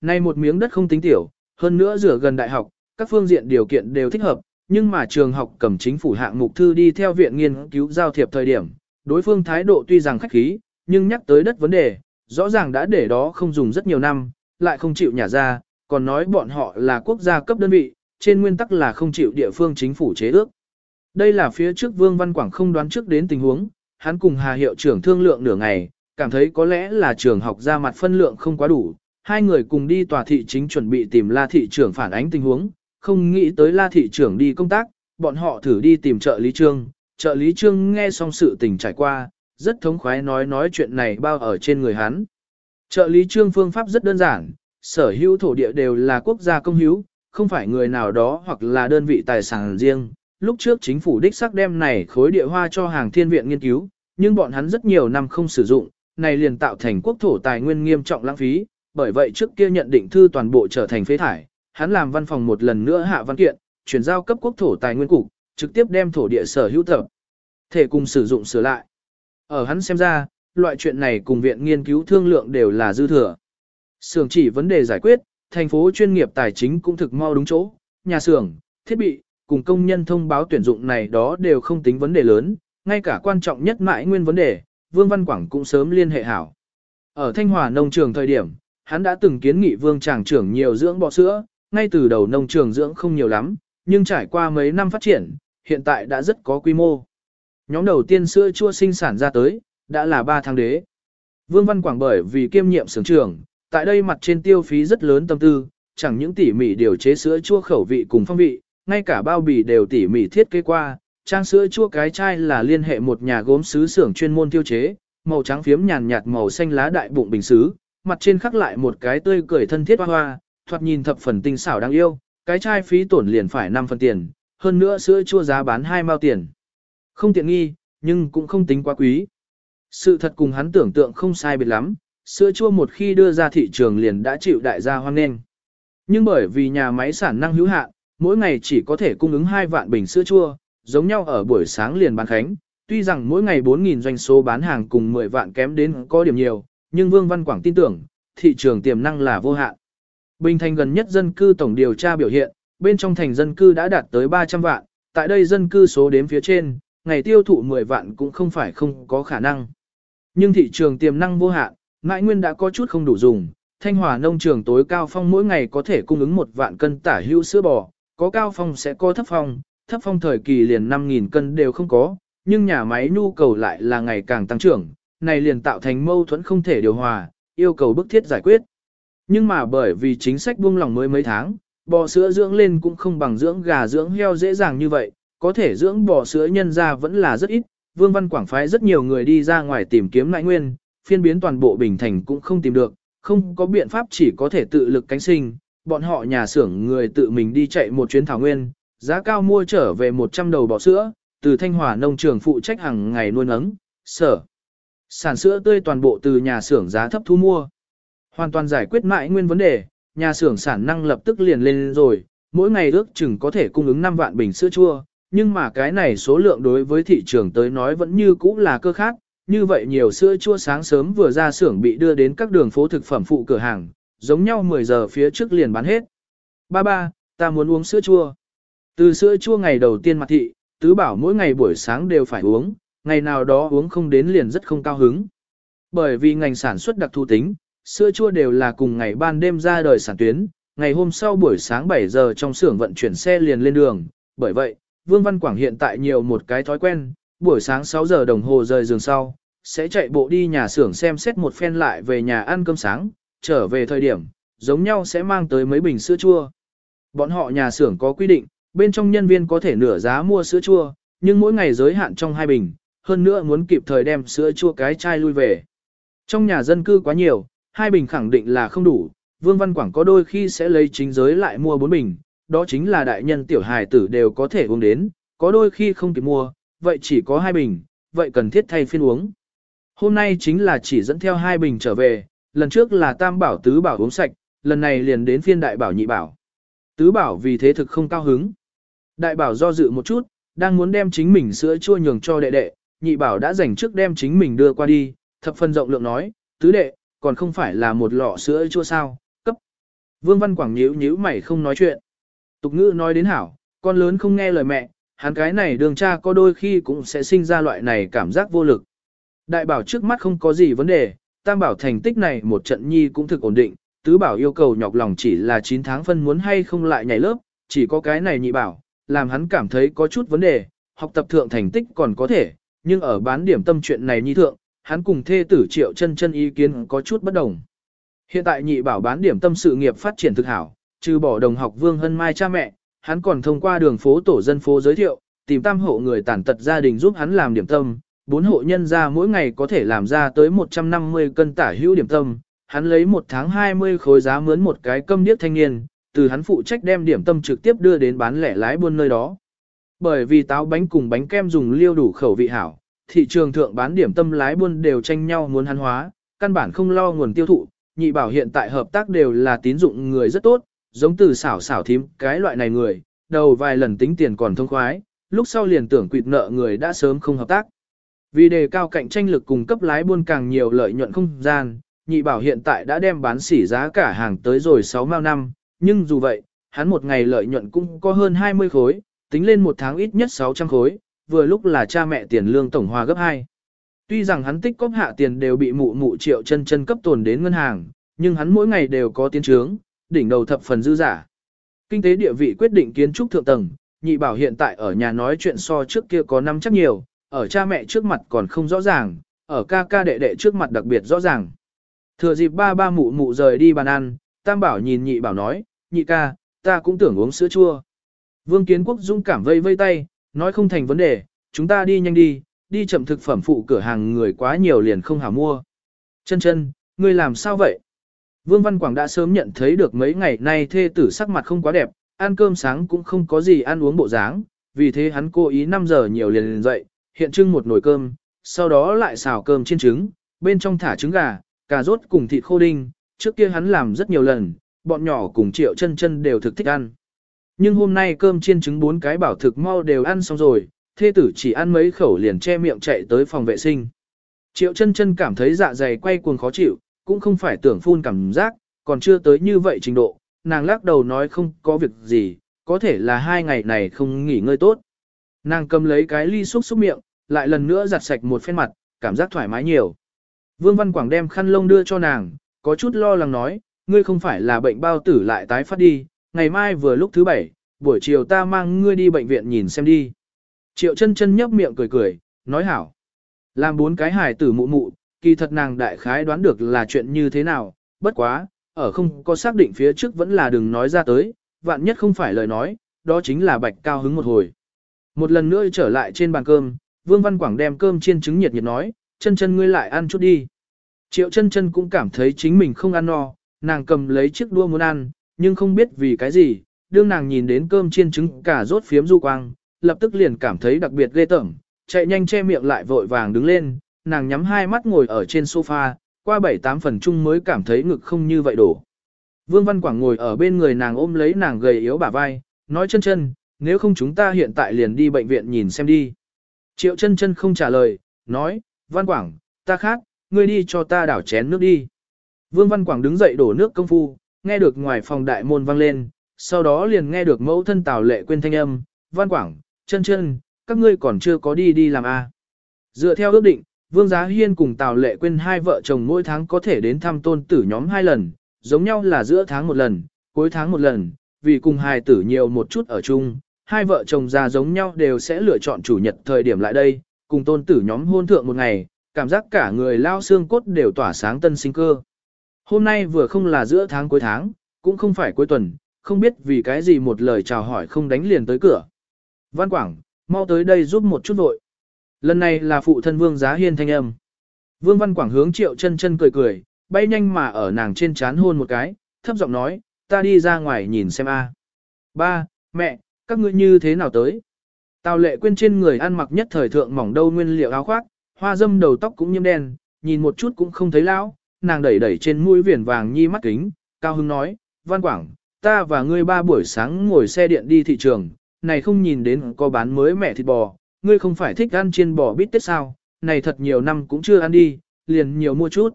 Nay một miếng đất không tính tiểu, hơn nữa rửa gần đại học, các phương diện điều kiện đều thích hợp, nhưng mà trường học cầm chính phủ hạng mục thư đi theo viện nghiên cứu giao thiệp thời điểm, đối phương thái độ tuy rằng khách khí, nhưng nhắc tới đất vấn đề, rõ ràng đã để đó không dùng rất nhiều năm, lại không chịu nhả ra, còn nói bọn họ là quốc gia cấp đơn vị, trên nguyên tắc là không chịu địa phương chính phủ chế ước. Đây là phía trước Vương Văn Quảng không đoán trước đến tình huống, hắn cùng Hà hiệu trưởng thương lượng nửa ngày, cảm thấy có lẽ là trường học ra mặt phân lượng không quá đủ, hai người cùng đi tòa thị chính chuẩn bị tìm La thị trưởng phản ánh tình huống, không nghĩ tới La thị trưởng đi công tác, bọn họ thử đi tìm trợ lý trương, trợ lý trương nghe xong sự tình trải qua, rất thống khoái nói nói chuyện này bao ở trên người hắn. Trợ lý trương phương pháp rất đơn giản, sở hữu thổ địa đều là quốc gia công hữu, không phải người nào đó hoặc là đơn vị tài sản riêng. Lúc trước chính phủ đích sắc đem này khối địa hoa cho hàng thiên viện nghiên cứu, nhưng bọn hắn rất nhiều năm không sử dụng, này liền tạo thành quốc thổ tài nguyên nghiêm trọng lãng phí, bởi vậy trước kia nhận định thư toàn bộ trở thành phế thải, hắn làm văn phòng một lần nữa hạ văn kiện, chuyển giao cấp quốc thổ tài nguyên cục, trực tiếp đem thổ địa sở hữu tập thể cùng sử dụng sửa lại. Ở hắn xem ra, loại chuyện này cùng viện nghiên cứu thương lượng đều là dư thừa. Xưởng chỉ vấn đề giải quyết, thành phố chuyên nghiệp tài chính cũng thực mau đúng chỗ, nhà xưởng, thiết bị, cùng công nhân thông báo tuyển dụng này đó đều không tính vấn đề lớn, ngay cả quan trọng nhất mãi nguyên vấn đề, Vương Văn Quảng cũng sớm liên hệ hảo. Ở Thanh Hòa nông trường thời điểm, hắn đã từng kiến nghị Vương tràng trưởng nhiều dưỡng bò sữa, ngay từ đầu nông trường dưỡng không nhiều lắm, nhưng trải qua mấy năm phát triển, hiện tại đã rất có quy mô. Nhóm đầu tiên sữa chua sinh sản ra tới, đã là 3 tháng đế. Vương Văn Quảng bởi vì kiêm nhiệm sưởng trưởng, tại đây mặt trên tiêu phí rất lớn tâm tư, chẳng những tỉ mỉ điều chế sữa chua khẩu vị cùng phong vị, ngay cả bao bì đều tỉ mỉ thiết kế qua, trang sữa chua cái chai là liên hệ một nhà gốm sứ xưởng chuyên môn tiêu chế, màu trắng phiếm nhàn nhạt màu xanh lá đại bụng bình sứ, mặt trên khắc lại một cái tươi cười thân thiết hoa hoa, thoạt nhìn thập phần tinh xảo đáng yêu, cái chai phí tổn liền phải 5 phần tiền, hơn nữa sữa chua giá bán 2 mao tiền. Không tiện nghi, nhưng cũng không tính quá quý. Sự thật cùng hắn tưởng tượng không sai biệt lắm, sữa chua một khi đưa ra thị trường liền đã chịu đại gia hoan nghênh. Nhưng bởi vì nhà máy sản năng hữu hạn, mỗi ngày chỉ có thể cung ứng 2 vạn bình sữa chua, giống nhau ở buổi sáng liền bán khánh, tuy rằng mỗi ngày 4.000 doanh số bán hàng cùng 10 vạn kém đến có điểm nhiều, nhưng Vương Văn Quảng tin tưởng, thị trường tiềm năng là vô hạn. Bình thành gần nhất dân cư tổng điều tra biểu hiện, bên trong thành dân cư đã đạt tới 300 vạn, tại đây dân cư số đếm phía trên, ngày tiêu thụ 10 vạn cũng không phải không có khả năng. Nhưng thị trường tiềm năng vô hạn, ngại nguyên đã có chút không đủ dùng, thanh hòa nông trường tối cao phong mỗi ngày có thể cung ứng một vạn cân tả hữu sữa bò, có cao phong sẽ có thấp phong, thấp phong thời kỳ liền 5.000 cân đều không có, nhưng nhà máy nhu cầu lại là ngày càng tăng trưởng, này liền tạo thành mâu thuẫn không thể điều hòa, yêu cầu bức thiết giải quyết. Nhưng mà bởi vì chính sách buông lỏng mới mấy tháng, bò sữa dưỡng lên cũng không bằng dưỡng gà dưỡng heo dễ dàng như vậy, có thể dưỡng bò sữa nhân ra vẫn là rất ít. Vương Văn Quảng phái rất nhiều người đi ra ngoài tìm kiếm lại nguyên, phiên biến toàn bộ Bình Thành cũng không tìm được, không có biện pháp chỉ có thể tự lực cánh sinh, bọn họ nhà xưởng người tự mình đi chạy một chuyến thảo nguyên, giá cao mua trở về 100 đầu bò sữa, từ Thanh Hòa nông trường phụ trách hàng ngày nuôi nấng, sở. Sản sữa tươi toàn bộ từ nhà xưởng giá thấp thu mua. Hoàn toàn giải quyết mãi nguyên vấn đề, nhà xưởng sản năng lập tức liền lên rồi, mỗi ngày ước chừng có thể cung ứng 5 vạn bình sữa chua, nhưng mà cái này số lượng đối với thị trường tới nói vẫn như cũ là cơ khác, như vậy nhiều sữa chua sáng sớm vừa ra xưởng bị đưa đến các đường phố thực phẩm phụ cửa hàng, giống nhau 10 giờ phía trước liền bán hết. Ba ba, ta muốn uống sữa chua. Từ sữa chua ngày đầu tiên mặt thị, tứ bảo mỗi ngày buổi sáng đều phải uống, ngày nào đó uống không đến liền rất không cao hứng. Bởi vì ngành sản xuất đặc thù tính, sữa chua đều là cùng ngày ban đêm ra đời sản tuyến, ngày hôm sau buổi sáng 7 giờ trong xưởng vận chuyển xe liền lên đường, bởi vậy, Vương Văn Quảng hiện tại nhiều một cái thói quen, buổi sáng 6 giờ đồng hồ rời giường sau, sẽ chạy bộ đi nhà xưởng xem xét một phen lại về nhà ăn cơm sáng, trở về thời điểm, giống nhau sẽ mang tới mấy bình sữa chua. Bọn họ nhà xưởng có quy định, bên trong nhân viên có thể nửa giá mua sữa chua, nhưng mỗi ngày giới hạn trong hai bình, hơn nữa muốn kịp thời đem sữa chua cái chai lui về. Trong nhà dân cư quá nhiều, hai bình khẳng định là không đủ, Vương Văn Quảng có đôi khi sẽ lấy chính giới lại mua bốn bình, đó chính là đại nhân tiểu hài tử đều có thể uống đến, có đôi khi không kịp mua, vậy chỉ có hai bình, vậy cần thiết thay phiên uống. Hôm nay chính là chỉ dẫn theo hai bình trở về, lần trước là tam bảo tứ bảo uống sạch, lần này liền đến phiên đại bảo nhị bảo. Tứ bảo vì thế thực không cao hứng. Đại bảo do dự một chút, đang muốn đem chính mình sữa chua nhường cho đệ đệ, nhị bảo đã dành trước đem chính mình đưa qua đi, thập phân rộng lượng nói, tứ đệ, còn không phải là một lọ sữa chua sao, cấp. Vương Văn Quảng nhíu nhíu mày không nói chuyện. Tục ngữ nói đến hảo, con lớn không nghe lời mẹ, hắn cái này đường cha có đôi khi cũng sẽ sinh ra loại này cảm giác vô lực. Đại bảo trước mắt không có gì vấn đề, tam bảo thành tích này một trận nhi cũng thực ổn định, tứ bảo yêu cầu nhọc lòng chỉ là 9 tháng phân muốn hay không lại nhảy lớp, chỉ có cái này nhị bảo, làm hắn cảm thấy có chút vấn đề, học tập thượng thành tích còn có thể, nhưng ở bán điểm tâm chuyện này nhi thượng, hắn cùng thê tử triệu chân chân ý kiến có chút bất đồng. Hiện tại nhị bảo bán điểm tâm sự nghiệp phát triển thực hảo, trừ bỏ đồng học Vương Hân Mai cha mẹ, hắn còn thông qua đường phố tổ dân phố giới thiệu, tìm tam hộ người tàn tật gia đình giúp hắn làm điểm tâm, bốn hộ nhân gia mỗi ngày có thể làm ra tới 150 cân tả hữu điểm tâm, hắn lấy một tháng 20 khối giá mướn một cái câm điếc thanh niên, từ hắn phụ trách đem điểm tâm trực tiếp đưa đến bán lẻ lái buôn nơi đó. Bởi vì táo bánh cùng bánh kem dùng liêu đủ khẩu vị hảo, thị trường thượng bán điểm tâm lái buôn đều tranh nhau muốn hắn hóa, căn bản không lo nguồn tiêu thụ, nhị bảo hiện tại hợp tác đều là tín dụng người rất tốt, giống từ xảo xảo thím cái loại này người, đầu vài lần tính tiền còn thông khoái, lúc sau liền tưởng quỵt nợ người đã sớm không hợp tác. Vì đề cao cạnh tranh lực cùng cấp lái buôn càng nhiều lợi nhuận không gian, nhị bảo hiện tại đã đem bán sỉ giá cả hàng tới rồi 6 mao năm, nhưng dù vậy, hắn một ngày lợi nhuận cũng có hơn 20 khối, tính lên một tháng ít nhất 600 khối, vừa lúc là cha mẹ tiền lương tổng hòa gấp 2. Tuy rằng hắn tích cóp hạ tiền đều bị mụ mụ triệu chân chân cấp tồn đến ngân hàng, nhưng hắn mỗi ngày đều có tiến trướng, đỉnh đầu thập phần dư giả. Kinh tế địa vị quyết định kiến trúc thượng tầng, nhị bảo hiện tại ở nhà nói chuyện so trước kia có năm chắc nhiều, ở cha mẹ trước mặt còn không rõ ràng, ở ca ca đệ đệ trước mặt đặc biệt rõ ràng. Thừa dịp ba ba mụ mụ rời đi bàn ăn, tam bảo nhìn nhị bảo nói, nhị ca, ta cũng tưởng uống sữa chua. Vương Kiến Quốc dũng cảm vây vây tay, nói không thành vấn đề, chúng ta đi nhanh đi, đi chậm thực phẩm phụ cửa hàng người quá nhiều liền không hảo mua. Chân chân, ngươi làm sao vậy? Vương Văn Quảng đã sớm nhận thấy được mấy ngày nay thê tử sắc mặt không quá đẹp, ăn cơm sáng cũng không có gì ăn uống bộ dáng, vì thế hắn cố ý 5 giờ nhiều liền liền dậy, hiện trưng một nồi cơm, sau đó lại xào cơm chiên trứng, bên trong thả trứng gà, cà rốt cùng thịt khô đinh, trước kia hắn làm rất nhiều lần, bọn nhỏ cùng triệu chân chân đều thực thích ăn. Nhưng hôm nay cơm chiên trứng bốn cái bảo thực mau đều ăn xong rồi, thê tử chỉ ăn mấy khẩu liền che miệng chạy tới phòng vệ sinh. Triệu chân chân cảm thấy dạ dày quay cuồng khó chịu, cũng không phải tưởng phun cảm giác, còn chưa tới như vậy trình độ, nàng lắc đầu nói không có việc gì, có thể là hai ngày này không nghỉ ngơi tốt. Nàng cầm lấy cái ly xúc xúc miệng, lại lần nữa giặt sạch một phen mặt, cảm giác thoải mái nhiều. Vương Văn Quảng đem khăn lông đưa cho nàng, có chút lo lắng nói, ngươi không phải là bệnh bao tử lại tái phát đi, ngày mai vừa lúc thứ bảy, buổi chiều ta mang ngươi đi bệnh viện nhìn xem đi. Triệu chân chân nhấp miệng cười cười, nói hảo. Làm bốn cái hài tử mụ mụ, kỳ thật nàng đại khái đoán được là chuyện như thế nào, bất quá, ở không có xác định phía trước vẫn là đừng nói ra tới, vạn nhất không phải lời nói, đó chính là bạch cao hứng một hồi. Một lần nữa trở lại trên bàn cơm, Vương Văn Quảng đem cơm chiên trứng nhiệt nhiệt nói, chân chân ngươi lại ăn chút đi. Triệu chân chân cũng cảm thấy chính mình không ăn no, nàng cầm lấy chiếc đua muốn ăn, nhưng không biết vì cái gì, đương nàng nhìn đến cơm chiên trứng cả rốt phiếm du quang, lập tức liền cảm thấy đặc biệt ghê tởm, chạy nhanh che miệng lại vội vàng đứng lên, nàng nhắm hai mắt ngồi ở trên sofa, qua bảy tám phần chung mới cảm thấy ngực không như vậy đổ. Vương Văn Quảng ngồi ở bên người nàng ôm lấy nàng gầy yếu bả vai, nói chân chân, nếu không chúng ta hiện tại liền đi bệnh viện nhìn xem đi. Triệu chân chân không trả lời, nói, Văn Quảng, ta khác, ngươi đi cho ta đảo chén nước đi. Vương Văn Quảng đứng dậy đổ nước công phu, nghe được ngoài phòng đại môn vang lên, sau đó liền nghe được mẫu thân Tào Lệ quên thanh âm, Văn Quảng, chân chân, các ngươi còn chưa có đi đi làm a. À. Dựa theo ước định, Vương Giá Hiên cùng Tào Lệ quên hai vợ chồng mỗi tháng có thể đến thăm tôn tử nhóm hai lần, giống nhau là giữa tháng một lần, cuối tháng một lần, vì cùng hai tử nhiều một chút ở chung, hai vợ chồng già giống nhau đều sẽ lựa chọn chủ nhật thời điểm lại đây, cùng tôn tử nhóm hôn thượng một ngày, cảm giác cả người lao xương cốt đều tỏa sáng tân sinh cơ. Hôm nay vừa không là giữa tháng cuối tháng, cũng không phải cuối tuần, không biết vì cái gì một lời chào hỏi không đánh liền tới cửa. Văn Quảng, mau tới đây giúp một chút vội. Lần này là phụ thân Vương Giá Hiên thanh âm. Vương Văn Quảng hướng triệu chân chân cười cười, bay nhanh mà ở nàng trên chán hôn một cái, thấp giọng nói, ta đi ra ngoài nhìn xem a. Ba, mẹ, các ngươi như thế nào tới? Tào lệ quên trên người ăn mặc nhất thời thượng mỏng đâu nguyên liệu áo khoác, hoa dâm đầu tóc cũng nhiễm đen, nhìn một chút cũng không thấy lão, nàng đẩy đẩy trên mũi viền vàng nhi mắt kính, cao hưng nói, Văn Quảng, ta và ngươi ba buổi sáng ngồi xe điện đi thị trường, này không nhìn đến có bán mới mẹ thịt bò, ngươi không phải thích ăn chiên bò bít tết sao, này thật nhiều năm cũng chưa ăn đi, liền nhiều mua chút.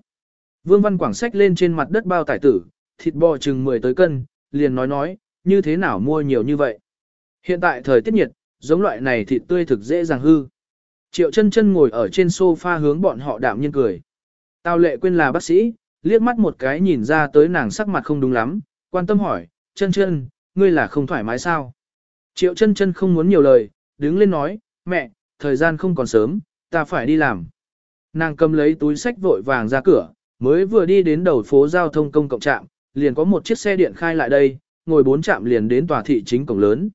Vương Văn Quảng xách lên trên mặt đất bao tải tử, thịt bò chừng 10 tới cân, liền nói nói, như thế nào mua nhiều như vậy. Hiện tại thời tiết nhiệt, giống loại này thịt tươi thực dễ dàng hư. Triệu chân chân ngồi ở trên sofa hướng bọn họ đạm nhiên cười. Tào lệ quên là bác sĩ, liếc mắt một cái nhìn ra tới nàng sắc mặt không đúng lắm, quan tâm hỏi, chân chân, ngươi là không thoải mái sao? Triệu chân chân không muốn nhiều lời, đứng lên nói, mẹ, thời gian không còn sớm, ta phải đi làm. Nàng cầm lấy túi sách vội vàng ra cửa, mới vừa đi đến đầu phố giao thông công cộng trạm, liền có một chiếc xe điện khai lại đây, ngồi bốn trạm liền đến tòa thị chính cổng lớn.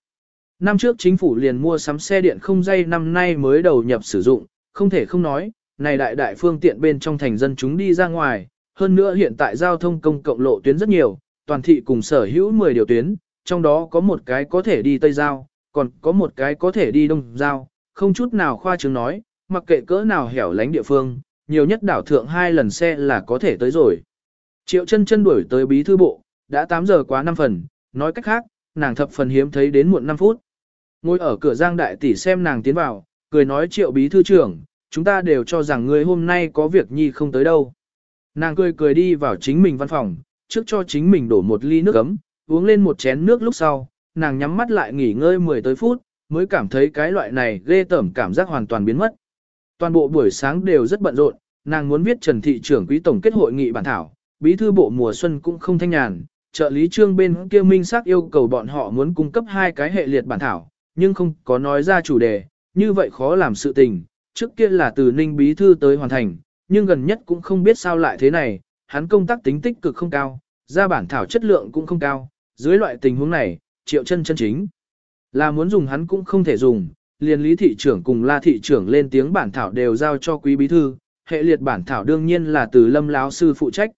Năm trước chính phủ liền mua sắm xe điện không dây năm nay mới đầu nhập sử dụng, không thể không nói, này đại đại phương tiện bên trong thành dân chúng đi ra ngoài, hơn nữa hiện tại giao thông công cộng lộ tuyến rất nhiều, toàn thị cùng sở hữu 10 điều tuyến, trong đó có một cái có thể đi Tây Giao, còn có một cái có thể đi Đông Giao, không chút nào khoa trương nói, mặc kệ cỡ nào hẻo lánh địa phương, nhiều nhất đảo thượng hai lần xe là có thể tới rồi. Triệu chân chân đuổi tới bí thư bộ, đã 8 giờ quá 5 phần, nói cách khác, nàng thập phần hiếm thấy đến muộn 5 phút. Ngồi ở cửa giang đại tỷ xem nàng tiến vào, cười nói triệu bí thư trưởng, chúng ta đều cho rằng ngươi hôm nay có việc nhi không tới đâu. Nàng cười cười đi vào chính mình văn phòng, trước cho chính mình đổ một ly nước ấm, uống lên một chén nước lúc sau, nàng nhắm mắt lại nghỉ ngơi 10 tới phút, mới cảm thấy cái loại này ghê tởm cảm giác hoàn toàn biến mất. Toàn bộ buổi sáng đều rất bận rộn, nàng muốn viết Trần thị trưởng quý tổng kết hội nghị bản thảo, bí thư bộ mùa xuân cũng không thanh nhàn, trợ lý trương bên kia minh xác yêu cầu bọn họ muốn cung cấp hai cái hệ liệt bản thảo, nhưng không có nói ra chủ đề, như vậy khó làm sự tình, trước kia là từ ninh bí thư tới hoàn thành, nhưng gần nhất cũng không biết sao lại thế này, hắn công tác tính tích cực không cao, ra bản thảo chất lượng cũng không cao, dưới loại tình huống này, triệu chân chân chính là muốn dùng hắn cũng không thể dùng, liền lý thị trưởng cùng la thị trưởng lên tiếng bản thảo đều giao cho quý bí thư, hệ liệt bản thảo đương nhiên là từ lâm lão sư phụ trách.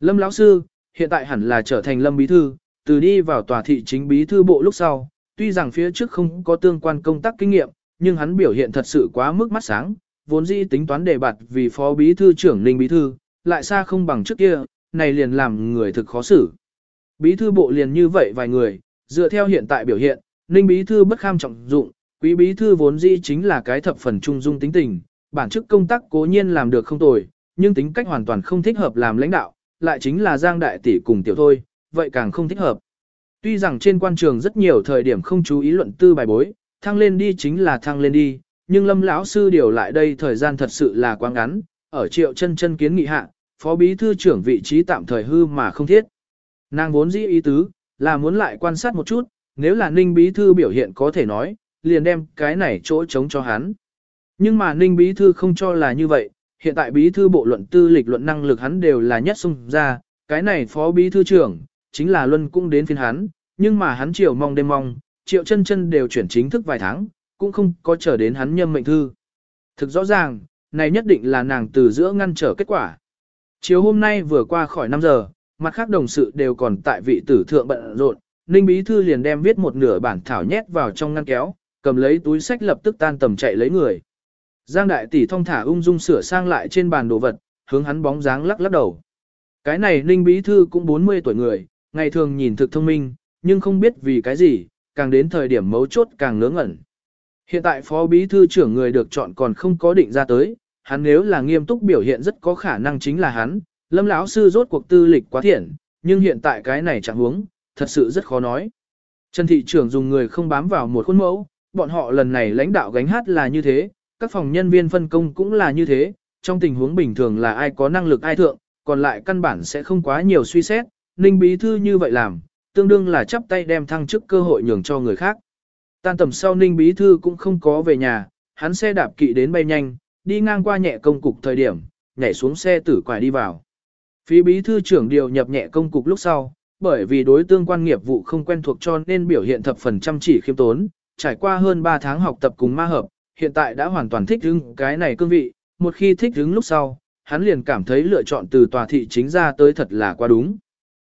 Lâm lão sư, hiện tại hẳn là trở thành lâm bí thư, từ đi vào tòa thị chính bí thư bộ lúc sau, tuy rằng phía trước không có tương quan công tác kinh nghiệm, nhưng hắn biểu hiện thật sự quá mức mắt sáng, vốn dĩ tính toán đề bạt vì phó bí thư trưởng ninh bí thư, lại xa không bằng trước kia, này liền làm người thực khó xử. Bí thư bộ liền như vậy vài người, dựa theo hiện tại biểu hiện, ninh bí thư bất kham trọng dụng, quý bí thư vốn dĩ chính là cái thập phần trung dung tính tình, bản chức công tác cố nhiên làm được không tồi, nhưng tính cách hoàn toàn không thích hợp làm lãnh đạo, lại chính là giang đại tỷ cùng tiểu thôi, vậy càng không thích hợp. Tuy rằng trên quan trường rất nhiều thời điểm không chú ý luận tư bài bối, thăng lên đi chính là thăng lên đi, nhưng lâm lão sư điều lại đây thời gian thật sự là quá ngắn, ở triệu chân chân kiến nghị hạ, phó bí thư trưởng vị trí tạm thời hư mà không thiết. Nàng vốn dĩ ý tứ, là muốn lại quan sát một chút, nếu là ninh bí thư biểu hiện có thể nói, liền đem cái này chỗ trống cho hắn. Nhưng mà ninh bí thư không cho là như vậy, hiện tại bí thư bộ luận tư lịch luận năng lực hắn đều là nhất xung ra, cái này phó bí thư trưởng, chính là luân cũng đến phiên hắn, nhưng mà hắn chiều mong đêm mong, triệu chân chân đều chuyển chính thức vài tháng, cũng không có chờ đến hắn nhâm mệnh thư. Thực rõ ràng, này nhất định là nàng từ giữa ngăn trở kết quả. Chiều hôm nay vừa qua khỏi 5 giờ, mặt khác đồng sự đều còn tại vị tử thượng bận rộn, Ninh Bí Thư liền đem viết một nửa bản thảo nhét vào trong ngăn kéo, cầm lấy túi sách lập tức tan tầm chạy lấy người. Giang Đại Tỷ thong thả ung dung sửa sang lại trên bàn đồ vật, hướng hắn bóng dáng lắc lắc đầu. Cái này Ninh Bí Thư cũng 40 tuổi người, ngày thường nhìn thực thông minh, nhưng không biết vì cái gì, càng đến thời điểm mấu chốt càng ngớ ngẩn. Hiện tại Phó Bí Thư trưởng người được chọn còn không có định ra tới, hắn nếu là nghiêm túc biểu hiện rất có khả năng chính là hắn, lâm lão sư rốt cuộc tư lịch quá thiện, nhưng hiện tại cái này chẳng huống, thật sự rất khó nói. Trần thị trưởng dùng người không bám vào một khuôn mẫu, bọn họ lần này lãnh đạo gánh hát là như thế, các phòng nhân viên phân công cũng là như thế, trong tình huống bình thường là ai có năng lực ai thượng, còn lại căn bản sẽ không quá nhiều suy xét, Ninh Bí Thư như vậy làm, tương đương là chắp tay đem thăng chức cơ hội nhường cho người khác. Tan tầm sau Ninh Bí Thư cũng không có về nhà, hắn xe đạp kỵ đến bay nhanh, đi ngang qua nhẹ công cục thời điểm, nhảy xuống xe tử quải đi vào. Phí Bí Thư trưởng điều nhập nhẹ công cục lúc sau, bởi vì đối tương quan nghiệp vụ không quen thuộc cho nên biểu hiện thập phần chăm chỉ khiêm tốn, trải qua hơn 3 tháng học tập cùng ma hợp, hiện tại đã hoàn toàn thích ứng cái này cương vị, một khi thích ứng lúc sau, hắn liền cảm thấy lựa chọn từ tòa thị chính ra tới thật là quá đúng.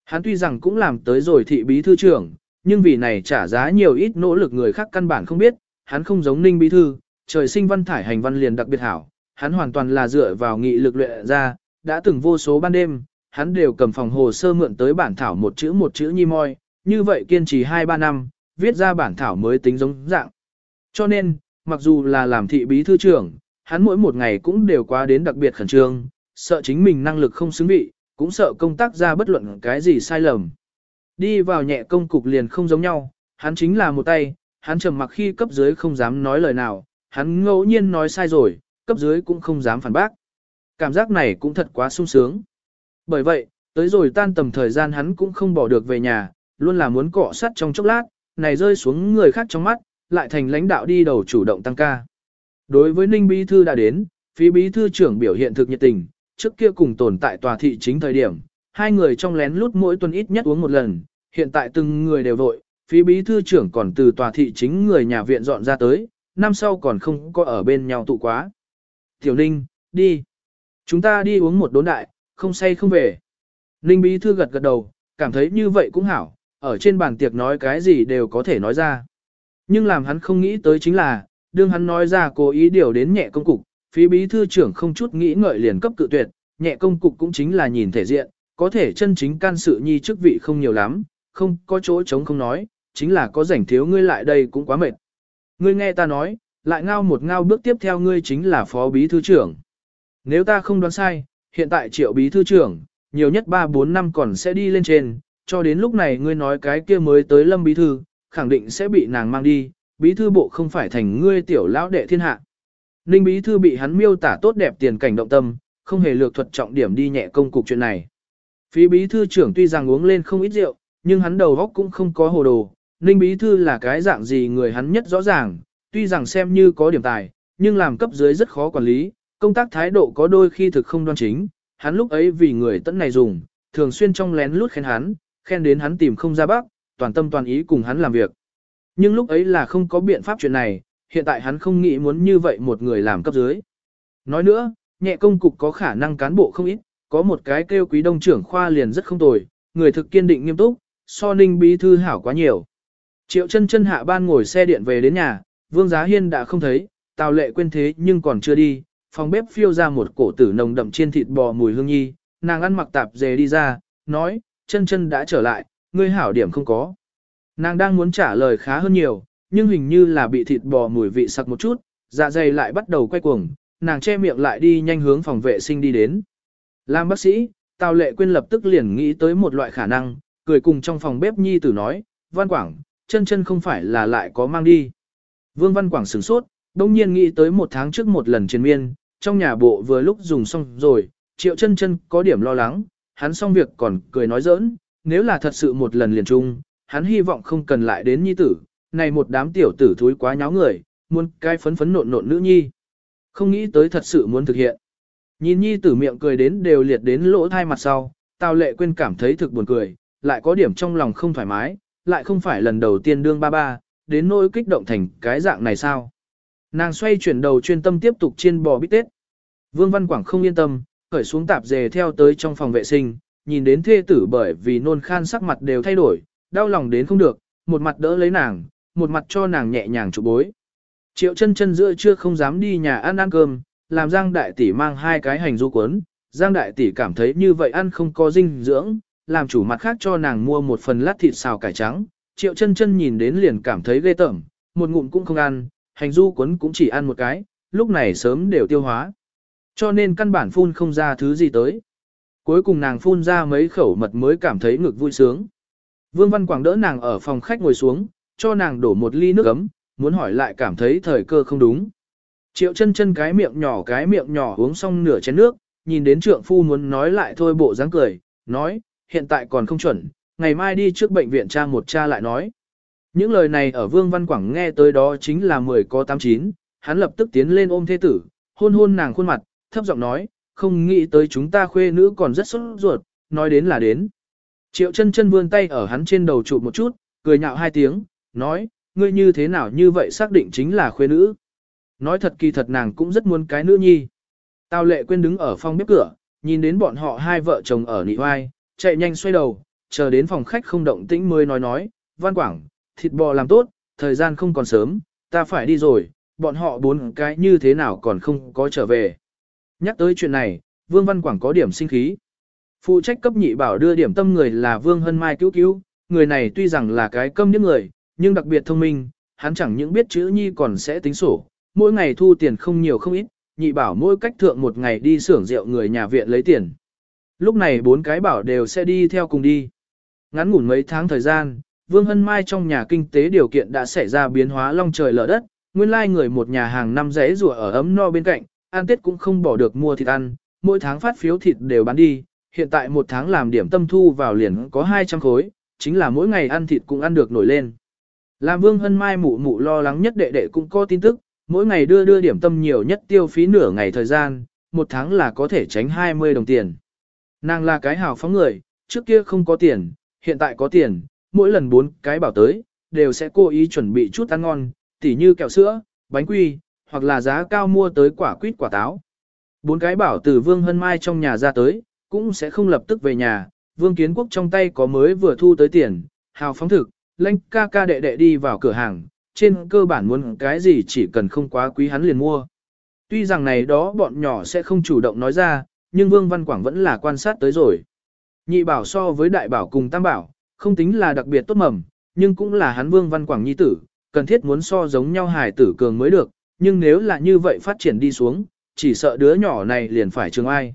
Hắn tuy rằng cũng làm tới rồi thị bí thư trưởng, nhưng vì này trả giá nhiều ít nỗ lực người khác căn bản không biết, hắn không giống ninh bí thư, trời sinh văn thải hành văn liền đặc biệt hảo, hắn hoàn toàn là dựa vào nghị lực luyện ra, đã từng vô số ban đêm, hắn đều cầm phòng hồ sơ mượn tới bản thảo một chữ một chữ nhi môi, như vậy kiên trì 2-3 năm, viết ra bản thảo mới tính giống dạng. Cho nên, mặc dù là làm thị bí thư trưởng, hắn mỗi một ngày cũng đều quá đến đặc biệt khẩn trương, sợ chính mình năng lực không xứng vị, cũng sợ công tác ra bất luận cái gì sai lầm. Đi vào nhẹ công cục liền không giống nhau, hắn chính là một tay, hắn trầm mặc khi cấp dưới không dám nói lời nào, hắn ngẫu nhiên nói sai rồi, cấp dưới cũng không dám phản bác. Cảm giác này cũng thật quá sung sướng. Bởi vậy, tới rồi tan tầm thời gian hắn cũng không bỏ được về nhà, luôn là muốn cọ sắt trong chốc lát, này rơi xuống người khác trong mắt, lại thành lãnh đạo đi đầu chủ động tăng ca. Đối với Ninh Bí Thư đã đến, phí Bí Thư trưởng biểu hiện thực nhiệt tình, trước kia cùng tồn tại tòa thị chính thời điểm, hai người trong lén lút mỗi tuần ít nhất uống một lần, hiện tại từng người đều vội, phí Bí Thư trưởng còn từ tòa thị chính người nhà viện dọn ra tới, năm sau còn không có ở bên nhau tụ quá. Tiểu Ninh, đi. Chúng ta đi uống một đốn đại, không say không về. Ninh Bí Thư gật gật đầu, cảm thấy như vậy cũng hảo, ở trên bàn tiệc nói cái gì đều có thể nói ra. Nhưng làm hắn không nghĩ tới chính là, đương hắn nói ra cố ý điều đến nhẹ công cục, phí bí thư trưởng không chút nghĩ ngợi liền cấp cự tuyệt, nhẹ công cục cũng chính là nhìn thể diện, có thể chân chính can sự nhi chức vị không nhiều lắm, không có chỗ trống không nói, chính là có rảnh thiếu ngươi lại đây cũng quá mệt. Ngươi nghe ta nói, lại ngao một ngao bước tiếp theo ngươi chính là phó bí thư trưởng. Nếu ta không đoán sai, hiện tại triệu bí thư trưởng, nhiều nhất 3-4 năm còn sẽ đi lên trên, cho đến lúc này ngươi nói cái kia mới tới lâm bí thư, khẳng định sẽ bị nàng mang đi, bí thư bộ không phải thành ngươi tiểu lão đệ thiên hạ. Ninh bí thư bị hắn miêu tả tốt đẹp tiền cảnh động tâm, không hề lược thuật trọng điểm đi nhẹ công cục chuyện này. Phí bí thư trưởng tuy rằng uống lên không ít rượu, nhưng hắn đầu óc cũng không có hồ đồ. Ninh bí thư là cái dạng gì người hắn nhất rõ ràng, tuy rằng xem như có điểm tài, nhưng làm cấp dưới rất khó quản lý, công tác thái độ có đôi khi thực không đoan chính. Hắn lúc ấy vì người tẫn này dùng, thường xuyên trong lén lút khen hắn, khen đến hắn tìm không ra bác, toàn tâm toàn ý cùng hắn làm việc. Nhưng lúc ấy là không có biện pháp chuyện này, hiện tại hắn không nghĩ muốn như vậy một người làm cấp dưới. Nói nữa, nhẹ công cục có khả năng cán bộ không ít, có một cái kêu quý đông trưởng khoa liền rất không tồi, người thực kiên định nghiêm túc, so ninh bí thư hảo quá nhiều. Triệu chân chân hạ ban ngồi xe điện về đến nhà, vương giá hiên đã không thấy, tào lệ quên thế nhưng còn chưa đi, phòng bếp phiêu ra một cổ tử nồng đậm chiên thịt bò mùi hương nhi, nàng ăn mặc tạp dề đi ra, nói, chân chân đã trở lại, ngươi hảo điểm không có. Nàng đang muốn trả lời khá hơn nhiều, nhưng hình như là bị thịt bò mùi vị sặc một chút, dạ dày lại bắt đầu quay cuồng, nàng che miệng lại đi nhanh hướng phòng vệ sinh đi đến. Làm bác sĩ, Tào Lệ Quyên lập tức liền nghĩ tới một loại khả năng, cười cùng trong phòng bếp nhi tử nói, Văn Quảng, chân chân không phải là lại có mang đi. Vương Văn Quảng sửng sốt, đông nhiên nghĩ tới một tháng trước một lần trên miên, trong nhà bộ vừa lúc dùng xong rồi, triệu chân chân có điểm lo lắng, hắn xong việc còn cười nói giỡn, nếu là thật sự một lần liền chung, hắn hy vọng không cần lại đến nhi tử, này một đám tiểu tử thúi quá nháo người, muốn cái phấn phấn nộn nộn nữ nhi. Không nghĩ tới thật sự muốn thực hiện. Nhìn nhi tử miệng cười đến đều liệt đến lỗ thai mặt sau, Tào Lệ quên cảm thấy thực buồn cười, lại có điểm trong lòng không thoải mái, lại không phải lần đầu tiên đương ba ba, đến nỗi kích động thành cái dạng này sao. Nàng xoay chuyển đầu chuyên tâm tiếp tục chiên bò bít tết. Vương Văn Quảng không yên tâm, khởi xuống tạp dề theo tới trong phòng vệ sinh, nhìn đến thê tử bởi vì nôn khan sắc mặt đều thay đổi, đau lòng đến không được, một mặt đỡ lấy nàng, một mặt cho nàng nhẹ nhàng chụp bối. Triệu chân chân giữa chưa không dám đi nhà ăn ăn cơm, làm Giang Đại Tỷ mang hai cái hành du cuốn. Giang Đại Tỷ cảm thấy như vậy ăn không có dinh dưỡng, làm chủ mặt khác cho nàng mua một phần lát thịt xào cải trắng. Triệu chân chân nhìn đến liền cảm thấy ghê tởm, một ngụm cũng không ăn, hành du cuốn cũng chỉ ăn một cái, lúc này sớm đều tiêu hóa. Cho nên căn bản phun không ra thứ gì tới. Cuối cùng nàng phun ra mấy khẩu mật mới cảm thấy ngực vui sướng. Vương Văn Quảng đỡ nàng ở phòng khách ngồi xuống, cho nàng đổ một ly nước ấm, muốn hỏi lại cảm thấy thời cơ không đúng. Triệu chân chân cái miệng nhỏ cái miệng nhỏ uống xong nửa chén nước, nhìn đến trượng phu muốn nói lại thôi bộ dáng cười, nói, hiện tại còn không chuẩn, ngày mai đi trước bệnh viện cha một cha lại nói. Những lời này ở Vương Văn Quảng nghe tới đó chính là 10 có 89, hắn lập tức tiến lên ôm thế tử, hôn hôn nàng khuôn mặt, thấp giọng nói, không nghĩ tới chúng ta khuê nữ còn rất sốt ruột, nói đến là đến. Triệu chân chân vươn tay ở hắn trên đầu chụp một chút, cười nhạo hai tiếng, nói, ngươi như thế nào như vậy xác định chính là khuê nữ. Nói thật kỳ thật nàng cũng rất muốn cái nữ nhi. Tào lệ quên đứng ở phòng bếp cửa, nhìn đến bọn họ hai vợ chồng ở nị hoai, chạy nhanh xoay đầu, chờ đến phòng khách không động tĩnh mới nói nói, văn quảng, thịt bò làm tốt, thời gian không còn sớm, ta phải đi rồi, bọn họ bốn cái như thế nào còn không có trở về. Nhắc tới chuyện này, Vương Văn Quảng có điểm sinh khí. Phụ trách cấp nhị bảo đưa điểm tâm người là Vương Hân Mai cứu cứu, người này tuy rằng là cái câm những người, nhưng đặc biệt thông minh, hắn chẳng những biết chữ nhi còn sẽ tính sổ, mỗi ngày thu tiền không nhiều không ít, nhị bảo mỗi cách thượng một ngày đi xưởng rượu người nhà viện lấy tiền. Lúc này bốn cái bảo đều sẽ đi theo cùng đi. Ngắn ngủn mấy tháng thời gian, Vương Hân Mai trong nhà kinh tế điều kiện đã xảy ra biến hóa long trời lở đất, nguyên lai người một nhà hàng năm rẽ rùa ở ấm no bên cạnh, ăn tết cũng không bỏ được mua thịt ăn, mỗi tháng phát phiếu thịt đều bán đi, hiện tại một tháng làm điểm tâm thu vào liền có 200 khối, chính là mỗi ngày ăn thịt cũng ăn được nổi lên. Làm Vương Hân Mai mụ mụ lo lắng nhất đệ đệ cũng có tin tức, mỗi ngày đưa đưa điểm tâm nhiều nhất tiêu phí nửa ngày thời gian, một tháng là có thể tránh 20 đồng tiền. Nàng là cái hào phóng người, trước kia không có tiền, hiện tại có tiền, mỗi lần bốn cái bảo tới, đều sẽ cố ý chuẩn bị chút ăn ngon, tỉ như kẹo sữa, bánh quy, hoặc là giá cao mua tới quả quýt quả táo. Bốn cái bảo từ Vương Hân Mai trong nhà ra tới, cũng sẽ không lập tức về nhà, Vương Kiến Quốc trong tay có mới vừa thu tới tiền, hào phóng thực, lãnh ca ca đệ đệ đi vào cửa hàng, trên cơ bản muốn cái gì chỉ cần không quá quý hắn liền mua. Tuy rằng này đó bọn nhỏ sẽ không chủ động nói ra, nhưng Vương Văn Quảng vẫn là quan sát tới rồi. Nhị bảo so với đại bảo cùng tam bảo, không tính là đặc biệt tốt mầm, nhưng cũng là hắn Vương Văn Quảng nhi tử, cần thiết muốn so giống nhau hài tử cường mới được, nhưng nếu là như vậy phát triển đi xuống, chỉ sợ đứa nhỏ này liền phải trường ai.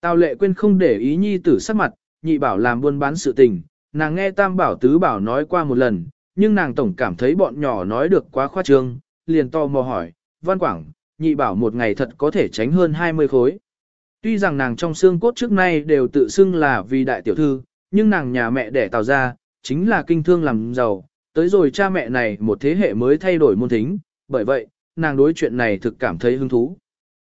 Tào lệ quên không để ý nhi tử sắc mặt, nhị bảo làm buôn bán sự tình, nàng nghe tam bảo tứ bảo nói qua một lần, nhưng nàng tổng cảm thấy bọn nhỏ nói được quá khoa trương, liền to mò hỏi, Văn Quảng, nhị bảo một ngày thật có thể tránh hơn 20 khối. Tuy rằng nàng trong xương cốt trước nay đều tự xưng là vì đại tiểu thư, nhưng nàng nhà mẹ đẻ tạo ra, chính là kinh thương làm giàu, tới rồi cha mẹ này một thế hệ mới thay đổi môn thính, bởi vậy, nàng đối chuyện này thực cảm thấy hứng thú.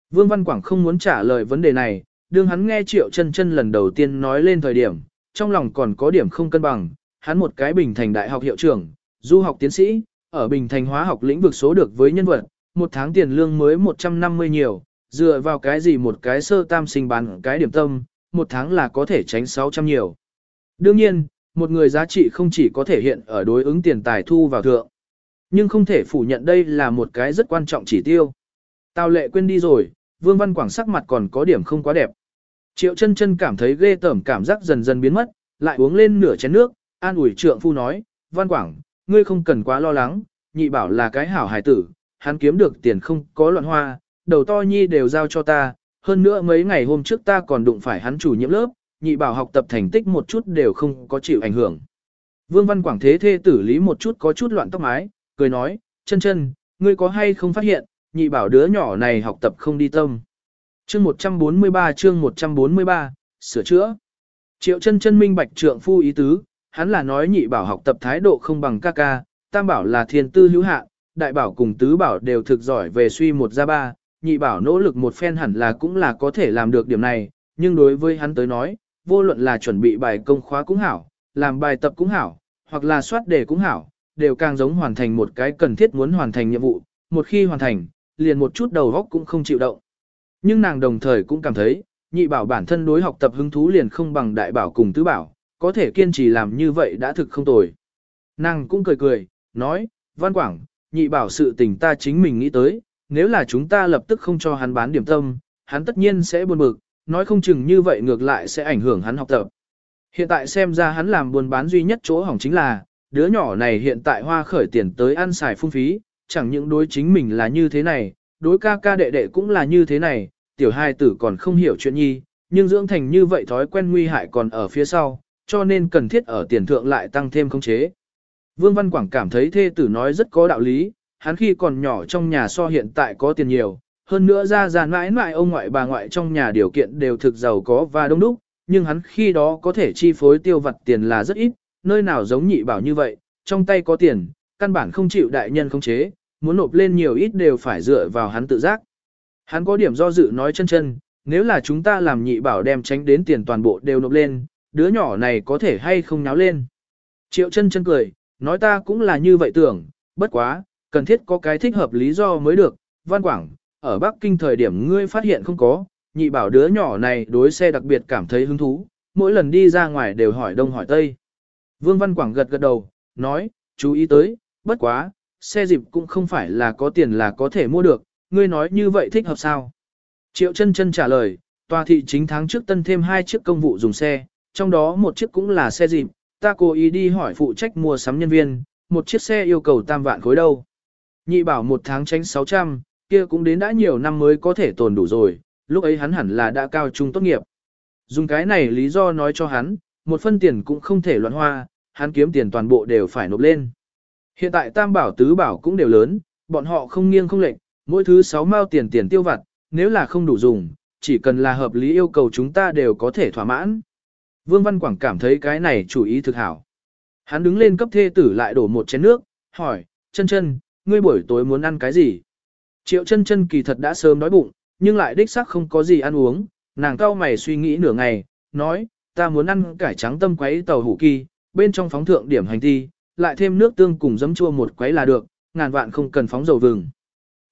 Vương Văn Quảng không muốn trả lời vấn đề này, đương hắn nghe Triệu chân chân lần đầu tiên nói lên thời điểm, trong lòng còn có điểm không cân bằng, hắn một cái bình thành đại học hiệu trưởng, du học tiến sĩ, ở bình thành hóa học lĩnh vực số được với nhân vật, một tháng tiền lương mới 150 nhiều, dựa vào cái gì một cái sơ tam sinh bán cái điểm tâm, một tháng là có thể tránh 600 nhiều. Đương nhiên, một người giá trị không chỉ có thể hiện ở đối ứng tiền tài thu vào thượng, nhưng không thể phủ nhận đây là một cái rất quan trọng chỉ tiêu. Tào lệ quên đi rồi, Vương Văn Quảng sắc mặt còn có điểm không quá đẹp. Triệu chân chân cảm thấy ghê tởm cảm giác dần dần biến mất, lại uống lên nửa chén nước, an ủi trượng phu nói, Văn Quảng, ngươi không cần quá lo lắng, nhị bảo là cái hảo hài tử, hắn kiếm được tiền không có loạn hoa, đầu to nhi đều giao cho ta, hơn nữa mấy ngày hôm trước ta còn đụng phải hắn chủ nhiệm lớp, nhị bảo học tập thành tích một chút đều không có chịu ảnh hưởng. Vương Văn Quảng thế thê tử lý một chút có chút loạn tóc mái, cười nói, chân chân, ngươi có hay không phát hiện, nhị bảo đứa nhỏ này học tập không đi tâm. Chương 143 chương 143, sửa chữa. Triệu chân chân minh bạch trượng phu ý tứ, hắn là nói nhị bảo học tập thái độ không bằng ca ca, tam bảo là thiên tư hữu Hạ, đại bảo cùng tứ bảo đều thực giỏi về suy một ra ba, nhị bảo nỗ lực một phen hẳn là cũng là có thể làm được điểm này, nhưng đối với hắn tới nói, vô luận là chuẩn bị bài công khóa cũng hảo, làm bài tập cũng hảo, hoặc là soát đề cũng hảo, đều càng giống hoàn thành một cái cần thiết muốn hoàn thành nhiệm vụ, một khi hoàn thành, liền một chút đầu góc cũng không chịu động. Nhưng nàng đồng thời cũng cảm thấy, nhị bảo bản thân đối học tập hứng thú liền không bằng đại bảo cùng tứ bảo, có thể kiên trì làm như vậy đã thực không tồi. Nàng cũng cười cười, nói, Văn Quảng, nhị bảo sự tình ta chính mình nghĩ tới, nếu là chúng ta lập tức không cho hắn bán điểm tâm, hắn tất nhiên sẽ buồn bực, nói không chừng như vậy ngược lại sẽ ảnh hưởng hắn học tập. Hiện tại xem ra hắn làm buôn bán duy nhất chỗ hỏng chính là, đứa nhỏ này hiện tại hoa khởi tiền tới ăn xài phung phí, chẳng những đối chính mình là như thế này, đối ca ca đệ đệ cũng là như thế này, tiểu hai tử còn không hiểu chuyện nhi, nhưng dưỡng thành như vậy thói quen nguy hại còn ở phía sau, cho nên cần thiết ở tiền thượng lại tăng thêm khống chế. Vương Văn Quảng cảm thấy thê tử nói rất có đạo lý, hắn khi còn nhỏ trong nhà so hiện tại có tiền nhiều, hơn nữa ra ra mãi mãi ông ngoại bà ngoại trong nhà điều kiện đều thực giàu có và đông đúc, nhưng hắn khi đó có thể chi phối tiêu vặt tiền là rất ít, nơi nào giống nhị bảo như vậy, trong tay có tiền, căn bản không chịu đại nhân khống chế, muốn nộp lên nhiều ít đều phải dựa vào hắn tự giác. Hắn có điểm do dự nói chân chân, nếu là chúng ta làm nhị bảo đem tránh đến tiền toàn bộ đều nộp lên, đứa nhỏ này có thể hay không náo lên. Triệu chân chân cười, nói ta cũng là như vậy tưởng, bất quá, cần thiết có cái thích hợp lý do mới được, văn quảng, ở Bắc Kinh thời điểm ngươi phát hiện không có, nhị bảo đứa nhỏ này đối xe đặc biệt cảm thấy hứng thú, mỗi lần đi ra ngoài đều hỏi đông hỏi tây. Vương Văn Quảng gật gật đầu, nói, chú ý tới, bất quá, xe dịp cũng không phải là có tiền là có thể mua được, ngươi nói như vậy thích hợp sao? Triệu chân chân trả lời, tòa thị chính tháng trước tân thêm hai chiếc công vụ dùng xe, trong đó một chiếc cũng là xe dịp, ta cố ý đi hỏi phụ trách mua sắm nhân viên, một chiếc xe yêu cầu tam vạn khối đâu. Nhị bảo một tháng tránh 600, kia cũng đến đã nhiều năm mới có thể tồn đủ rồi, lúc ấy hắn hẳn là đã cao trung tốt nghiệp. Dùng cái này lý do nói cho hắn, một phân tiền cũng không thể loạn hoa, hắn kiếm tiền toàn bộ đều phải nộp lên. Hiện tại tam bảo tứ bảo cũng đều lớn, bọn họ không nghiêng không lệch, mỗi thứ 6 mao tiền tiền tiêu vặt, nếu là không đủ dùng, chỉ cần là hợp lý yêu cầu chúng ta đều có thể thỏa mãn. Vương Văn Quảng cảm thấy cái này chủ ý thực hảo. Hắn đứng lên cấp thê tử lại đổ một chén nước, hỏi, chân chân, ngươi buổi tối muốn ăn cái gì? Triệu chân chân kỳ thật đã sớm đói bụng, nhưng lại đích xác không có gì ăn uống, nàng cao mày suy nghĩ nửa ngày, nói, ta muốn ăn cải trắng tâm quấy tàu hủ kỳ, bên trong phóng thượng điểm hành thi lại thêm nước tương cùng giấm chua một quấy là được, ngàn vạn không cần phóng dầu vừng.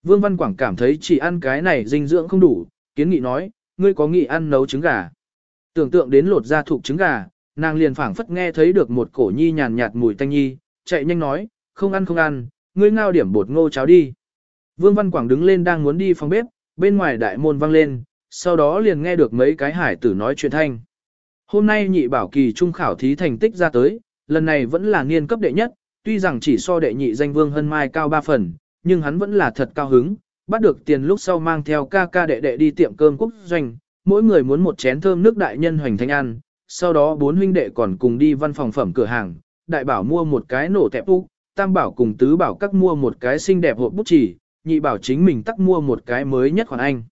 Vương Văn Quảng cảm thấy chỉ ăn cái này dinh dưỡng không đủ, kiến nghị nói, ngươi có nghị ăn nấu trứng gà. Tưởng tượng đến lột ra thuộc trứng gà, nàng liền phảng phất nghe thấy được một cổ nhi nhàn nhạt mùi tanh nhi, chạy nhanh nói, không ăn không ăn, ngươi ngao điểm bột ngô cháo đi. Vương Văn Quảng đứng lên đang muốn đi phòng bếp, bên ngoài đại môn vang lên, sau đó liền nghe được mấy cái hải tử nói chuyện thanh. Hôm nay nhị bảo kỳ trung khảo thí thành tích ra tới, lần này vẫn là niên cấp đệ nhất, tuy rằng chỉ so đệ nhị danh Vương Hân Mai cao 3 phần, nhưng hắn vẫn là thật cao hứng, bắt được tiền lúc sau mang theo ca ca đệ đệ đi tiệm cơm quốc doanh, mỗi người muốn một chén thơm nước đại nhân hoành thanh ăn, sau đó bốn huynh đệ còn cùng đi văn phòng phẩm cửa hàng, đại bảo mua một cái nổ tẹp úc, tam bảo cùng tứ bảo các mua một cái xinh đẹp hộp bút chỉ, nhị bảo chính mình tắc mua một cái mới nhất khoản anh.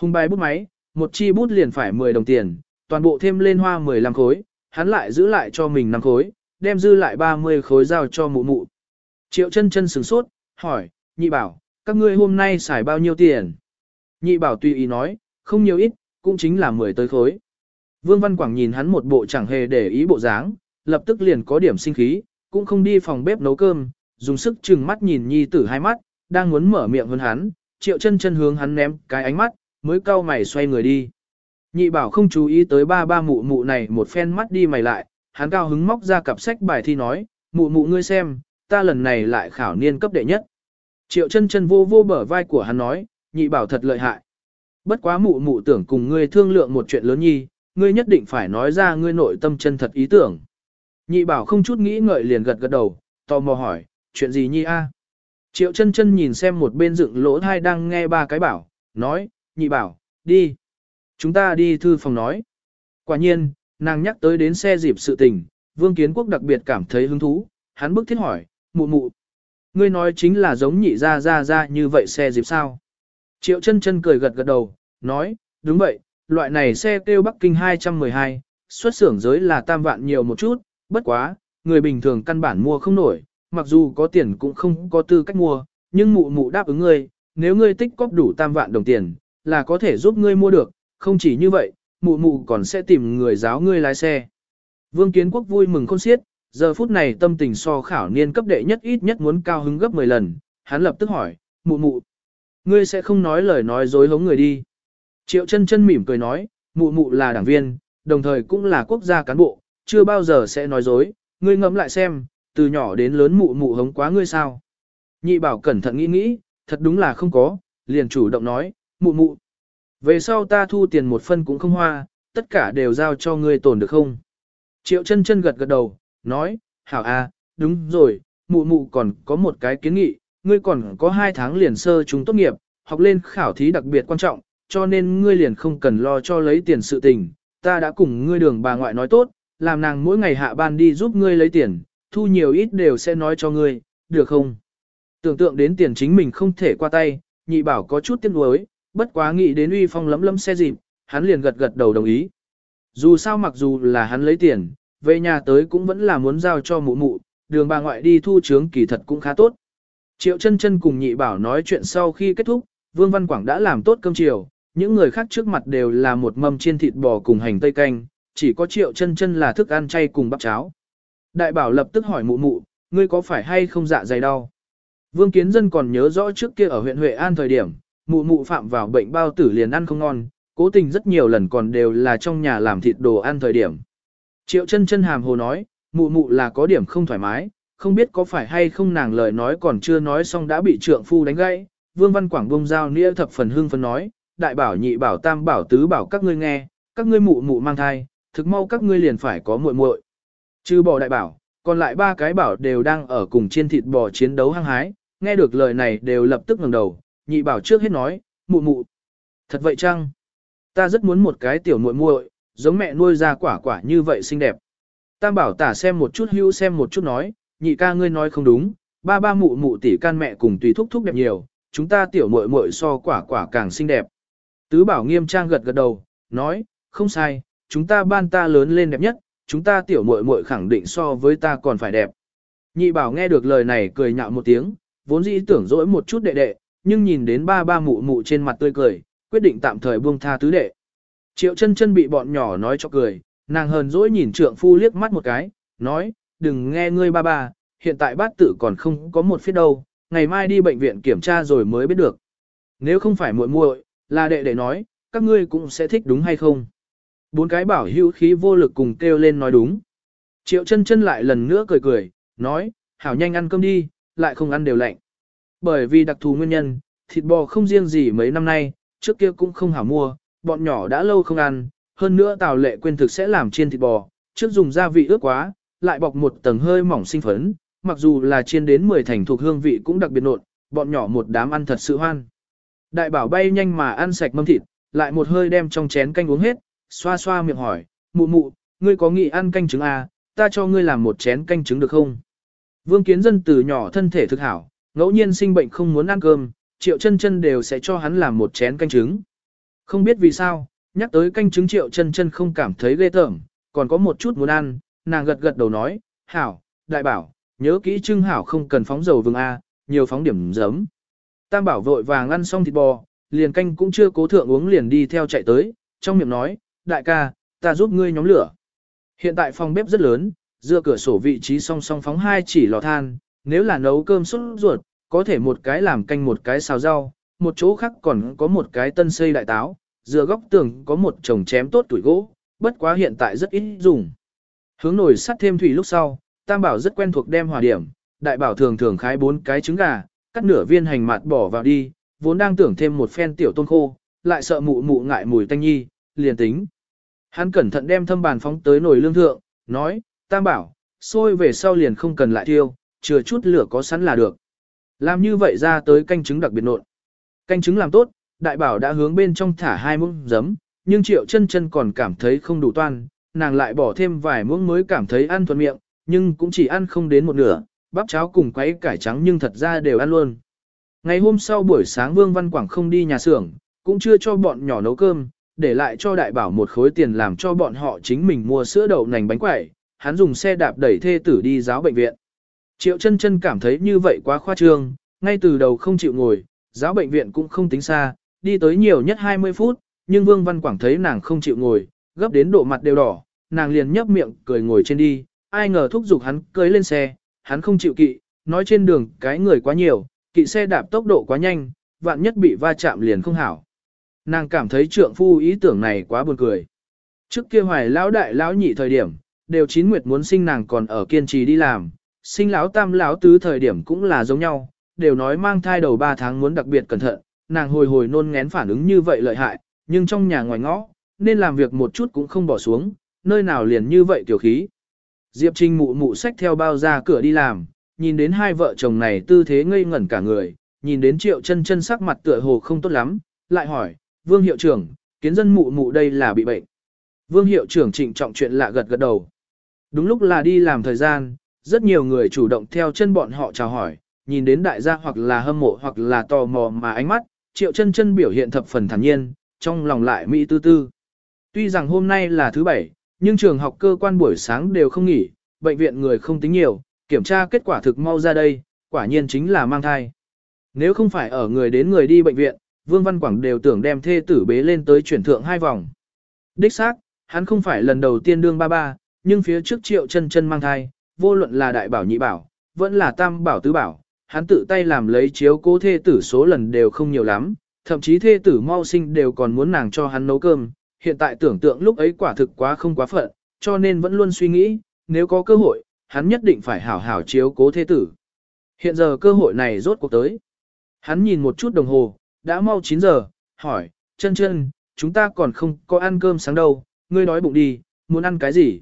Hùng bài bút máy, một chi bút liền phải 10 đồng tiền, toàn bộ thêm lên hoa 15 khối, hắn lại giữ lại cho mình 5 khối, đem dư lại 30 khối giao cho mụ mụ. Triệu chân chân sửng sốt, hỏi, nhị bảo, các ngươi hôm nay xài bao nhiêu tiền? Nhị bảo tùy ý nói, không nhiều ít, cũng chính là 10 tới khối. Vương Văn Quảng nhìn hắn một bộ chẳng hề để ý bộ dáng, lập tức liền có điểm sinh khí, cũng không đi phòng bếp nấu cơm, dùng sức chừng mắt nhìn nhi tử hai mắt, đang muốn mở miệng hơn hắn, triệu chân chân hướng hắn ném cái ánh mắt, mới cau mày xoay người đi. Nhị bảo không chú ý tới ba ba mụ mụ này một phen mắt đi mày lại, hắn cao hứng móc ra cặp sách bài thi nói, mụ mụ ngươi xem, ta lần này lại khảo niên cấp đệ nhất. Triệu chân chân vô vô bờ vai của hắn nói, nhị bảo thật lợi hại. Bất quá mụ mụ tưởng cùng ngươi thương lượng một chuyện lớn nhi, ngươi nhất định phải nói ra ngươi nội tâm chân thật ý tưởng. Nhị bảo không chút nghĩ ngợi liền gật gật đầu, tò mò hỏi, chuyện gì nhi a? Triệu chân chân nhìn xem một bên dựng lỗ thai đang nghe ba cái bảo, nói, nhị bảo, đi. Chúng ta đi thư phòng nói. Quả nhiên, nàng nhắc tới đến xe dịp sự tình, Vương Kiến Quốc đặc biệt cảm thấy hứng thú, hắn bức thiết hỏi, mụ mụ. Ngươi nói chính là giống nhị ra ra ra như vậy xe dịp sao? Triệu chân chân cười gật gật đầu, nói, đúng vậy, loại này xe kêu Bắc Kinh 212, xuất xưởng giới là tam vạn nhiều một chút, bất quá, người bình thường căn bản mua không nổi, mặc dù có tiền cũng không có tư cách mua, nhưng mụ mụ đáp ứng ngươi, nếu ngươi tích cóp đủ tam vạn đồng tiền, là có thể giúp ngươi mua được, không chỉ như vậy, mụ mụ còn sẽ tìm người giáo ngươi lái xe. Vương Kiến Quốc vui mừng khôn xiết, giờ phút này tâm tình so khảo niên cấp đệ nhất ít nhất muốn cao hứng gấp 10 lần, hắn lập tức hỏi, mụ mụ, ngươi sẽ không nói lời nói dối hống người đi. Triệu chân chân mỉm cười nói, mụ mụ là đảng viên, đồng thời cũng là quốc gia cán bộ, chưa bao giờ sẽ nói dối, ngươi ngẫm lại xem, từ nhỏ đến lớn mụ mụ hống quá ngươi sao. Nhị bảo cẩn thận nghĩ nghĩ, thật đúng là không có, liền chủ động nói, mụ mụ. Về sau ta thu tiền một phân cũng không hoa, tất cả đều giao cho ngươi tổn được không? Triệu chân chân gật gật đầu, nói, hảo à, đúng rồi, mụ mụ còn có một cái kiến nghị, ngươi còn có hai tháng liền sơ chúng tốt nghiệp, học lên khảo thí đặc biệt quan trọng, cho nên ngươi liền không cần lo cho lấy tiền sự tình, ta đã cùng ngươi đường bà ngoại nói tốt, làm nàng mỗi ngày hạ ban đi giúp ngươi lấy tiền, thu nhiều ít đều sẽ nói cho ngươi, được không? Tưởng tượng đến tiền chính mình không thể qua tay, nhị bảo có chút tiếc nuối, bất quá nghĩ đến uy phong lấm lấm xe dịp, hắn liền gật gật đầu đồng ý. Dù sao mặc dù là hắn lấy tiền, về nhà tới cũng vẫn là muốn giao cho mụ mụ, đường bà ngoại đi thu trướng kỳ thật cũng khá tốt. Triệu chân chân cùng nhị bảo nói chuyện sau khi kết thúc, Vương Văn Quảng đã làm tốt cơm chiều, những người khác trước mặt đều là một mâm chiên thịt bò cùng hành tây canh, chỉ có triệu chân chân là thức ăn chay cùng bắp cháo. Đại bảo lập tức hỏi mụ mụ, ngươi có phải hay không dạ dày đau? Vương Kiến Dân còn nhớ rõ trước kia ở huyện Huệ An thời điểm, mụ mụ phạm vào bệnh bao tử liền ăn không ngon, cố tình rất nhiều lần còn đều là trong nhà làm thịt đồ ăn thời điểm. Triệu chân chân hàm hồ nói, mụ mụ là có điểm không thoải mái, không biết có phải hay không nàng lời nói còn chưa nói xong đã bị trượng phu đánh gãy. Vương Văn Quảng bông dao nĩa thập phần hương phân nói, đại bảo nhị bảo tam bảo tứ bảo các ngươi nghe, các ngươi mụ mụ mang thai, thực mau các ngươi liền phải có muội muội. Trừ bỏ đại bảo, còn lại ba cái bảo đều đang ở cùng trên thịt bò chiến đấu hăng hái, nghe được lời này đều lập tức ngẩng đầu, nhị bảo trước hết nói, mụ mụ. Thật vậy chăng? Ta rất muốn một cái tiểu muội muội, giống mẹ nuôi ra quả quả như vậy xinh đẹp. Tam bảo tả xem một chút hưu xem một chút nói, nhị ca ngươi nói không đúng, ba ba mụ mụ tỷ can mẹ cùng tùy thúc thúc đẹp nhiều, chúng ta tiểu muội muội so quả quả càng xinh đẹp. Tứ bảo nghiêm trang gật gật đầu, nói, không sai, chúng ta ban ta lớn lên đẹp nhất, chúng ta tiểu muội muội khẳng định so với ta còn phải đẹp. Nhị bảo nghe được lời này cười nhạo một tiếng, vốn dĩ tưởng dỗi một chút đệ đệ, nhưng nhìn đến ba ba mụ mụ trên mặt tươi cười, quyết định tạm thời buông tha tứ đệ. Triệu chân chân bị bọn nhỏ nói cho cười, nàng hờn dỗi nhìn trượng phu liếc mắt một cái, nói, đừng nghe ngươi ba ba, hiện tại bát tử còn không có một phía đâu, ngày mai đi bệnh viện kiểm tra rồi mới biết được. Nếu không phải muội muội, là đệ đệ nói, các ngươi cũng sẽ thích đúng hay không? Bốn cái bảo hữu khí vô lực cùng kêu lên nói đúng. Triệu chân chân lại lần nữa cười cười, nói, hảo nhanh ăn cơm đi, lại không ăn đều lạnh. Bởi vì đặc thù nguyên nhân, thịt bò không riêng gì mấy năm nay, trước kia cũng không hảo mua, bọn nhỏ đã lâu không ăn, hơn nữa tào lệ quên thực sẽ làm chiên thịt bò, trước dùng gia vị ướp quá, lại bọc một tầng hơi mỏng sinh phấn, mặc dù là chiên đến 10 thành thuộc hương vị cũng đặc biệt nộn, bọn nhỏ một đám ăn thật sự hoan. Đại bảo bay nhanh mà ăn sạch mâm thịt, lại một hơi đem trong chén canh uống hết, xoa xoa miệng hỏi, mụ mụ, ngươi có nghĩ ăn canh trứng à, ta cho ngươi làm một chén canh trứng được không? Vương Kiến Dân từ nhỏ thân thể thực hảo, ngẫu nhiên sinh bệnh không muốn ăn cơm, triệu chân chân đều sẽ cho hắn làm một chén canh trứng. Không biết vì sao, nhắc tới canh trứng triệu chân chân không cảm thấy ghê tởm, còn có một chút muốn ăn, nàng gật gật đầu nói, hảo, đại bảo, nhớ kỹ trưng hảo không cần phóng dầu vừng A, nhiều phóng điểm giấm. Tam bảo vội vàng ăn xong thịt bò, liền canh cũng chưa cố thượng uống liền đi theo chạy tới, trong miệng nói, đại ca, ta giúp ngươi nhóm lửa. Hiện tại phòng bếp rất lớn, dựa cửa sổ vị trí song song phóng hai chỉ lò than, nếu là nấu cơm sốt ruột, có thể một cái làm canh một cái xào rau, một chỗ khác còn có một cái tân xây đại táo, dựa góc tường có một chồng chém tốt tuổi gỗ, bất quá hiện tại rất ít dùng. Hướng nồi sắt thêm thủy lúc sau, Tam Bảo rất quen thuộc đem hòa điểm, Đại Bảo thường thường khái bốn cái trứng gà, cắt nửa viên hành mạt bỏ vào đi, vốn đang tưởng thêm một phen tiểu tôn khô, lại sợ mụ mụ ngại mùi tanh nhi, liền tính. Hắn cẩn thận đem thâm bàn phóng tới nồi lương thượng, nói, Tam Bảo, sôi về sau liền không cần lại thiêu, chừa chút lửa có sẵn là được. Làm như vậy ra tới canh trứng đặc biệt nộn. Canh trứng làm tốt, đại bảo đã hướng bên trong thả hai muỗng giấm, nhưng triệu chân chân còn cảm thấy không đủ toan, nàng lại bỏ thêm vài muỗng mới cảm thấy ăn thuận miệng, nhưng cũng chỉ ăn không đến một nửa, bắp cháo cùng quấy cải trắng nhưng thật ra đều ăn luôn. Ngày hôm sau buổi sáng Vương Văn Quảng không đi nhà xưởng, cũng chưa cho bọn nhỏ nấu cơm, để lại cho đại bảo một khối tiền làm cho bọn họ chính mình mua sữa đậu nành bánh quẩy, hắn dùng xe đạp đẩy thê tử đi giáo bệnh viện. Triệu chân chân cảm thấy như vậy quá khoa trương, ngay từ đầu không chịu ngồi, giáo bệnh viện cũng không tính xa, đi tới nhiều nhất 20 phút, nhưng Vương Văn Quảng thấy nàng không chịu ngồi, gấp đến độ mặt đều đỏ, nàng liền nhấp miệng cười ngồi trên đi, ai ngờ thúc giục hắn cưới lên xe, hắn không chịu kỵ, nói trên đường cái người quá nhiều, kỵ xe đạp tốc độ quá nhanh, vạn nhất bị va chạm liền không hảo. Nàng cảm thấy trượng phu ý tưởng này quá buồn cười. Trước kia hoài lão đại lão nhị thời điểm, đều chín nguyệt muốn sinh nàng còn ở kiên trì đi làm, sinh lão tam lão tứ thời điểm cũng là giống nhau, đều nói mang thai đầu 3 tháng muốn đặc biệt cẩn thận, nàng hồi hồi nôn ngén phản ứng như vậy lợi hại, nhưng trong nhà ngoài ngõ, nên làm việc một chút cũng không bỏ xuống, nơi nào liền như vậy tiểu khí. Diệp Trinh mụ mụ xách theo bao ra cửa đi làm, nhìn đến hai vợ chồng này tư thế ngây ngẩn cả người, nhìn đến triệu chân chân sắc mặt tựa hồ không tốt lắm, lại hỏi, vương hiệu trưởng, kiến dân mụ mụ đây là bị bệnh. Vương hiệu trưởng trịnh trọng chuyện lạ gật gật đầu. Đúng lúc là đi làm thời gian, rất nhiều người chủ động theo chân bọn họ chào hỏi, nhìn đến đại gia hoặc là hâm mộ hoặc là tò mò mà ánh mắt, triệu chân chân biểu hiện thập phần thản nhiên, trong lòng lại mỹ tư tư. Tuy rằng hôm nay là thứ bảy, nhưng trường học cơ quan buổi sáng đều không nghỉ, bệnh viện người không tính nhiều, kiểm tra kết quả thực mau ra đây, quả nhiên chính là mang thai. Nếu không phải ở người đến người đi bệnh viện, Vương Văn Quảng đều tưởng đem thê tử bế lên tới chuyển thượng hai vòng. Đích xác, hắn không phải lần đầu tiên đương ba ba, nhưng phía trước triệu chân chân mang thai, vô luận là đại bảo nhị bảo, vẫn là tam bảo tứ bảo, hắn tự tay làm lấy chiếu cố thê tử số lần đều không nhiều lắm, thậm chí thê tử mau sinh đều còn muốn nàng cho hắn nấu cơm, hiện tại tưởng tượng lúc ấy quả thực quá không quá phận, cho nên vẫn luôn suy nghĩ, nếu có cơ hội, hắn nhất định phải hảo hảo chiếu cố thê tử. Hiện giờ cơ hội này rốt cuộc tới. Hắn nhìn một chút đồng hồ, đã mau 9 giờ, hỏi, chân chân, chúng ta còn không có ăn cơm sáng đâu, ngươi đói bụng đi, muốn ăn cái gì?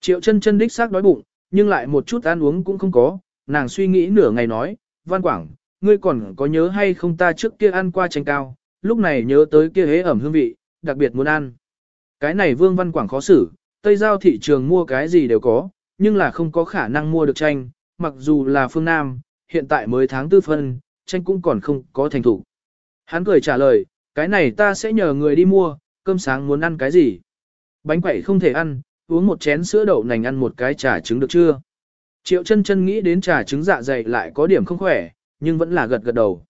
Triệu chân chân đích xác đói bụng, nhưng lại một chút ăn uống cũng không có, nàng suy nghĩ nửa ngày nói, Văn Quảng, ngươi còn có nhớ hay không ta trước kia ăn qua chanh cao, lúc này nhớ tới kia hế ẩm hương vị, đặc biệt muốn ăn. Cái này Vương Văn Quảng khó xử, Tây Giao thị trường mua cái gì đều có, nhưng là không có khả năng mua được chanh mặc dù là phương Nam, hiện tại mới tháng tư phân, chanh cũng còn không có thành thủ. Hắn cười trả lời, cái này ta sẽ nhờ người đi mua, cơm sáng muốn ăn cái gì? Bánh quẩy không thể ăn, uống một chén sữa đậu nành ăn một cái trà trứng được chưa? Triệu chân chân nghĩ đến trà trứng dạ dày lại có điểm không khỏe, nhưng vẫn là gật gật đầu.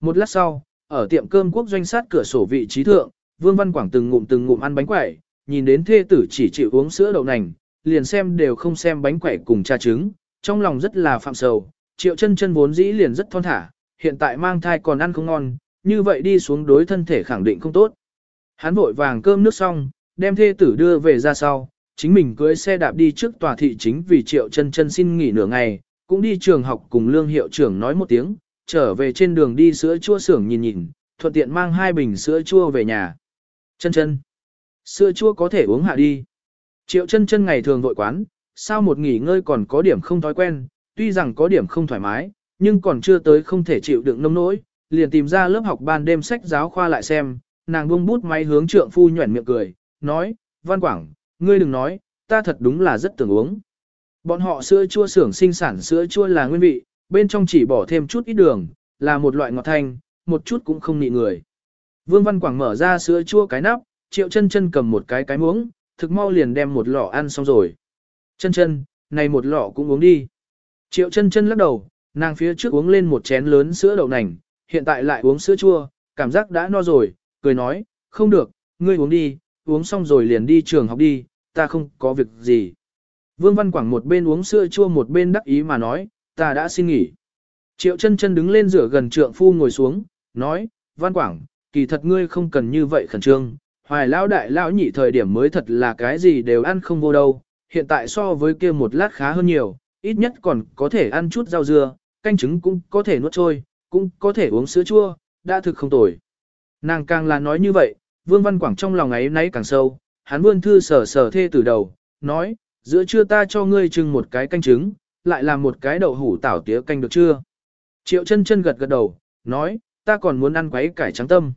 Một lát sau, ở tiệm cơm quốc doanh sát cửa sổ vị trí thượng, Vương Văn Quảng từng ngụm từng ngụm ăn bánh quẩy, nhìn đến thê tử chỉ chịu uống sữa đậu nành, liền xem đều không xem bánh quẩy cùng trà trứng, trong lòng rất là phạm sầu. Triệu chân chân vốn dĩ liền rất thon thả, hiện tại mang thai còn ăn không ngon, như vậy đi xuống đối thân thể khẳng định không tốt. Hắn vội vàng cơm nước xong, đem thê tử đưa về ra sau, chính mình cưới xe đạp đi trước tòa thị chính vì triệu chân chân xin nghỉ nửa ngày, cũng đi trường học cùng lương hiệu trưởng nói một tiếng, trở về trên đường đi sữa chua xưởng nhìn nhìn, thuận tiện mang hai bình sữa chua về nhà. Chân chân, sữa chua có thể uống hạ đi. Triệu chân chân ngày thường vội quán, sao một nghỉ ngơi còn có điểm không thói quen, tuy rằng có điểm không thoải mái, nhưng còn chưa tới không thể chịu đựng nông nỗi, liền tìm ra lớp học ban đêm sách giáo khoa lại xem, nàng buông bút máy hướng trượng phu nhuẩn miệng cười, nói, Văn Quảng, ngươi đừng nói, ta thật đúng là rất tưởng uống. Bọn họ sữa chua xưởng sinh sản sữa chua là nguyên vị, bên trong chỉ bỏ thêm chút ít đường, là một loại ngọt thanh, một chút cũng không nị người. Vương Văn Quảng mở ra sữa chua cái nắp, triệu chân chân cầm một cái cái muỗng, thực mau liền đem một lọ ăn xong rồi. Chân chân, này một lọ cũng uống đi. Triệu chân chân lắc đầu, nàng phía trước uống lên một chén lớn sữa đậu nành, hiện tại lại uống sữa chua, cảm giác đã no rồi, cười nói, không được, ngươi uống đi, uống xong rồi liền đi trường học đi, ta không có việc gì. Vương Văn Quảng một bên uống sữa chua một bên đắc ý mà nói, ta đã xin nghỉ. Triệu chân chân đứng lên rửa gần trượng phu ngồi xuống, nói, Văn Quảng, kỳ thật ngươi không cần như vậy khẩn trương, hoài lão đại lão nhị thời điểm mới thật là cái gì đều ăn không vô đâu, hiện tại so với kia một lát khá hơn nhiều, ít nhất còn có thể ăn chút rau dưa, canh trứng cũng có thể nuốt trôi, cũng có thể uống sữa chua, đã thực không tồi. Nàng càng là nói như vậy, Vương Văn Quảng trong lòng ấy nấy càng sâu, hắn vươn thư sở sở thê từ đầu, nói, giữa trưa ta cho ngươi trưng một cái canh trứng, lại làm một cái đậu hủ tảo tía canh được chưa? Triệu chân chân gật gật đầu, nói, ta còn muốn ăn quấy cải trắng tâm.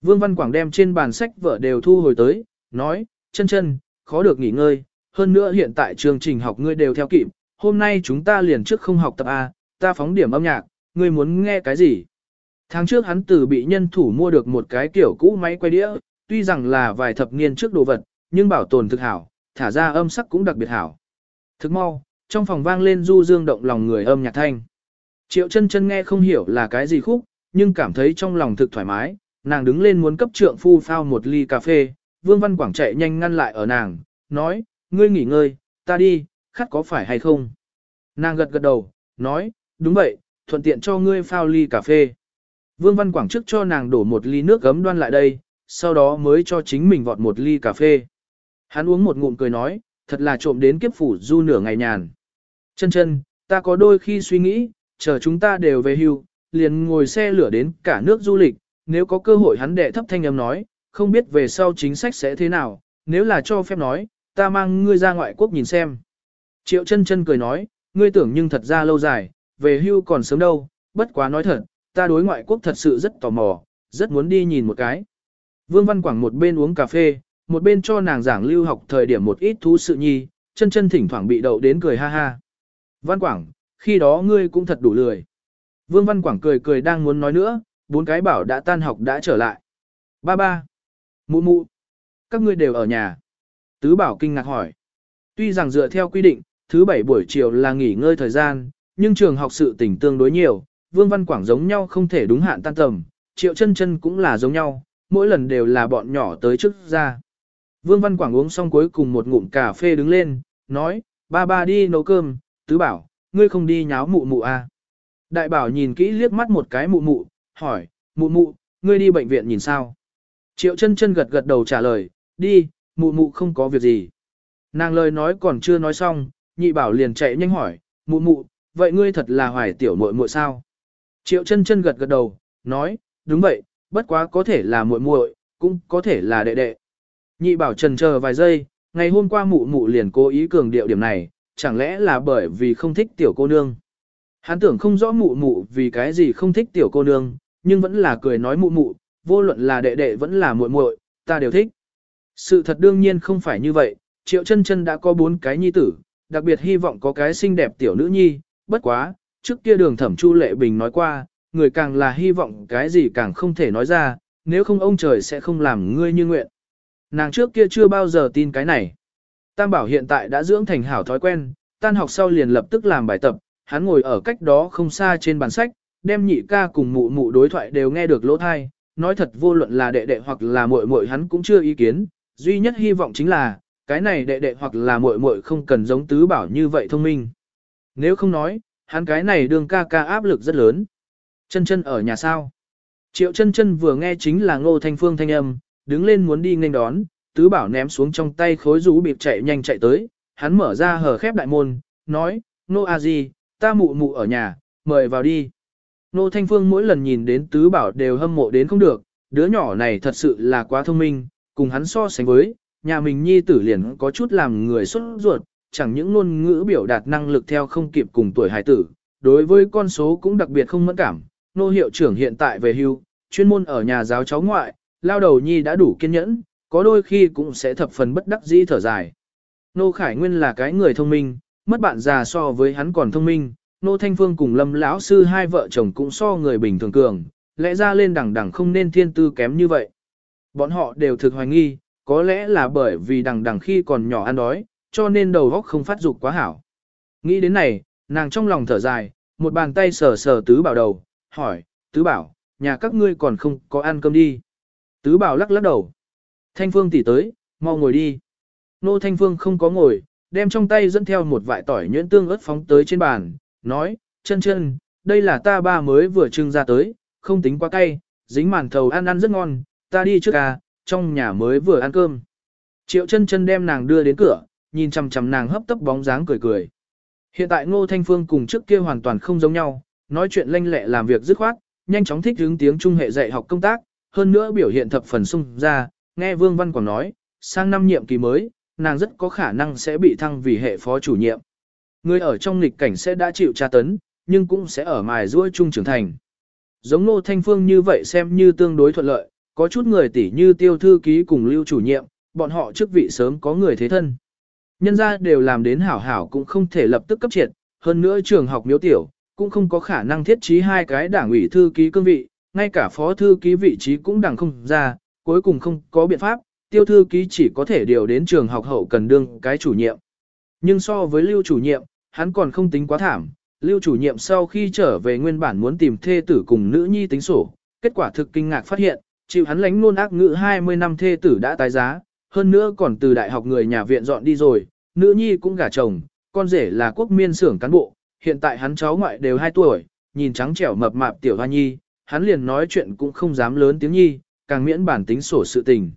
Vương Văn Quảng đem trên bàn sách vợ đều thu hồi tới, nói, chân chân, khó được nghỉ ngơi, hơn nữa hiện tại chương trình học ngươi đều theo kịp, hôm nay chúng ta liền trước không học tập A, ta phóng điểm âm nhạc, ngươi muốn nghe cái gì? Tháng trước hắn từ bị nhân thủ mua được một cái kiểu cũ máy quay đĩa, tuy rằng là vài thập niên trước đồ vật, nhưng bảo tồn thực hảo, thả ra âm sắc cũng đặc biệt hảo. Thức mau, trong phòng vang lên du dương động lòng người âm nhạc thanh. Triệu chân chân nghe không hiểu là cái gì khúc, nhưng cảm thấy trong lòng thực thoải mái, nàng đứng lên muốn cấp trượng phu phao một ly cà phê, Vương Văn Quảng chạy nhanh ngăn lại ở nàng, nói, ngươi nghỉ ngơi, ta đi, khát có phải hay không? Nàng gật gật đầu, nói, đúng vậy, thuận tiện cho ngươi phao ly cà phê. Vương Văn Quảng trước cho nàng đổ một ly nước gấm đoan lại đây, sau đó mới cho chính mình vọt một ly cà phê. Hắn uống một ngụm cười nói, thật là trộm đến kiếp phủ du nửa ngày nhàn. Chân chân, ta có đôi khi suy nghĩ, chờ chúng ta đều về hưu, liền ngồi xe lửa đến cả nước du lịch, nếu có cơ hội hắn đệ thấp thanh âm nói, không biết về sau chính sách sẽ thế nào, nếu là cho phép nói, ta mang ngươi ra ngoại quốc nhìn xem. Triệu chân chân cười nói, ngươi tưởng nhưng thật ra lâu dài, về hưu còn sớm đâu, bất quá nói thật, ta đối ngoại quốc thật sự rất tò mò, rất muốn đi nhìn một cái. Vương Văn Quảng một bên uống cà phê, một bên cho nàng giảng lưu học thời điểm một ít thú sự nhi, chân chân thỉnh thoảng bị đậu đến cười ha ha. Văn Quảng, khi đó ngươi cũng thật đủ lười. Vương Văn Quảng cười cười đang muốn nói nữa, bốn cái bảo đã tan học đã trở lại. Ba ba. Mụ mụ. Các ngươi đều ở nhà. Tứ bảo kinh ngạc hỏi. Tuy rằng dựa theo quy định, thứ bảy buổi chiều là nghỉ ngơi thời gian, nhưng trường học sự tình tương đối nhiều, Vương Văn Quảng giống nhau không thể đúng hạn tan tầm, Triệu chân chân cũng là giống nhau, mỗi lần đều là bọn nhỏ tới trước ra. Vương Văn Quảng uống xong cuối cùng một ngụm cà phê đứng lên, nói, ba ba đi nấu cơm, tứ bảo, ngươi không đi nháo mụ mụ à. Đại bảo nhìn kỹ liếc mắt một cái mụ mụ, hỏi, mụ mụ, ngươi đi bệnh viện nhìn sao? Triệu chân chân gật gật đầu trả lời, đi, mụ mụ không có việc gì. Nàng lời nói còn chưa nói xong, nhị bảo liền chạy nhanh hỏi, mụ mụ, vậy ngươi thật là hoài tiểu muội muội sao? Triệu chân chân gật gật đầu, nói, đúng vậy, bất quá có thể là muội muội, cũng có thể là đệ đệ. Nhị bảo trần chờ vài giây, ngày hôm qua mụ mụ liền cố ý cường điệu điểm này, chẳng lẽ là bởi vì không thích tiểu cô nương. Hắn tưởng không rõ mụ mụ vì cái gì không thích tiểu cô nương, nhưng vẫn là cười nói mụ mụ, vô luận là đệ đệ vẫn là muội muội, ta đều thích. Sự thật đương nhiên không phải như vậy, triệu chân chân đã có bốn cái nhi tử, đặc biệt hy vọng có cái xinh đẹp tiểu nữ nhi, bất quá, trước kia đường thẩm chu lệ bình nói qua, người càng là hy vọng cái gì càng không thể nói ra, nếu không ông trời sẽ không làm ngươi như nguyện. Nàng trước kia chưa bao giờ tin cái này. Tam bảo hiện tại đã dưỡng thành hảo thói quen, tan học sau liền lập tức làm bài tập, hắn ngồi ở cách đó không xa trên bàn sách, đem nhị ca cùng mụ mụ đối thoại đều nghe được lỗ thai, nói thật vô luận là đệ đệ hoặc là muội muội hắn cũng chưa ý kiến, duy nhất hy vọng chính là, cái này đệ đệ hoặc là muội muội không cần giống tứ bảo như vậy thông minh. Nếu không nói, hắn cái này đương ca ca áp lực rất lớn. Chân chân ở nhà sao? Triệu chân chân vừa nghe chính là ngô thanh phương thanh âm, đứng lên muốn đi nghênh đón, tứ bảo ném xuống trong tay khối rú bịp chạy nhanh chạy tới, hắn mở ra hở khép đại môn, nói, nô a di, ta mụ mụ ở nhà, mời vào đi. Nô thanh phương mỗi lần nhìn đến tứ bảo đều hâm mộ đến không được, đứa nhỏ này thật sự là quá thông minh, cùng hắn so sánh với, nhà mình nhi tử liền có chút làm người xuất ruột, chẳng những ngôn ngữ biểu đạt năng lực theo không kịp cùng tuổi hải tử, đối với con số cũng đặc biệt không mẫn cảm. Nô hiệu trưởng hiện tại về hưu, chuyên môn ở nhà giáo cháu ngoại, lao đầu nhi đã đủ kiên nhẫn, có đôi khi cũng sẽ thập phần bất đắc dĩ thở dài. Nô Khải Nguyên là cái người thông minh, mất bạn già so với hắn còn thông minh, Nô Thanh Phương cùng Lâm lão sư hai vợ chồng cũng so người bình thường cường, lẽ ra lên đẳng đẳng không nên thiên tư kém như vậy. Bọn họ đều thực hoài nghi, có lẽ là bởi vì đằng đằng khi còn nhỏ ăn đói, cho nên đầu óc không phát dục quá hảo. Nghĩ đến này, nàng trong lòng thở dài, một bàn tay sờ sờ tứ bảo đầu, hỏi, tứ bảo, nhà các ngươi còn không có ăn cơm đi. Tứ bảo lắc lắc đầu. Thanh Phương tỉ tới, mau ngồi đi. Nô Thanh Phương không có ngồi, đem trong tay dẫn theo một vại tỏi nhuyễn tương ớt phóng tới trên bàn, nói, chân chân, đây là ta ba mới vừa trưng ra tới, không tính quá cay, dính màn thầu ăn ăn rất ngon, ta đi trước à, trong nhà mới vừa ăn cơm. Triệu chân chân đem nàng đưa đến cửa, nhìn chằm chằm nàng hấp tấp bóng dáng cười cười. Hiện tại Ngô Thanh Phương cùng trước kia hoàn toàn không giống nhau, nói chuyện lanh lẹ làm việc dứt khoát, nhanh chóng thích ứng tiếng trung hệ dạy học công tác, hơn nữa biểu hiện thập phần sung ra, nghe Vương Văn Quảng nói, sang năm nhiệm kỳ mới, nàng rất có khả năng sẽ bị thăng vì hệ phó chủ nhiệm. Người ở trong nghịch cảnh sẽ đã chịu tra tấn, nhưng cũng sẽ ở mài ruôi trung trưởng thành. Giống Nô Thanh Phương như vậy xem như tương đối thuận lợi, có chút người tỷ như tiêu thư ký cùng lưu chủ nhiệm, bọn họ chức vị sớm có người thế thân. Nhân ra đều làm đến hảo hảo cũng không thể lập tức cấp triệt, hơn nữa trường học miếu tiểu, cũng không có khả năng thiết trí hai cái đảng ủy thư ký cương vị, ngay cả phó thư ký vị trí cũng đẳng không ra, cuối cùng không có biện pháp, tiêu thư ký chỉ có thể điều đến trường học hậu cần đương cái chủ nhiệm. Nhưng so với lưu chủ nhiệm, hắn còn không tính quá thảm, lưu chủ nhiệm sau khi trở về nguyên bản muốn tìm thê tử cùng nữ nhi tính sổ, kết quả thực kinh ngạc phát hiện, chịu hắn lánh luôn ác ngữ 20 năm thê tử đã tái giá, hơn nữa còn từ đại học người nhà viện dọn đi rồi, nữ nhi cũng gả chồng, con rể là quốc miên xưởng cán bộ, hiện tại hắn cháu ngoại đều 2 tuổi, nhìn trắng trẻo mập mạp tiểu hoa nhi, hắn liền nói chuyện cũng không dám lớn tiếng nhi, càng miễn bản tính sổ sự tình.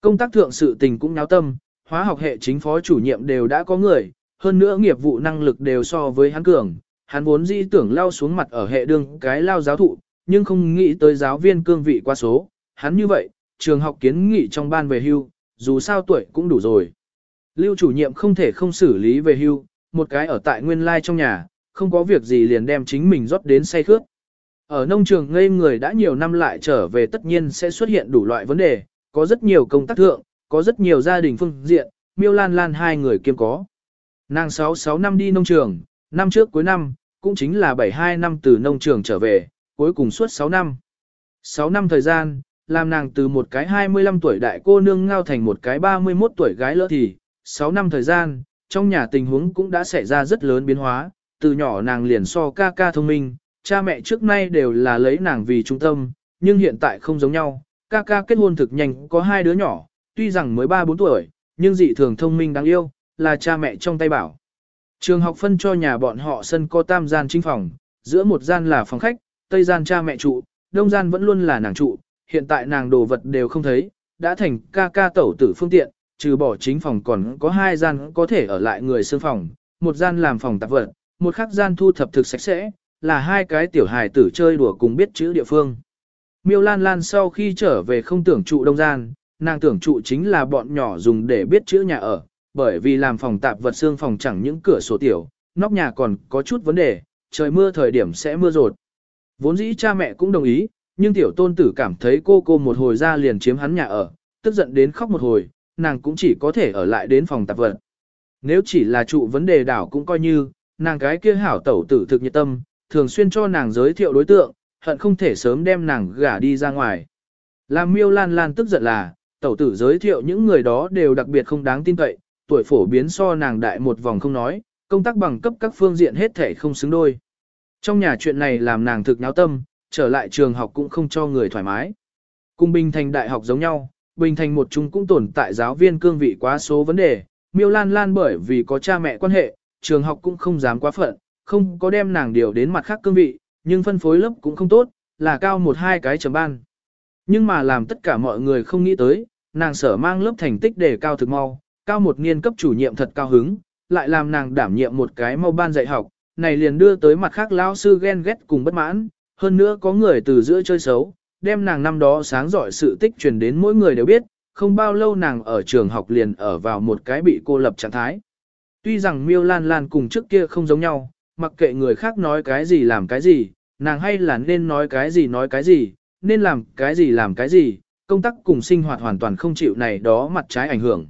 Công tác thượng sự tình cũng náo tâm, hóa học hệ chính phó chủ nhiệm đều đã có người, hơn nữa nghiệp vụ năng lực đều so với hắn cường, hắn vốn dĩ tưởng lao xuống mặt ở hệ đương cái lao giáo thụ, nhưng không nghĩ tới giáo viên cương vị qua số, hắn như vậy, trường học kiến nghị trong ban về hưu, dù sao tuổi cũng đủ rồi. Lưu chủ nhiệm không thể không xử lý về hưu, một cái ở tại nguyên lai trong nhà, không có việc gì liền đem chính mình rót đến say khướt. Ở nông trường ngây người đã nhiều năm lại trở về tất nhiên sẽ xuất hiện đủ loại vấn đề, có rất nhiều công tác thượng, có rất nhiều gia đình phương diện, miêu lan lan hai người kiêm có. Nàng 66 năm đi nông trường, năm trước cuối năm, cũng chính là 72 năm từ nông trường trở về, cuối cùng suốt 6 năm. 6 năm thời gian, làm nàng từ một cái 25 tuổi đại cô nương ngao thành một cái 31 tuổi gái lỡ thì, 6 năm thời gian, trong nhà tình huống cũng đã xảy ra rất lớn biến hóa, từ nhỏ nàng liền so ca ca thông minh, cha mẹ trước nay đều là lấy nàng vì trung tâm, nhưng hiện tại không giống nhau, ca ca kết hôn thực nhanh có hai đứa nhỏ, tuy rằng mới 3-4 tuổi, nhưng dị thường thông minh đáng yêu, là cha mẹ trong tay bảo. Trường học phân cho nhà bọn họ sân có tam gian chính phòng, giữa một gian là phòng khách, tây gian cha mẹ trụ, đông gian vẫn luôn là nàng trụ, hiện tại nàng đồ vật đều không thấy, đã thành ca ca tẩu tử phương tiện, trừ bỏ chính phòng còn có hai gian có thể ở lại người sương phòng, một gian làm phòng tạp vật, một khắc gian thu thập thực sạch sẽ, là hai cái tiểu hài tử chơi đùa cùng biết chữ địa phương. Miêu Lan Lan sau khi trở về không tưởng trụ đông gian, nàng tưởng trụ chính là bọn nhỏ dùng để biết chữ nhà ở, bởi vì làm phòng tạp vật xương phòng chẳng những cửa sổ tiểu, nóc nhà còn có chút vấn đề, trời mưa thời điểm sẽ mưa rột. Vốn dĩ cha mẹ cũng đồng ý, nhưng tiểu tôn tử cảm thấy cô cô một hồi ra liền chiếm hắn nhà ở, tức giận đến khóc một hồi, nàng cũng chỉ có thể ở lại đến phòng tạp vật. Nếu chỉ là trụ vấn đề đảo cũng coi như, nàng cái kia hảo tẩu tử thực nhiệt tâm, thường xuyên cho nàng giới thiệu đối tượng, hận không thể sớm đem nàng gả đi ra ngoài. Làm miêu lan lan tức giận là, tẩu tử giới thiệu những người đó đều đặc biệt không đáng tin cậy, tuổi phổ biến so nàng đại một vòng không nói, công tác bằng cấp các phương diện hết thể không xứng đôi. Trong nhà chuyện này làm nàng thực nháo tâm, trở lại trường học cũng không cho người thoải mái. Cùng Bình Thành đại học giống nhau, Bình Thành một chung cũng tồn tại giáo viên cương vị quá số vấn đề, miêu lan lan bởi vì có cha mẹ quan hệ, trường học cũng không dám quá phận, không có đem nàng điều đến mặt khác cương vị, nhưng phân phối lớp cũng không tốt, là cao một hai cái chấm ban. Nhưng mà làm tất cả mọi người không nghĩ tới, nàng sở mang lớp thành tích để cao thực mau, cao một niên cấp chủ nhiệm thật cao hứng, lại làm nàng đảm nhiệm một cái mau ban dạy học, này liền đưa tới mặt khác lão sư ghen ghét cùng bất mãn, hơn nữa có người từ giữa chơi xấu, đem nàng năm đó sáng giỏi sự tích truyền đến mỗi người đều biết, không bao lâu nàng ở trường học liền ở vào một cái bị cô lập trạng thái. Tuy rằng Miêu Lan Lan cùng trước kia không giống nhau, mặc kệ người khác nói cái gì làm cái gì, nàng hay là nên nói cái gì nói cái gì, nên làm cái gì làm cái gì, công tác cùng sinh hoạt hoàn toàn không chịu này đó mặt trái ảnh hưởng.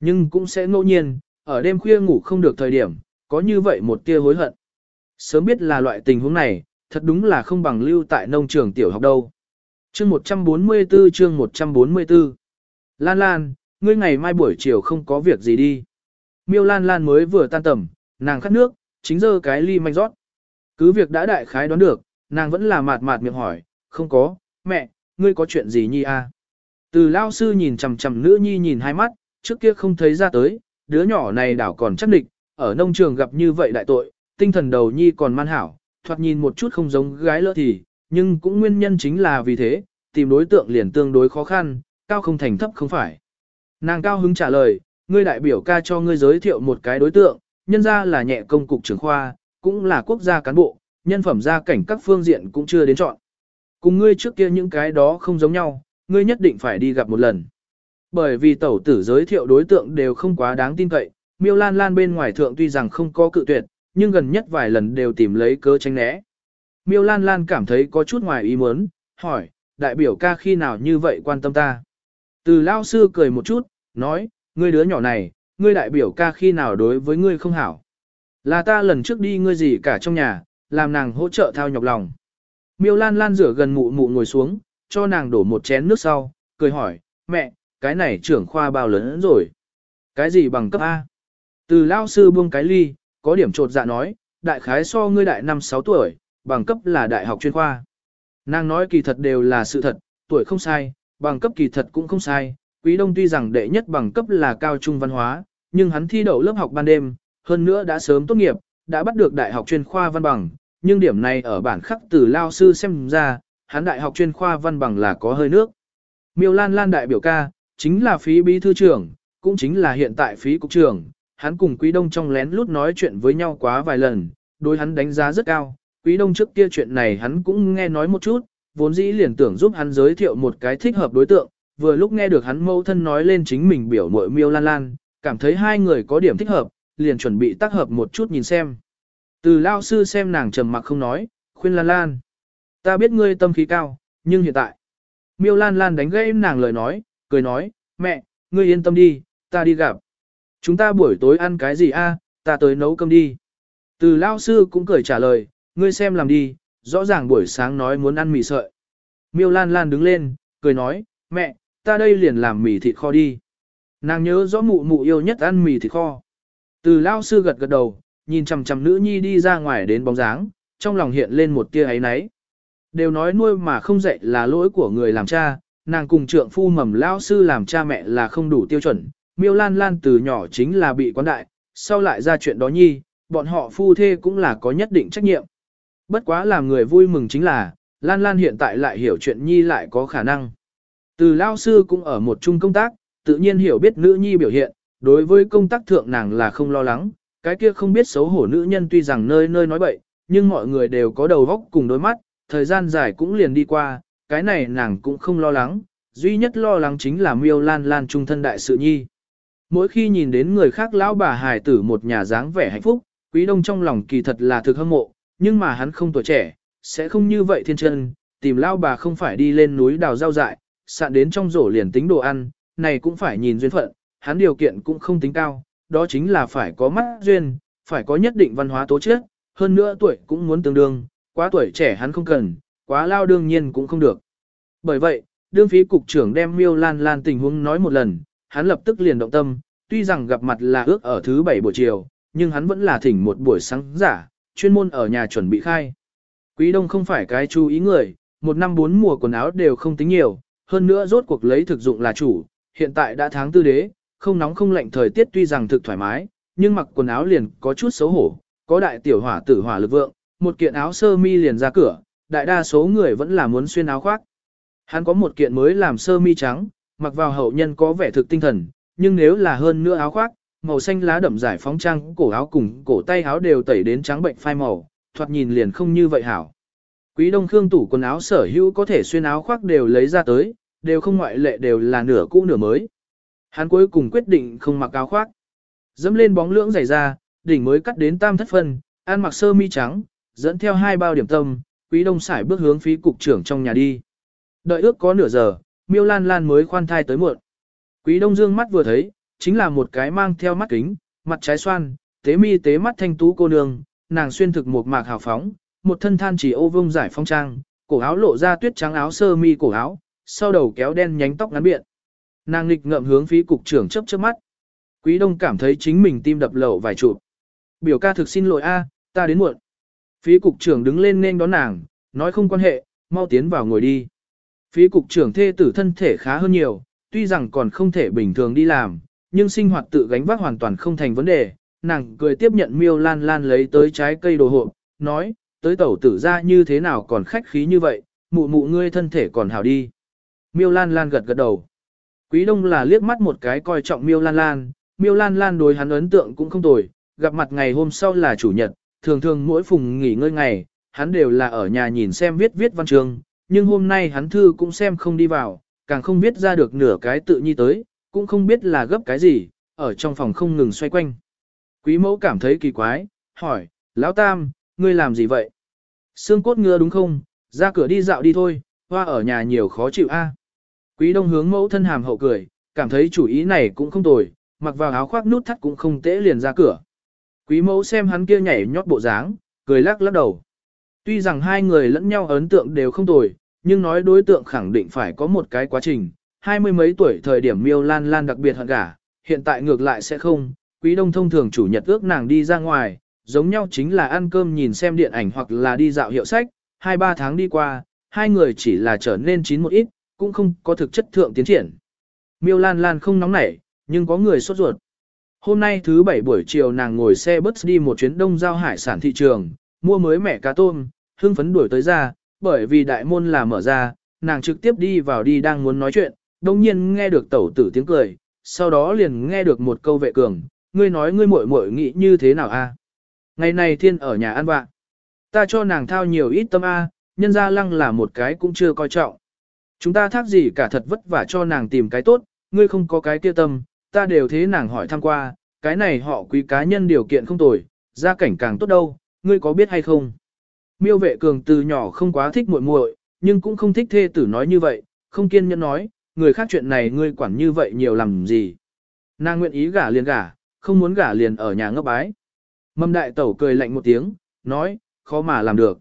Nhưng cũng sẽ ngẫu nhiên, ở đêm khuya ngủ không được thời điểm, có như vậy một tia hối hận. Sớm biết là loại tình huống này, thật đúng là không bằng lưu tại nông trường tiểu học đâu. Chương 144 chương 144 Lan Lan, ngươi ngày mai buổi chiều không có việc gì đi. Miêu Lan Lan mới vừa tan tầm, nàng khát nước, chính giờ cái ly manh rót. Cứ việc đã đại khái đoán được, nàng vẫn là mạt mạt miệng hỏi, không có, mẹ, ngươi có chuyện gì nhi à? Từ lao sư nhìn chằm chằm nữ nhi nhìn hai mắt, trước kia không thấy ra tới, đứa nhỏ này đảo còn chắc địch, ở nông trường gặp như vậy đại tội, tinh thần đầu nhi còn man hảo, thoạt nhìn một chút không giống gái lỡ thì, nhưng cũng nguyên nhân chính là vì thế, tìm đối tượng liền tương đối khó khăn, cao không thành thấp không phải. Nàng cao hứng trả lời, ngươi đại biểu ca cho ngươi giới thiệu một cái đối tượng, nhân ra là nhẹ công cục trưởng khoa, cũng là quốc gia cán bộ, nhân phẩm gia cảnh các phương diện cũng chưa đến chọn. Cùng ngươi trước kia những cái đó không giống nhau, ngươi nhất định phải đi gặp một lần. Bởi vì tẩu tử giới thiệu đối tượng đều không quá đáng tin cậy, miêu lan lan bên ngoài thượng tuy rằng không có cự tuyệt, nhưng gần nhất vài lần đều tìm lấy cớ tránh né. Miêu lan lan cảm thấy có chút ngoài ý muốn, hỏi, đại biểu ca khi nào như vậy quan tâm ta. Từ lao sư cười một chút, nói, ngươi đứa nhỏ này, ngươi đại biểu ca khi nào đối với ngươi không hảo. Là ta lần trước đi ngươi gì cả trong nhà, làm nàng hỗ trợ thao nhọc lòng. Miêu Lan Lan rửa gần mụ mụ ngồi xuống, cho nàng đổ một chén nước sau, cười hỏi, mẹ, cái này trưởng khoa bao lớn rồi? Cái gì bằng cấp A? Từ lao sư buông cái ly, có điểm trột dạ nói, đại khái so ngươi đại năm 6 tuổi, bằng cấp là đại học chuyên khoa. Nàng nói kỳ thật đều là sự thật, tuổi không sai, bằng cấp kỳ thật cũng không sai. Quý Đông tuy rằng đệ nhất bằng cấp là cao trung văn hóa, nhưng hắn thi đậu lớp học ban đêm, hơn nữa đã sớm tốt nghiệp, đã bắt được đại học chuyên khoa văn bằng, nhưng điểm này ở bản khắc từ lao sư xem ra, hắn đại học chuyên khoa văn bằng là có hơi nước. Miêu Lan Lan đại biểu ca, chính là phí bí thư trưởng, cũng chính là hiện tại phí cục trưởng, hắn cùng Quý Đông trong lén lút nói chuyện với nhau quá vài lần, đối hắn đánh giá rất cao, Quý Đông trước kia chuyện này hắn cũng nghe nói một chút, vốn dĩ liền tưởng giúp hắn giới thiệu một cái thích hợp đối tượng, vừa lúc nghe được hắn mẫu thân nói lên chính mình biểu muội Miêu Lan Lan, cảm thấy hai người có điểm thích hợp, liền chuẩn bị tác hợp một chút nhìn xem. Từ lao sư xem nàng trầm mặc không nói, khuyên Lan Lan. Ta biết ngươi tâm khí cao, nhưng hiện tại. Miêu Lan Lan đánh gãy nàng lời nói, cười nói, mẹ, ngươi yên tâm đi, ta đi gặp. Chúng ta buổi tối ăn cái gì a? ta tới nấu cơm đi. Từ lao sư cũng cười trả lời, ngươi xem làm đi, rõ ràng buổi sáng nói muốn ăn mì sợi. Miêu Lan Lan đứng lên, cười nói, mẹ, ta đây liền làm mì thịt kho đi. Nàng nhớ rõ mụ mụ yêu nhất ăn mì thịt kho. Từ lao sư gật gật đầu, nhìn chằm chằm nữ nhi đi ra ngoài đến bóng dáng, trong lòng hiện lên một tia ấy náy. Đều nói nuôi mà không dạy là lỗi của người làm cha, nàng cùng trượng phu mầm lao sư làm cha mẹ là không đủ tiêu chuẩn. Miêu Lan Lan từ nhỏ chính là bị quán đại, sau lại ra chuyện đó nhi, bọn họ phu thê cũng là có nhất định trách nhiệm. Bất quá làm người vui mừng chính là, Lan Lan hiện tại lại hiểu chuyện nhi lại có khả năng. Từ lao sư cũng ở một chung công tác, tự nhiên hiểu biết nữ nhi biểu hiện, đối với công tác thượng nàng là không lo lắng, cái kia không biết xấu hổ nữ nhân tuy rằng nơi nơi nói bậy, nhưng mọi người đều có đầu góc cùng đôi mắt, thời gian dài cũng liền đi qua, cái này nàng cũng không lo lắng, duy nhất lo lắng chính là miêu lan lan trung thân đại sự nhi. Mỗi khi nhìn đến người khác lão bà hài tử một nhà dáng vẻ hạnh phúc, quý đông trong lòng kỳ thật là thực hâm mộ, nhưng mà hắn không tuổi trẻ, sẽ không như vậy thiên chân, tìm lão bà không phải đi lên núi đào rau dại, sạn đến trong rổ liền tính đồ ăn, này cũng phải nhìn duyên phận, hắn điều kiện cũng không tính cao, đó chính là phải có mắt duyên, phải có nhất định văn hóa tố chất, hơn nữa tuổi cũng muốn tương đương, quá tuổi trẻ hắn không cần, quá lao đương nhiên cũng không được. Bởi vậy, đương phí cục trưởng đem miêu lan lan tình huống nói một lần, hắn lập tức liền động tâm, tuy rằng gặp mặt là ước ở thứ bảy buổi chiều, nhưng hắn vẫn là thỉnh một buổi sáng giả, chuyên môn ở nhà chuẩn bị khai. Quý đông không phải cái chú ý người, một năm bốn mùa quần áo đều không tính nhiều, hơn nữa rốt cuộc lấy thực dụng là chủ, hiện tại đã tháng tư đế, không nóng không lạnh thời tiết tuy rằng thực thoải mái, nhưng mặc quần áo liền có chút xấu hổ, có đại tiểu hỏa tử hỏa lực vượng, một kiện áo sơ mi liền ra cửa, đại đa số người vẫn là muốn xuyên áo khoác. Hắn có một kiện mới làm sơ mi trắng, mặc vào hậu nhân có vẻ thực tinh thần, nhưng nếu là hơn nữa áo khoác, màu xanh lá đậm giải phóng trang, cổ áo cùng cổ tay áo đều tẩy đến trắng bệnh phai màu, thoạt nhìn liền không như vậy hảo. Quý Đông Khương tủ quần áo sở hữu có thể xuyên áo khoác đều lấy ra tới, đều không ngoại lệ đều là nửa cũ nửa mới. Hắn cuối cùng quyết định không mặc áo khoác. Dẫm lên bóng lưỡng dày ra, đỉnh mới cắt đến tam thất phân, ăn mặc sơ mi trắng, dẫn theo hai bao điểm tâm, Quý Đông sải bước hướng phí cục trưởng trong nhà đi. Đợi ước có nửa giờ, Miêu Lan Lan mới khoan thai tới muộn. Quý Đông dương mắt vừa thấy, chính là một cái mang theo mắt kính, mặt trái xoan, tế mi tế mắt thanh tú cô nương, nàng xuyên thực một mạc hào phóng, một thân than chỉ ô vông giải phong trang, cổ áo lộ ra tuyết trắng áo sơ mi cổ áo, sau đầu kéo đen nhánh tóc ngắn biện. Nàng nghịch ngậm hướng phí cục trưởng chớp chớp mắt. Quý Đông cảm thấy chính mình tim đập lậu vài chụp. Biểu ca thực xin lỗi a, ta đến muộn. Phí cục trưởng đứng lên nên đón nàng, nói không quan hệ, mau tiến vào ngồi đi. Phí cục trưởng thê tử thân thể khá hơn nhiều, tuy rằng còn không thể bình thường đi làm, nhưng sinh hoạt tự gánh vác hoàn toàn không thành vấn đề. Nàng cười tiếp nhận miêu lan lan lấy tới trái cây đồ hộp, nói, tới tẩu tử ra như thế nào còn khách khí như vậy, mụ mụ ngươi thân thể còn hảo đi. Miêu lan lan gật gật đầu. Quý đông là liếc mắt một cái coi trọng miêu lan lan, miêu lan lan đối hắn ấn tượng cũng không tồi, gặp mặt ngày hôm sau là chủ nhật, thường thường mỗi phùng nghỉ ngơi ngày, hắn đều là ở nhà nhìn xem viết viết văn chương, nhưng hôm nay hắn thư cũng xem không đi vào, càng không biết ra được nửa cái tự nhi tới, cũng không biết là gấp cái gì, ở trong phòng không ngừng xoay quanh. Quý mẫu cảm thấy kỳ quái, hỏi, Lão Tam, ngươi làm gì vậy? Xương cốt ngựa đúng không? Ra cửa đi dạo đi thôi, hoa ở nhà nhiều khó chịu a. Quý đông hướng mẫu thân hàm hậu cười, cảm thấy chủ ý này cũng không tồi, mặc vào áo khoác nút thắt cũng không tễ liền ra cửa. Quý mẫu xem hắn kia nhảy nhót bộ dáng, cười lắc lắc đầu. Tuy rằng hai người lẫn nhau ấn tượng đều không tồi, nhưng nói đối tượng khẳng định phải có một cái quá trình. Hai mươi mấy tuổi thời điểm miêu lan lan đặc biệt hận gả, hiện tại ngược lại sẽ không. Quý đông thông thường chủ nhật ước nàng đi ra ngoài, giống nhau chính là ăn cơm nhìn xem điện ảnh hoặc là đi dạo hiệu sách. Hai ba tháng đi qua, hai người chỉ là trở nên chín một ít, cũng không có thực chất thượng tiến triển. Miêu lan lan không nóng nảy, nhưng có người sốt ruột. Hôm nay thứ bảy buổi chiều nàng ngồi xe bus đi một chuyến đông giao hải sản thị trường, mua mới mẻ cá tôm, hưng phấn đuổi tới ra, bởi vì đại môn là mở ra, nàng trực tiếp đi vào đi đang muốn nói chuyện, đồng nhiên nghe được tẩu tử tiếng cười, sau đó liền nghe được một câu vệ cường, ngươi nói ngươi muội muội nghĩ như thế nào a? Ngày này thiên ở nhà ăn bạn, Ta cho nàng thao nhiều ít tâm a, nhân ra lăng là một cái cũng chưa coi trọng. Chúng ta thác gì cả thật vất vả cho nàng tìm cái tốt, ngươi không có cái kia tâm, ta đều thế nàng hỏi thăm qua, cái này họ quý cá nhân điều kiện không tồi, gia cảnh càng tốt đâu, ngươi có biết hay không? Miêu vệ cường từ nhỏ không quá thích muội muội, nhưng cũng không thích thê tử nói như vậy, không kiên nhẫn nói, người khác chuyện này ngươi quản như vậy nhiều làm gì. Nàng nguyện ý gả liền gả, không muốn gả liền ở nhà ngấp bái. Mâm đại tẩu cười lạnh một tiếng, nói, khó mà làm được.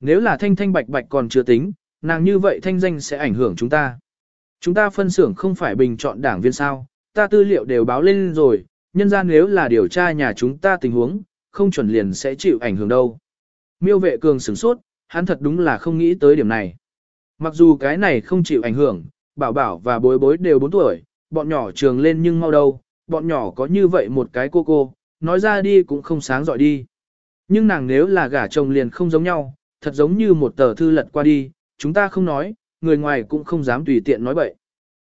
Nếu là thanh thanh bạch bạch còn chưa tính, nàng như vậy thanh danh sẽ ảnh hưởng chúng ta. Chúng ta phân xưởng không phải bình chọn đảng viên sao, ta tư liệu đều báo lên rồi, nhân gian nếu là điều tra nhà chúng ta tình huống, không chuẩn liền sẽ chịu ảnh hưởng đâu. Miêu vệ cường sửng sốt, hắn thật đúng là không nghĩ tới điểm này. Mặc dù cái này không chịu ảnh hưởng, bảo bảo và bối bối đều 4 tuổi, bọn nhỏ trường lên nhưng mau đâu, bọn nhỏ có như vậy một cái cô cô, nói ra đi cũng không sáng dọi đi. Nhưng nàng nếu là gả chồng liền không giống nhau, thật giống như một tờ thư lật qua đi, chúng ta không nói, người ngoài cũng không dám tùy tiện nói bậy.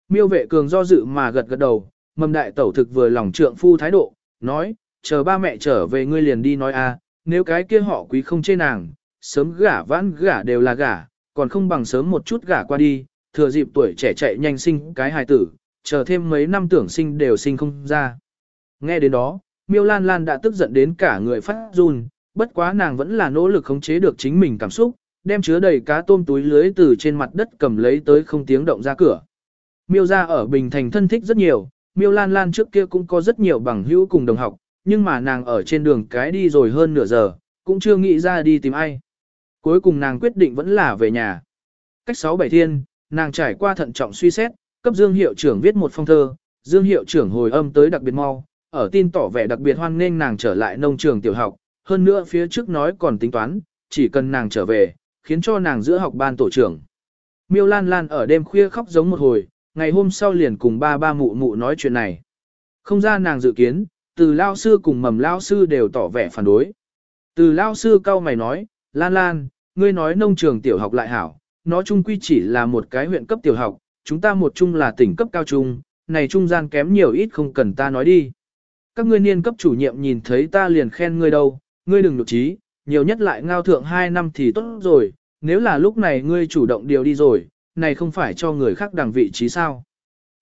Miêu vệ cường do dự mà gật gật đầu, mầm đại tẩu thực vừa lòng trượng phu thái độ, nói, chờ ba mẹ trở về ngươi liền đi nói a, nếu cái kia họ quý không chê nàng, sớm gả vãn gả đều là gả, còn không bằng sớm một chút gả qua đi, thừa dịp tuổi trẻ chạy nhanh sinh cái hài tử, chờ thêm mấy năm tưởng sinh đều sinh không ra. Nghe đến đó, miêu lan lan đã tức giận đến cả người phát run, bất quá nàng vẫn là nỗ lực khống chế được chính mình cảm xúc, đem chứa đầy cá tôm túi lưới từ trên mặt đất cầm lấy tới không tiếng động ra cửa. Miêu ra ở Bình Thành thân thích rất nhiều, Miêu Lan Lan trước kia cũng có rất nhiều bằng hữu cùng đồng học, nhưng mà nàng ở trên đường cái đi rồi hơn nửa giờ, cũng chưa nghĩ ra đi tìm ai. Cuối cùng nàng quyết định vẫn là về nhà. Cách 6-7 thiên, nàng trải qua thận trọng suy xét, cấp Dương hiệu trưởng viết một phong thơ, Dương hiệu trưởng hồi âm tới đặc biệt mau, ở tin tỏ vẻ đặc biệt hoan nghênh nàng trở lại nông trường tiểu học, hơn nữa phía trước nói còn tính toán, chỉ cần nàng trở về, khiến cho nàng giữa học ban tổ trưởng. Miêu Lan Lan ở đêm khuya khóc giống một hồi, ngày hôm sau liền cùng ba ba mụ mụ nói chuyện này. Không ra nàng dự kiến, từ lao sư cùng mầm lao sư đều tỏ vẻ phản đối. Từ lao sư cau mày nói, Lan Lan, ngươi nói nông trường tiểu học lại hảo, nó chung quy chỉ là một cái huyện cấp tiểu học, chúng ta một chung là tỉnh cấp cao trung, này trung gian kém nhiều ít không cần ta nói đi. Các ngươi niên cấp chủ nhiệm nhìn thấy ta liền khen ngươi đâu, ngươi đừng nụ trí, nhiều nhất lại ngao thượng 2 năm thì tốt rồi, nếu là lúc này ngươi chủ động điều đi rồi, này không phải cho người khác đằng vị trí sao.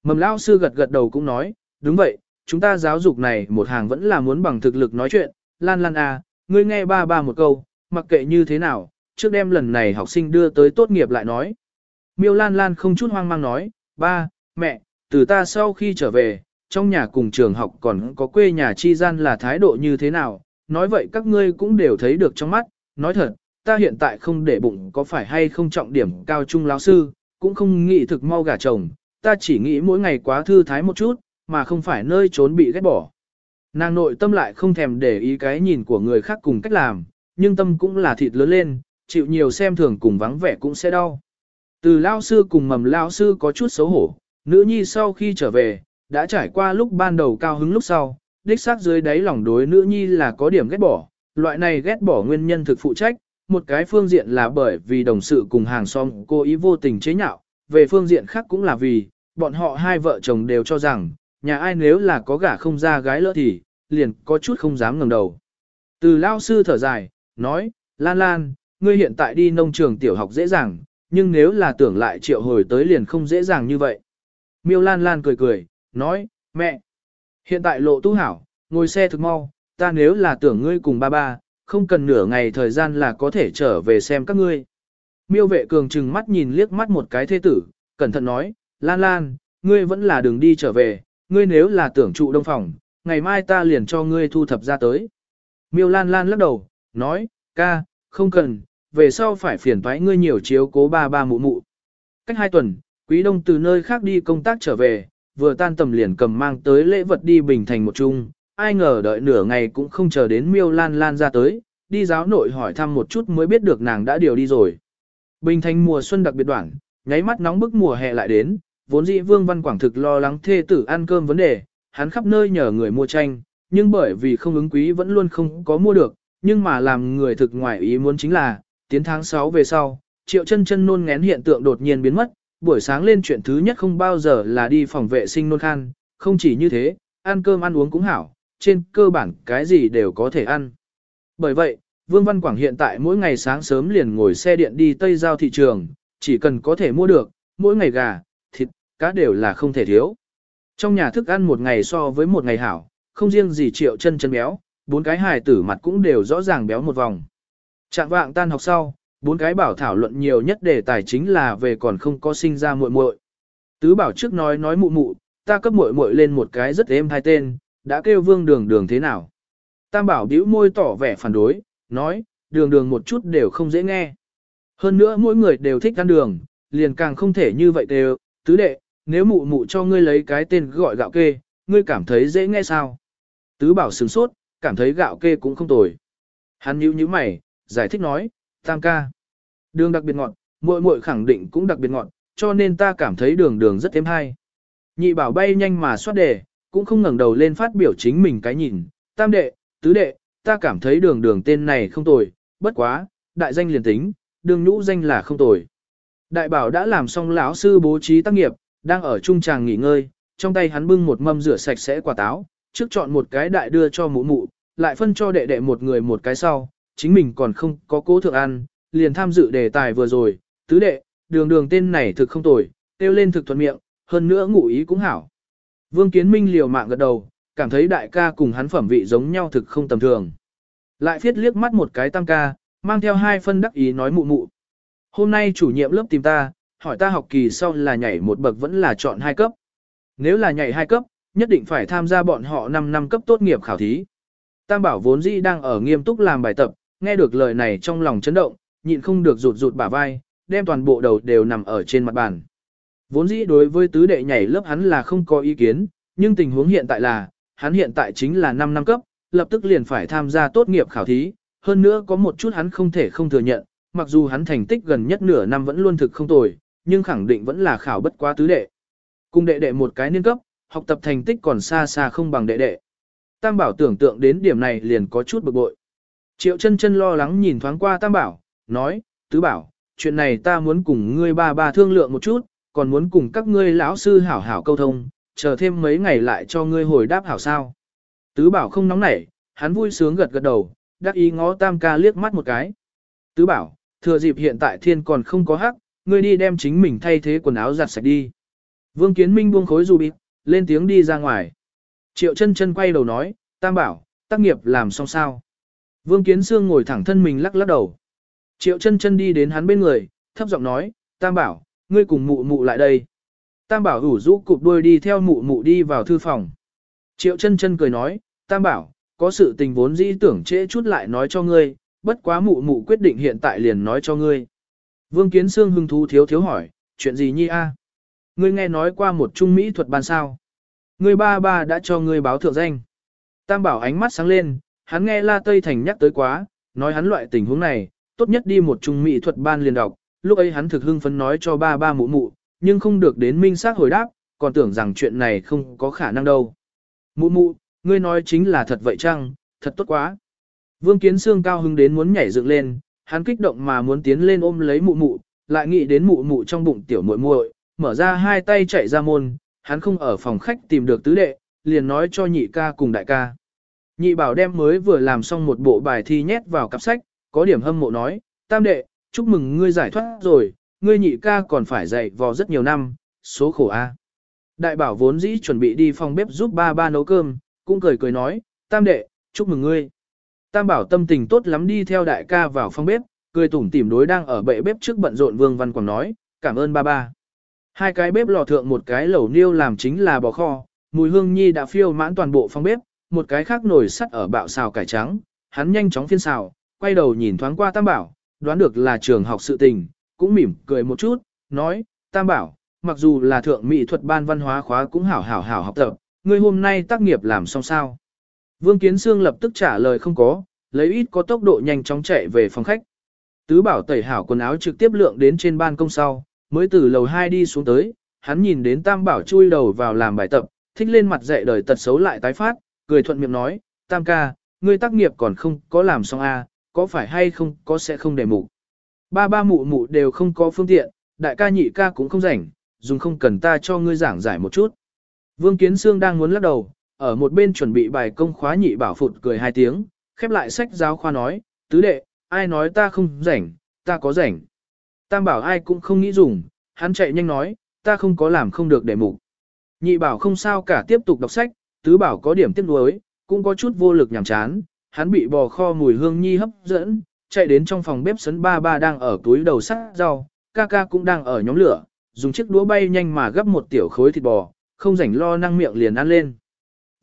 Mầm lao sư gật gật đầu cũng nói, đúng vậy, chúng ta giáo dục này một hàng vẫn là muốn bằng thực lực nói chuyện, lan lan à, ngươi nghe ba ba một câu, mặc kệ như thế nào, trước đêm lần này học sinh đưa tới tốt nghiệp lại nói. Miêu lan lan không chút hoang mang nói, ba, mẹ, từ ta sau khi trở về, trong nhà cùng trường học còn có quê nhà chi gian là thái độ như thế nào, nói vậy các ngươi cũng đều thấy được trong mắt, nói thật, ta hiện tại không để bụng có phải hay không trọng điểm cao trung lão sư, cũng không nghĩ thực mau gả chồng, ta chỉ nghĩ mỗi ngày quá thư thái một chút, mà không phải nơi trốn bị ghét bỏ. Nàng nội tâm lại không thèm để ý cái nhìn của người khác cùng cách làm, nhưng tâm cũng là thịt lớn lên, chịu nhiều xem thường cùng vắng vẻ cũng sẽ đau. Từ lao sư cùng mầm lao sư có chút xấu hổ, nữ nhi sau khi trở về, đã trải qua lúc ban đầu cao hứng lúc sau, đích xác dưới đáy lòng đối nữ nhi là có điểm ghét bỏ, loại này ghét bỏ nguyên nhân thực phụ trách, một cái phương diện là bởi vì đồng sự cùng hàng xóm cô ý vô tình chế nhạo, về phương diện khác cũng là vì, bọn họ hai vợ chồng đều cho rằng, nhà ai nếu là có gả không ra gái lỡ thì, liền có chút không dám ngẩng đầu. Từ lao sư thở dài, nói, Lan Lan, ngươi hiện tại đi nông trường tiểu học dễ dàng, nhưng nếu là tưởng lại triệu hồi tới liền không dễ dàng như vậy. Miêu Lan Lan cười cười, nói, mẹ, hiện tại lộ tu hảo, ngồi xe thực mau, ta nếu là tưởng ngươi cùng ba ba, không cần nửa ngày thời gian là có thể trở về xem các ngươi. Miêu vệ cường trừng mắt nhìn liếc mắt một cái thế tử, cẩn thận nói, Lan Lan, ngươi vẫn là đường đi trở về, ngươi nếu là tưởng trụ đông phòng, ngày mai ta liền cho ngươi thu thập ra tới. Miêu Lan Lan lắc đầu, nói, ca, không cần, về sau phải phiền thoái ngươi nhiều chiếu cố ba ba mụ mụ. Cách hai tuần, Quý Đông từ nơi khác đi công tác trở về, vừa tan tầm liền cầm mang tới lễ vật đi Bình Thành một chung, ai ngờ đợi nửa ngày cũng không chờ đến Miêu Lan Lan ra tới, đi giáo nội hỏi thăm một chút mới biết được nàng đã điều đi rồi. Bình Thành mùa xuân đặc biệt đoạn, nháy mắt nóng bức mùa hè lại đến, vốn dĩ Vương Văn Quảng thực lo lắng thê tử ăn cơm vấn đề, hắn khắp nơi nhờ người mua tranh, nhưng bởi vì không ứng quý vẫn luôn không có mua được, nhưng mà làm người thực ngoài ý muốn chính là, tiến tháng 6 về sau, triệu chân chân nôn ngén hiện tượng đột nhiên biến mất, buổi sáng lên chuyện thứ nhất không bao giờ là đi phòng vệ sinh nôn khan, không chỉ như thế, ăn cơm ăn uống cũng hảo, trên cơ bản cái gì đều có thể ăn. Bởi vậy, Vương Văn Quảng hiện tại mỗi ngày sáng sớm liền ngồi xe điện đi Tây Giao thị trường, chỉ cần có thể mua được, mỗi ngày gà, thịt, cá đều là không thể thiếu. Trong nhà thức ăn một ngày so với một ngày hảo, không riêng gì triệu chân chân béo, bốn cái hài tử mặt cũng đều rõ ràng béo một vòng. Trạng vạng tan học sau, bốn cái bảo thảo luận nhiều nhất đề tài chính là về còn không có sinh ra muội muội. Tứ bảo trước nói nói mụ mụ, ta cấp muội muội lên một cái rất êm hai tên, đã kêu vương đường đường thế nào. Tam bảo bĩu môi tỏ vẻ phản đối, nói, đường đường một chút đều không dễ nghe. Hơn nữa mỗi người đều thích ăn đường, liền càng không thể như vậy đều, tứ đệ, nếu mụ mụ cho ngươi lấy cái tên gọi gạo kê, ngươi cảm thấy dễ nghe sao? Tứ bảo sừng sốt, cảm thấy gạo kê cũng không tồi. Hắn nhíu nhíu mày, giải thích nói, tam ca. Đường đặc biệt ngọt, muội muội khẳng định cũng đặc biệt ngọt, cho nên ta cảm thấy đường đường rất thêm hay. Nhị bảo bay nhanh mà xoát đề, cũng không ngẩng đầu lên phát biểu chính mình cái nhìn, tam đệ, tứ đệ, ta cảm thấy đường đường tên này không tồi, bất quá, đại danh liền tính, đường nhũ danh là không tồi. Đại bảo đã làm xong lão sư bố trí tác nghiệp, đang ở trung tràng nghỉ ngơi, trong tay hắn bưng một mâm rửa sạch sẽ quả táo, trước chọn một cái đại đưa cho mụ mụ, lại phân cho đệ đệ một người một cái sau, chính mình còn không có cố thượng ăn, liền tham dự đề tài vừa rồi, tứ đệ, đường đường tên này thực không tồi, tiêu lên thực thuận miệng, hơn nữa ngụ ý cũng hảo. Vương Kiến Minh liều mạng gật đầu, cảm thấy đại ca cùng hắn phẩm vị giống nhau thực không tầm thường. Lại phiết liếc mắt một cái tam ca, mang theo hai phân đắc ý nói mụ mụ. Hôm nay chủ nhiệm lớp tìm ta, hỏi ta học kỳ sau là nhảy một bậc vẫn là chọn hai cấp. Nếu là nhảy hai cấp, nhất định phải tham gia bọn họ 5 năm cấp tốt nghiệp khảo thí. Tam bảo vốn dĩ đang ở nghiêm túc làm bài tập, nghe được lời này trong lòng chấn động, nhịn không được rụt rụt bả vai, đem toàn bộ đầu đều nằm ở trên mặt bàn. Vốn dĩ đối với tứ đệ nhảy lớp hắn là không có ý kiến, nhưng tình huống hiện tại là, hắn hiện tại chính là 5 năm cấp, lập tức liền phải tham gia tốt nghiệp khảo thí, hơn nữa có một chút hắn không thể không thừa nhận, mặc dù hắn thành tích gần nhất nửa năm vẫn luôn thực không tồi, nhưng khẳng định vẫn là khảo bất quá tứ đệ. Cùng đệ đệ một cái niên cấp, học tập thành tích còn xa xa không bằng đệ đệ. Tam bảo tưởng tượng đến điểm này liền có chút bực bội. Triệu chân chân lo lắng nhìn thoáng qua Tam bảo, nói, tứ bảo, chuyện này ta muốn cùng ngươi ba ba thương lượng một chút, còn muốn cùng các ngươi lão sư hảo hảo câu thông, chờ thêm mấy ngày lại cho ngươi hồi đáp hảo sao. Tứ bảo không nóng nảy, hắn vui sướng gật gật đầu, đắc ý ngó tam ca liếc mắt một cái. Tứ bảo, thừa dịp hiện tại thiên còn không có hắc, ngươi đi đem chính mình thay thế quần áo giặt sạch đi. Vương Kiến Minh buông khối dù bịt, lên tiếng đi ra ngoài. Triệu chân chân quay đầu nói, tam bảo, tác nghiệp làm xong sao. Vương Kiến Sương ngồi thẳng thân mình lắc lắc đầu. Triệu chân chân đi đến hắn bên người, thấp giọng nói, tam bảo, ngươi cùng mụ mụ lại đây. Tam bảo ủ rũ cụp đuôi đi theo mụ mụ đi vào thư phòng. Triệu chân chân cười nói, tam bảo, có sự tình vốn dĩ tưởng trễ chút lại nói cho ngươi, bất quá mụ mụ quyết định hiện tại liền nói cho ngươi. Vương Kiến Sương hưng thú thiếu thiếu hỏi, chuyện gì nhi a? Ngươi nghe nói qua một trung mỹ thuật ban sao? Ngươi ba ba đã cho ngươi báo thượng danh. Tam bảo ánh mắt sáng lên, hắn nghe La Tây Thành nhắc tới quá, nói hắn loại tình huống này, tốt nhất đi một trung mỹ thuật ban liền đọc. Lúc ấy hắn thực hưng phấn nói cho ba ba mụ mụ, nhưng không được đến minh xác hồi đáp, còn tưởng rằng chuyện này không có khả năng đâu. Mụ mụ, ngươi nói chính là thật vậy chăng, thật tốt quá. Vương Kiến Sương cao hứng đến muốn nhảy dựng lên, hắn kích động mà muốn tiến lên ôm lấy mụ mụ, lại nghĩ đến mụ mụ trong bụng tiểu muội muội, mở ra hai tay chạy ra môn, hắn không ở phòng khách tìm được tứ đệ, liền nói cho nhị ca cùng đại ca. Nhị bảo đem mới vừa làm xong một bộ bài thi nhét vào cặp sách, có điểm hâm mộ nói, tam đệ, chúc mừng ngươi giải thoát rồi, ngươi nhị ca còn phải dạy vò rất nhiều năm, số khổ a. Đại bảo vốn dĩ chuẩn bị đi phòng bếp giúp ba ba nấu cơm, cũng cười cười nói, tam đệ, chúc mừng ngươi. Tam bảo tâm tình tốt lắm đi theo đại ca vào phòng bếp, cười tủm tỉm đối đang ở bệ bếp trước bận rộn Vương Văn Quảng nói, cảm ơn ba ba. Hai cái bếp lò thượng một cái lẩu niêu làm chính là bò kho, mùi hương nhi đã phiêu mãn toàn bộ phòng bếp, một cái khác nồi sắt ở bạo xào cải trắng, hắn nhanh chóng phiên xào, quay đầu nhìn thoáng qua Tam bảo, đoán được là trường học sự tình, cũng mỉm cười một chút, nói, Tam bảo, mặc dù là thượng mỹ thuật ban văn hóa khóa cũng hảo hảo hảo học tập, ngươi hôm nay tác nghiệp làm xong sao? Vương Kiến Sương lập tức trả lời không có, lấy ít có tốc độ nhanh chóng chạy về phòng khách. Tứ bảo tẩy hảo quần áo trực tiếp lượng đến trên ban công sau, mới từ lầu 2 đi xuống tới, hắn nhìn đến Tam bảo chui đầu vào làm bài tập, thích lên mặt dạy đời tật xấu lại tái phát, cười thuận miệng nói, Tam ca, ngươi tác nghiệp còn không có làm xong a, à, có phải hay không có sẽ không để mục. Ba ba mụ mụ đều không có phương tiện, đại ca nhị ca cũng không rảnh, dùng không cần ta cho ngươi giảng giải một chút. Vương Kiến Sương đang muốn lắc đầu, ở một bên chuẩn bị bài công khóa nhị bảo phụt cười hai tiếng, khép lại sách giáo khoa nói, tứ đệ, ai nói ta không rảnh, ta có rảnh. Tam bảo ai cũng không nghĩ dùng, hắn chạy nhanh nói, ta không có làm không được để mục. Nhị bảo không sao cả tiếp tục đọc sách, tứ bảo có điểm tiếc nuối, cũng có chút vô lực nhảm chán, hắn bị bò kho mùi hương nhi hấp dẫn, chạy đến trong phòng bếp sấn ba ba đang ở túi đầu sắt rau, ca ca cũng đang ở nhóm lửa, dùng chiếc đũa bay nhanh mà gấp một tiểu khối thịt bò, không rảnh lo năng miệng liền ăn lên.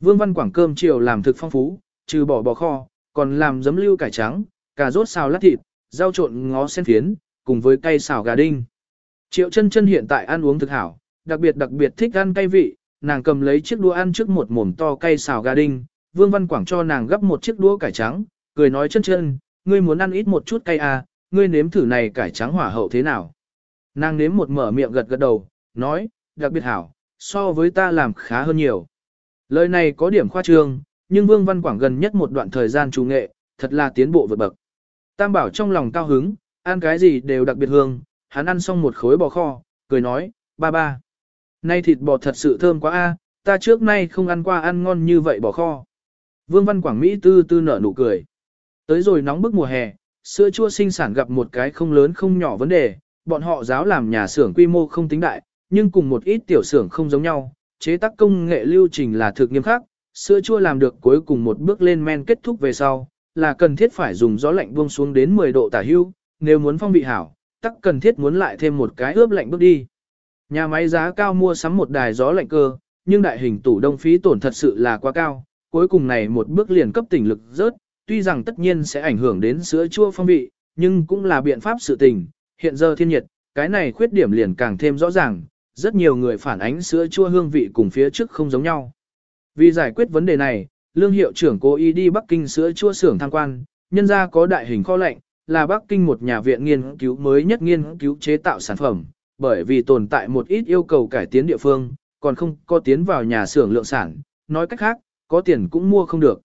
Vương Văn Quảng cơm chiều làm thực phong phú, trừ bỏ bò kho, còn làm giấm lưu cải trắng, cà rốt xào lát thịt, rau trộn ngó sen phiến, cùng với cây xào gà đinh. Triệu chân chân hiện tại ăn uống thực hảo, đặc biệt đặc biệt thích ăn cay vị, nàng cầm lấy chiếc đũa ăn trước một mồm to cây xào gà đinh, Vương Văn Quảng cho nàng gấp một chiếc đũa cải trắng, cười nói chân chân, ngươi muốn ăn ít một chút cay à, ngươi nếm thử này cải trắng hỏa hậu thế nào. Nàng nếm một mở miệng gật gật đầu, nói, đặc biệt hảo, so với ta làm khá hơn nhiều. Lời này có điểm khoa trương, nhưng Vương Văn Quảng gần nhất một đoạn thời gian chủ nghệ, thật là tiến bộ vượt bậc. Tam bảo trong lòng cao hứng, ăn cái gì đều đặc biệt hương, hắn ăn xong một khối bò kho, cười nói, ba ba. Nay thịt bò thật sự thơm quá a, ta trước nay không ăn qua ăn ngon như vậy bò kho. Vương Văn Quảng Mỹ tư tư nở nụ cười. Tới rồi nóng bức mùa hè, sữa chua sinh sản gặp một cái không lớn không nhỏ vấn đề, bọn họ giáo làm nhà xưởng quy mô không tính đại, nhưng cùng một ít tiểu xưởng không giống nhau, chế tác công nghệ lưu trình là thực nghiêm khắc, sữa chua làm được cuối cùng một bước lên men kết thúc về sau, là cần thiết phải dùng gió lạnh buông xuống đến 10 độ tả hưu, nếu muốn phong vị hảo, tắc cần thiết muốn lại thêm một cái ướp lạnh bước đi. Nhà máy giá cao mua sắm một đài gió lạnh cơ, nhưng đại hình tủ đông phí tổn thật sự là quá cao, cuối cùng này một bước liền cấp tỉnh lực rớt, tuy rằng tất nhiên sẽ ảnh hưởng đến sữa chua phong vị, nhưng cũng là biện pháp sự tình, hiện giờ thiên nhiệt, cái này khuyết điểm liền càng thêm rõ ràng, rất nhiều người phản ánh sữa chua hương vị cùng phía trước không giống nhau. Vì giải quyết vấn đề này, lương hiệu trưởng cố ý đi Bắc Kinh sữa chua xưởng tham quan, nhân ra có đại hình kho lạnh, là Bắc Kinh một nhà viện nghiên cứu mới nhất nghiên cứu chế tạo sản phẩm, bởi vì tồn tại một ít yêu cầu cải tiến địa phương, còn không có tiến vào nhà xưởng lượng sản, nói cách khác, có tiền cũng mua không được.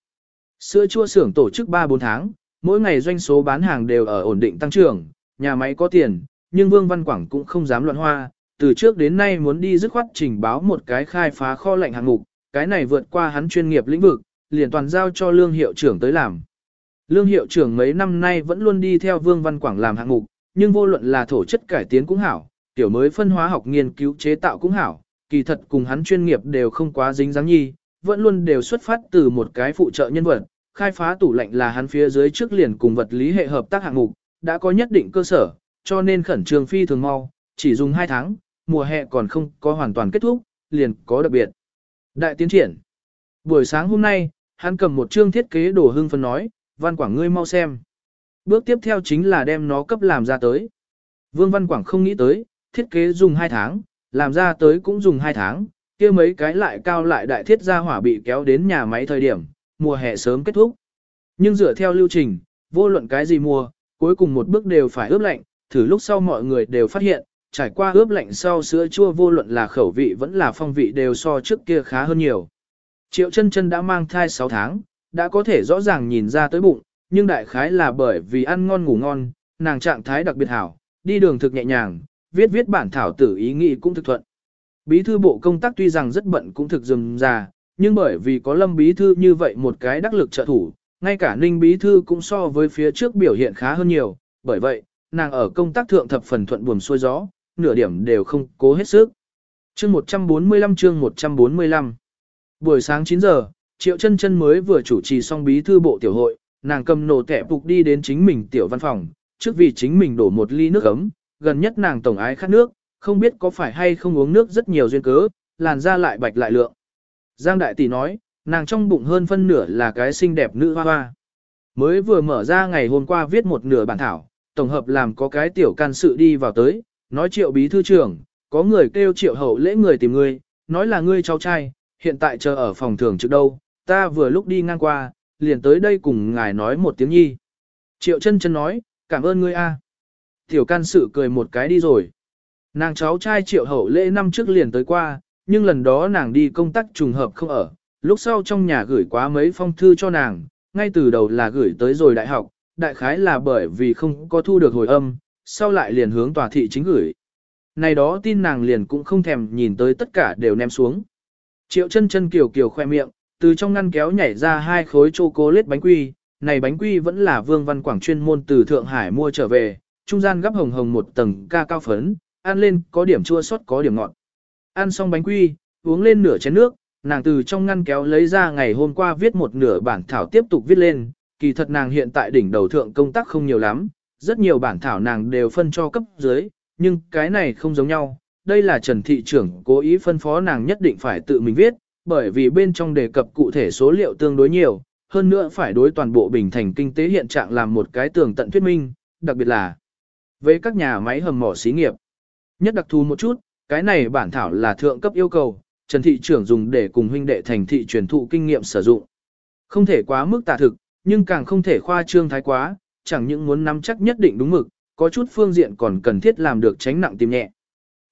Sữa chua xưởng tổ chức 3-4 tháng, mỗi ngày doanh số bán hàng đều ở ổn định tăng trưởng, nhà máy có tiền, nhưng Vương Văn Quảng cũng không dám loạn hoa, từ trước đến nay muốn đi dứt khoát trình báo một cái khai phá kho lạnh hạng mục, cái này vượt qua hắn chuyên nghiệp lĩnh vực, liền toàn giao cho lương hiệu trưởng tới làm. Lương hiệu trưởng mấy năm nay vẫn luôn đi theo Vương Văn Quảng làm hạng mục, nhưng vô luận là thổ chất cải tiến cũng hảo, tiểu mới phân hóa học nghiên cứu chế tạo cũng hảo, kỳ thật cùng hắn chuyên nghiệp đều không quá dính dáng nhi, vẫn luôn đều xuất phát từ một cái phụ trợ nhân vật, khai phá tủ lạnh là hắn phía dưới trước liền cùng vật lý hệ hợp tác hạng mục, đã có nhất định cơ sở, cho nên khẩn trương phi thường mau, chỉ dùng 2 tháng, mùa hè còn không có hoàn toàn kết thúc, liền có đặc biệt. Đại tiến triển. Buổi sáng hôm nay, hắn cầm một chương thiết kế đồ hưng phân nói, Văn Quảng ngươi mau xem. Bước tiếp theo chính là đem nó cấp làm ra tới. Vương Văn Quảng không nghĩ tới, thiết kế dùng 2 tháng, làm ra tới cũng dùng 2 tháng, kia mấy cái lại cao lại đại thiết gia hỏa bị kéo đến nhà máy thời điểm, mùa hè sớm kết thúc. Nhưng dựa theo lưu trình, vô luận cái gì mùa, cuối cùng một bước đều phải ướp lạnh, thử lúc sau mọi người đều phát hiện, trải qua ướp lạnh sau sữa chua vô luận là khẩu vị vẫn là phong vị đều so trước kia khá hơn nhiều. Triệu chân chân đã mang thai 6 tháng, đã có thể rõ ràng nhìn ra tới bụng, nhưng đại khái là bởi vì ăn ngon ngủ ngon, nàng trạng thái đặc biệt hảo, đi đường thực nhẹ nhàng, viết viết bản thảo tử ý nghĩ cũng thực thuận. Bí thư bộ công tác tuy rằng rất bận cũng thực dừng già, nhưng bởi vì có lâm bí thư như vậy một cái đắc lực trợ thủ, ngay cả ninh bí thư cũng so với phía trước biểu hiện khá hơn nhiều, bởi vậy, nàng ở công tác thượng thập phần thuận buồm xuôi gió, nửa điểm đều không cố hết sức. Chương 145 chương 145 Buổi sáng 9 giờ, Triệu chân chân mới vừa chủ trì xong bí thư bộ tiểu hội, nàng cầm nổ kẹp phục đi đến chính mình tiểu văn phòng, trước vì chính mình đổ một ly nước ấm, gần nhất nàng tổng ái khát nước, không biết có phải hay không uống nước rất nhiều duyên cớ, làn da lại bạch lại lượng. Giang Đại Tỷ nói, nàng trong bụng hơn phân nửa là cái xinh đẹp nữ hoa hoa. Mới vừa mở ra ngày hôm qua viết một nửa bản thảo, tổng hợp làm có cái tiểu can sự đi vào tới, nói triệu bí thư trưởng, có người kêu triệu hậu lễ người tìm ngươi, nói là ngươi cháu trai, hiện tại chờ ở phòng thường trước đâu, ta vừa lúc đi ngang qua, liền tới đây cùng ngài nói một tiếng nhi. Triệu chân chân nói, cảm ơn ngươi a. Tiểu can sự cười một cái đi rồi. Nàng cháu trai triệu hậu lễ năm trước liền tới qua, nhưng lần đó nàng đi công tác trùng hợp không ở, lúc sau trong nhà gửi quá mấy phong thư cho nàng, ngay từ đầu là gửi tới rồi đại học, đại khái là bởi vì không có thu được hồi âm, sau lại liền hướng tòa thị chính gửi. Này đó tin nàng liền cũng không thèm nhìn tới tất cả đều ném xuống. Triệu chân chân kiều kiều khoe miệng, từ trong ngăn kéo nhảy ra hai khối chocolate bánh quy, này bánh quy vẫn là Vương Văn Quảng chuyên môn từ Thượng Hải mua trở về, trung gian gấp hồng hồng một tầng ca cao phấn, ăn lên có điểm chua sót có điểm ngọt. Ăn xong bánh quy, uống lên nửa chén nước, nàng từ trong ngăn kéo lấy ra ngày hôm qua viết một nửa bản thảo tiếp tục viết lên, kỳ thật nàng hiện tại đỉnh đầu thượng công tác không nhiều lắm, rất nhiều bản thảo nàng đều phân cho cấp dưới, nhưng cái này không giống nhau, đây là Trần Thị trưởng cố ý phân phó nàng nhất định phải tự mình viết, bởi vì bên trong đề cập cụ thể số liệu tương đối nhiều, hơn nữa phải đối toàn bộ bình thành kinh tế hiện trạng làm một cái tường tận thuyết minh, đặc biệt là với các nhà máy hầm mỏ xí nghiệp. Nhất đặc thù một chút, cái này bản thảo là thượng cấp yêu cầu, Trần Thị trưởng dùng để cùng huynh đệ thành thị truyền thụ kinh nghiệm sử dụng. Không thể quá mức tả thực, nhưng càng không thể khoa trương thái quá, chẳng những muốn nắm chắc nhất định đúng mực, có chút phương diện còn cần thiết làm được tránh nặng tìm nhẹ.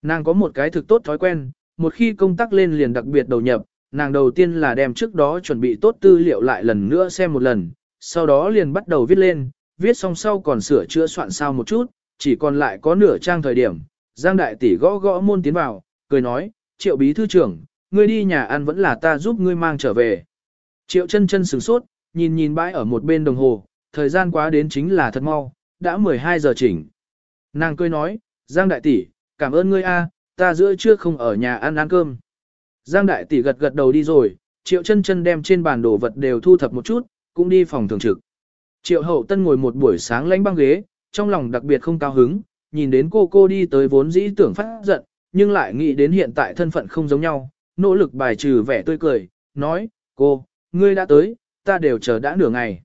Nàng có một cái thực tốt thói quen, một khi công tác lên liền đặc biệt đầu nhập, nàng đầu tiên là đem trước đó chuẩn bị tốt tư liệu lại lần nữa xem một lần, sau đó liền bắt đầu viết lên, viết xong sau còn sửa chữa soạn sao một chút, chỉ còn lại có nửa trang thời điểm. Giang đại tỷ gõ gõ môn tiến vào, cười nói, triệu bí thư trưởng, ngươi đi nhà ăn vẫn là ta giúp ngươi mang trở về. Triệu chân chân sửng sốt, nhìn nhìn bãi ở một bên đồng hồ, thời gian quá đến chính là thật mau, đã 12 giờ chỉnh. Nàng cười nói, Giang đại tỷ, cảm ơn ngươi a, ta giữa trưa không ở nhà ăn ăn cơm. Giang đại tỷ gật gật đầu đi rồi, triệu chân chân đem trên bàn đồ vật đều thu thập một chút, cũng đi phòng thường trực. Triệu hậu tân ngồi một buổi sáng lánh băng ghế, trong lòng đặc biệt không cao hứng, nhìn đến cô cô đi tới vốn dĩ tưởng phát giận, nhưng lại nghĩ đến hiện tại thân phận không giống nhau, nỗ lực bài trừ vẻ tươi cười, nói, cô, ngươi đã tới, ta đều chờ đã nửa ngày.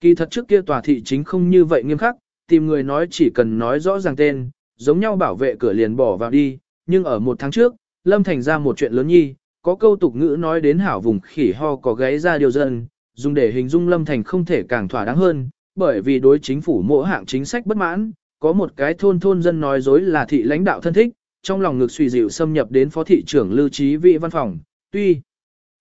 Kỳ thật trước kia tòa thị chính không như vậy nghiêm khắc, tìm người nói chỉ cần nói rõ ràng tên, giống nhau bảo vệ cửa liền bỏ vào đi, nhưng ở một tháng trước, Lâm Thành ra một chuyện lớn nhi, có câu tục ngữ nói đến hảo vùng khỉ ho có gáy ra điều dân, dùng để hình dung Lâm Thành không thể càng thỏa đáng hơn, bởi vì đối chính phủ mỗi hạng chính sách bất mãn, có một cái thôn thôn dân nói dối là thị lãnh đạo thân thích, trong lòng ngực suy dịu xâm nhập đến phó thị trưởng lưu trí vị văn phòng, tuy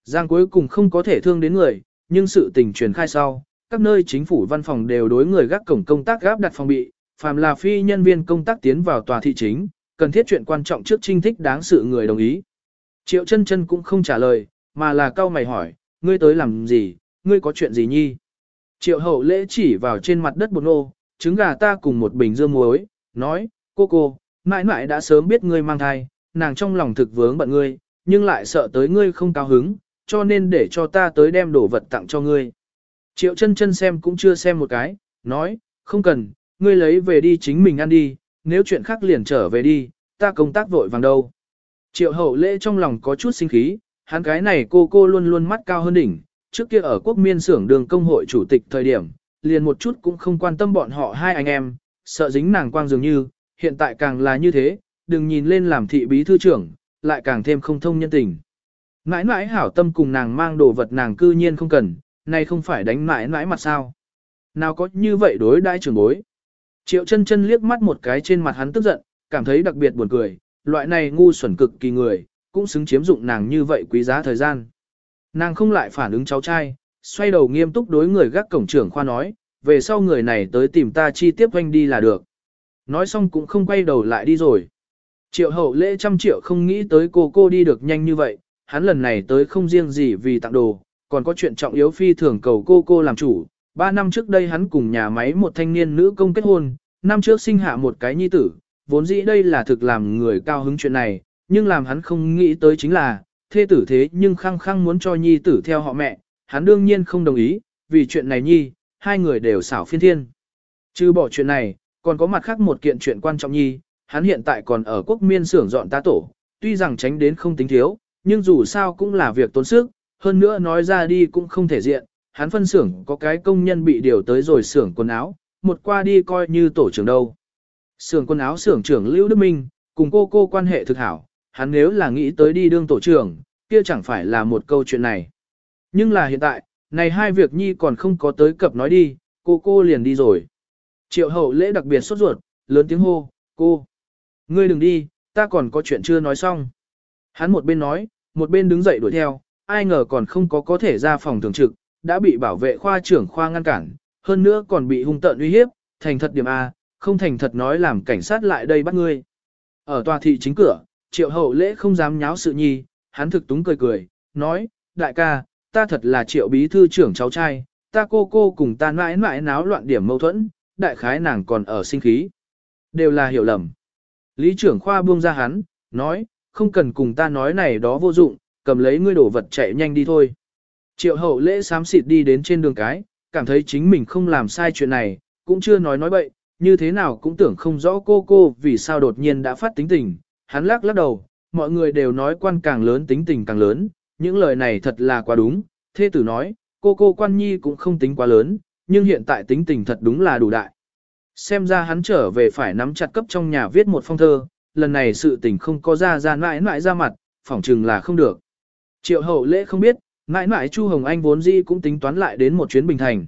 Giang cuối cùng không có thể thương đến người, nhưng sự tình truyền khai sau, các nơi chính phủ văn phòng đều đối người gác cổng công tác gáp đặt phòng bị, phàm là phi nhân viên công tác tiến vào tòa thị chính, cần thiết chuyện quan trọng trước trinh thích đáng sự người đồng ý. Triệu chân chân cũng không trả lời, mà là cao mày hỏi, ngươi tới làm gì, ngươi có chuyện gì nhi? Triệu hậu lễ chỉ vào trên mặt đất bột nô, trứng gà ta cùng một bình dưa muối, nói, cô cô, mãi mãi đã sớm biết ngươi mang thai, nàng trong lòng thực vướng bận ngươi, nhưng lại sợ tới ngươi không cao hứng, cho nên để cho ta tới đem đồ vật tặng cho ngươi. Triệu chân chân xem cũng chưa xem một cái, nói, không cần, ngươi lấy về đi chính mình ăn đi, nếu chuyện khác liền trở về đi, ta công tác vội vàng đâu. Triệu hậu lễ trong lòng có chút sinh khí, hắn cái này cô cô luôn luôn mắt cao hơn đỉnh, trước kia ở quốc miên xưởng đường công hội chủ tịch thời điểm, liền một chút cũng không quan tâm bọn họ hai anh em, sợ dính nàng quang dường như, hiện tại càng là như thế, đừng nhìn lên làm thị bí thư trưởng, lại càng thêm không thông nhân tình. nãi nãi hảo tâm cùng nàng mang đồ vật nàng cư nhiên không cần, nay không phải đánh nãi nãi mặt sao. Nào có như vậy đối đãi trưởng bối. Triệu chân chân liếc mắt một cái trên mặt hắn tức giận, cảm thấy đặc biệt buồn cười, loại này ngu xuẩn cực kỳ người, cũng xứng chiếm dụng nàng như vậy quý giá thời gian. Nàng không lại phản ứng cháu trai, xoay đầu nghiêm túc đối người gác cổng trưởng khoa nói, về sau người này tới tìm ta chi tiếp hoanh đi là được. Nói xong cũng không quay đầu lại đi rồi. Triệu hậu lễ trăm triệu không nghĩ tới cô cô đi được nhanh như vậy, hắn lần này tới không riêng gì vì tặng đồ, còn có chuyện trọng yếu phi thường cầu cô cô làm chủ. Ba năm trước đây hắn cùng nhà máy một thanh niên nữ công kết hôn, năm trước sinh hạ một cái nhi tử, vốn dĩ đây là thực làm người cao hứng chuyện này, nhưng làm hắn không nghĩ tới chính là, thê tử thế nhưng khăng khăng muốn cho nhi tử theo họ mẹ, hắn đương nhiên không đồng ý, vì chuyện này nhi, hai người đều xảo phiên thiên. Chứ bỏ chuyện này, còn có mặt khác một kiện chuyện quan trọng nhi, hắn hiện tại còn ở quốc miên xưởng dọn tá tổ, tuy rằng tránh đến không tính thiếu, nhưng dù sao cũng là việc tốn sức, hơn nữa nói ra đi cũng không thể diện, hắn phân xưởng có cái công nhân bị điều tới rồi xưởng quần áo, một qua đi coi như tổ trưởng đâu. Xưởng quần áo xưởng trưởng Lưu Đức Minh, cùng cô cô quan hệ thực hảo, hắn nếu là nghĩ tới đi đương tổ trưởng, kia chẳng phải là một câu chuyện này. Nhưng là hiện tại, này hai việc nhi còn không có tới cập nói đi, cô cô liền đi rồi. Triệu hậu lễ đặc biệt sốt ruột, lớn tiếng hô, cô. Ngươi đừng đi, ta còn có chuyện chưa nói xong. Hắn một bên nói, một bên đứng dậy đuổi theo, ai ngờ còn không có có thể ra phòng thường trực, đã bị bảo vệ khoa trưởng khoa ngăn cản, hơn nữa còn bị hung tợn uy hiếp, thành thật điểm A, không thành thật nói làm cảnh sát lại đây bắt ngươi. Ở tòa thị chính cửa, triệu hậu lễ không dám nháo sự nhi, hắn thực túng cười cười, nói, đại ca, ta thật là triệu bí thư trưởng cháu trai, ta cô cô cùng ta mãi mãi náo loạn điểm mâu thuẫn, đại khái nàng còn ở sinh khí. Đều là hiểu lầm. Lý trưởng khoa buông ra hắn, nói, không cần cùng ta nói này đó vô dụng, cầm lấy ngươi đổ vật chạy nhanh đi thôi. Triệu hậu lễ sám xịt đi đến trên đường cái, cảm thấy chính mình không làm sai chuyện này, cũng chưa nói nói bậy, như thế nào cũng tưởng không rõ cô cô vì sao đột nhiên đã phát tính tình. Hắn lắc lắc đầu, mọi người đều nói quan càng lớn tính tình càng lớn, những lời này thật là quá đúng. Thê tử nói, cô cô quan nhi cũng không tính quá lớn, nhưng hiện tại tính tình thật đúng là đủ đại. Xem ra hắn trở về phải nắm chặt cấp trong nhà viết một phong thơ, lần này sự tình không có ra ra mãi mãi ra mặt, phỏng chừng là không được. Triệu hậu lễ không biết, mãi mãi Chu Hồng Anh vốn dĩ cũng tính toán lại đến một chuyến bình thành.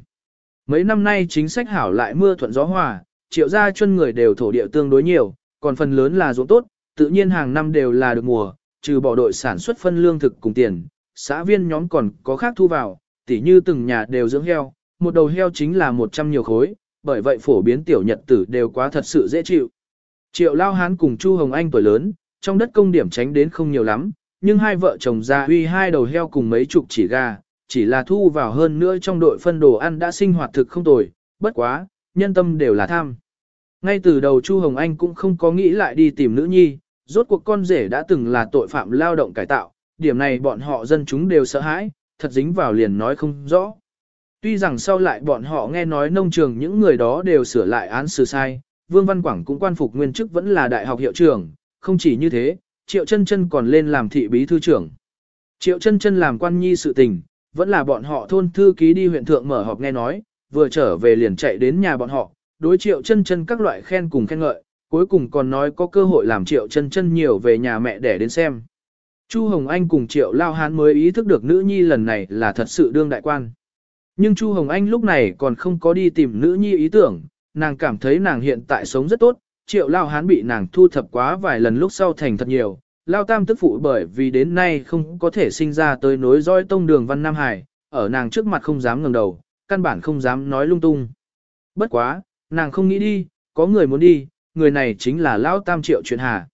Mấy năm nay chính sách hảo lại mưa thuận gió hòa, triệu gia chân người đều thổ địa tương đối nhiều, còn phần lớn là ruộng tốt, tự nhiên hàng năm đều là được mùa, trừ bỏ đội sản xuất phân lương thực cùng tiền, xã viên nhóm còn có khác thu vào, tỉ như từng nhà đều dưỡng heo, một đầu heo chính là 100 nhiều khối, bởi vậy phổ biến tiểu nhật tử đều quá thật sự dễ chịu. Triệu Lao Hán cùng Chu Hồng Anh tuổi lớn, trong đất công điểm tránh đến không nhiều lắm, nhưng hai vợ chồng ra huy hai đầu heo cùng mấy chục chỉ gà, chỉ là thu vào hơn nữa trong đội phân đồ ăn đã sinh hoạt thực không tồi, bất quá, nhân tâm đều là tham. Ngay từ đầu Chu Hồng Anh cũng không có nghĩ lại đi tìm nữ nhi, rốt cuộc con rể đã từng là tội phạm lao động cải tạo, điểm này bọn họ dân chúng đều sợ hãi, thật dính vào liền nói không rõ. Tuy rằng sau lại bọn họ nghe nói nông trường những người đó đều sửa lại án xử sai, Vương Văn Quảng cũng quan phục nguyên chức vẫn là đại học hiệu trưởng, không chỉ như thế, Triệu Chân Chân còn lên làm thị bí thư trưởng. Triệu Chân Chân làm quan nhi sự tình, vẫn là bọn họ thôn thư ký đi huyện thượng mở họp nghe nói, vừa trở về liền chạy đến nhà bọn họ, đối Triệu Chân Chân các loại khen cùng khen ngợi, cuối cùng còn nói có cơ hội làm Triệu Chân Chân nhiều về nhà mẹ để đến xem. Chu Hồng Anh cùng Triệu Lao Hán mới ý thức được nữ nhi lần này là thật sự đương đại quan. Nhưng Chu Hồng Anh lúc này còn không có đi tìm nữ nhi ý tưởng, nàng cảm thấy nàng hiện tại sống rất tốt, Triệu Lao Hán bị nàng thu thập quá vài lần lúc sau thành thật nhiều. Lao Tam tức phụ bởi vì đến nay không có thể sinh ra tới nối dõi tông đường Văn Nam Hải, ở nàng trước mặt không dám ngẩng đầu, căn bản không dám nói lung tung. Bất quá, nàng không nghĩ đi, có người muốn đi, người này chính là lão Tam Triệu Chuyện Hà.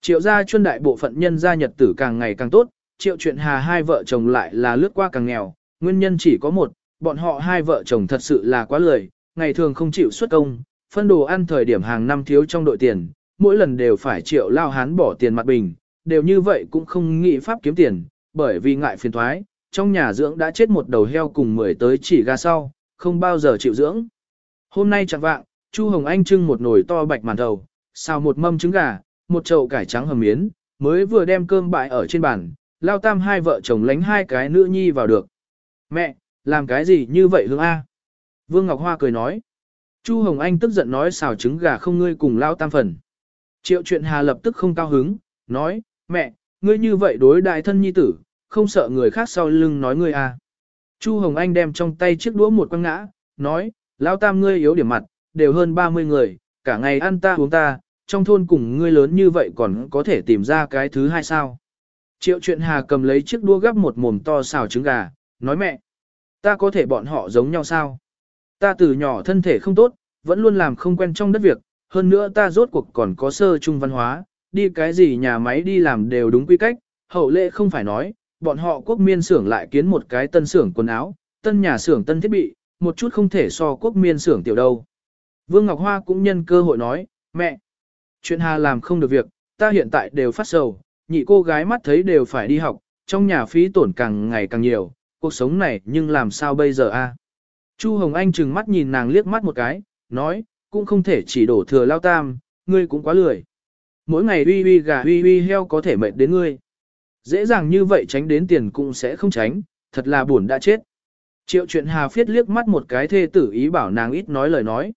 Triệu gia chuyên đại bộ phận nhân gia nhật tử càng ngày càng tốt, triệu chuyện hà hai vợ chồng lại là lướt qua càng nghèo, nguyên nhân chỉ có một, bọn họ hai vợ chồng thật sự là quá lười, ngày thường không chịu xuất công, phân đồ ăn thời điểm hàng năm thiếu trong đội tiền, mỗi lần đều phải triệu lao hán bỏ tiền mặt bình, đều như vậy cũng không nghĩ pháp kiếm tiền, bởi vì ngại phiền thoái, trong nhà dưỡng đã chết một đầu heo cùng mười tới chỉ gà sau, không bao giờ chịu dưỡng. Hôm nay chẳng vạng, Chu Hồng Anh trưng một nồi to bạch màn đầu, xào một mâm trứng gà, một chậu cải trắng hầm miến, mới vừa đem cơm bại ở trên bàn, lao tam hai vợ chồng lánh hai cái nữ nhi vào được. Mẹ, làm cái gì như vậy hương A? Vương Ngọc Hoa cười nói. Chu Hồng Anh tức giận nói xào trứng gà không ngươi cùng lao tam phần. Triệu chuyện hà lập tức không cao hứng, nói, mẹ, ngươi như vậy đối đại thân nhi tử, không sợ người khác sau lưng nói ngươi a. Chu Hồng Anh đem trong tay chiếc đũa một quăng ngã, nói, lao tam ngươi yếu điểm mặt, đều hơn 30 người, cả ngày ăn ta uống ta, trong thôn cùng ngươi lớn như vậy còn có thể tìm ra cái thứ hai sao. Triệu chuyện hà cầm lấy chiếc đũa gắp một mồm to xào trứng gà, nói mẹ, ta có thể bọn họ giống nhau sao? Ta từ nhỏ thân thể không tốt, vẫn luôn làm không quen trong đất việc, hơn nữa ta rốt cuộc còn có sơ trung văn hóa, đi cái gì nhà máy đi làm đều đúng quy cách, hậu lệ không phải nói, bọn họ quốc miên xưởng lại kiến một cái tân xưởng quần áo, tân nhà xưởng tân thiết bị, một chút không thể so quốc miên xưởng tiểu đâu. Vương Ngọc Hoa cũng nhân cơ hội nói, mẹ, Chuyện Hà làm không được việc, ta hiện tại đều phát sầu, nhị cô gái mắt thấy đều phải đi học, trong nhà phí tổn càng ngày càng nhiều, cuộc sống này nhưng làm sao bây giờ a? Chu Hồng Anh trừng mắt nhìn nàng liếc mắt một cái, nói, cũng không thể chỉ đổ thừa lao tam, ngươi cũng quá lười. Mỗi ngày uy uy gà uy uy heo có thể mệt đến ngươi. Dễ dàng như vậy tránh đến tiền cũng sẽ không tránh, thật là buồn đã chết. Triệu chuyện Hà phiết liếc mắt một cái thê tử ý bảo nàng ít nói lời nói.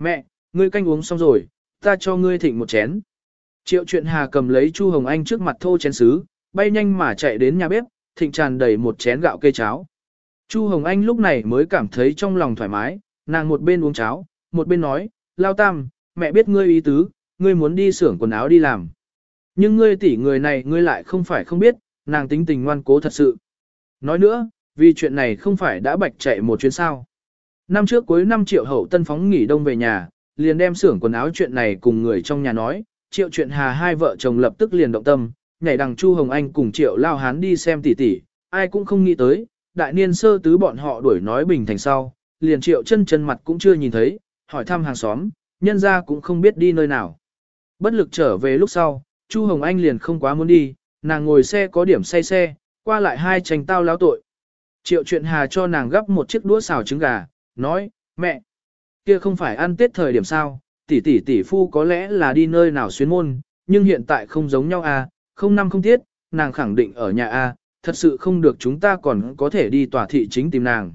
Mẹ, ngươi canh uống xong rồi, ta cho ngươi thịnh một chén. Triệu chuyện hà cầm lấy Chu Hồng Anh trước mặt thô chén sứ, bay nhanh mà chạy đến nhà bếp, thịnh tràn đầy một chén gạo cây cháo. Chu Hồng Anh lúc này mới cảm thấy trong lòng thoải mái, nàng một bên uống cháo, một bên nói, lao tam, mẹ biết ngươi ý tứ, ngươi muốn đi xưởng quần áo đi làm. Nhưng ngươi tỷ người này ngươi lại không phải không biết, nàng tính tình ngoan cố thật sự. Nói nữa, vì chuyện này không phải đã bạch chạy một chuyến sao. Năm trước cuối năm triệu hậu tân phóng nghỉ đông về nhà, liền đem xưởng quần áo chuyện này cùng người trong nhà nói, triệu chuyện hà hai vợ chồng lập tức liền động tâm, nhảy đằng Chu Hồng Anh cùng triệu lao hán đi xem tỷ tỷ, ai cũng không nghĩ tới, đại niên sơ tứ bọn họ đuổi nói bình thành sau, liền triệu chân chân mặt cũng chưa nhìn thấy, hỏi thăm hàng xóm, nhân ra cũng không biết đi nơi nào. Bất lực trở về lúc sau, Chu Hồng Anh liền không quá muốn đi, nàng ngồi xe có điểm say xe, qua lại hai tranh tao láo tội. Triệu chuyện hà cho nàng gấp một chiếc đũa xào trứng gà, nói, mẹ, kia không phải ăn tết thời điểm sao, tỷ tỷ tỷ phu có lẽ là đi nơi nào xuyên môn, nhưng hiện tại không giống nhau à, không năm không tiết, nàng khẳng định ở nhà a, à, thật sự không được chúng ta còn có thể đi tòa thị chính tìm nàng.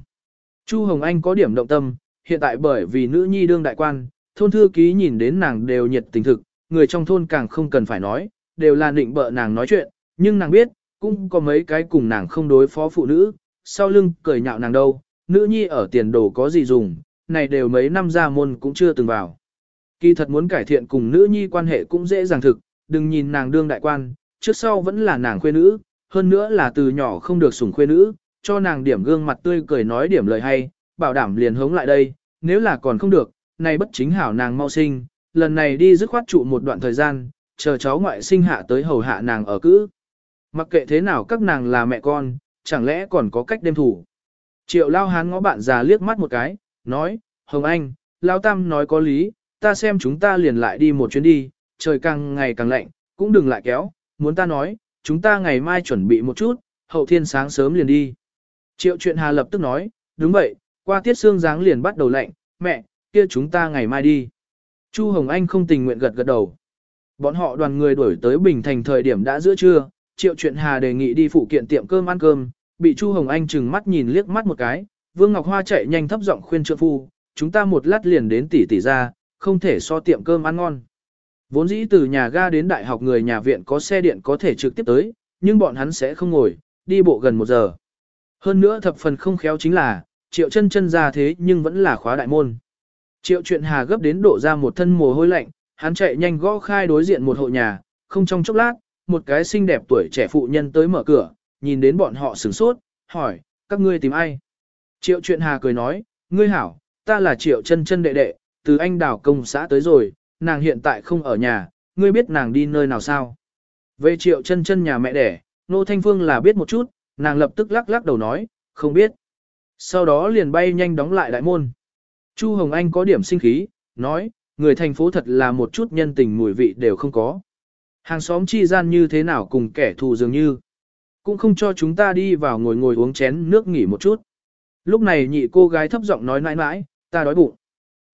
Chu Hồng Anh có điểm động tâm, hiện tại bởi vì nữ nhi đương đại quan, thôn thư ký nhìn đến nàng đều nhiệt tình thực, người trong thôn càng không cần phải nói, đều là định bợ nàng nói chuyện, nhưng nàng biết, cũng có mấy cái cùng nàng không đối phó phụ nữ, sau lưng cười nhạo nàng đâu, nữ nhi ở tiền đồ có gì dùng, này đều mấy năm ra môn cũng chưa từng vào. Kỳ thật muốn cải thiện cùng nữ nhi quan hệ cũng dễ dàng thực, đừng nhìn nàng đương đại quan, trước sau vẫn là nàng khuê nữ, hơn nữa là từ nhỏ không được sủng khuê nữ, cho nàng điểm gương mặt tươi cười nói điểm lời hay, bảo đảm liền hống lại đây, nếu là còn không được, này bất chính hảo nàng mau sinh, lần này đi dứt khoát trụ một đoạn thời gian, chờ cháu ngoại sinh hạ tới hầu hạ nàng ở cữ. Mặc kệ thế nào các nàng là mẹ con, chẳng lẽ còn có cách đêm thủ. Triệu lao hán ngó bạn già liếc mắt một cái, nói, Hồng Anh, Lao Tam nói có lý, ta xem chúng ta liền lại đi một chuyến đi, trời càng ngày càng lạnh, cũng đừng lại kéo, muốn ta nói, chúng ta ngày mai chuẩn bị một chút, hậu thiên sáng sớm liền đi. Triệu chuyện Hà lập tức nói, đúng vậy, qua tiết xương dáng liền bắt đầu lạnh, mẹ, kia chúng ta ngày mai đi. Chu Hồng Anh không tình nguyện gật gật đầu. Bọn họ đoàn người đuổi tới Bình Thành thời điểm đã giữa trưa, Triệu Chuyện Hà đề nghị đi phụ kiện tiệm cơm ăn cơm, bị Chu Hồng Anh chừng mắt nhìn liếc mắt một cái, Vương Ngọc Hoa chạy nhanh thấp giọng khuyên trượng phu, chúng ta một lát liền đến tỷ tỷ ra, không thể so tiệm cơm ăn ngon. Vốn dĩ từ nhà ga đến đại học người nhà viện có xe điện có thể trực tiếp tới, nhưng bọn hắn sẽ không ngồi, đi bộ gần một giờ. Hơn nữa thập phần không khéo chính là, triệu chân chân ra thế nhưng vẫn là khóa đại môn. Triệu chuyện hà gấp đến độ ra một thân mồ hôi lạnh, hắn chạy nhanh gõ khai đối diện một hộ nhà, không trong chốc lát, một cái xinh đẹp tuổi trẻ phụ nhân tới mở cửa, nhìn đến bọn họ sửng sốt, hỏi, các ngươi tìm ai? Triệu chuyện hà cười nói, ngươi hảo, ta là triệu chân chân đệ đệ, từ anh đảo công xã tới rồi, nàng hiện tại không ở nhà, ngươi biết nàng đi nơi nào sao? Về triệu chân chân nhà mẹ đẻ, Nô Thanh Phương là biết một chút, nàng lập tức lắc lắc đầu nói, không biết. Sau đó liền bay nhanh đóng lại đại môn. Chu Hồng Anh có điểm sinh khí, nói, người thành phố thật là một chút nhân tình mùi vị đều không có. Hàng xóm chi gian như thế nào cùng kẻ thù dường như. Cũng không cho chúng ta đi vào ngồi ngồi uống chén nước nghỉ một chút. Lúc này nhị cô gái thấp giọng nói nãi nãi, ta đói bụng.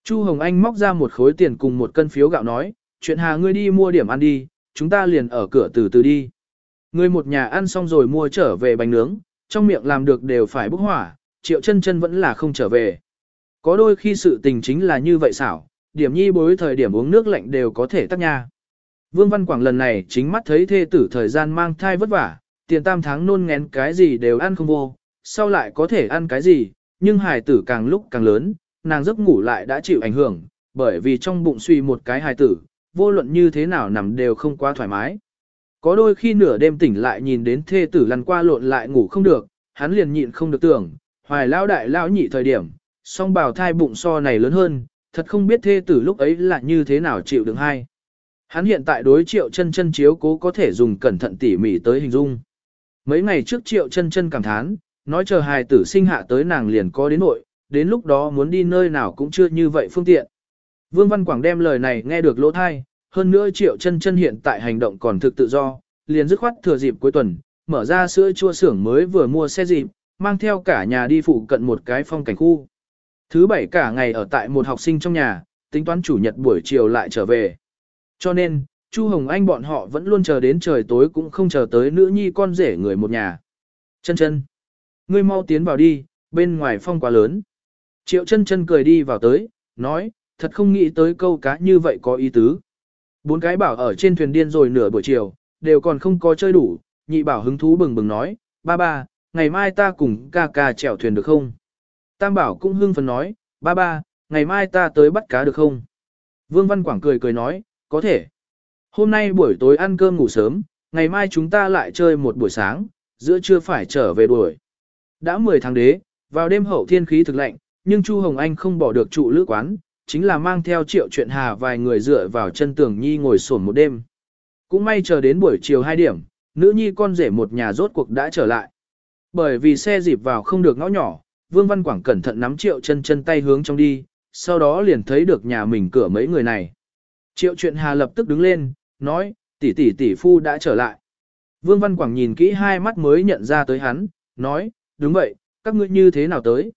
Chu Hồng Anh móc ra một khối tiền cùng một cân phiếu gạo nói, chuyện hà ngươi đi mua điểm ăn đi, chúng ta liền ở cửa từ từ đi. Người một nhà ăn xong rồi mua trở về bánh nướng, trong miệng làm được đều phải bốc hỏa, triệu chân chân vẫn là không trở về. Có đôi khi sự tình chính là như vậy xảo, điểm nhi bối thời điểm uống nước lạnh đều có thể tắt nha. Vương Văn Quảng lần này chính mắt thấy thê tử thời gian mang thai vất vả, tiền tam tháng nôn ngén cái gì đều ăn không vô, sau lại có thể ăn cái gì, nhưng hài tử càng lúc càng lớn, nàng giấc ngủ lại đã chịu ảnh hưởng, bởi vì trong bụng suy một cái hài tử, vô luận như thế nào nằm đều không quá thoải mái. Có đôi khi nửa đêm tỉnh lại nhìn đến thê tử lăn qua lộn lại ngủ không được, hắn liền nhịn không được tưởng, hoài lao đại lao nhị thời điểm, song bào thai bụng so này lớn hơn, thật không biết thê tử lúc ấy là như thế nào chịu đựng hay. Hắn hiện tại đối triệu chân chân chiếu cố có thể dùng cẩn thận tỉ mỉ tới hình dung. Mấy ngày trước triệu chân chân cảm thán, nói chờ hài tử sinh hạ tới nàng liền có đến nội, đến lúc đó muốn đi nơi nào cũng chưa như vậy phương tiện. Vương Văn Quảng đem lời này nghe được lỗ thai, hơn nữa triệu chân chân hiện tại hành động còn thực tự do, liền dứt khoát thừa dịp cuối tuần, mở ra sữa chua xưởng mới vừa mua xe dịp, mang theo cả nhà đi phụ cận một cái phong cảnh khu. Thứ bảy cả ngày ở tại một học sinh trong nhà, tính toán chủ nhật buổi chiều lại trở về. Cho nên, Chu Hồng Anh bọn họ vẫn luôn chờ đến trời tối cũng không chờ tới nữ nhi con rể người một nhà. Chân chân, ngươi mau tiến vào đi, bên ngoài phong quá lớn. Triệu chân chân cười đi vào tới, nói, thật không nghĩ tới câu cá như vậy có ý tứ. Bốn cái bảo ở trên thuyền điên rồi nửa buổi chiều, đều còn không có chơi đủ, nhị bảo hứng thú bừng bừng nói, ba ba, ngày mai ta cùng ca ca chèo thuyền được không? Tam bảo cũng hưng phấn nói, ba ba, ngày mai ta tới bắt cá được không? Vương Văn Quảng cười cười nói, có thể. Hôm nay buổi tối ăn cơm ngủ sớm, ngày mai chúng ta lại chơi một buổi sáng, giữa trưa phải trở về đuổi. Đã 10 tháng đế, vào đêm hậu thiên khí thực lạnh, nhưng Chu Hồng Anh không bỏ được trụ lữ quán, chính là mang theo triệu chuyện hà vài người dựa vào chân tường nhi ngồi sổn một đêm. Cũng may chờ đến buổi chiều 2 điểm, nữ nhi con rể một nhà rốt cuộc đã trở lại. Bởi vì xe dịp vào không được ngõ nhỏ, Vương Văn Quảng cẩn thận nắm triệu chân chân tay hướng trong đi, sau đó liền thấy được nhà mình cửa mấy người này. Triệu chuyện hà lập tức đứng lên, nói, tỷ tỷ tỷ phu đã trở lại. Vương Văn Quảng nhìn kỹ hai mắt mới nhận ra tới hắn, nói, đúng vậy, các ngươi như thế nào tới.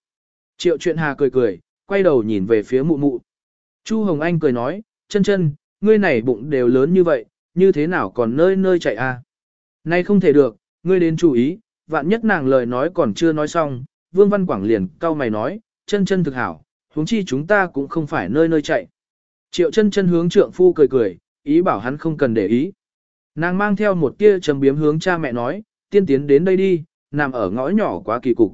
Triệu chuyện hà cười cười, quay đầu nhìn về phía mụ mụ. Chu Hồng Anh cười nói, chân chân, ngươi này bụng đều lớn như vậy, như thế nào còn nơi nơi chạy a? À? Nay không thể được, ngươi đến chú ý, vạn nhất nàng lời nói còn chưa nói xong, Vương Văn Quảng liền cau mày nói, chân chân thực hảo, huống chi chúng ta cũng không phải nơi nơi chạy. Triệu chân chân hướng trượng phu cười cười, ý bảo hắn không cần để ý. Nàng mang theo một tia trầm biếm hướng cha mẹ nói, tiên tiến đến đây đi, nằm ở ngõ nhỏ quá kỳ cục.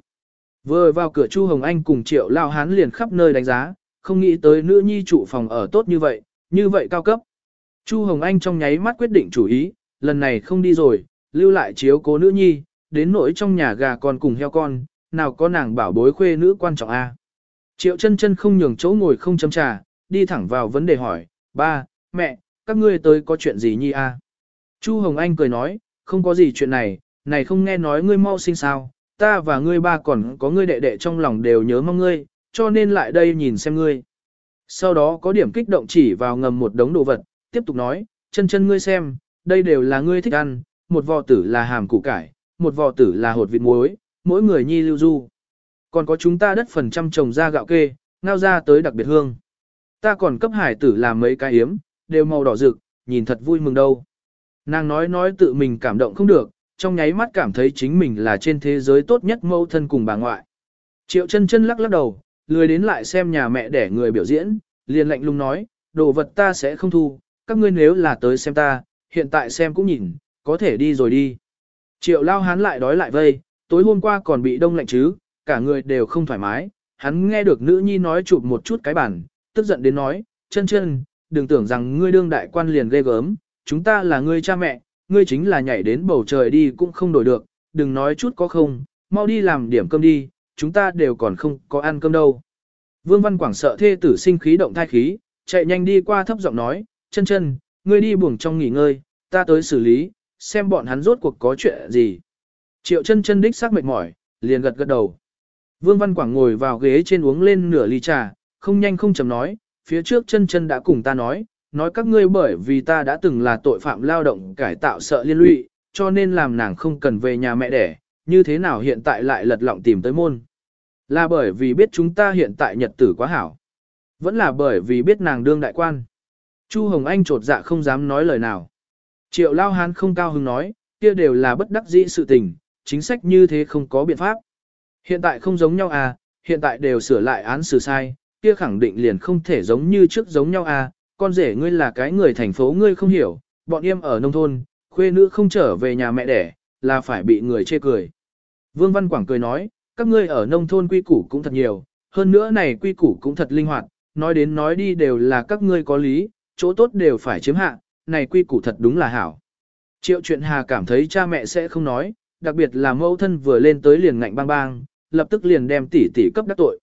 Vừa vào cửa Chu Hồng Anh cùng Triệu Lao Hán liền khắp nơi đánh giá, không nghĩ tới nữ nhi trụ phòng ở tốt như vậy, như vậy cao cấp. Chu Hồng Anh trong nháy mắt quyết định chủ ý, lần này không đi rồi, lưu lại chiếu cố nữ nhi, đến nỗi trong nhà gà con cùng heo con, nào có nàng bảo bối khuê nữ quan trọng a. Triệu chân chân không nhường chỗ ngồi không chấm trà, đi thẳng vào vấn đề hỏi, ba, mẹ, các ngươi tới có chuyện gì nhi a? Chu Hồng Anh cười nói, không có gì chuyện này, này không nghe nói ngươi mau sinh sao, ta và ngươi ba còn có ngươi đệ đệ trong lòng đều nhớ mong ngươi, cho nên lại đây nhìn xem ngươi. Sau đó có điểm kích động chỉ vào ngầm một đống đồ vật, tiếp tục nói, chân chân ngươi xem, đây đều là ngươi thích ăn, một vò tử là hàm củ cải, một vò tử là hột vịt muối, mỗi người nhi lưu du. Còn có chúng ta đất phần trăm trồng ra gạo kê, ngao ra tới đặc biệt hương. Ta còn cấp hải tử làm mấy cái yếm, đều màu đỏ rực, nhìn thật vui mừng đâu. Nàng nói nói tự mình cảm động không được, trong nháy mắt cảm thấy chính mình là trên thế giới tốt nhất mâu thân cùng bà ngoại. Triệu chân chân lắc lắc đầu, lười đến lại xem nhà mẹ để người biểu diễn, liền lạnh lùng nói, đồ vật ta sẽ không thu, các ngươi nếu là tới xem ta, hiện tại xem cũng nhìn, có thể đi rồi đi. Triệu lao hán lại đói lại vây, tối hôm qua còn bị đông lạnh chứ, cả người đều không thoải mái, hắn nghe được nữ nhi nói chụp một chút cái bản, tức giận đến nói, chân chân, đừng tưởng rằng ngươi đương đại quan liền ghê gớm, chúng ta là ngươi cha mẹ, ngươi chính là nhảy đến bầu trời đi cũng không đổi được, đừng nói chút có không, mau đi làm điểm cơm đi, chúng ta đều còn không có ăn cơm đâu. Vương Văn Quảng sợ thê tử sinh khí động thai khí, chạy nhanh đi qua thấp giọng nói, chân chân, ngươi đi buồng trong nghỉ ngơi, ta tới xử lý, xem bọn hắn rốt cuộc có chuyện gì. Triệu chân chân đích xác mệt mỏi, liền gật gật đầu. Vương Văn Quảng ngồi vào ghế trên uống lên nửa ly trà, không nhanh không chậm nói, phía trước chân chân đã cùng ta nói, nói các ngươi bởi vì ta đã từng là tội phạm lao động cải tạo sợ liên lụy, cho nên làm nàng không cần về nhà mẹ đẻ, như thế nào hiện tại lại lật lọng tìm tới môn. Là bởi vì biết chúng ta hiện tại nhật tử quá hảo. Vẫn là bởi vì biết nàng đương đại quan. Chu Hồng Anh trột dạ không dám nói lời nào. Triệu Lao Hán không cao hứng nói, kia đều là bất đắc dĩ sự tình, chính sách như thế không có biện pháp. Hiện tại không giống nhau à, hiện tại đều sửa lại án xử sai, kia khẳng định liền không thể giống như trước giống nhau à, con rể ngươi là cái người thành phố ngươi không hiểu, bọn em ở nông thôn, khuê nữ không trở về nhà mẹ đẻ, là phải bị người chê cười. Vương Văn Quảng cười nói, các ngươi ở nông thôn quy củ cũng thật nhiều, hơn nữa này quy củ cũng thật linh hoạt, nói đến nói đi đều là các ngươi có lý, chỗ tốt đều phải chiếm hạ, này quy củ thật đúng là hảo. Triệu chuyện hà cảm thấy cha mẹ sẽ không nói, đặc biệt là mẫu thân vừa lên tới liền ngạnh bang bang, lập tức liền đem tỷ tỷ cấp đắc tội.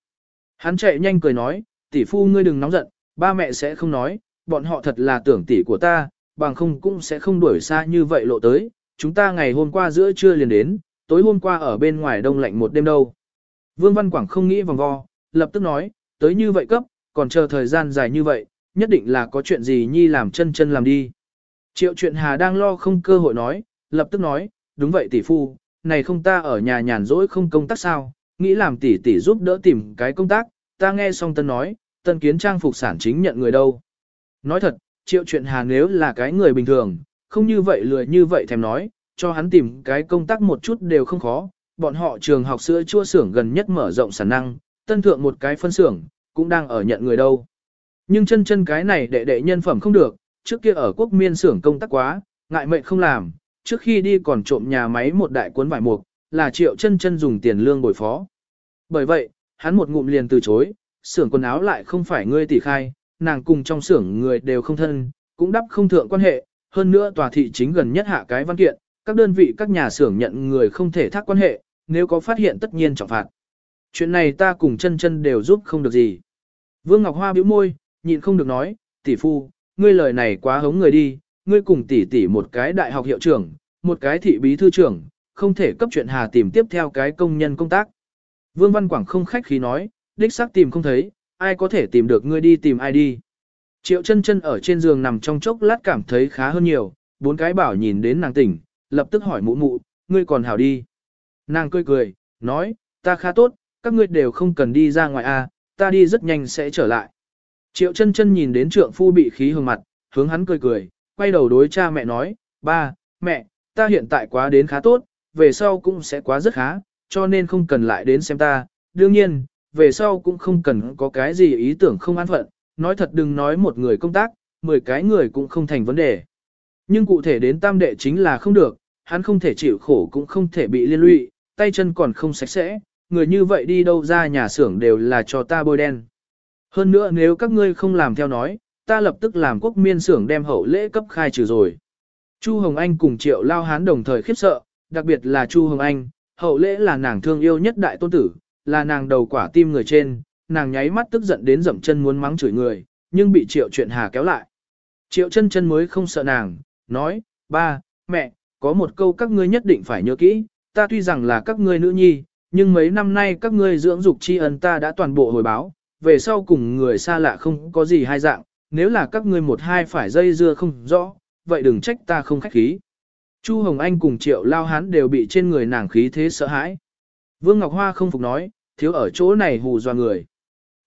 Hắn chạy nhanh cười nói, tỷ phu ngươi đừng nóng giận, ba mẹ sẽ không nói, bọn họ thật là tưởng tỷ của ta, bằng không cũng sẽ không đuổi xa như vậy lộ tới, chúng ta ngày hôm qua giữa trưa liền đến, tối hôm qua ở bên ngoài đông lạnh một đêm đâu. Vương Văn Quảng không nghĩ vòng vo, lập tức nói, tới như vậy cấp, còn chờ thời gian dài như vậy, nhất định là có chuyện gì nhi làm chân chân làm đi. Triệu chuyện Hà đang lo không cơ hội nói, lập tức nói, đúng vậy tỷ phu, này không ta ở nhà nhàn rỗi không công tác sao, nghĩ làm tỷ tỷ giúp đỡ tìm cái công tác, ta nghe xong tân nói, tân kiến trang phục sản chính nhận người đâu. Nói thật, triệu chuyện Hà nếu là cái người bình thường, không như vậy lười như vậy thèm nói, cho hắn tìm cái công tác một chút đều không khó, bọn họ trường học sữa chua xưởng gần nhất mở rộng sản năng, tân thượng một cái phân xưởng, cũng đang ở nhận người đâu. Nhưng chân chân cái này đệ đệ nhân phẩm không được, trước kia ở quốc miên xưởng công tác quá, ngại mệnh không làm, trước khi đi còn trộm nhà máy một đại cuốn vải mục, là triệu chân chân dùng tiền lương bồi phó. Bởi vậy, hắn một ngụm liền từ chối, xưởng quần áo lại không phải ngươi tỷ khai, nàng cùng trong xưởng người đều không thân, cũng đắp không thượng quan hệ, hơn nữa tòa thị chính gần nhất hạ cái văn kiện, các đơn vị các nhà xưởng nhận người không thể thác quan hệ, nếu có phát hiện tất nhiên trọng phạt. Chuyện này ta cùng chân chân đều giúp không được gì. Vương Ngọc Hoa bĩu môi, nhịn không được nói, tỷ phu, ngươi lời này quá hống người đi, ngươi cùng tỷ tỷ một cái đại học hiệu trưởng, một cái thị bí thư trưởng, không thể cấp chuyện hà tìm tiếp theo cái công nhân công tác. Vương Văn Quảng không khách khí nói, đích xác tìm không thấy, ai có thể tìm được ngươi đi tìm ai đi. Triệu chân chân ở trên giường nằm trong chốc lát cảm thấy khá hơn nhiều, bốn cái bảo nhìn đến nàng tỉnh, lập tức hỏi mụ mụ, ngươi còn hảo đi. Nàng cười cười, nói, ta khá tốt, các ngươi đều không cần đi ra ngoài a, ta đi rất nhanh sẽ trở lại. Triệu chân chân nhìn đến trượng phu bị khí hương mặt, hướng hắn cười cười, quay đầu đối cha mẹ nói, ba, mẹ, ta hiện tại quá đến khá tốt, về sau cũng sẽ quá rất khá, cho nên không cần lại đến xem ta, đương nhiên, về sau cũng không cần có cái gì ý tưởng không an phận, nói thật đừng nói một người công tác, mười cái người cũng không thành vấn đề. Nhưng cụ thể đến tam đệ chính là không được, hắn không thể chịu khổ cũng không thể bị liên lụy, tay chân còn không sạch sẽ, người như vậy đi đâu ra nhà xưởng đều là cho ta bôi đen. Hơn nữa nếu các ngươi không làm theo nói, ta lập tức làm quốc miên xưởng đem hậu lễ cấp khai trừ rồi. Chu Hồng Anh cùng Triệu Lao Hán đồng thời khiếp sợ, đặc biệt là Chu Hồng Anh, hậu lễ là nàng thương yêu nhất đại tôn tử, là nàng đầu quả tim người trên, nàng nháy mắt tức giận đến dậm chân muốn mắng chửi người, nhưng bị Triệu chuyện hà kéo lại. Triệu chân chân mới không sợ nàng, nói, ba, mẹ, có một câu các ngươi nhất định phải nhớ kỹ, ta tuy rằng là các ngươi nữ nhi, nhưng mấy năm nay các ngươi dưỡng dục tri ân ta đã toàn bộ hồi báo, về sau cùng người xa lạ không có gì hai dạng, nếu là các ngươi một hai phải dây dưa không rõ, vậy đừng trách ta không khách khí. Chu Hồng Anh cùng Triệu Lao Hán đều bị trên người nàng khí thế sợ hãi. Vương Ngọc Hoa không phục nói, thiếu ở chỗ này hù dọa người.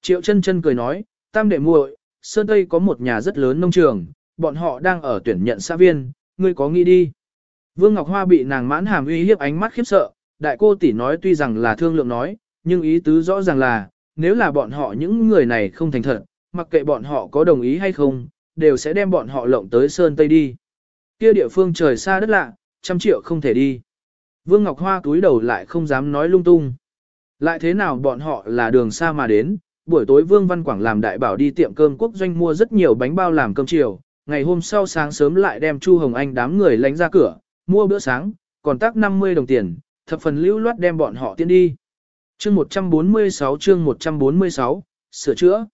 Triệu chân chân cười nói, tam đệ muội, Sơn Tây có một nhà rất lớn nông trường, bọn họ đang ở tuyển nhận xã viên, ngươi có nghĩ đi. Vương Ngọc Hoa bị nàng mãn hàm uy hiếp ánh mắt khiếp sợ, đại cô tỷ nói tuy rằng là thương lượng nói, nhưng ý tứ rõ ràng là, nếu là bọn họ những người này không thành thật, mặc kệ bọn họ có đồng ý hay không, đều sẽ đem bọn họ lộng tới Sơn Tây đi. Kia địa phương trời xa đất lạ, trăm triệu không thể đi. Vương Ngọc Hoa túi đầu lại không dám nói lung tung. Lại thế nào bọn họ là đường xa mà đến, buổi tối Vương Văn Quảng làm đại bảo đi tiệm cơm quốc doanh mua rất nhiều bánh bao làm cơm chiều, ngày hôm sau sáng sớm lại đem Chu Hồng Anh đám người lánh ra cửa, mua bữa sáng, còn tác 50 đồng tiền, thập phần lưu loát đem bọn họ tiến đi. Chương 146 chương 146, sửa chữa.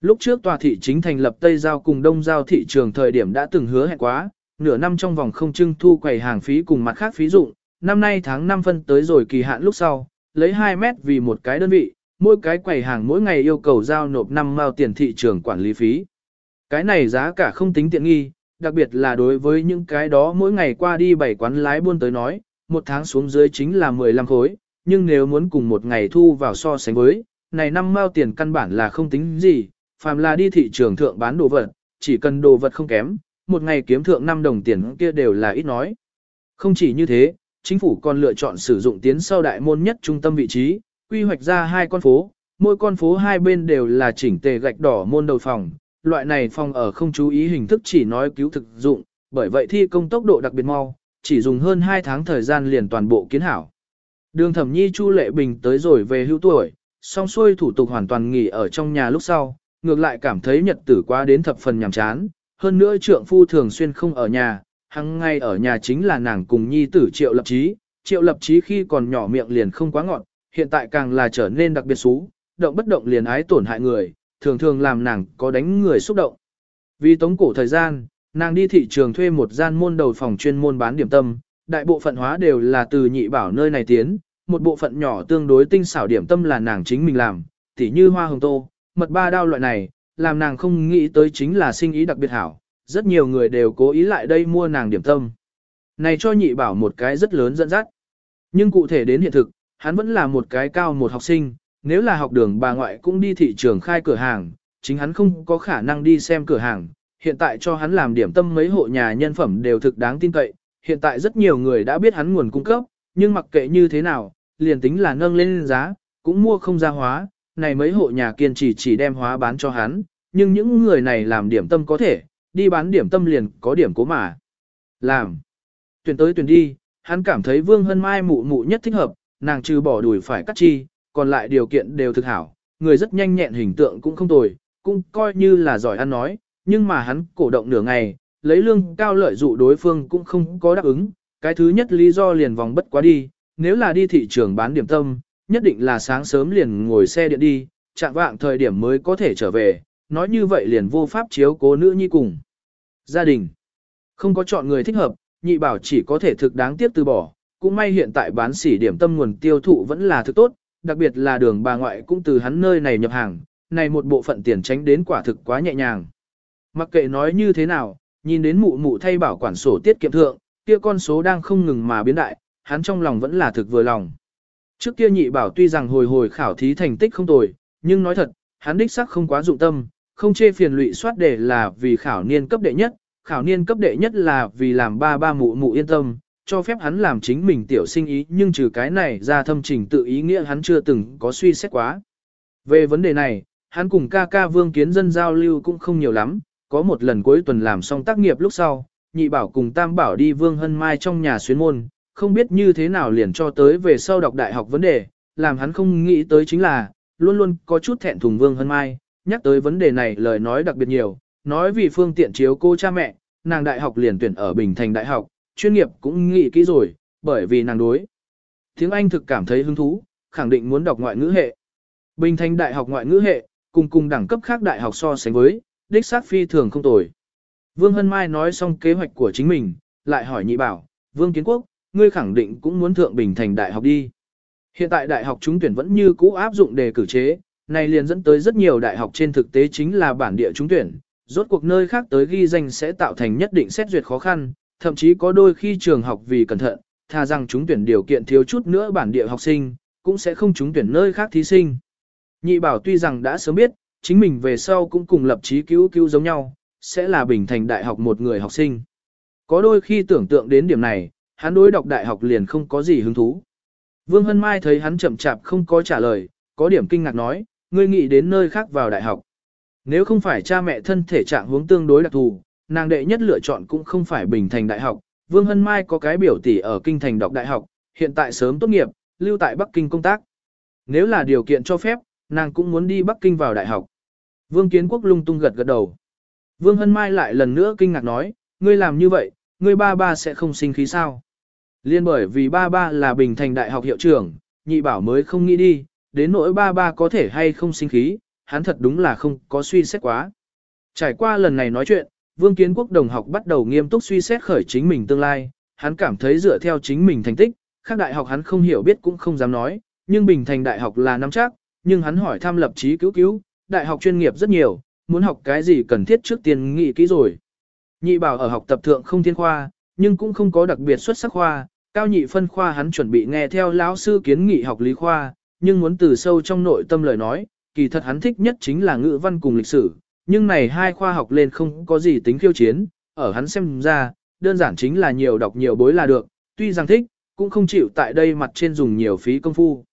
Lúc trước tòa thị chính thành lập Tây Giao cùng Đông Giao thị trường thời điểm đã từng hứa hẹn quá, nửa năm trong vòng không trưng thu quầy hàng phí cùng mặt khác phí dụng, năm nay tháng 5 phân tới rồi kỳ hạn lúc sau, lấy 2 mét vì một cái đơn vị, mỗi cái quầy hàng mỗi ngày yêu cầu giao nộp 5 mao tiền thị trường quản lý phí. Cái này giá cả không tính tiện nghi, đặc biệt là đối với những cái đó mỗi ngày qua đi bảy quán lái buôn tới nói, một tháng xuống dưới chính là 15 khối, nhưng nếu muốn cùng một ngày thu vào so sánh với, này năm mao tiền căn bản là không tính gì, phàm là đi thị trường thượng bán đồ vật, chỉ cần đồ vật không kém, một ngày kiếm thượng 5 đồng tiền kia đều là ít nói. Không chỉ như thế, chính phủ còn lựa chọn sử dụng tiến sau đại môn nhất trung tâm vị trí, quy hoạch ra hai con phố, mỗi con phố hai bên đều là chỉnh tề gạch đỏ môn đầu phòng, loại này phòng ở không chú ý hình thức chỉ nói cứu thực dụng, bởi vậy thi công tốc độ đặc biệt mau, chỉ dùng hơn 2 tháng thời gian liền toàn bộ kiến hảo. Đường thẩm nhi Chu Lệ Bình tới rồi về hưu tuổi, song xuôi thủ tục hoàn toàn nghỉ ở trong nhà lúc sau, ngược lại cảm thấy nhật tử quá đến thập phần nhàm chán, hơn nữa trượng phu thường xuyên không ở nhà, hằng ngày ở nhà chính là nàng cùng nhi tử triệu lập trí, triệu lập trí khi còn nhỏ miệng liền không quá ngọn, hiện tại càng là trở nên đặc biệt xú, động bất động liền ái tổn hại người, thường thường làm nàng có đánh người xúc động. Vì tống cổ thời gian, nàng đi thị trường thuê một gian môn đầu phòng chuyên môn bán điểm tâm, đại bộ phận hóa đều là từ nhị bảo nơi này tiến, một bộ phận nhỏ tương đối tinh xảo điểm tâm là nàng chính mình làm, tỉ như hoa hồng tô, mật ba đao loại này, làm nàng không nghĩ tới chính là sinh ý đặc biệt hảo, rất nhiều người đều cố ý lại đây mua nàng điểm tâm. Này cho nhị bảo một cái rất lớn dẫn dắt. Nhưng cụ thể đến hiện thực, hắn vẫn là một cái cao một học sinh, nếu là học đường bà ngoại cũng đi thị trường khai cửa hàng, chính hắn không có khả năng đi xem cửa hàng, hiện tại cho hắn làm điểm tâm mấy hộ nhà nhân phẩm đều thực đáng tin cậy, hiện tại rất nhiều người đã biết hắn nguồn cung cấp, nhưng mặc kệ như thế nào, liền tính là nâng lên giá, cũng mua không ra hóa, này mấy hộ nhà kiên trì chỉ đem hóa bán cho hắn, nhưng những người này làm điểm tâm có thể, đi bán điểm tâm liền có điểm cố mà. Làm. Tuyển tới tuyển đi, hắn cảm thấy Vương Hân Mai mụ mụ nhất thích hợp, nàng trừ bỏ đuổi phải cắt chi, còn lại điều kiện đều thực hảo, người rất nhanh nhẹn hình tượng cũng không tồi, cũng coi như là giỏi ăn nói, nhưng mà hắn cổ động nửa ngày, lấy lương cao lợi dụ đối phương cũng không có đáp ứng, cái thứ nhất lý do liền vòng bất quá đi, nếu là đi thị trường bán điểm tâm, nhất định là sáng sớm liền ngồi xe điện đi, chạm vạng thời điểm mới có thể trở về, nói như vậy liền vô pháp chiếu cố nữ nhi cùng. Gia đình không có chọn người thích hợp, nhị bảo chỉ có thể thực đáng tiếc từ bỏ, cũng may hiện tại bán sỉ điểm tâm nguồn tiêu thụ vẫn là thứ tốt, đặc biệt là đường bà ngoại cũng từ hắn nơi này nhập hàng, này một bộ phận tiền tránh đến quả thực quá nhẹ nhàng. Mặc kệ nói như thế nào, nhìn đến mụ mụ thay bảo quản sổ tiết kiệm thượng, kia con số đang không ngừng mà biến đại, hắn trong lòng vẫn là thực vừa lòng. Trước kia nhị bảo tuy rằng hồi hồi khảo thí thành tích không tồi, nhưng nói thật, hắn đích xác không quá dụng tâm, không chê phiền lụy soát đề là vì khảo niên cấp đệ nhất, khảo niên cấp đệ nhất là vì làm ba ba mụ mụ yên tâm, cho phép hắn làm chính mình tiểu sinh ý nhưng trừ cái này ra thâm trình tự ý nghĩa hắn chưa từng có suy xét quá. Về vấn đề này, hắn cùng ca ca vương kiến dân giao lưu cũng không nhiều lắm, có một lần cuối tuần làm xong tác nghiệp lúc sau, nhị bảo cùng tam bảo đi vương hân mai trong nhà xuyến môn, không biết như thế nào liền cho tới về sau đọc đại học vấn đề, làm hắn không nghĩ tới chính là, luôn luôn có chút thẹn thùng vương hân mai, nhắc tới vấn đề này lời nói đặc biệt nhiều, nói vì phương tiện chiếu cô cha mẹ, nàng đại học liền tuyển ở Bình Thành Đại học, chuyên nghiệp cũng nghĩ kỹ rồi, bởi vì nàng đối. Tiếng Anh thực cảm thấy hứng thú, khẳng định muốn đọc ngoại ngữ hệ. Bình Thành Đại học ngoại ngữ hệ, cùng cùng đẳng cấp khác đại học so sánh với, đích xác phi thường không tồi. Vương Hân Mai nói xong kế hoạch của chính mình, lại hỏi nhị bảo, Vương Kiến Quốc, ngươi khẳng định cũng muốn thượng Bình Thành Đại học đi. Hiện tại đại học trúng tuyển vẫn như cũ áp dụng đề cử chế, này liền dẫn tới rất nhiều đại học trên thực tế chính là bản địa trúng tuyển, rốt cuộc nơi khác tới ghi danh sẽ tạo thành nhất định xét duyệt khó khăn, thậm chí có đôi khi trường học vì cẩn thận, tha rằng trúng tuyển điều kiện thiếu chút nữa bản địa học sinh, cũng sẽ không trúng tuyển nơi khác thí sinh. Nhị bảo tuy rằng đã sớm biết, chính mình về sau cũng cùng lập chí cứu cứu giống nhau, sẽ là bình thành đại học một người học sinh. Có đôi khi tưởng tượng đến điểm này, hắn đối đọc đại học liền không có gì hứng thú. Vương Hân Mai thấy hắn chậm chạp không có trả lời, có điểm kinh ngạc nói, ngươi nghĩ đến nơi khác vào đại học. Nếu không phải cha mẹ thân thể trạng hướng tương đối đặc thù, nàng đệ nhất lựa chọn cũng không phải bình thành đại học. Vương Hân Mai có cái biểu tỷ ở kinh thành đọc đại học, hiện tại sớm tốt nghiệp, lưu tại Bắc Kinh công tác. Nếu là điều kiện cho phép, nàng cũng muốn đi Bắc Kinh vào đại học. Vương Kiến Quốc lung tung gật gật đầu. Vương Hân Mai lại lần nữa kinh ngạc nói, ngươi làm như vậy, ngươi ba ba sẽ không sinh khí sao? Liên bởi vì ba ba là bình thành đại học hiệu trưởng, nhị bảo mới không nghĩ đi, đến nỗi ba ba có thể hay không sinh khí, hắn thật đúng là không có suy xét quá. Trải qua lần này nói chuyện, Vương Kiến Quốc đồng học bắt đầu nghiêm túc suy xét khởi chính mình tương lai, hắn cảm thấy dựa theo chính mình thành tích, khác đại học hắn không hiểu biết cũng không dám nói, nhưng bình thành đại học là nắm chắc, nhưng hắn hỏi tham lập chí cứu cứu, đại học chuyên nghiệp rất nhiều, muốn học cái gì cần thiết trước tiên nghĩ kỹ rồi. Nhị bảo ở học tập thượng không thiên khoa, nhưng cũng không có đặc biệt xuất sắc khoa, cao nhị phân khoa hắn chuẩn bị nghe theo lão sư kiến nghị học lý khoa, nhưng muốn từ sâu trong nội tâm lời nói, kỳ thật hắn thích nhất chính là ngữ văn cùng lịch sử, nhưng này hai khoa học lên không có gì tính khiêu chiến, ở hắn xem ra, đơn giản chính là nhiều đọc nhiều bối là được, tuy rằng thích, cũng không chịu tại đây mặt trên dùng nhiều phí công phu.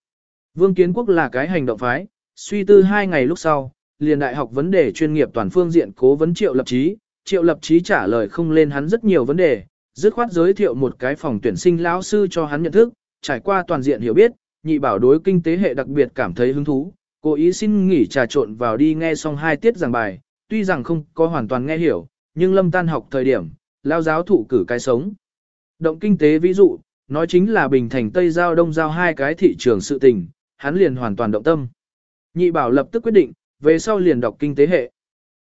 Vương Kiến Quốc là cái hành động phái, suy tư hai ngày lúc sau, liền đại học vấn đề chuyên nghiệp toàn phương diện cố vấn triệu lập trí, triệu lập trí trả lời không lên hắn rất nhiều vấn đề, dứt khoát giới thiệu một cái phòng tuyển sinh lão sư cho hắn nhận thức, trải qua toàn diện hiểu biết, nhị bảo đối kinh tế hệ đặc biệt cảm thấy hứng thú, cố ý xin nghỉ trà trộn vào đi nghe xong hai tiết giảng bài, tuy rằng không có hoàn toàn nghe hiểu, nhưng lâm tan học thời điểm, lao giáo thụ cử cái sống. Động kinh tế ví dụ, nói chính là bình thành Tây Giao Đông Giao hai cái thị trường sự tình, hắn liền hoàn toàn động tâm. Nhị bảo lập tức quyết định, về sau liền đọc kinh tế hệ.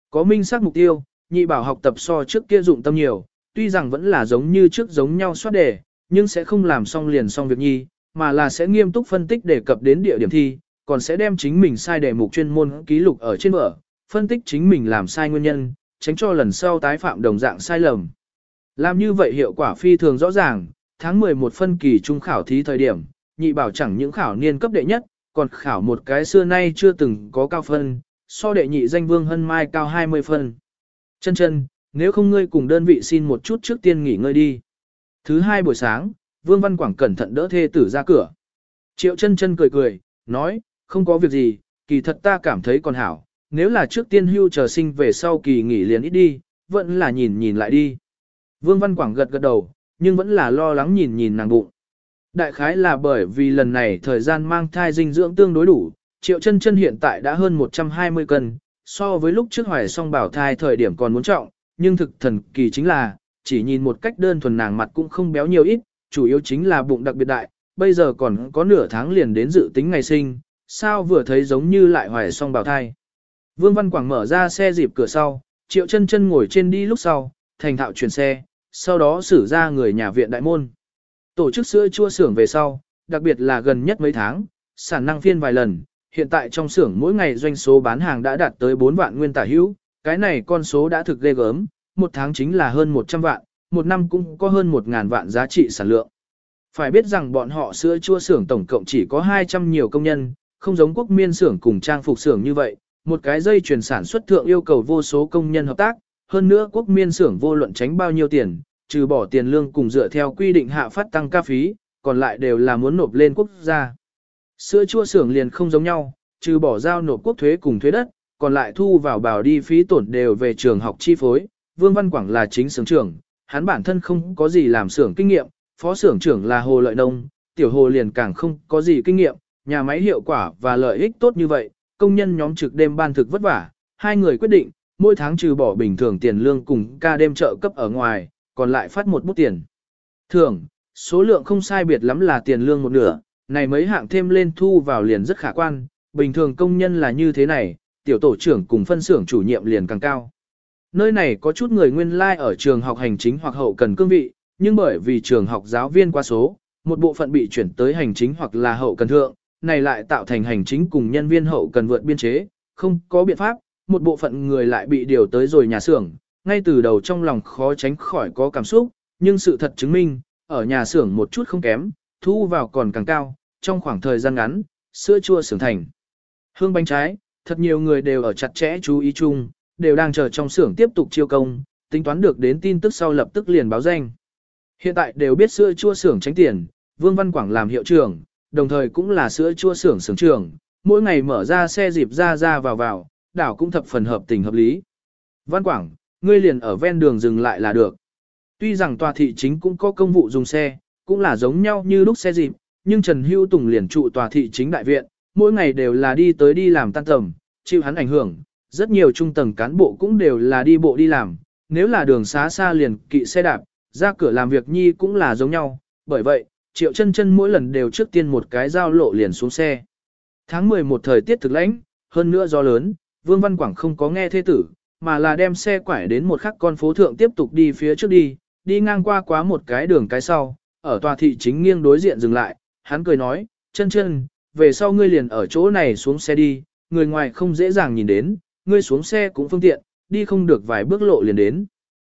Có minh xác mục tiêu, nhị bảo học tập so trước kia dụng tâm nhiều, tuy rằng vẫn là giống như trước giống nhau soát đề, nhưng sẽ không làm xong liền xong việc nhi, mà là sẽ nghiêm túc phân tích đề cập đến địa điểm thi, còn sẽ đem chính mình sai đề mục chuyên môn ký lục ở trên vở, phân tích chính mình làm sai nguyên nhân, tránh cho lần sau tái phạm đồng dạng sai lầm. Làm như vậy hiệu quả phi thường rõ ràng, tháng 11 phân kỳ trung khảo thí thời điểm, nhị bảo chẳng những khảo niên cấp đệ nhất, còn khảo một cái xưa nay chưa từng có cao phân, so đệ nhị danh vương hân mai cao 20 phân. Chân chân, nếu không ngươi cùng đơn vị xin một chút trước tiên nghỉ ngơi đi. Thứ hai buổi sáng, Vương Văn Quảng cẩn thận đỡ thê tử ra cửa. Triệu chân chân cười cười, nói, không có việc gì, kỳ thật ta cảm thấy còn hảo, nếu là trước tiên hưu chờ sinh về sau kỳ nghỉ liền ít đi, vẫn là nhìn nhìn lại đi. Vương Văn Quảng gật gật đầu, nhưng vẫn là lo lắng nhìn nhìn nàng bụng. Đại khái là bởi vì lần này thời gian mang thai dinh dưỡng tương đối đủ, triệu chân chân hiện tại đã hơn 120 cân, so với lúc trước hoài song bảo thai thời điểm còn muốn trọng, nhưng thực thần kỳ chính là, chỉ nhìn một cách đơn thuần nàng mặt cũng không béo nhiều ít, chủ yếu chính là bụng đặc biệt đại, bây giờ còn có nửa tháng liền đến dự tính ngày sinh, sao vừa thấy giống như lại hoài song bào thai. Vương Văn Quảng mở ra xe dịp cửa sau, triệu chân chân ngồi trên đi lúc sau, thành thạo chuyển xe, sau đó xử ra người nhà viện đại môn. Tổ chức sữa chua xưởng về sau, đặc biệt là gần nhất mấy tháng, sản năng phiên vài lần, hiện tại trong xưởng mỗi ngày doanh số bán hàng đã đạt tới 4 vạn nguyên tả hữu, cái này con số đã thực ghê gớm, một tháng chính là hơn 100 vạn, một năm cũng có hơn 1.000 vạn giá trị sản lượng. Phải biết rằng bọn họ sữa chua xưởng tổng cộng chỉ có 200 nhiều công nhân, không giống quốc miên xưởng cùng trang phục xưởng như vậy, một cái dây chuyển sản xuất thượng yêu cầu vô số công nhân hợp tác, hơn nữa quốc miên xưởng vô luận tránh bao nhiêu tiền, trừ bỏ tiền lương cùng dựa theo quy định hạ phát tăng ca phí, còn lại đều là muốn nộp lên quốc gia. Sữa chua xưởng liền không giống nhau, trừ bỏ giao nộp quốc thuế cùng thuế đất, còn lại thu vào bảo đi phí tổn đều về trường học chi phối. Vương Văn Quảng là chính xưởng trưởng, hắn bản thân không có gì làm xưởng kinh nghiệm, phó xưởng trưởng là Hồ Lợi Nông, tiểu Hồ liền càng không có gì kinh nghiệm, nhà máy hiệu quả và lợi ích tốt như vậy, công nhân nhóm trực đêm ban thực vất vả, hai người quyết định, mỗi tháng trừ bỏ bình thường tiền lương cùng ca đêm trợ cấp ở ngoài, còn lại phát một bút tiền. Thường, số lượng không sai biệt lắm là tiền lương một nửa, này mấy hạng thêm lên thu vào liền rất khả quan, bình thường công nhân là như thế này, tiểu tổ trưởng cùng phân xưởng chủ nhiệm liền càng cao. Nơi này có chút người nguyên lai like ở trường học hành chính hoặc hậu cần cương vị, nhưng bởi vì trường học giáo viên qua số, một bộ phận bị chuyển tới hành chính hoặc là hậu cần thượng, này lại tạo thành hành chính cùng nhân viên hậu cần vượt biên chế, không có biện pháp, một bộ phận người lại bị điều tới rồi nhà xưởng, ngay từ đầu trong lòng khó tránh khỏi có cảm xúc, nhưng sự thật chứng minh, ở nhà xưởng một chút không kém, thu vào còn càng cao, trong khoảng thời gian ngắn, sữa chua xưởng thành. Hương bánh trái, thật nhiều người đều ở chặt chẽ chú ý chung, đều đang chờ trong xưởng tiếp tục chiêu công, tính toán được đến tin tức sau lập tức liền báo danh. Hiện tại đều biết sữa chua xưởng tránh tiền, Vương Văn Quảng làm hiệu trưởng, đồng thời cũng là sữa chua xưởng xưởng trưởng, mỗi ngày mở ra xe dịp ra ra vào vào, đảo cũng thập phần hợp tình hợp lý. Văn Quảng, ngươi liền ở ven đường dừng lại là được. Tuy rằng tòa thị chính cũng có công vụ dùng xe, cũng là giống nhau như lúc xe dịp, nhưng Trần Hữu Tùng liền trụ tòa thị chính đại viện, mỗi ngày đều là đi tới đi làm tan tầm, chịu hắn ảnh hưởng, rất nhiều trung tầng cán bộ cũng đều là đi bộ đi làm, nếu là đường xá xa liền kỵ xe đạp, ra cửa làm việc nhi cũng là giống nhau, bởi vậy, Triệu chân chân mỗi lần đều trước tiên một cái giao lộ liền xuống xe. Tháng 11 thời tiết thực lãnh, hơn nữa do lớn, Vương Văn Quảng không có nghe thế tử, mà là đem xe quải đến một khắc con phố thượng tiếp tục đi phía trước đi, đi ngang qua quá một cái đường cái sau, ở tòa thị chính nghiêng đối diện dừng lại, hắn cười nói, chân chân, về sau ngươi liền ở chỗ này xuống xe đi, người ngoài không dễ dàng nhìn đến, ngươi xuống xe cũng phương tiện, đi không được vài bước lộ liền đến.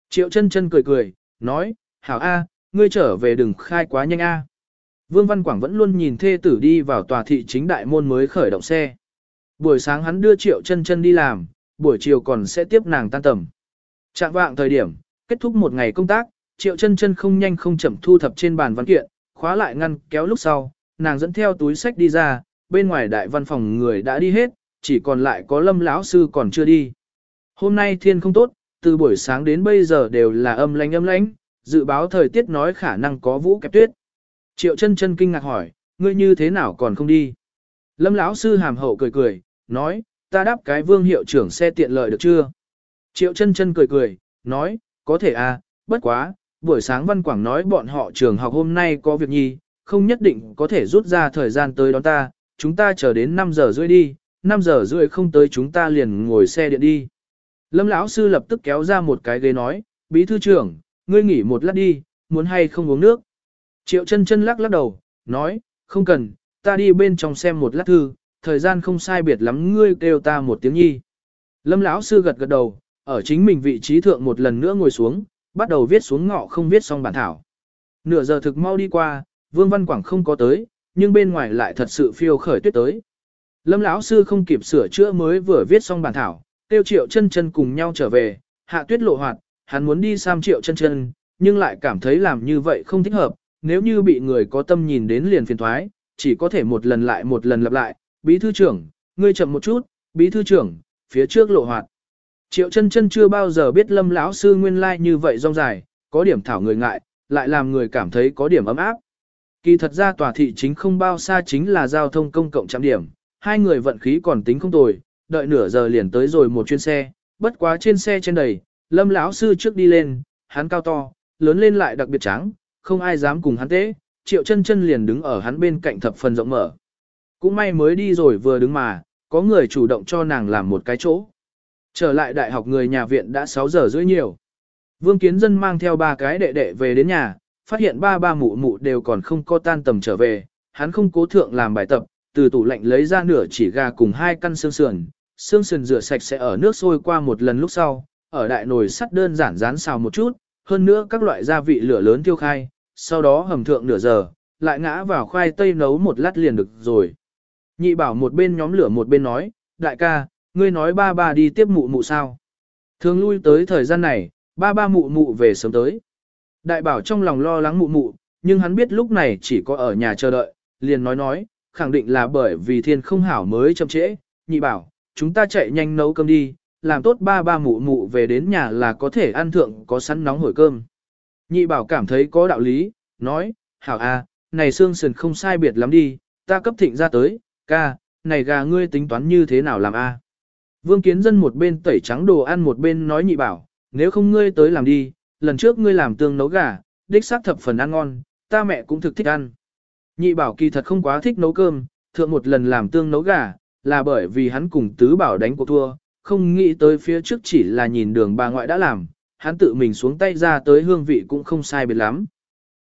Triệu chân chân cười cười, nói, hảo A, ngươi trở về đừng khai quá nhanh A. Vương Văn Quảng vẫn luôn nhìn thê tử đi vào tòa thị chính đại môn mới khởi động xe. Buổi sáng hắn đưa Triệu chân chân đi làm, buổi chiều còn sẽ tiếp nàng tan tầm. Trạng vạng thời điểm, kết thúc một ngày công tác, Triệu chân chân không nhanh không chậm thu thập trên bàn văn kiện, khóa lại ngăn kéo lúc sau, nàng dẫn theo túi sách đi ra, bên ngoài đại văn phòng người đã đi hết, chỉ còn lại có lâm lão sư còn chưa đi. Hôm nay thiên không tốt, từ buổi sáng đến bây giờ đều là âm lánh âm lánh, dự báo thời tiết nói khả năng có vũ kẹp tuyết. Triệu chân chân kinh ngạc hỏi, ngươi như thế nào còn không đi? Lâm lão sư hàm hậu cười cười, nói, ta đáp cái vương hiệu trưởng xe tiện lợi được chưa? Triệu chân chân cười cười, nói, có thể à, bất quá, buổi sáng văn quảng nói bọn họ trường học hôm nay có việc nhi, không nhất định có thể rút ra thời gian tới đón ta, chúng ta chờ đến 5 giờ rưỡi đi, 5 giờ rưỡi không tới chúng ta liền ngồi xe điện đi. Lâm lão sư lập tức kéo ra một cái ghế nói, bí thư trưởng, ngươi nghỉ một lát đi, muốn hay không uống nước. Triệu chân chân lắc lắc đầu, nói, không cần, ta đi bên trong xem một lát thư, thời gian không sai biệt lắm ngươi kêu ta một tiếng nhi. Lâm lão sư gật gật đầu, ở chính mình vị trí thượng một lần nữa ngồi xuống, bắt đầu viết xuống ngọ không viết xong bản thảo. Nửa giờ thực mau đi qua, Vương Văn Quảng không có tới, nhưng bên ngoài lại thật sự phiêu khởi tuyết tới. Lâm lão sư không kịp sửa chữa mới vừa viết xong bản thảo, tiêu triệu chân chân cùng nhau trở về, hạ tuyết lộ hoạt, hắn muốn đi sam triệu chân chân, nhưng lại cảm thấy làm như vậy không thích hợp, nếu như bị người có tâm nhìn đến liền phiền toái chỉ có thể một lần lại một lần lặp lại, bí thư trưởng, ngươi chậm một chút, bí thư trưởng, phía trước lộ hoạt. Triệu chân chân chưa bao giờ biết lâm lão sư nguyên lai like như vậy rong dài, có điểm thảo người ngại, lại làm người cảm thấy có điểm ấm áp. Kỳ thật ra tòa thị chính không bao xa chính là giao thông công cộng trạm điểm, hai người vận khí còn tính không tồi, đợi nửa giờ liền tới rồi một chuyên xe, bất quá trên xe trên đầy, lâm lão sư trước đi lên, hắn cao to, lớn lên lại đặc biệt trắng, không ai dám cùng hắn tế, triệu chân chân liền đứng ở hắn bên cạnh thập phần rộng mở. Cũng may mới đi rồi vừa đứng mà, có người chủ động cho nàng làm một cái chỗ. Trở lại đại học người nhà viện đã 6 giờ rưỡi nhiều. Vương Kiến Dân mang theo ba cái đệ đệ về đến nhà, phát hiện ba ba mụ mụ đều còn không có tan tầm trở về, hắn không cố thượng làm bài tập, từ tủ lạnh lấy ra nửa chỉ gà cùng hai căn xương sườn, xương sườn rửa sạch sẽ ở nước sôi qua một lần lúc sau, ở đại nồi sắt đơn giản rán xào một chút, hơn nữa các loại gia vị lửa lớn tiêu khai, sau đó hầm thượng nửa giờ, lại ngã vào khoai tây nấu một lát liền được rồi. Nhị bảo một bên nhóm lửa một bên nói, đại ca, ngươi nói ba ba đi tiếp mụ mụ sao. Thường lui tới thời gian này, ba ba mụ mụ về sớm tới. Đại bảo trong lòng lo lắng mụ mụ, nhưng hắn biết lúc này chỉ có ở nhà chờ đợi, liền nói nói, khẳng định là bởi vì thiên không hảo mới chậm trễ, nhị bảo, chúng ta chạy nhanh nấu cơm đi, làm tốt ba ba mụ mụ về đến nhà là có thể ăn thượng có sẵn nóng hổi cơm. Nhị bảo cảm thấy có đạo lý, nói, hảo a, này xương sườn không sai biệt lắm đi, ta cấp thịnh ra tới, ca, này gà ngươi tính toán như thế nào làm a? Vương Kiến Dân một bên tẩy trắng đồ ăn một bên nói nhị bảo, nếu không ngươi tới làm đi, lần trước ngươi làm tương nấu gà, đích xác thập phần ăn ngon, ta mẹ cũng thực thích ăn. Nhị bảo kỳ thật không quá thích nấu cơm, thượng một lần làm tương nấu gà, là bởi vì hắn cùng tứ bảo đánh cuộc thua, không nghĩ tới phía trước chỉ là nhìn đường bà ngoại đã làm, hắn tự mình xuống tay ra tới hương vị cũng không sai biệt lắm.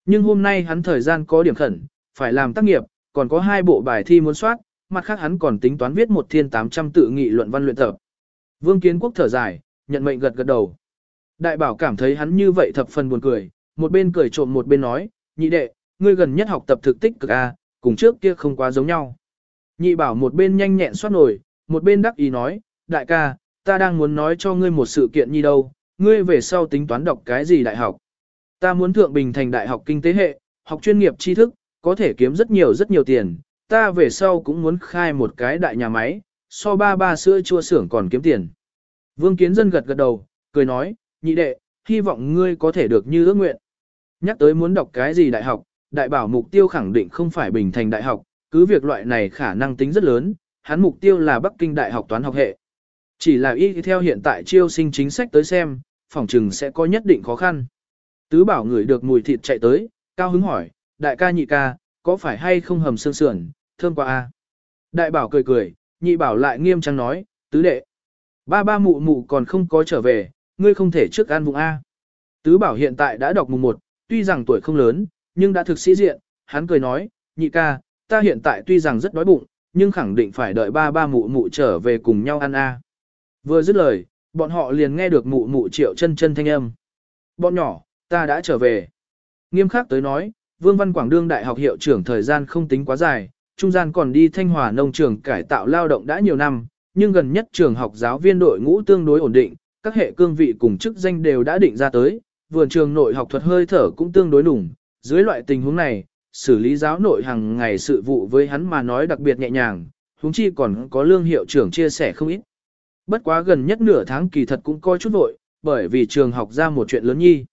Nhưng hôm nay hắn thời gian có điểm khẩn, phải làm tác nghiệp, còn có hai bộ bài thi muốn soát, mặt khác hắn còn tính toán viết một thiên 800 tự nghị luận văn luyện tập. Vương Kiến Quốc thở dài, nhận mệnh gật gật đầu. Đại bảo cảm thấy hắn như vậy thập phần buồn cười, một bên cười trộm một bên nói, nhị đệ, ngươi gần nhất học tập thực tích cực A, cùng trước kia không quá giống nhau. Nhị bảo một bên nhanh nhẹn xoát nổi, một bên đắc ý nói, đại ca, ta đang muốn nói cho ngươi một sự kiện như đâu, ngươi về sau tính toán đọc cái gì đại học. Ta muốn thượng bình thành đại học kinh tế hệ, học chuyên nghiệp tri thức, có thể kiếm rất nhiều rất nhiều tiền, ta về sau cũng muốn khai một cái đại nhà máy, so ba ba sữa chua xưởng còn kiếm tiền. Vương Kiến Dân gật gật đầu, cười nói, nhị đệ, hy vọng ngươi có thể được như ước nguyện. Nhắc tới muốn đọc cái gì đại học, đại bảo mục tiêu khẳng định không phải bình thành đại học, cứ việc loại này khả năng tính rất lớn, hắn mục tiêu là Bắc Kinh Đại học toán học hệ. Chỉ là y theo hiện tại chiêu sinh chính sách tới xem, phòng trừng sẽ có nhất định khó khăn. Tứ bảo người được mùi thịt chạy tới, cao hứng hỏi, đại ca nhị ca, có phải hay không hầm xương sườn, thơm quá a. Đại bảo cười cười, nhị bảo lại nghiêm trang nói, tứ đệ. Ba ba mụ mụ còn không có trở về, ngươi không thể trước ăn vùng A. Tứ bảo hiện tại đã đọc mùng 1, tuy rằng tuổi không lớn, nhưng đã thực sĩ diện, hắn cười nói, nhị ca, ta hiện tại tuy rằng rất đói bụng, nhưng khẳng định phải đợi ba ba mụ mụ trở về cùng nhau ăn A. Vừa dứt lời, bọn họ liền nghe được mụ mụ triệu chân chân thanh âm. Bọn nhỏ, ta đã trở về. Nghiêm khắc tới nói, Vương Văn Quảng đương đại học hiệu trưởng thời gian không tính quá dài, trung gian còn đi thanh hòa nông trường cải tạo lao động đã nhiều năm, nhưng gần nhất trường học giáo viên đội ngũ tương đối ổn định, các hệ cương vị cùng chức danh đều đã định ra tới, vườn trường nội học thuật hơi thở cũng tương đối đủ. Dưới loại tình huống này, xử lý giáo nội hàng ngày sự vụ với hắn mà nói đặc biệt nhẹ nhàng, huống chi còn có lương hiệu trưởng chia sẻ không ít. Bất quá gần nhất nửa tháng kỳ thật cũng coi chút vội, bởi vì trường học ra một chuyện lớn nhi.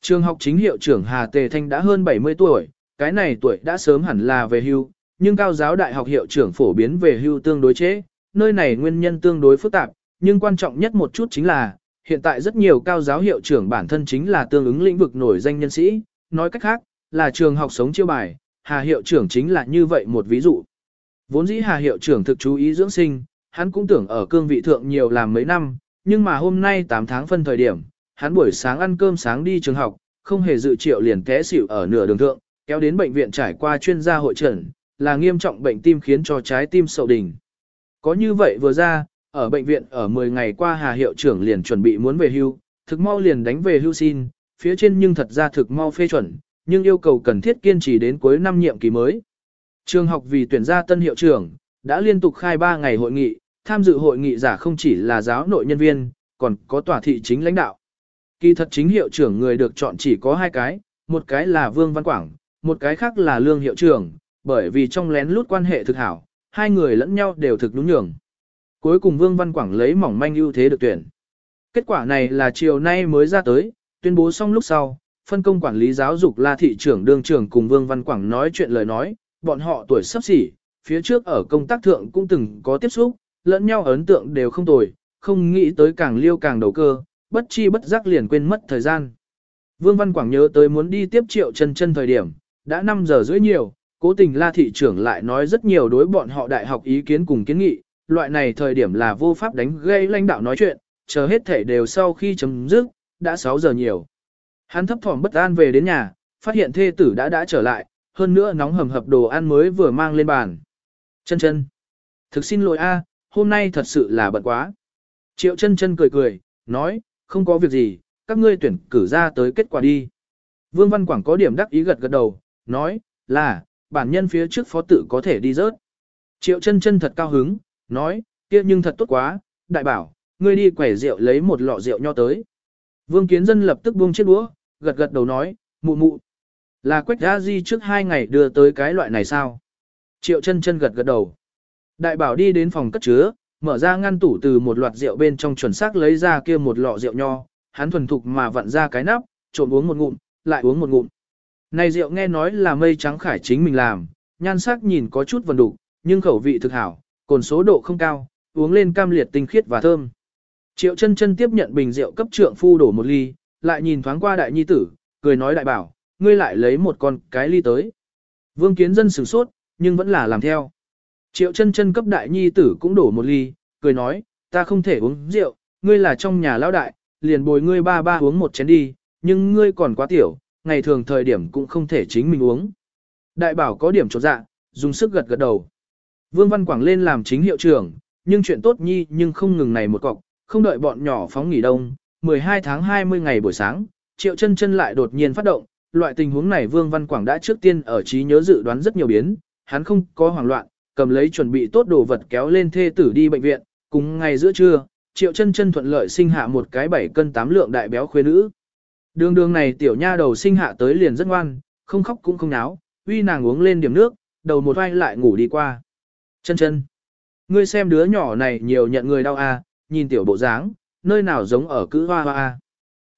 Trường học chính hiệu trưởng Hà Tề Thanh đã hơn 70 tuổi, cái này tuổi đã sớm hẳn là về hưu, nhưng cao giáo đại học hiệu trưởng phổ biến về hưu tương đối chế, nơi này nguyên nhân tương đối phức tạp, nhưng quan trọng nhất một chút chính là, hiện tại rất nhiều cao giáo hiệu trưởng bản thân chính là tương ứng lĩnh vực nổi danh nhân sĩ, nói cách khác, là trường học sống chiêu bài, Hà hiệu trưởng chính là như vậy một ví dụ. Vốn dĩ Hà hiệu trưởng thực chú ý dưỡng sinh, hắn cũng tưởng ở cương vị thượng nhiều làm mấy năm, nhưng mà hôm nay 8 tháng phân thời điểm, hắn buổi sáng ăn cơm sáng đi trường học, không hề dự triệu liền té xỉu ở nửa đường thượng, kéo đến bệnh viện trải qua chuyên gia hội trần, là nghiêm trọng bệnh tim khiến cho trái tim sậu đỉnh. Có như vậy vừa ra, ở bệnh viện ở 10 ngày qua Hà hiệu trưởng liền chuẩn bị muốn về hưu, thực mau liền đánh về hưu xin, phía trên nhưng thật ra thực mau phê chuẩn, nhưng yêu cầu cần thiết kiên trì đến cuối năm nhiệm kỳ mới. Trường học vì tuyển ra tân hiệu trưởng, đã liên tục khai 3 ngày hội nghị, tham dự hội nghị giả không chỉ là giáo nội nhân viên, còn có tòa thị chính lãnh đạo. Kỳ thật chính hiệu trưởng người được chọn chỉ có hai cái, một cái là Vương Văn Quảng, một cái khác là Lương hiệu trưởng, bởi vì trong lén lút quan hệ thực hảo, hai người lẫn nhau đều thực đúng nhường. Cuối cùng Vương Văn Quảng lấy mỏng manh ưu thế được tuyển. Kết quả này là chiều nay mới ra tới, tuyên bố xong lúc sau, phân công quản lý giáo dục La thị trưởng đương trưởng cùng Vương Văn Quảng nói chuyện lời nói, bọn họ tuổi sắp xỉ, phía trước ở công tác thượng cũng từng có tiếp xúc, lẫn nhau ấn tượng đều không tồi, không nghĩ tới càng liêu càng đầu cơ, bất chi bất giác liền quên mất thời gian. Vương Văn Quảng nhớ tới muốn đi tiếp triệu chân chân thời điểm, đã 5 giờ rưỡi nhiều, cố tình la thị trưởng lại nói rất nhiều đối bọn họ đại học ý kiến cùng kiến nghị, loại này thời điểm là vô pháp đánh gây lãnh đạo nói chuyện, chờ hết thể đều sau khi chấm dứt, đã 6 giờ nhiều. Hắn thấp thỏm bất an về đến nhà, phát hiện thê tử đã đã trở lại, hơn nữa nóng hầm hập đồ ăn mới vừa mang lên bàn. Chân chân. Thực xin lỗi a, hôm nay thật sự là bận quá. Triệu chân chân cười cười, nói, không có việc gì, các ngươi tuyển cử ra tới kết quả đi. Vương Văn Quảng có điểm đắc ý gật gật đầu, nói, là, bản nhân phía trước phó tự có thể đi rớt. Triệu chân chân thật cao hứng, nói, kia nhưng thật tốt quá, đại bảo, ngươi đi quẻ rượu lấy một lọ rượu nho tới. Vương Kiến Dân lập tức buông chiếc đũa, gật gật đầu nói, mụ mụ. Là quách A di trước hai ngày đưa tới cái loại này sao? Triệu chân chân gật gật đầu. Đại bảo đi đến phòng cất chứa, mở ra ngăn tủ từ một loạt rượu bên trong chuẩn xác lấy ra kia một lọ rượu nho, hắn thuần thục mà vặn ra cái nắp, trộn uống một ngụm, lại uống một ngụm. Này rượu nghe nói là mây trắng khải chính mình làm, nhan sắc nhìn có chút vần đục, nhưng khẩu vị thực hảo, cồn số độ không cao, uống lên cam liệt tinh khiết và thơm. Triệu chân chân tiếp nhận bình rượu cấp trượng phu đổ một ly, lại nhìn thoáng qua đại nhi tử, cười nói đại bảo, ngươi lại lấy một con cái ly tới. Vương kiến dân sửng sốt, nhưng vẫn là làm theo. Triệu chân chân cấp đại nhi tử cũng đổ một ly, cười nói, ta không thể uống rượu, ngươi là trong nhà lão đại, liền bồi ngươi ba ba uống một chén đi, nhưng ngươi còn quá tiểu, ngày thường thời điểm cũng không thể chính mình uống. Đại bảo có điểm trột dạ, dùng sức gật gật đầu. Vương Văn Quảng lên làm chính hiệu trưởng, nhưng chuyện tốt nhi nhưng không ngừng này một cọc, không đợi bọn nhỏ phóng nghỉ đông, 12 tháng 20 ngày buổi sáng, triệu chân chân lại đột nhiên phát động, loại tình huống này Vương Văn Quảng đã trước tiên ở trí nhớ dự đoán rất nhiều biến, hắn không có hoảng loạn, cầm lấy chuẩn bị tốt đồ vật kéo lên thê tử đi bệnh viện, cùng ngày giữa trưa, triệu chân chân thuận lợi sinh hạ một cái 7 cân 8 lượng đại béo khuê nữ. Đường đường này tiểu nha đầu sinh hạ tới liền rất ngoan, không khóc cũng không náo, uy nàng uống lên điểm nước, đầu một vai lại ngủ đi qua. Chân chân, ngươi xem đứa nhỏ này nhiều nhận người đau à, nhìn tiểu bộ dáng, nơi nào giống ở cữ hoa hoa.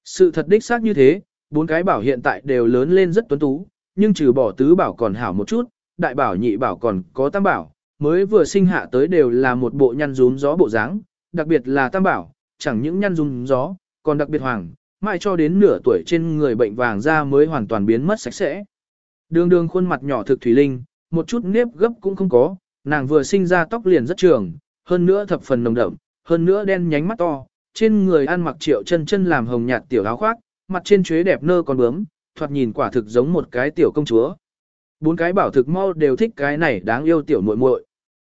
Sự thật đích xác như thế, bốn cái bảo hiện tại đều lớn lên rất tuấn tú, nhưng trừ bỏ tứ bảo còn hảo một chút, đại bảo nhị bảo còn có tam bảo, mới vừa sinh hạ tới đều là một bộ nhăn rún gió bộ dáng, đặc biệt là tam bảo, chẳng những nhăn rún gió, còn đặc biệt hoàng, mãi cho đến nửa tuổi trên người bệnh vàng da mới hoàn toàn biến mất sạch sẽ. Đường đường khuôn mặt nhỏ thực thủy linh, một chút nếp gấp cũng không có, nàng vừa sinh ra tóc liền rất trường, hơn nữa thập phần nồng đậm, hơn nữa đen nhánh mắt to, trên người ăn mặc triệu chân chân làm hồng nhạt tiểu áo khoác, mặt trên chuế đẹp nơ còn bướm, thoạt nhìn quả thực giống một cái tiểu công chúa. Bốn cái bảo thực mau đều thích cái này đáng yêu tiểu muội muội.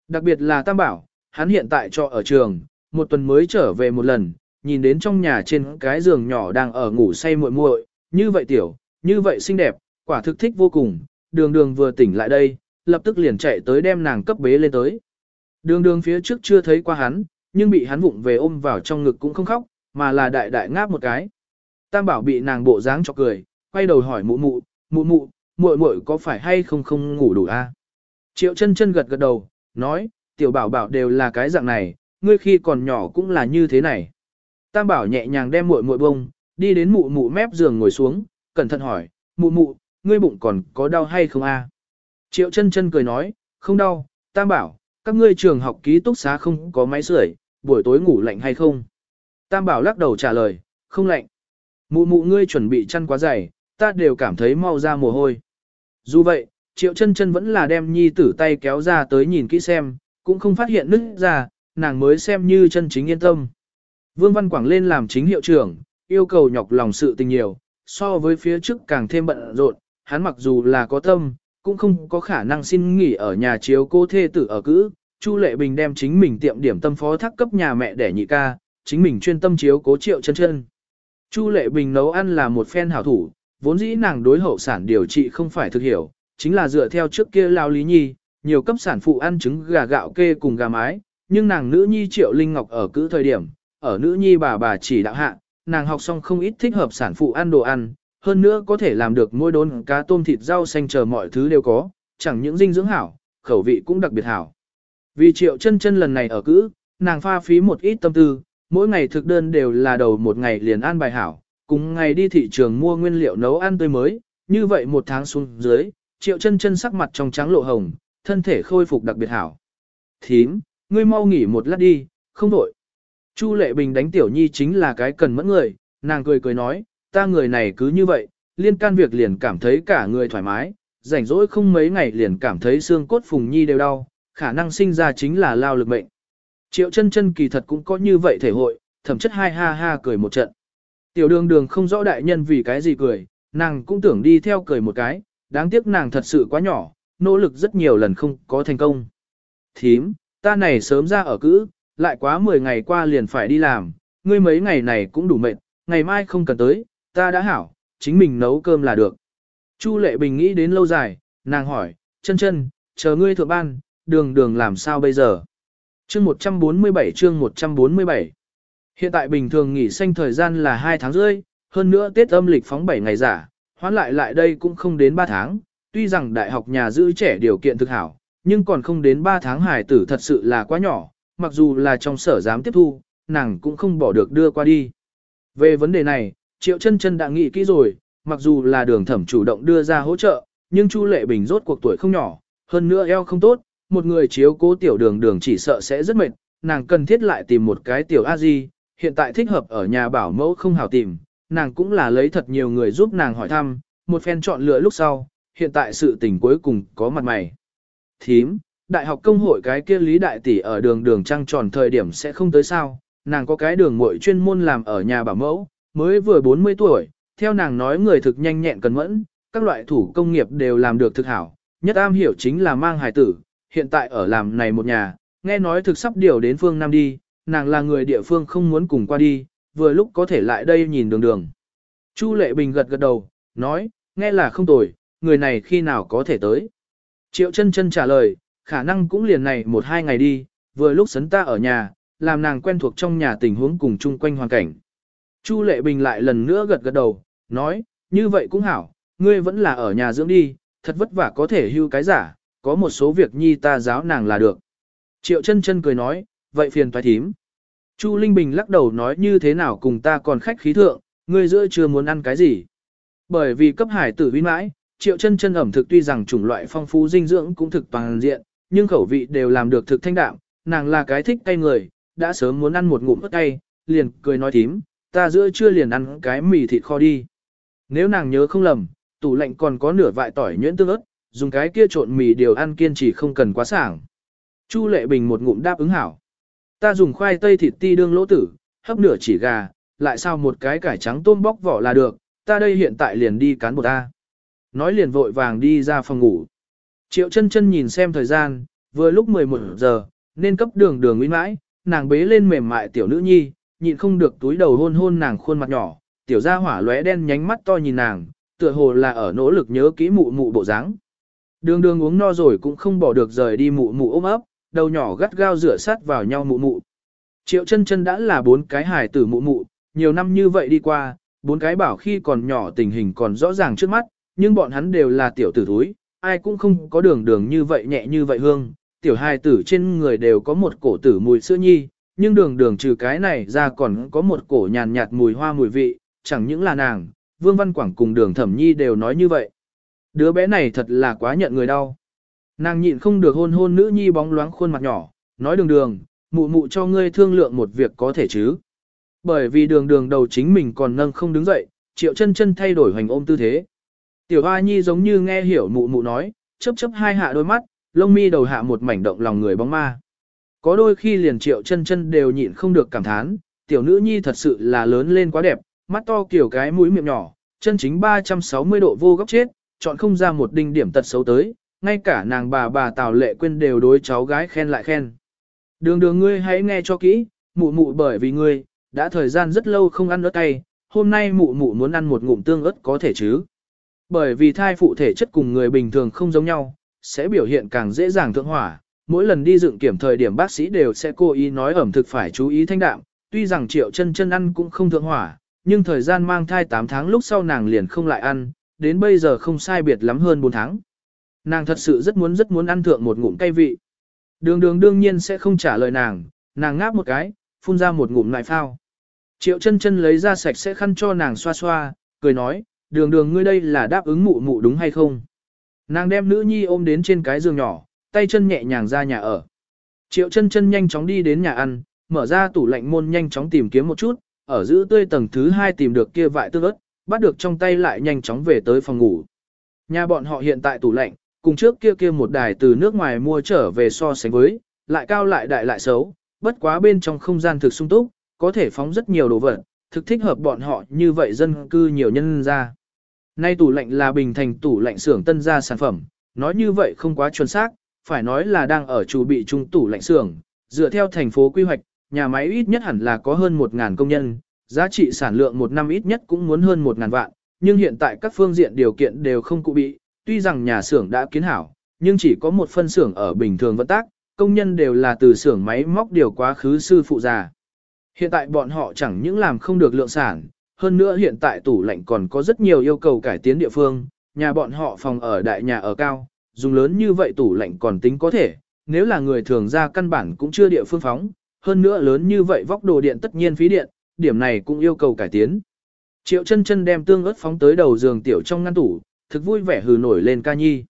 Đặc biệt là Tam Bảo, hắn hiện tại cho ở trường, một tuần mới trở về một lần, nhìn đến trong nhà trên cái giường nhỏ đang ở ngủ say muội muội, như vậy tiểu, như vậy xinh đẹp, quả thực thích vô cùng, đường đường vừa tỉnh lại đây, lập tức liền chạy tới đem nàng cấp bế lên tới. Đường đường phía trước chưa thấy qua hắn, nhưng bị hắn vụng về ôm vào trong ngực cũng không khóc, mà là đại đại ngáp một cái. Tam bảo bị nàng bộ dáng cho cười, quay đầu hỏi mụ mụ, mụ mụ, muội muội có phải hay không không ngủ đủ a? Triệu chân chân gật gật đầu, nói, tiểu bảo bảo đều là cái dạng này, ngươi khi còn nhỏ cũng là như thế này. Tam bảo nhẹ nhàng đem muội muội bông, đi đến mụ mụ mép giường ngồi xuống, cẩn thận hỏi, mụ mụ, ngươi bụng còn có đau hay không a? Triệu chân chân cười nói, không đau, tam bảo, các ngươi trường học ký túc xá không có máy sưởi, buổi tối ngủ lạnh hay không? Tam bảo lắc đầu trả lời, không lạnh. Mụ mụ ngươi chuẩn bị chăn quá dày, ta đều cảm thấy mau ra mồ hôi. Dù vậy, triệu chân chân vẫn là đem nhi tử tay kéo ra tới nhìn kỹ xem, cũng không phát hiện nứt ra, nàng mới xem như chân chính yên tâm. Vương Văn Quảng lên làm chính hiệu trưởng, yêu cầu nhọc lòng sự tình nhiều, so với phía trước càng thêm bận rộn, hắn mặc dù là có tâm, cũng không có khả năng xin nghỉ ở nhà chiếu cô thê tử ở cữ. Chu Lệ Bình đem chính mình tiệm điểm tâm phó thác cấp nhà mẹ để nhị ca, chính mình chuyên tâm chiếu cố triệu chân chân. Chu Lệ Bình nấu ăn là một phen hảo thủ, vốn dĩ nàng đối hậu sản điều trị không phải thực hiểu, chính là dựa theo trước kia lao lý nhi, nhiều cấp sản phụ ăn trứng gà gạo kê cùng gà mái, nhưng nàng nữ nhi triệu linh ngọc ở cữ thời điểm, ở nữ nhi bà bà chỉ đạo hạ, nàng học xong không ít thích hợp sản phụ ăn đồ ăn, hơn nữa có thể làm được mỗi đốn cá tôm thịt rau xanh chờ mọi thứ đều có, chẳng những dinh dưỡng hảo, khẩu vị cũng đặc biệt hảo. Vì triệu chân chân lần này ở cữ, nàng pha phí một ít tâm tư, mỗi ngày thực đơn đều là đầu một ngày liền ăn bài hảo, cùng ngày đi thị trường mua nguyên liệu nấu ăn tươi mới, như vậy một tháng xuống dưới, triệu chân chân sắc mặt trong trắng lộ hồng, thân thể khôi phục đặc biệt hảo. Thím, ngươi mau nghỉ một lát đi, không đổi. Chu Lệ Bình đánh tiểu nhi chính là cái cần mẫn người, nàng cười cười nói, ta người này cứ như vậy, liên can việc liền cảm thấy cả người thoải mái, rảnh rỗi không mấy ngày liền cảm thấy xương cốt phùng nhi đều đau, khả năng sinh ra chính là lao lực mệnh. Triệu chân chân kỳ thật cũng có như vậy thể hội, thẩm chất hai ha ha cười một trận. Tiểu đường đường không rõ đại nhân vì cái gì cười, nàng cũng tưởng đi theo cười một cái, đáng tiếc nàng thật sự quá nhỏ, nỗ lực rất nhiều lần không có thành công. Thím, ta này sớm ra ở cữ, lại quá 10 ngày qua liền phải đi làm, ngươi mấy ngày này cũng đủ mệt, ngày mai không cần tới, ta đã hảo, chính mình nấu cơm là được. Chu Lệ Bình nghĩ đến lâu dài, nàng hỏi, chân chân, chờ ngươi thượng ban, đường đường làm sao bây giờ? Chương 147 chương 147 Hiện tại bình thường nghỉ xanh thời gian là 2 tháng rưỡi, hơn nữa Tết âm lịch phóng 7 ngày giả, hoán lại lại đây cũng không đến 3 tháng, tuy rằng đại học nhà giữ trẻ điều kiện thực hảo, nhưng còn không đến 3 tháng hài tử thật sự là quá nhỏ, mặc dù là trong sở dám tiếp thu, nàng cũng không bỏ được đưa qua đi. Về vấn đề này, Triệu chân chân đã nghĩ kỹ rồi, mặc dù là đường thẩm chủ động đưa ra hỗ trợ, nhưng Chu Lệ Bình rốt cuộc tuổi không nhỏ, hơn nữa eo không tốt, một người chiếu cố tiểu đường đường chỉ sợ sẽ rất mệt, nàng cần thiết lại tìm một cái tiểu a di, hiện tại thích hợp ở nhà bảo mẫu không hảo tìm, nàng cũng là lấy thật nhiều người giúp nàng hỏi thăm, một phen chọn lựa lúc sau, hiện tại sự tình cuối cùng có mặt mày. Thím, đại học công hội cái kia lý đại tỷ ở đường đường trăng tròn thời điểm sẽ không tới sao, nàng có cái đường muội chuyên môn làm ở nhà bảo mẫu, mới vừa 40 tuổi, theo nàng nói người thực nhanh nhẹn cần mẫn, các loại thủ công nghiệp đều làm được thực hảo, nhất am hiểu chính là mang hài tử, hiện tại ở làm này một nhà, nghe nói thực sắp điều đến phương Nam đi, nàng là người địa phương không muốn cùng qua đi, vừa lúc có thể lại đây nhìn đường đường. Chu Lệ Bình gật gật đầu, nói, nghe là không tồi, người này khi nào có thể tới. Triệu chân chân trả lời, khả năng cũng liền này một hai ngày đi, vừa lúc sấn ta ở nhà, làm nàng quen thuộc trong nhà tình huống cùng chung quanh hoàn cảnh. Chu Lệ Bình lại lần nữa gật gật đầu, nói, như vậy cũng hảo, ngươi vẫn là ở nhà dưỡng đi, thật vất vả có thể hưu cái giả, có một số việc nhi ta giáo nàng là được. Triệu chân chân cười nói, vậy phiền toái thím. Chu Linh Bình lắc đầu nói như thế nào cùng ta còn khách khí thượng, ngươi giữa chưa muốn ăn cái gì. Bởi vì cấp hải tử vinh mãi, triệu chân chân ẩm thực tuy rằng chủng loại phong phú dinh dưỡng cũng thực toàn diện, nhưng khẩu vị đều làm được thực thanh đạm, nàng là cái thích cay người, đã sớm muốn ăn một ngụm ớt cay, liền cười nói thím, ta giữa chưa liền ăn cái mì thịt kho đi. Nếu nàng nhớ không lầm, tủ lạnh còn có nửa vại tỏi nhuyễn tương ớt, dùng cái kia trộn mì điều ăn kiên trì không cần quá sảng. Chu Lệ Bình một ngụm đáp ứng hảo. Ta dùng khoai tây thịt ti đương lỗ tử, hấp nửa chỉ gà, lại sao một cái cải trắng tôm bóc vỏ là được, ta đây hiện tại liền đi cán bột ta. Nói liền vội vàng đi ra phòng ngủ. Triệu chân chân nhìn xem thời gian, vừa lúc 11 giờ, nên cấp đường đường nguyên mãi, nàng bế lên mềm mại tiểu nữ nhi, nhịn không được túi đầu hôn hôn nàng khuôn mặt nhỏ, tiểu gia hỏa lóe đen nhánh mắt to nhìn nàng, tựa hồ là ở nỗ lực nhớ kỹ mụ mụ bộ dáng. Đường đường uống no rồi cũng không bỏ được rời đi mụ mụ ôm ấp, đầu nhỏ gắt gao rửa sát vào nhau mụ mụ. Triệu chân chân đã là bốn cái hài tử mụ mụ, nhiều năm như vậy đi qua, bốn cái bảo khi còn nhỏ tình hình còn rõ ràng trước mắt, nhưng bọn hắn đều là tiểu tử thúi, ai cũng không có đường đường như vậy nhẹ như vậy hương. Tiểu hài tử trên người đều có một cổ tử mùi sữa nhi, nhưng đường đường trừ cái này ra còn có một cổ nhàn nhạt mùi hoa mùi vị, chẳng những là nàng, Vương Văn Quảng cùng đường thẩm nhi đều nói như vậy. Đứa bé này thật là quá nhận người đau. Nàng nhịn không được hôn hôn nữ nhi bóng loáng khuôn mặt nhỏ, nói đường đường, mụ mụ cho ngươi thương lượng một việc có thể chứ. Bởi vì đường đường đầu chính mình còn nâng không đứng dậy, triệu chân chân thay đổi hoành ôm tư thế. Tiểu hoa nhi giống như nghe hiểu mụ mụ nói, chớp chớp hai hạ đôi mắt, lông mi đầu hạ một mảnh động lòng người bóng ma. Có đôi khi liền triệu chân chân đều nhịn không được cảm thán, tiểu nữ nhi thật sự là lớn lên quá đẹp, mắt to kiểu cái mũi miệng nhỏ, chân chính 360 độ vô góc chết, chọn không ra một đinh điểm tật xấu tới, ngay cả nàng bà bà Tào Lệ Quyên đều đối cháu gái khen lại khen. Đường đường ngươi hãy nghe cho kỹ, mụ mụ bởi vì ngươi, đã thời gian rất lâu không ăn ớt cay, hôm nay mụ mụ muốn ăn một ngụm tương ớt có thể chứ. Bởi vì thai phụ thể chất cùng người bình thường không giống nhau, sẽ biểu hiện càng dễ dàng thượng hỏa. Mỗi lần đi dựng kiểm thời điểm bác sĩ đều sẽ cố ý nói ẩm thực phải chú ý thanh đạm, tuy rằng triệu chân chân ăn cũng không thượng hỏa, nhưng thời gian mang thai 8 tháng lúc sau nàng liền không lại ăn, đến bây giờ không sai biệt lắm hơn 4 tháng. Nàng thật sự rất muốn rất muốn ăn thượng một ngụm cay vị. Đường đường đương nhiên sẽ không trả lời nàng, nàng ngáp một cái, phun ra một ngụm lại phao. Triệu chân chân lấy ra sạch sẽ khăn cho nàng xoa xoa, cười nói, đường đường ngươi đây là đáp ứng mụ mụ đúng hay không? Nàng đem nữ nhi ôm đến trên cái giường nhỏ, tay chân nhẹ nhàng ra nhà ở. Triệu chân chân nhanh chóng đi đến nhà ăn, mở ra tủ lạnh môn nhanh chóng tìm kiếm một chút, ở giữ tươi tầng thứ hai tìm được kia vại tương ớt, bắt được trong tay lại nhanh chóng về tới phòng ngủ. Nhà bọn họ hiện tại tủ lạnh, cùng trước kia kia một đài từ nước ngoài mua trở về so sánh với, lại cao lại đại lại xấu, bất quá bên trong không gian thực sung túc, có thể phóng rất nhiều đồ vật, thực thích hợp bọn họ như vậy dân cư nhiều nhân ra. Nay tủ lạnh là bình thành tủ lạnh xưởng tân gia sản phẩm, nói như vậy không quá chuẩn xác, phải nói là đang ở chủ bị trung tủ lạnh xưởng, dựa theo thành phố quy hoạch, nhà máy ít nhất hẳn là có hơn 1.000 công nhân, giá trị sản lượng một năm ít nhất cũng muốn hơn 1.000 vạn, nhưng hiện tại các phương diện điều kiện đều không cụ bị, tuy rằng nhà xưởng đã kiến hảo, nhưng chỉ có một phân xưởng ở bình thường vận tác, công nhân đều là từ xưởng máy móc điều quá khứ sư phụ già. Hiện tại bọn họ chẳng những làm không được lượng sản, hơn nữa hiện tại tủ lạnh còn có rất nhiều yêu cầu cải tiến địa phương, nhà bọn họ phòng ở đại nhà ở cao, dùng lớn như vậy tủ lạnh còn tính có thể, nếu là người thường ra căn bản cũng chưa địa phương phóng, hơn nữa lớn như vậy vóc đồ điện tất nhiên phí điện, điểm này cũng yêu cầu cải tiến. Triệu chân chân đem tương ớt phóng tới đầu giường tiểu trong ngăn tủ, thực vui vẻ hừ nổi lên ca nhi.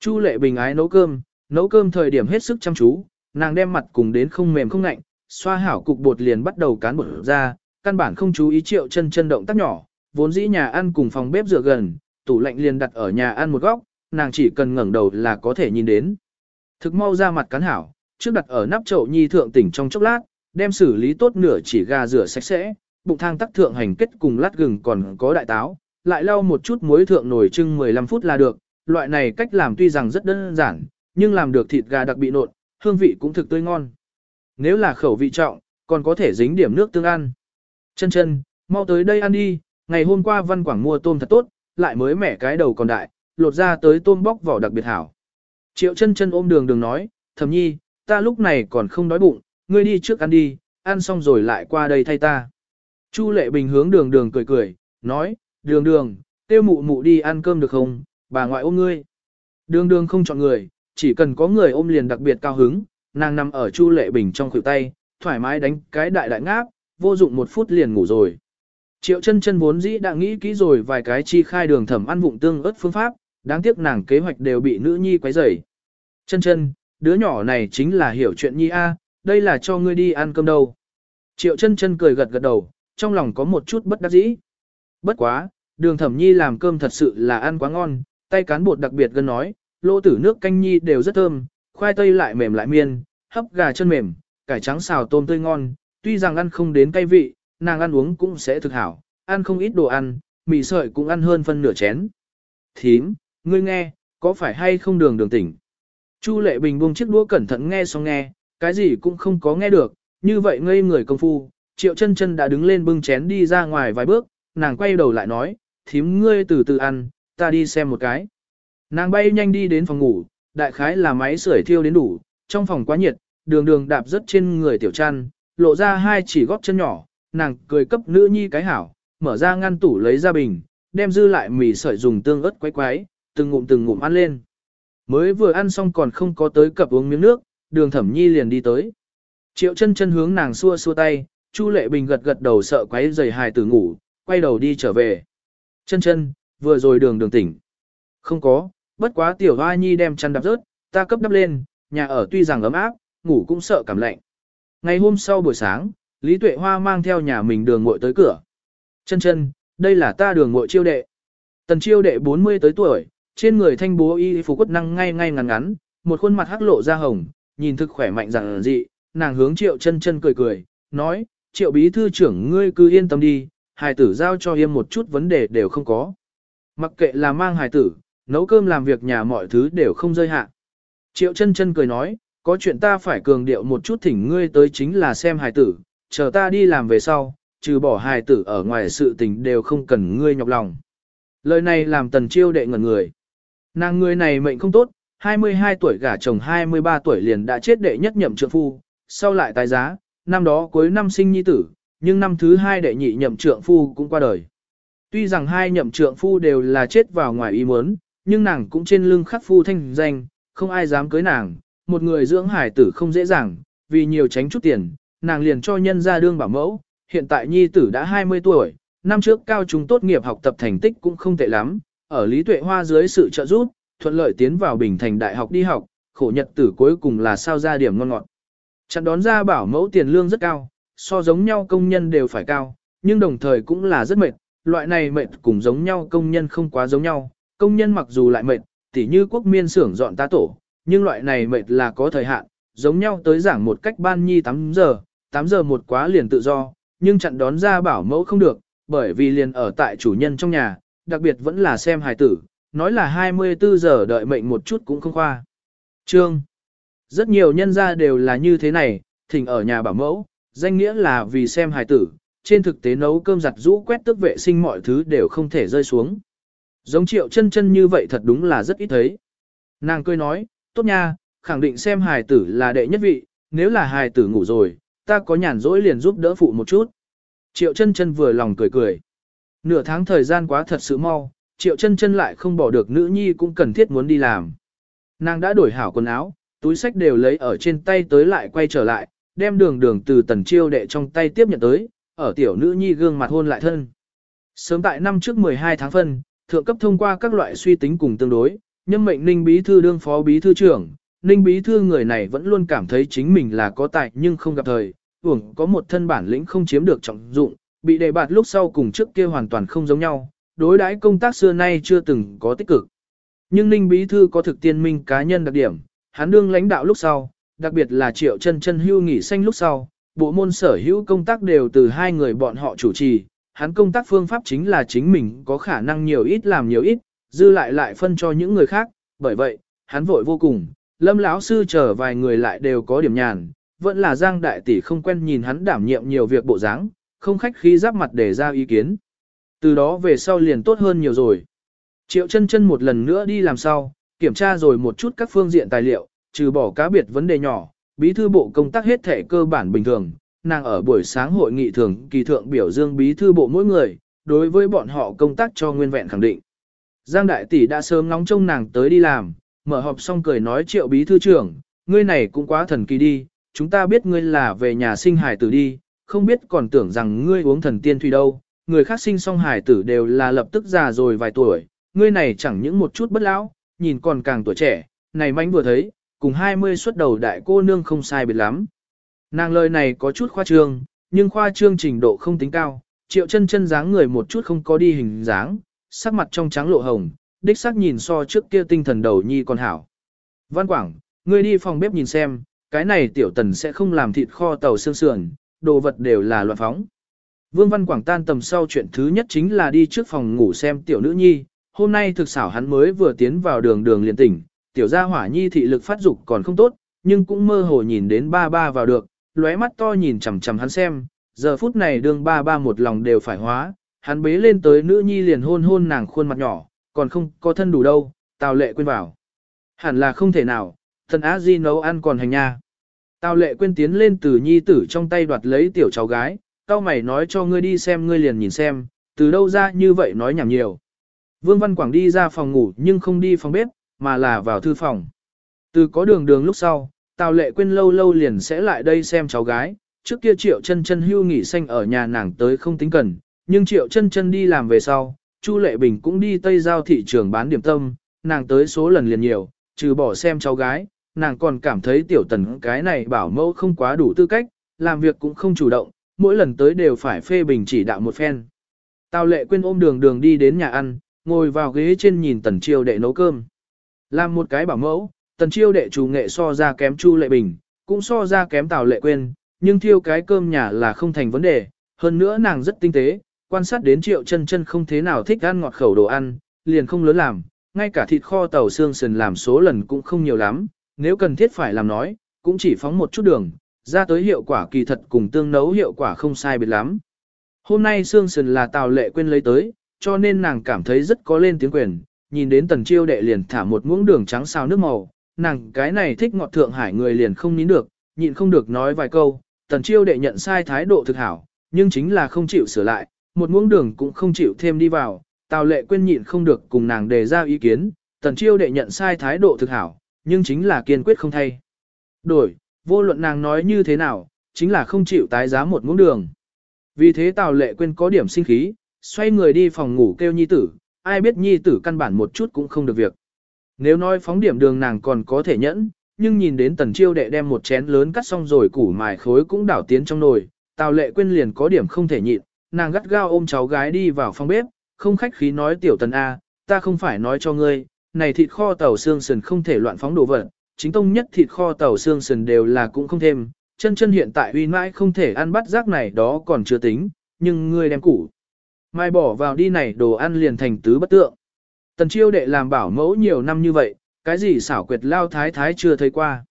Chu lệ bình ái nấu cơm, nấu cơm thời điểm hết sức chăm chú, nàng đem mặt cùng đến không mềm không ngạnh, xoa hảo cục bột liền bắt đầu cán bột ra, căn bản không chú ý triệu chân chân động tác nhỏ, vốn dĩ nhà ăn cùng phòng bếp dựa gần, tủ lạnh liền đặt ở nhà ăn một góc, nàng chỉ cần ngẩng đầu là có thể nhìn đến. Thực mau ra mặt cán hảo, trước đặt ở nắp chậu nhi thượng tỉnh trong chốc lát, đem xử lý tốt nửa chỉ gà rửa sạch sẽ, bụng thang tắc thượng hành kết cùng lát gừng còn có đại táo, lại lau một chút muối thượng nồi trưng 15 phút là được, loại này cách làm tuy rằng rất đơn giản, nhưng làm được thịt gà đặc bị nộn, hương vị cũng thực tươi ngon. Nếu là khẩu vị trọng, còn có thể dính điểm nước tương ăn. Chân chân, mau tới đây ăn đi, ngày hôm qua Văn Quảng mua tôm thật tốt, lại mới mẻ cái đầu còn đại, lột ra tới tôm bóc vỏ đặc biệt hảo. Triệu chân chân ôm đường đường nói, thầm nhi, ta lúc này còn không đói bụng, ngươi đi trước ăn đi, ăn xong rồi lại qua đây thay ta. Chu lệ bình hướng đường đường cười cười, nói, đường đường, tiêu mụ mụ đi ăn cơm được không, bà ngoại ôm ngươi. Đường đường không chọn người, chỉ cần có người ôm liền đặc biệt cao hứng, nàng nằm ở chu lệ bình trong khuỷu tay, thoải mái đánh cái đại đại ngáp, vô dụng một phút liền ngủ rồi. Triệu chân chân vốn dĩ đã nghĩ kỹ rồi vài cái chi khai đường thẩm ăn vụng tương ớt phương pháp, đáng tiếc nàng kế hoạch đều bị nữ nhi quấy rầy. Chân chân, đứa nhỏ này chính là hiểu chuyện nhi a, đây là cho ngươi đi ăn cơm đâu. Triệu chân chân cười gật gật đầu, trong lòng có một chút bất đắc dĩ. Bất quá, đường thẩm nhi làm cơm thật sự là ăn quá ngon, tay cán bột đặc biệt gần nói, lỗ tử nước canh nhi đều rất thơm, khoai tây lại mềm lại miên, hấp gà chân mềm, cải trắng xào tôm tươi ngon, tuy rằng ăn không đến cay vị, nàng ăn uống cũng sẽ thực hảo, ăn không ít đồ ăn, mì sợi cũng ăn hơn phân nửa chén. Thím, ngươi nghe, có phải hay không đường đường tỉnh? Chu lệ bình buông chiếc đũa cẩn thận nghe xong nghe, cái gì cũng không có nghe được, như vậy ngây người công phu, triệu chân chân đã đứng lên bưng chén đi ra ngoài vài bước, nàng quay đầu lại nói, thím ngươi từ từ ăn, ta đi xem một cái. Nàng bay nhanh đi đến phòng ngủ, đại khái là máy sưởi thiêu đến đủ, trong phòng quá nhiệt, đường đường đạp rất trên người tiểu chăn, lộ ra hai chỉ góp chân nhỏ, nàng cười cấp nữ nhi cái hảo, mở ra ngăn tủ lấy ra bình, đem dư lại mì sợi dùng tương ớt quấy quấy, từng ngụm từng ngụm ăn lên. Mới vừa ăn xong còn không có tới cập uống miếng nước, đường thẩm nhi liền đi tới. Triệu chân chân hướng nàng xua xua tay, Chu Lệ Bình gật gật đầu sợ quấy giày hài tử ngủ, quay đầu đi trở về. Chân chân, vừa rồi đường đường tỉnh. Không có, bất quá tiểu hoa nhi đem chăn đạp rớt, ta cấp đắp lên, nhà ở tuy rằng ấm áp, ngủ cũng sợ cảm lạnh. Ngày hôm sau buổi sáng, Lý Tuệ Hoa mang theo nhà mình đường muội tới cửa. Chân chân, đây là ta đường muội chiêu đệ. Tần chiêu đệ 40 tới tuổi, trên người thanh bố y phục quất năng ngay ngay ngắn ngắn, một khuôn mặt hắc lộ ra hồng, nhìn thực khỏe mạnh rằng dị, nàng hướng triệu chân chân cười cười, nói, triệu bí thư trưởng ngươi cứ yên tâm đi, hài tử giao cho yêm một chút vấn đề đều không có. Mặc kệ là mang hài tử, nấu cơm làm việc nhà mọi thứ đều không rơi hạ. Triệu chân chân cười nói, có chuyện ta phải cường điệu một chút thỉnh ngươi tới chính là xem hài tử, chờ ta đi làm về sau, trừ bỏ hài tử ở ngoài sự tình đều không cần ngươi nhọc lòng. Lời này làm tần chiêu đệ ngẩn người. Nàng người này mệnh không tốt, 22 tuổi gả chồng 23 tuổi liền đã chết đệ nhất nhậm trượng phu, sau lại tái giá, năm đó cuối năm sinh nhi tử, nhưng năm thứ hai đệ nhị nhậm trượng phu cũng qua đời. Tuy rằng hai nhậm trượng phu đều là chết vào ngoài ý muốn, nhưng nàng cũng trên lưng khắc phu thanh danh, không ai dám cưới nàng, một người dưỡng hải tử không dễ dàng, vì nhiều tránh chút tiền, nàng liền cho nhân ra đương bảo mẫu, hiện tại nhi tử đã 20 tuổi, năm trước cao trung tốt nghiệp học tập thành tích cũng không tệ lắm, ở Lý Tuệ Hoa dưới sự trợ giúp, thuận lợi tiến vào Bình Thành Đại học đi học, khổ nhật tử cuối cùng là sao ra điểm ngon ngọt. Chặn đón ra bảo mẫu tiền lương rất cao, so giống nhau công nhân đều phải cao, nhưng đồng thời cũng là rất mệt, loại này mệt cùng giống nhau công nhân không quá giống nhau, công nhân mặc dù lại mệt, tỉ như quốc miên xưởng dọn tá tổ, nhưng loại này mệt là có thời hạn, giống nhau tới giảng một cách ban nhi 8 giờ, 8 giờ một quá liền tự do, nhưng chặn đón ra bảo mẫu không được, bởi vì liền ở tại chủ nhân trong nhà, đặc biệt vẫn là xem hài tử, nói là 24 giờ đợi mệnh một chút cũng không khoa. Trương Rất nhiều nhân gia đều là như thế này, thỉnh ở nhà bảo mẫu, danh nghĩa là vì xem hài tử, trên thực tế nấu cơm giặt rũ quét tước vệ sinh mọi thứ đều không thể rơi xuống. Giống triệu chân chân như vậy thật đúng là rất ít thấy. Nàng cười nói, tốt nha, khẳng định xem hài tử là đệ nhất vị, nếu là hài tử ngủ rồi, ta có nhàn rỗi liền giúp đỡ phụ một chút. Triệu chân chân vừa lòng cười cười. Nửa tháng thời gian quá thật sự mau, triệu chân chân lại không bỏ được nữ nhi cũng cần thiết muốn đi làm. Nàng đã đổi hảo quần áo, túi sách đều lấy ở trên tay tới lại quay trở lại, đem đường đường từ tần chiêu đệ trong tay tiếp nhận tới, ở tiểu nữ nhi gương mặt hôn lại thân. Sớm tại năm trước 12 tháng phân, thượng cấp thông qua các loại suy tính cùng tương đối, nhân mệnh Ninh Bí Thư đương phó Bí Thư trưởng, Ninh Bí Thư người này vẫn luôn cảm thấy chính mình là có tài nhưng không gặp thời, hưởng có một thân bản lĩnh không chiếm được trọng dụng, bị đề bạt lúc sau cùng trước kia hoàn toàn không giống nhau, đối đãi công tác xưa nay chưa từng có tích cực. Nhưng Ninh Bí Thư có thực tiên minh cá nhân đặc điểm, hắn đương lãnh đạo lúc sau, đặc biệt là triệu chân chân hưu nghỉ xanh lúc sau, bộ môn sở hữu công tác đều từ hai người bọn họ chủ trì, hắn công tác phương pháp chính là chính mình có khả năng nhiều ít làm nhiều ít, dư lại lại phân cho những người khác, bởi vậy, hắn vội vô cùng, lâm lão sư chờ vài người lại đều có điểm nhàn, vẫn là giang đại tỷ không quen nhìn hắn đảm nhiệm nhiều việc bộ dáng, không khách khí giáp mặt để ra ý kiến. Từ đó về sau liền tốt hơn nhiều rồi. Triệu chân chân một lần nữa đi làm sau, kiểm tra rồi một chút các phương diện tài liệu, trừ bỏ cá biệt vấn đề nhỏ, bí thư bộ công tác hết thể cơ bản bình thường, nàng ở buổi sáng hội nghị thường kỳ thượng biểu dương bí thư bộ mỗi người, đối với bọn họ công tác cho nguyên vẹn khẳng định. Giang đại tỷ đã sớm ngóng trông nàng tới đi làm, mở họp xong cười nói triệu bí thư trưởng, ngươi này cũng quá thần kỳ đi, chúng ta biết ngươi là về nhà sinh hải tử đi, không biết còn tưởng rằng ngươi uống thần tiên thủy đâu, người khác sinh song hải tử đều là lập tức già rồi vài tuổi, ngươi này chẳng những một chút bất lão, nhìn còn càng tuổi trẻ, này manh vừa thấy, cùng 20 xuất đầu đại cô nương không sai biệt lắm. Nàng lời này có chút khoa trương, nhưng khoa trương trình độ không tính cao, triệu chân chân dáng người một chút không có đi hình dáng, sắc mặt trong trắng lộ hồng, đích xác nhìn so trước kia tinh thần đầu nhi còn hảo. Văn Quảng, ngươi đi phòng bếp nhìn xem, cái này tiểu tần sẽ không làm thịt kho tàu xương sườn, đồ vật đều là loạn phóng. Vương Văn Quảng tan tầm sau chuyện thứ nhất chính là đi trước phòng ngủ xem tiểu nữ nhi, hôm nay thực xảo hắn mới vừa tiến vào đường đường liền tỉnh, tiểu gia hỏa nhi thị lực phát dục còn không tốt, nhưng cũng mơ hồ nhìn đến ba ba vào được, lóe mắt to nhìn chằm chằm hắn xem, giờ phút này đường ba ba một lòng đều phải hóa, hắn bế lên tới nữ nhi liền hôn hôn nàng khuôn mặt nhỏ, còn không có thân đủ đâu, tào lệ quên vào. Hẳn là không thể nào, thân á di nấu ăn còn hành nha. Tào lệ quên tiến lên từ nhi tử trong tay đoạt lấy tiểu cháu gái, cao mày nói cho ngươi đi xem ngươi liền nhìn xem, từ đâu ra như vậy nói nhảm nhiều. Vương Văn Quảng đi ra phòng ngủ nhưng không đi phòng bếp, mà là vào thư phòng. Từ có đường đường lúc sau, Tào Lệ Quyên lâu lâu liền sẽ lại đây xem cháu gái, trước kia Triệu Chân Chân hưu nghỉ xanh ở nhà nàng tới không tính cần, nhưng Triệu Chân Chân đi làm về sau, Chu Lệ Bình cũng đi Tây giao thị trường bán điểm tâm, nàng tới số lần liền nhiều, trừ bỏ xem cháu gái, nàng còn cảm thấy tiểu tần cái này bảo mẫu không quá đủ tư cách, làm việc cũng không chủ động, mỗi lần tới đều phải phê bình chỉ đạo một phen. Tào Lệ quên ôm đường đường đi đến nhà ăn, ngồi vào ghế trên nhìn tần chiêu đệ nấu cơm. Làm một cái bảo mẫu, tần chiêu đệ chủ nghệ so ra kém Chu Lệ Bình, cũng so ra kém Tào Lệ quên. nhưng thiêu cái cơm nhà là không thành vấn đề, hơn nữa nàng rất tinh tế, quan sát đến triệu chân chân không thế nào thích ăn ngọt khẩu đồ ăn, liền không lớn làm, ngay cả thịt kho tàu xương sườn làm số lần cũng không nhiều lắm, nếu cần thiết phải làm nói, cũng chỉ phóng một chút đường, ra tới hiệu quả kỳ thật cùng tương nấu hiệu quả không sai biệt lắm. Hôm nay xương sườn là Tào Lệ Quyên lấy tới, cho nên nàng cảm thấy rất có lên tiếng quyền, nhìn đến tần chiêu đệ liền thả một muỗng đường trắng xào nước màu, nàng cái này thích ngọt thượng hải người liền không nín được, nhịn không được nói vài câu, tần chiêu đệ nhận sai thái độ thực hảo, nhưng chính là không chịu sửa lại, một muỗng đường cũng không chịu thêm đi vào, tào lệ quên nhịn không được cùng nàng đề ra ý kiến, tần chiêu đệ nhận sai thái độ thực hảo, nhưng chính là kiên quyết không thay. Đổi, vô luận nàng nói như thế nào, chính là không chịu tái giá một muỗng đường. Vì thế tào lệ Quyên có điểm sinh khí, xoay người đi phòng ngủ kêu nhi tử, ai biết nhi tử căn bản một chút cũng không được việc. Nếu nói phóng điểm đường nàng còn có thể nhẫn, nhưng nhìn đến tần chiêu đệ đem một chén lớn cắt xong rồi củ mài khối cũng đảo tiến trong nồi, tào lệ Quyên liền có điểm không thể nhịn, nàng gắt gao ôm cháu gái đi vào phòng bếp, không khách khí nói tiểu tần A, ta không phải nói cho ngươi, này thịt kho tàu xương sườn không thể loạn phóng đồ vật, chính tông nhất thịt kho tàu xương sườn đều là cũng không thêm, chân chân hiện tại uy mãi không thể ăn bắt rác này đó còn chưa tính, nhưng ngươi đem củ. Mai bỏ vào đi này đồ ăn liền thành tứ bất tượng. Tần chiêu đệ làm bảo mẫu nhiều năm như vậy, cái gì xảo quyệt lao thái thái chưa thấy qua.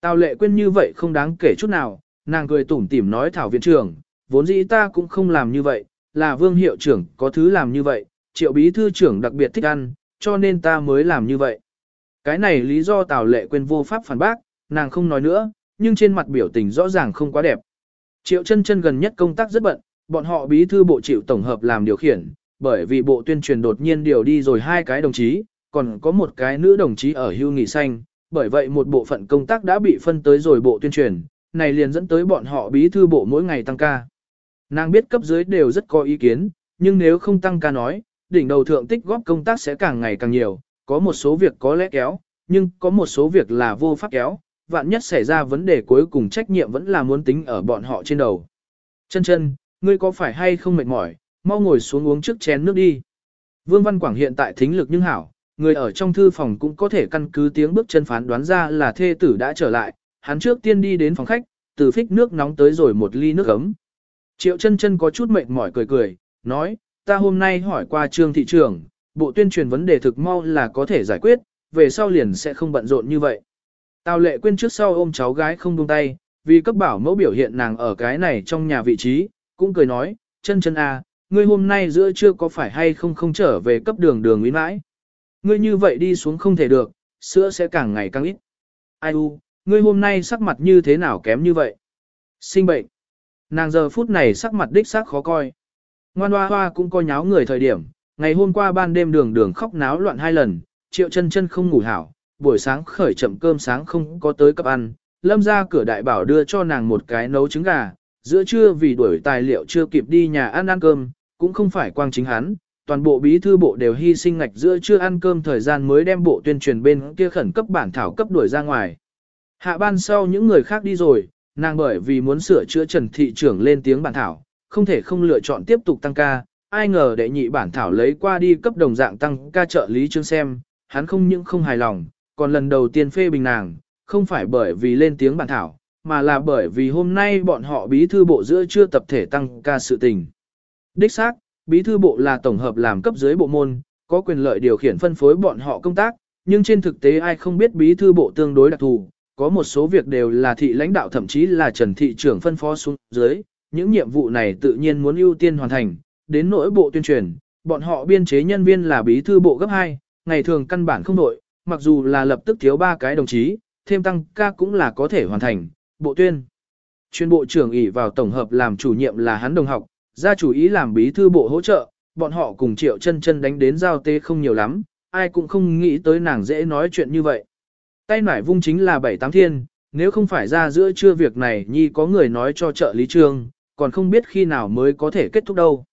Tào lệ quên như vậy không đáng kể chút nào, nàng cười tủm tỉm nói thảo viện trưởng, vốn dĩ ta cũng không làm như vậy, là vương hiệu trưởng có thứ làm như vậy, triệu bí thư trưởng đặc biệt thích ăn, cho nên ta mới làm như vậy. Cái này lý do tào lệ quên vô pháp phản bác, nàng không nói nữa, nhưng trên mặt biểu tình rõ ràng không quá đẹp. Triệu chân chân gần nhất công tác rất bận, bọn họ bí thư bộ chịu tổng hợp làm điều khiển, bởi vì bộ tuyên truyền đột nhiên điều đi rồi hai cái đồng chí, còn có một cái nữ đồng chí ở hưu nghỉ xanh, bởi vậy một bộ phận công tác đã bị phân tới rồi bộ tuyên truyền, này liền dẫn tới bọn họ bí thư bộ mỗi ngày tăng ca. Nàng biết cấp dưới đều rất có ý kiến, nhưng nếu không tăng ca nói, đỉnh đầu thượng tích góp công tác sẽ càng ngày càng nhiều, có một số việc có lẽ kéo, nhưng có một số việc là vô pháp kéo, vạn nhất xảy ra vấn đề cuối cùng trách nhiệm vẫn là muốn tính ở bọn họ trên đầu. Chân chân, ngươi có phải hay không mệt mỏi, mau ngồi xuống uống trước chén nước đi. Vương Văn Quảng hiện tại thính lực nhưng hảo, người ở trong thư phòng cũng có thể căn cứ tiếng bước chân phán đoán ra là thê tử đã trở lại, hắn trước tiên đi đến phòng khách, từ phích nước nóng tới rồi một ly nước ấm. Triệu chân chân có chút mệt mỏi cười cười, nói, ta hôm nay hỏi qua trương thị trường, bộ tuyên truyền vấn đề thực mau là có thể giải quyết, về sau liền sẽ không bận rộn như vậy. Tào lệ quên trước sau ôm cháu gái không buông tay, vì cấp bảo mẫu biểu hiện nàng ở cái này trong nhà vị trí, cũng cười nói, chân chân à, ngươi hôm nay giữa trưa có phải hay không không trở về cấp đường đường uy mãi. Ngươi như vậy đi xuống không thể được, sữa sẽ càng ngày càng ít. Ai u, ngươi hôm nay sắc mặt như thế nào kém như vậy? Sinh bệnh. Nàng giờ phút này sắc mặt đích xác khó coi. Ngoan hoa hoa cũng coi nháo người thời điểm, ngày hôm qua ban đêm đường đường khóc náo loạn hai lần, triệu chân chân không ngủ hảo, buổi sáng khởi chậm cơm sáng không có tới cấp ăn, lâm ra cửa đại bảo đưa cho nàng một cái nấu trứng gà, giữa trưa vì đuổi tài liệu chưa kịp đi nhà ăn ăn cơm, cũng không phải quang chính hắn, toàn bộ bí thư bộ đều hy sinh ngạch giữa trưa ăn cơm thời gian mới đem bộ tuyên truyền bên kia khẩn cấp bản thảo cấp đuổi ra ngoài. Hạ ban sau những người khác đi rồi, nàng bởi vì muốn sửa chữa trần thị trưởng lên tiếng bản thảo, không thể không lựa chọn tiếp tục tăng ca, ai ngờ đệ nhị bản thảo lấy qua đi cấp đồng dạng tăng ca trợ lý chương xem, hắn không những không hài lòng, còn lần đầu tiên phê bình nàng, không phải bởi vì lên tiếng bản thảo, mà là bởi vì hôm nay bọn họ bí thư bộ giữa chưa tập thể tăng ca sự tình. Đích xác, bí thư bộ là tổng hợp làm cấp dưới bộ môn, có quyền lợi điều khiển phân phối bọn họ công tác, nhưng trên thực tế ai không biết bí thư bộ tương đối đặc thù, có một số việc đều là thị lãnh đạo thậm chí là trần thị trưởng phân phó xuống dưới, những nhiệm vụ này tự nhiên muốn ưu tiên hoàn thành, đến nỗi bộ tuyên truyền, bọn họ biên chế nhân viên là bí thư bộ gấp 2, ngày thường căn bản không đổi, mặc dù là lập tức thiếu ba cái đồng chí, thêm tăng ca cũng là có thể hoàn thành, bộ tuyên. Chuyên bộ trưởng ỷ vào tổng hợp làm chủ nhiệm là hắn đồng học, ra chủ ý làm bí thư bộ hỗ trợ, bọn họ cùng triệu chân chân đánh đến giao tê không nhiều lắm, ai cũng không nghĩ tới nàng dễ nói chuyện như vậy. Tay nải vung chính là bảy tám thiên, nếu không phải ra giữa trưa việc này nhi có người nói cho trợ lý trương, còn không biết khi nào mới có thể kết thúc đâu.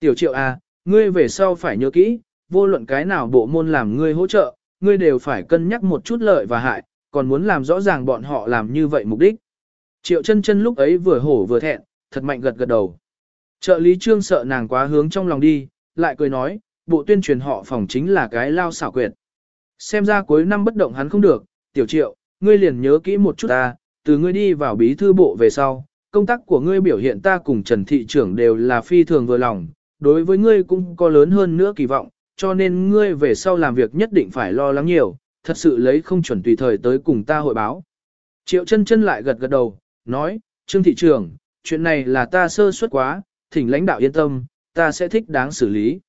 Tiểu triệu à, ngươi về sau phải nhớ kỹ, vô luận cái nào bộ môn làm ngươi hỗ trợ, ngươi đều phải cân nhắc một chút lợi và hại, còn muốn làm rõ ràng bọn họ làm như vậy mục đích. Triệu chân chân lúc ấy vừa hổ vừa thẹn, thật mạnh gật gật đầu. Trợ lý trương sợ nàng quá hướng trong lòng đi, lại cười nói, bộ tuyên truyền họ phòng chính là cái lao xảo quyệt. Xem ra cuối năm bất động hắn không được, tiểu triệu, ngươi liền nhớ kỹ một chút ta, từ ngươi đi vào bí thư bộ về sau, công tác của ngươi biểu hiện ta cùng Trần Thị trưởng đều là phi thường vừa lòng, đối với ngươi cũng có lớn hơn nữa kỳ vọng, cho nên ngươi về sau làm việc nhất định phải lo lắng nhiều, thật sự lấy không chuẩn tùy thời tới cùng ta hội báo. Triệu chân chân lại gật gật đầu, nói, Trương Thị trưởng, chuyện này là ta sơ suất quá, thỉnh lãnh đạo yên tâm, ta sẽ thích đáng xử lý.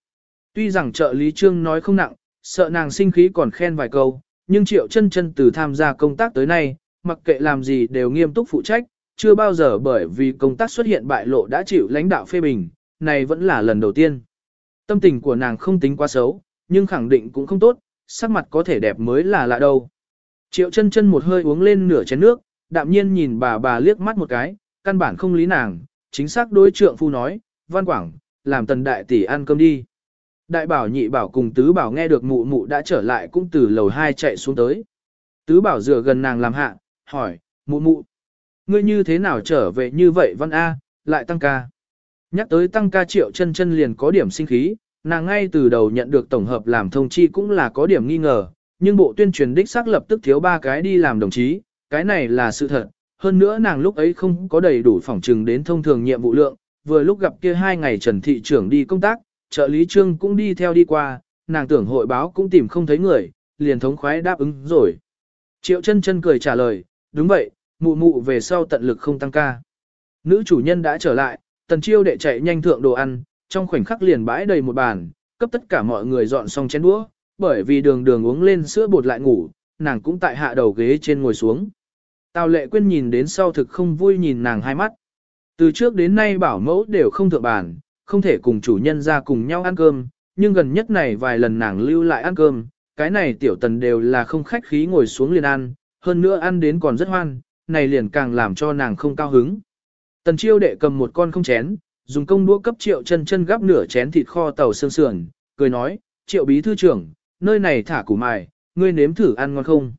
Tuy rằng trợ lý Trương nói không nặng, sợ nàng sinh khí còn khen vài câu, nhưng Triệu chân chân từ tham gia công tác tới nay, mặc kệ làm gì đều nghiêm túc phụ trách, chưa bao giờ bởi vì công tác xuất hiện bại lộ đã chịu lãnh đạo phê bình, này vẫn là lần đầu tiên. Tâm tình của nàng không tính quá xấu, nhưng khẳng định cũng không tốt, sắc mặt có thể đẹp mới là lạ đâu. Triệu chân chân một hơi uống lên nửa chén nước, đạm nhiên nhìn bà bà liếc mắt một cái, căn bản không lý nàng, chính xác đối trượng phu nói, văn quảng, làm tần đại tỷ ăn cơm đi. Đại bảo nhị bảo cùng tứ bảo nghe được mụ mụ đã trở lại cũng từ lầu hai chạy xuống tới. Tứ bảo dựa gần nàng làm hạ, hỏi, mụ mụ, ngươi như thế nào trở về như vậy văn A, lại tăng ca. Nhắc tới tăng ca triệu chân chân liền có điểm sinh khí, nàng ngay từ đầu nhận được tổng hợp làm thông chi cũng là có điểm nghi ngờ, nhưng bộ tuyên truyền đích xác lập tức thiếu ba cái đi làm đồng chí, cái này là sự thật. Hơn nữa nàng lúc ấy không có đầy đủ phỏng trừng đến thông thường nhiệm vụ lượng, vừa lúc gặp kia hai ngày Trần Thị trưởng đi công tác, trợ lý trương cũng đi theo đi qua, nàng tưởng hội báo cũng tìm không thấy người, liền thống khoái đáp ứng rồi. Triệu chân chân cười trả lời, đúng vậy, mụ mụ về sau tận lực không tăng ca. Nữ chủ nhân đã trở lại, tần chiêu đệ chạy nhanh thượng đồ ăn, trong khoảnh khắc liền bãi đầy một bàn, cấp tất cả mọi người dọn xong chén đũa, bởi vì đường đường uống lên sữa bột lại ngủ, nàng cũng tại hạ đầu ghế trên ngồi xuống. Tào lệ quên nhìn đến sau thực không vui nhìn nàng hai mắt. Từ trước đến nay bảo mẫu đều không thượng bàn, không thể cùng chủ nhân ra cùng nhau ăn cơm, nhưng gần nhất này vài lần nàng lưu lại ăn cơm, cái này tiểu tần đều là không khách khí ngồi xuống liền ăn, hơn nữa ăn đến còn rất hoan, này liền càng làm cho nàng không cao hứng. Tần chiêu đệ cầm một con không chén, dùng công đũa cấp triệu chân chân gắp nửa chén thịt kho tàu xương sườn, cười nói, triệu bí thư trưởng, nơi này thả củ mài, ngươi nếm thử ăn ngon không?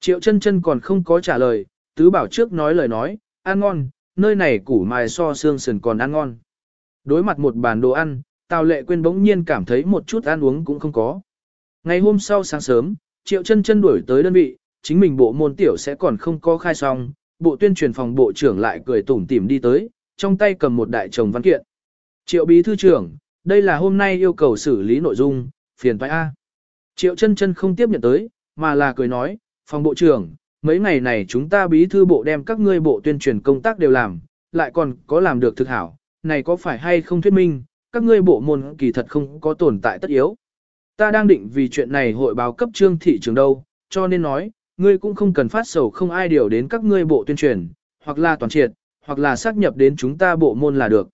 Triệu chân chân còn không có trả lời, tứ bảo trước nói lời nói, ăn ngon, nơi này củ mài so xương sườn còn ăn ngon. Đối mặt một bàn đồ ăn, Tào Lệ Quyên bỗng nhiên cảm thấy một chút ăn uống cũng không có. Ngày hôm sau sáng sớm, Triệu chân chân đuổi tới đơn vị, chính mình bộ môn tiểu sẽ còn không có khai xong, bộ tuyên truyền phòng bộ trưởng lại cười tủm tỉm đi tới, trong tay cầm một đại chồng văn kiện. Triệu bí thư trưởng, đây là hôm nay yêu cầu xử lý nội dung, phiền phải A. Triệu chân chân không tiếp nhận tới, mà là cười nói, phòng bộ trưởng, mấy ngày này chúng ta bí thư bộ đem các ngươi bộ tuyên truyền công tác đều làm, lại còn có làm được thực hảo, này có phải hay không thuyết minh, các ngươi bộ môn kỳ thật không có tồn tại tất yếu. Ta đang định vì chuyện này hội báo cấp trương thị trường đâu, cho nên nói, ngươi cũng không cần phát sầu không ai điều đến các ngươi bộ tuyên truyền, hoặc là toàn triệt, hoặc là xác nhập đến chúng ta bộ môn là được.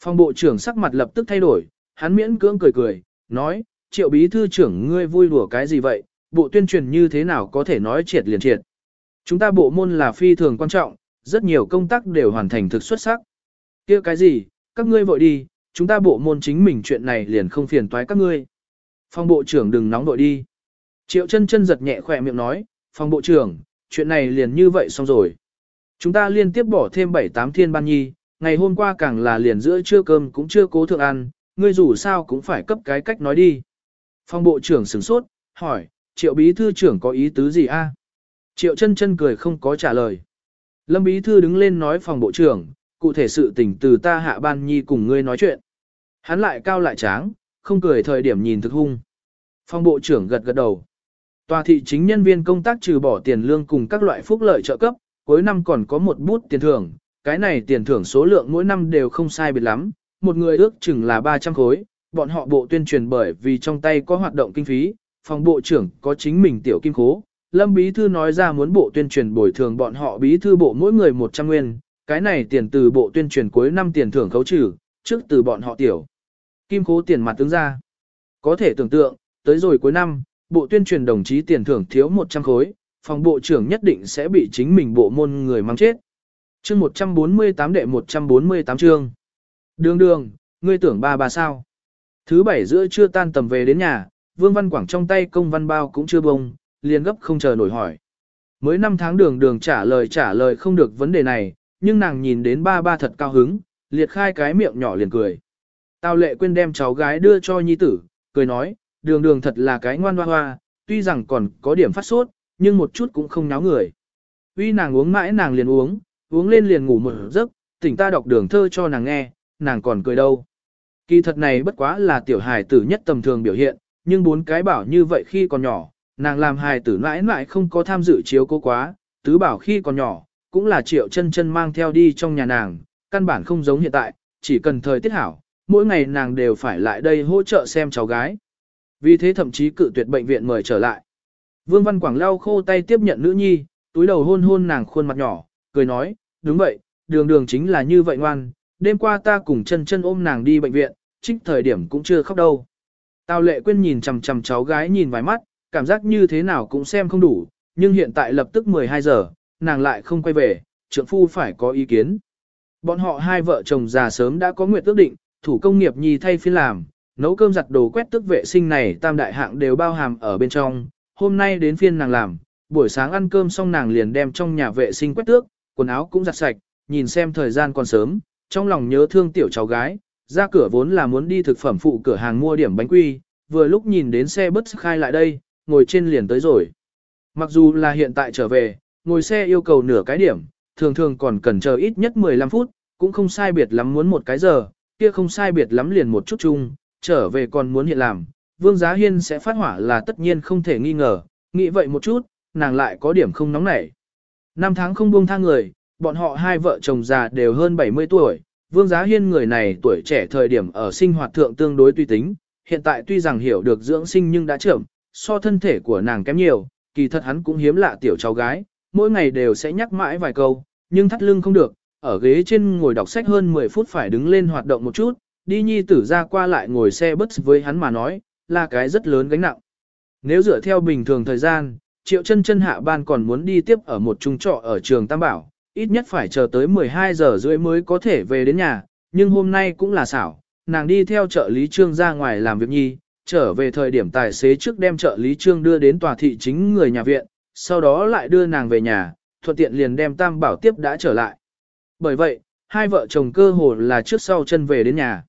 Phòng bộ trưởng sắc mặt lập tức thay đổi, hắn miễn cưỡng cười cười, nói, triệu bí thư trưởng ngươi vui đùa cái gì vậy, bộ tuyên truyền như thế nào có thể nói triệt liền triệt. Chúng ta bộ môn là phi thường quan trọng, rất nhiều công tác đều hoàn thành thực xuất sắc. kia cái gì, các ngươi vội đi, chúng ta bộ môn chính mình chuyện này liền không phiền toái các ngươi. Phòng bộ trưởng đừng nóng vội đi. Triệu chân chân giật nhẹ khỏe miệng nói, phòng bộ trưởng, chuyện này liền như vậy xong rồi. Chúng ta liên tiếp bỏ thêm 7-8 thiên ban nhi, ngày hôm qua càng là liền giữa trưa cơm cũng chưa cố thượng ăn, ngươi dù sao cũng phải cấp cái cách nói đi. Phòng bộ trưởng sửng sốt, hỏi, triệu bí thư trưởng có ý tứ gì a? Triệu chân chân cười không có trả lời. Lâm bí thư đứng lên nói phòng bộ trưởng, cụ thể sự tình từ ta hạ ban nhi cùng ngươi nói chuyện. Hắn lại cao lại tráng, không cười thời điểm nhìn thực hung. Phòng bộ trưởng gật gật đầu. Tòa thị chính nhân viên công tác trừ bỏ tiền lương cùng các loại phúc lợi trợ cấp, cuối năm còn có một bút tiền thưởng, cái này tiền thưởng số lượng mỗi năm đều không sai biệt lắm, một người ước chừng là 300 khối, bọn họ bộ tuyên truyền bởi vì trong tay có hoạt động kinh phí, phòng bộ trưởng có chính mình tiểu kim khố. Lâm Bí Thư nói ra muốn bộ tuyên truyền bồi thường bọn họ Bí Thư bộ mỗi người 100 nguyên, cái này tiền từ bộ tuyên truyền cuối năm tiền thưởng khấu trừ, trước từ bọn họ tiểu. Kim khố tiền mặt tướng ra. Có thể tưởng tượng, tới rồi cuối năm, bộ tuyên truyền đồng chí tiền thưởng thiếu 100 khối, phòng bộ trưởng nhất định sẽ bị chính mình bộ môn người mang chết. Chương 148 đệ 148 chương. Đường đường, ngươi tưởng ba bà sao? Thứ bảy giữa trưa tan tầm về đến nhà, Vương Văn Quảng trong tay công văn bao cũng chưa bông, liền gấp không chờ nổi hỏi. Mới năm tháng đường đường trả lời trả lời không được vấn đề này, nhưng nàng nhìn đến ba ba thật cao hứng, liệt khai cái miệng nhỏ liền cười. Tào lệ quên đem cháu gái đưa cho nhi tử, cười nói, đường đường thật là cái ngoan hoa hoa, tuy rằng còn có điểm phát sốt, nhưng một chút cũng không náo người. Uy nàng uống mãi nàng liền uống, uống lên liền ngủ một giấc, tỉnh ta đọc đường thơ cho nàng nghe, nàng còn cười đâu. Kỳ thật này bất quá là tiểu hài tử nhất tầm thường biểu hiện, nhưng bốn cái bảo như vậy khi còn nhỏ, nàng làm hài tử mãi mãi không có tham dự chiếu cố quá, tứ bảo khi còn nhỏ, cũng là triệu chân chân mang theo đi trong nhà nàng, căn bản không giống hiện tại, chỉ cần thời tiết hảo, mỗi ngày nàng đều phải lại đây hỗ trợ xem cháu gái. Vì thế thậm chí cự tuyệt bệnh viện mời trở lại. Vương Văn Quảng lau khô tay tiếp nhận nữ nhi, túi đầu hôn hôn nàng khuôn mặt nhỏ, cười nói, đúng vậy, đường đường chính là như vậy ngoan, đêm qua ta cùng chân chân ôm nàng đi bệnh viện, trích thời điểm cũng chưa khóc đâu. Tào lệ quên nhìn chằm chằm cháu gái nhìn vài mắt, cảm giác như thế nào cũng xem không đủ, nhưng hiện tại lập tức 12 giờ, nàng lại không quay về, trưởng phu phải có ý kiến. Bọn họ hai vợ chồng già sớm đã có nguyện ước định, thủ công nghiệp nhi thay phiên làm, nấu cơm giặt đồ quét tức vệ sinh này tam đại hạng đều bao hàm ở bên trong, hôm nay đến phiên nàng làm, buổi sáng ăn cơm xong nàng liền đem trong nhà vệ sinh quét tước, quần áo cũng giặt sạch, nhìn xem thời gian còn sớm, trong lòng nhớ thương tiểu cháu gái, ra cửa vốn là muốn đi thực phẩm phụ cửa hàng mua điểm bánh quy, vừa lúc nhìn đến xe bất khai lại đây, ngồi trên liền tới rồi. Mặc dù là hiện tại trở về, ngồi xe yêu cầu nửa cái điểm, thường thường còn cần chờ ít nhất 15 phút, cũng không sai biệt lắm muốn một cái giờ, kia không sai biệt lắm liền một chút chung, trở về còn muốn hiện làm, Vương Giá Hiên sẽ phát hỏa là tất nhiên không thể nghi ngờ, nghĩ vậy một chút, nàng lại có điểm không nóng nảy. Năm tháng không buông tha người, bọn họ hai vợ chồng già đều hơn 70 tuổi, Vương Giá Hiên người này tuổi trẻ thời điểm ở sinh hoạt thượng tương đối tùy tính, hiện tại tuy rằng hiểu được dưỡng sinh nhưng đã trưởng, so thân thể của nàng kém nhiều, kỳ thật hắn cũng hiếm lạ tiểu cháu gái, mỗi ngày đều sẽ nhắc mãi vài câu, nhưng thắt lưng không được, ở ghế trên ngồi đọc sách hơn 10 phút phải đứng lên hoạt động một chút, đi nhi tử ra qua lại ngồi xe bus với hắn mà nói, là cái rất lớn gánh nặng. Nếu dựa theo bình thường thời gian, triệu chân chân hạ ban còn muốn đi tiếp ở một trung trọ ở trường Tam Bảo, ít nhất phải chờ tới 12 giờ rưỡi mới có thể về đến nhà, nhưng hôm nay cũng là xảo, nàng đi theo trợ lý trương ra ngoài làm việc nhi, trở về thời điểm tài xế trước đem trợ lý trương đưa đến tòa thị chính người nhà viện, sau đó lại đưa nàng về nhà, thuận tiện liền đem Tam Bảo tiếp đã trở lại. Bởi vậy, hai vợ chồng cơ hồ là trước sau chân về đến nhà.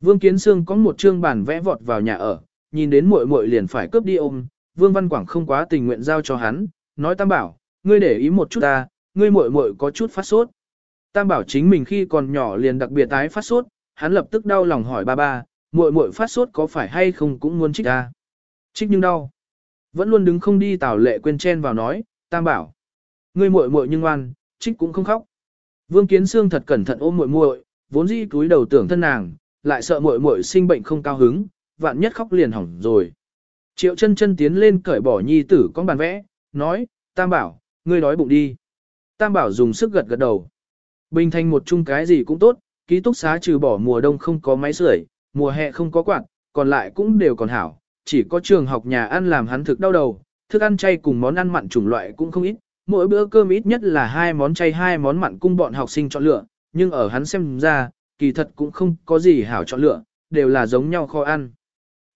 Vương Kiến Sương có một chương bản vẽ vọt vào nhà ở, nhìn đến muội muội liền phải cướp đi ôm, Vương Văn Quảng không quá tình nguyện giao cho hắn, nói Tam Bảo, ngươi để ý một chút ta, ngươi muội muội có chút phát sốt. Tam Bảo chính mình khi còn nhỏ liền đặc biệt tái phát sốt, hắn lập tức đau lòng hỏi ba ba, muội muội phát sốt có phải hay không cũng muốn trích ta. Trích nhưng đau. Vẫn luôn đứng không đi Tào Lệ quên chen vào nói, Tam Bảo, ngươi muội muội nhưng ngoan, trích cũng không khóc. Vương Kiến Sương thật cẩn thận ôm muội muội, vốn dĩ túi đầu tưởng thân nàng, lại sợ muội muội sinh bệnh không cao hứng, vạn nhất khóc liền hỏng rồi. Triệu chân chân tiến lên cởi bỏ nhi tử con bàn vẽ, nói, Tam bảo, ngươi đói bụng đi. Tam bảo dùng sức gật gật đầu. Bình thành một chung cái gì cũng tốt, ký túc xá trừ bỏ mùa đông không có máy sưởi, mùa hè không có quạt, còn lại cũng đều còn hảo. Chỉ có trường học nhà ăn làm hắn thực đau đầu, thức ăn chay cùng món ăn mặn chủng loại cũng không ít. Mỗi bữa cơm ít nhất là hai món chay hai món mặn cung bọn học sinh chọn lựa, nhưng ở hắn xem ra, kỳ thật cũng không có gì hảo chọn lựa, đều là giống nhau kho ăn.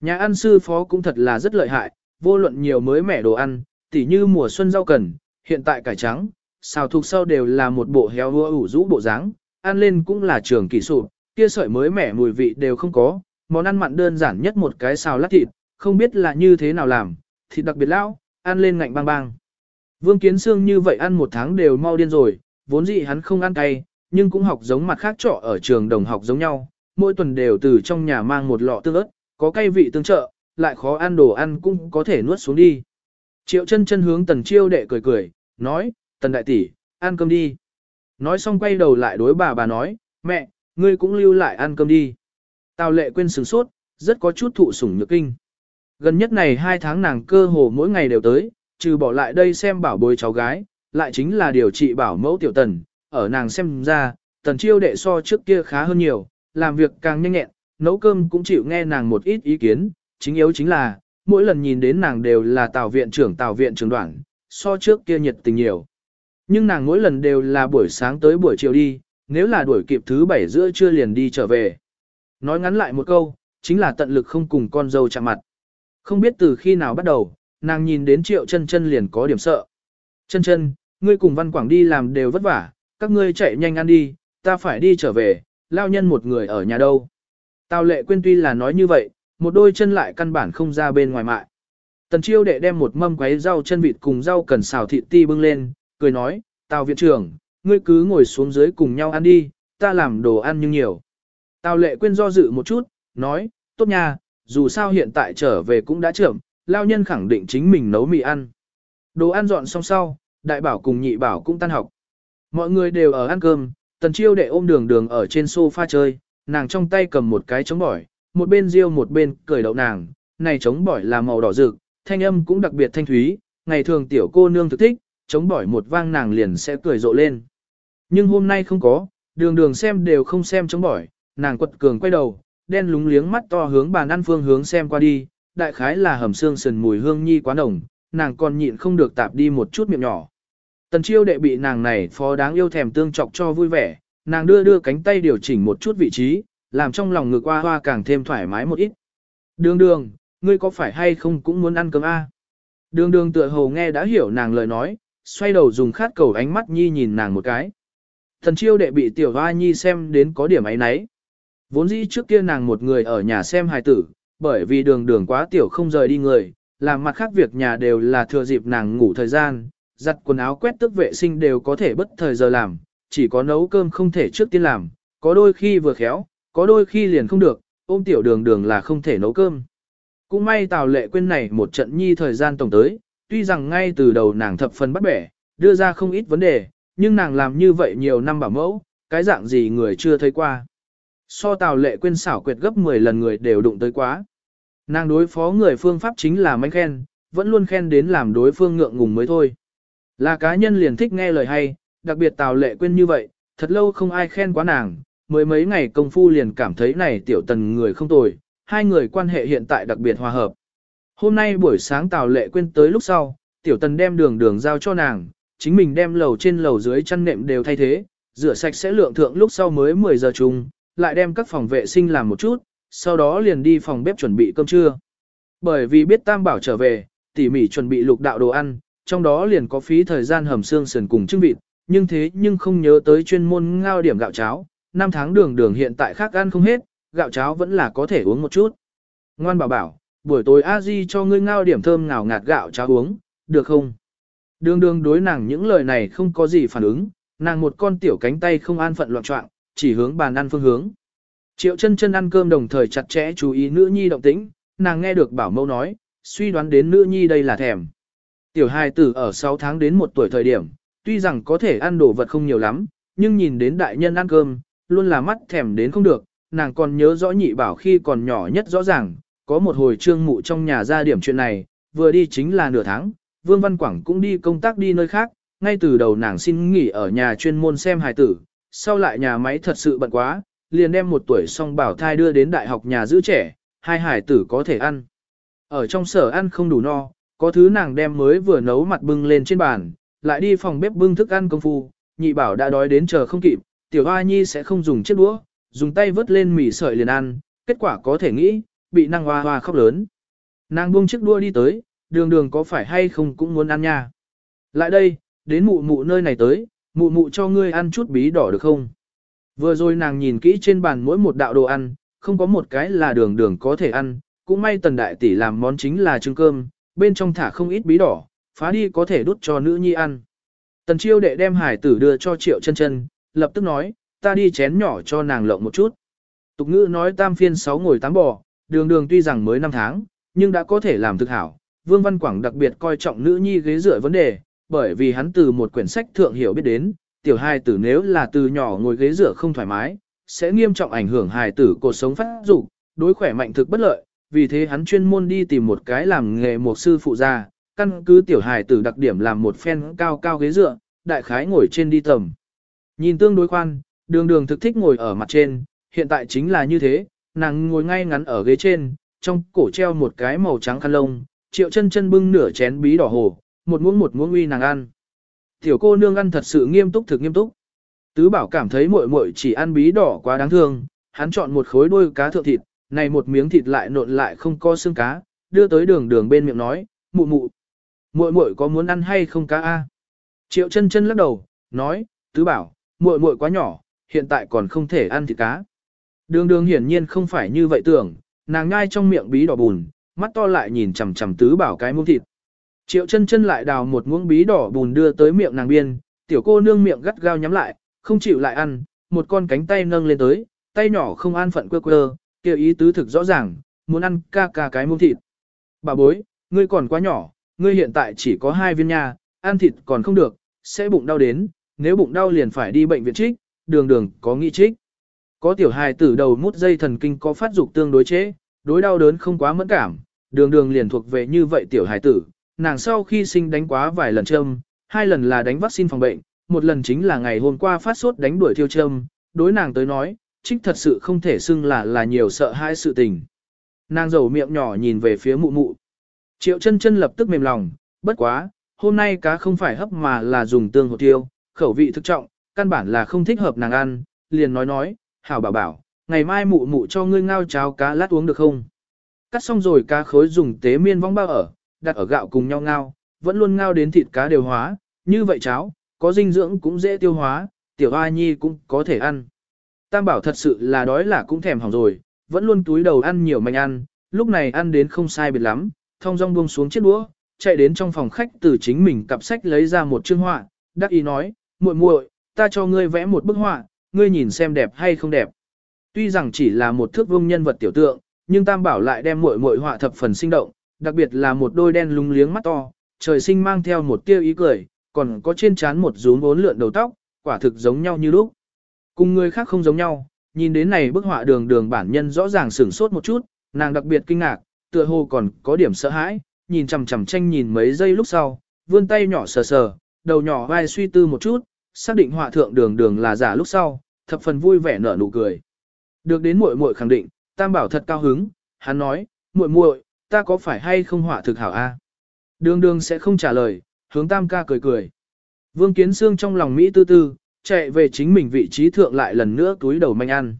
Nhà ăn sư phó cũng thật là rất lợi hại, vô luận nhiều mới mẻ đồ ăn, tỉ như mùa xuân rau cần, hiện tại cải trắng, xào thuộc sau đều là một bộ héo hua ủ rũ bộ dáng, ăn lên cũng là trường kỳ sụp, kia sợi mới mẻ mùi vị đều không có, món ăn mặn đơn giản nhất một cái xào lát thịt, không biết là như thế nào làm, thịt đặc biệt lão, ăn lên ngạnh bang bang. Vương Kiến Sương như vậy ăn một tháng đều mau điên rồi, vốn dĩ hắn không ăn cay, nhưng cũng học giống mặt khác trọ ở trường đồng học giống nhau, mỗi tuần đều từ trong nhà mang một lọ tương ớt, có cay vị tương trợ, lại khó ăn đồ ăn cũng có thể nuốt xuống đi. Triệu chân chân hướng tần chiêu đệ cười cười, nói, tần đại tỷ, ăn cơm đi. Nói xong quay đầu lại đối bà bà nói, mẹ, ngươi cũng lưu lại ăn cơm đi. Tào lệ quên sừng sốt, rất có chút thụ sủng nhược kinh. Gần nhất này hai tháng nàng cơ hồ mỗi ngày đều tới, trừ bỏ lại đây xem bảo bối cháu gái, lại chính là điều trị bảo mẫu tiểu tần, ở nàng xem ra, tần chiêu đệ so trước kia khá hơn nhiều, làm việc càng nhanh nhẹn, nấu cơm cũng chịu nghe nàng một ít ý kiến, chính yếu chính là, mỗi lần nhìn đến nàng đều là tào viện trưởng tào viện trưởng đoạn, so trước kia nhiệt tình nhiều. Nhưng nàng mỗi lần đều là buổi sáng tới buổi chiều đi, nếu là đuổi kịp thứ bảy giữa trưa liền đi trở về. Nói ngắn lại một câu, chính là tận lực không cùng con dâu chạm mặt. Không biết từ khi nào bắt đầu, nàng nhìn đến triệu chân chân liền có điểm sợ. Chân chân, ngươi cùng văn quảng đi làm đều vất vả, các ngươi chạy nhanh ăn đi, ta phải đi trở về, lao nhân một người ở nhà đâu. Tào lệ quên tuy là nói như vậy, một đôi chân lại căn bản không ra bên ngoài mại. Tần chiêu đệ đem một mâm quấy rau chân vịt cùng rau cần xào thịt ti bưng lên, cười nói, Tào viện trưởng, ngươi cứ ngồi xuống dưới cùng nhau ăn đi, ta làm đồ ăn nhưng nhiều. Tào lệ quên do dự một chút, nói, tốt nha, dù sao hiện tại trở về cũng đã trưởng, lao nhân khẳng định chính mình nấu mì ăn. Đồ ăn dọn xong sau, đại bảo cùng nhị bảo cũng tan học. Mọi người đều ở ăn cơm, tần chiêu đệ ôm đường đường ở trên sofa chơi, nàng trong tay cầm một cái trống bỏi, một bên riêu một bên cười đậu nàng, này trống bỏi là màu đỏ rực, thanh âm cũng đặc biệt thanh thúy, ngày thường tiểu cô nương thực thích, trống bỏi một vang nàng liền sẽ cười rộ lên. Nhưng hôm nay không có, đường đường xem đều không xem trống bỏi, nàng quật cường quay đầu, đen lúng liếng mắt to hướng bàn ăn phương hướng xem qua đi, đại khái là hầm xương sườn mùi hương nhi quá nồng, nàng còn nhịn không được tạp đi một chút miệng nhỏ. Tần chiêu đệ bị nàng này phó đáng yêu thèm tương chọc cho vui vẻ, nàng đưa đưa cánh tay điều chỉnh một chút vị trí, làm trong lòng ngực hoa hoa càng thêm thoải mái một ít. Đường đường, ngươi có phải hay không cũng muốn ăn cơm a? Đường đường tựa hồ nghe đã hiểu nàng lời nói, xoay đầu dùng khát cầu ánh mắt nhi nhìn nàng một cái. Thần chiêu đệ bị tiểu hoa nhi xem đến có điểm ấy nấy. Vốn dĩ trước kia nàng một người ở nhà xem hài tử, bởi vì đường đường quá tiểu không rời đi người, làm mặt khác việc nhà đều là thừa dịp nàng ngủ thời gian, giặt quần áo quét tước vệ sinh đều có thể bất thời giờ làm, chỉ có nấu cơm không thể trước tiên làm, có đôi khi vừa khéo, có đôi khi liền không được, ôm tiểu đường đường là không thể nấu cơm. Cũng may Tào Lệ quên này một trận nhi thời gian tổng tới, tuy rằng ngay từ đầu nàng thập phần bắt bẻ, đưa ra không ít vấn đề, nhưng nàng làm như vậy nhiều năm bảo mẫu, cái dạng gì người chưa thấy qua. So Tào Lệ quên xảo quyệt gấp 10 lần người đều đụng tới quá. Nàng đối phó người phương pháp chính là mánh khen, vẫn luôn khen đến làm đối phương ngượng ngùng mới thôi. Là cá nhân liền thích nghe lời hay, đặc biệt Tào Lệ quên như vậy, thật lâu không ai khen quá nàng, mới mấy ngày công phu liền cảm thấy này tiểu tần người không tồi, hai người quan hệ hiện tại đặc biệt hòa hợp. Hôm nay buổi sáng Tào Lệ quên tới lúc sau, tiểu tần đem đường đường giao cho nàng, chính mình đem lầu trên lầu dưới chăn nệm đều thay thế, rửa sạch sẽ lượng thượng lúc sau mới 10 giờ chung, lại đem các phòng vệ sinh làm một chút, sau đó liền đi phòng bếp chuẩn bị cơm trưa. Bởi vì biết Tam Bảo trở về, tỉ mỉ chuẩn bị lục đạo đồ ăn, trong đó liền có phí thời gian hầm xương sườn cùng trưng vịt, nhưng thế nhưng không nhớ tới chuyên môn ngao điểm gạo cháo, năm tháng đường đường hiện tại khác ăn không hết, gạo cháo vẫn là có thể uống một chút. Ngoan bảo bảo, buổi tối a di cho ngươi ngao điểm thơm ngào ngạt gạo cháo uống, được không? Đường đường đối nàng những lời này không có gì phản ứng, nàng một con tiểu cánh tay không an phận loạn trọng, chỉ hướng bàn ăn phương hướng. Triệu chân chân ăn cơm đồng thời chặt chẽ chú ý nữ nhi động tĩnh, nàng nghe được bảo mẫu nói, suy đoán đến nữ nhi đây là thèm. Tiểu hài tử ở 6 tháng đến một tuổi thời điểm, tuy rằng có thể ăn đồ vật không nhiều lắm, nhưng nhìn đến đại nhân ăn cơm, luôn là mắt thèm đến không được, nàng còn nhớ rõ nhị bảo khi còn nhỏ nhất rõ ràng, có một hồi trương mụ trong nhà ra điểm chuyện này, vừa đi chính là nửa tháng, Vương Văn Quảng cũng đi công tác đi nơi khác, ngay từ đầu nàng xin nghỉ ở nhà chuyên môn xem hài tử, sau lại nhà máy thật sự bận quá, liền đem một tuổi xong bảo thai đưa đến đại học nhà giữ trẻ, hai hài tử có thể ăn. Ở trong sở ăn không đủ no, có thứ nàng đem mới vừa nấu mặt bưng lên trên bàn, lại đi phòng bếp bưng thức ăn công phu, nhị bảo đã đói đến chờ không kịp, tiểu hoa nhi sẽ không dùng chiếc đũa, dùng tay vớt lên mì sợi liền ăn, kết quả có thể nghĩ, bị năng hoa hoa khóc lớn. Nàng buông chiếc đua đi tới, đường đường có phải hay không cũng muốn ăn nha. Lại đây, đến mụ mụ nơi này tới, mụ mụ cho ngươi ăn chút bí đỏ được không? Vừa rồi nàng nhìn kỹ trên bàn mỗi một đạo đồ ăn, không có một cái là đường đường có thể ăn, cũng may tần đại tỷ làm món chính là trứng cơm, bên trong thả không ít bí đỏ, phá đi có thể đút cho nữ nhi ăn. Tần chiêu đệ đem hải tử đưa cho triệu chân chân, lập tức nói, ta đi chén nhỏ cho nàng lộng một chút. Tục ngữ nói tam phiên sáu ngồi tám bò, đường đường tuy rằng mới năm tháng, nhưng đã có thể làm thực hảo. Vương Văn Quảng đặc biệt coi trọng nữ nhi ghế dựa vấn đề, bởi vì hắn từ một quyển sách thượng hiểu biết đến, tiểu hài tử nếu là từ nhỏ ngồi ghế dựa không thoải mái, sẽ nghiêm trọng ảnh hưởng hài tử cuộc sống phát dục, đối khỏe mạnh thực bất lợi, vì thế hắn chuyên môn đi tìm một cái làm nghề một sư phụ ra, căn cứ tiểu hài tử đặc điểm làm một phen cao cao ghế dựa, đại khái ngồi trên đi tầm. Nhìn tương đối khoan, đường đường thực thích ngồi ở mặt trên, hiện tại chính là như thế, nàng ngồi ngay ngắn ở ghế trên, trong cổ treo một cái màu trắng khăn lông, triệu chân chân bưng nửa chén bí đỏ hồ, một muỗng một muỗng uy nàng ăn. Tiểu cô nương ăn thật sự nghiêm túc thực nghiêm túc. Tứ bảo cảm thấy muội muội chỉ ăn bí đỏ quá đáng thương, hắn chọn một khối đuôi cá thượng thịt, này một miếng thịt lại nộn lại không có xương cá, đưa tới đường đường bên miệng nói, mụ mụ. Muội muội có muốn ăn hay không cá a? Triệu chân chân lắc đầu, nói, tứ bảo, muội muội quá nhỏ, hiện tại còn không thể ăn thịt cá. Đường đường hiển nhiên không phải như vậy tưởng, nàng ngai trong miệng bí đỏ bùn, mắt to lại nhìn chằm chằm tứ bảo cái muỗng thịt. Triệu chân chân lại đào một muỗng bí đỏ bùn đưa tới miệng nàng biên, tiểu cô nương miệng gắt gao nhắm lại, không chịu lại ăn, một con cánh tay nâng lên tới, tay nhỏ không an phận quơ quơ, kia ý tứ thực rõ ràng, muốn ăn ca ca cái muông thịt. Bà bối, ngươi còn quá nhỏ, ngươi hiện tại chỉ có hai viên nha, ăn thịt còn không được, sẽ bụng đau đến, nếu bụng đau liền phải đi bệnh viện trích, đường đường có nghi trích. Có tiểu hài tử đầu mút dây thần kinh có phát dục tương đối chế, đối đau đớn không quá mẫn cảm, đường đường liền thuộc về như vậy tiểu hài tử, nàng sau khi sinh đánh quá vài lần châm, hai lần là đánh vaccine phòng bệnh, một lần chính là ngày hôm qua phát sốt đánh đuổi thiêu châm, đối nàng tới nói, trích thật sự không thể xưng là là nhiều sợ hãi sự tình. Nàng dầu miệng nhỏ nhìn về phía mụ mụ. Triệu chân chân lập tức mềm lòng, bất quá, hôm nay cá không phải hấp mà là dùng tương hồ tiêu, khẩu vị thực trọng, căn bản là không thích hợp nàng ăn, liền nói nói, hảo bảo bảo, ngày mai mụ mụ cho ngươi ngao cháo cá lát uống được không? Cắt xong rồi cá khối dùng tế miên vong bao ở, đặt ở gạo cùng nhau ngao, vẫn luôn ngao đến thịt cá đều hóa, như vậy cháo, có dinh dưỡng cũng dễ tiêu hóa, tiểu A nhi cũng có thể ăn. Tam bảo thật sự là đói là cũng thèm hỏng rồi, vẫn luôn túi đầu ăn nhiều manh ăn, lúc này ăn đến không sai biệt lắm, thông rong buông xuống chiếc đũa, chạy đến trong phòng khách từ chính mình cặp sách lấy ra một chương họa, đắc ý nói, muội muội, ta cho ngươi vẽ một bức họa, ngươi nhìn xem đẹp hay không đẹp. Tuy rằng chỉ là một thước vương nhân vật tiểu tượng, nhưng Tam Bảo lại đem muội muội họa thập phần sinh động, đặc biệt là một đôi đen lúng liếng mắt to, trời sinh mang theo một tia ý cười, còn có trên trán một rúm bốn lượn đầu tóc, quả thực giống nhau như lúc. Cùng người khác không giống nhau, nhìn đến này bức họa đường đường bản nhân rõ ràng sửng sốt một chút, nàng đặc biệt kinh ngạc, tựa hồ còn có điểm sợ hãi, nhìn chằm chằm tranh nhìn mấy giây lúc sau, vươn tay nhỏ sờ sờ, đầu nhỏ vai suy tư một chút, xác định họa thượng đường đường là giả lúc sau, thập phần vui vẻ nở nụ cười. Được đến muội muội khẳng định, Tam Bảo thật cao hứng, hắn nói, muội muội, ta có phải hay không họa thực hảo a? Đường đường sẽ không trả lời, hướng Tam ca cười cười. Vương Kiến Sương trong lòng Mỹ tư tư, chạy về chính mình vị trí thượng lại lần nữa túi đầu manh ăn.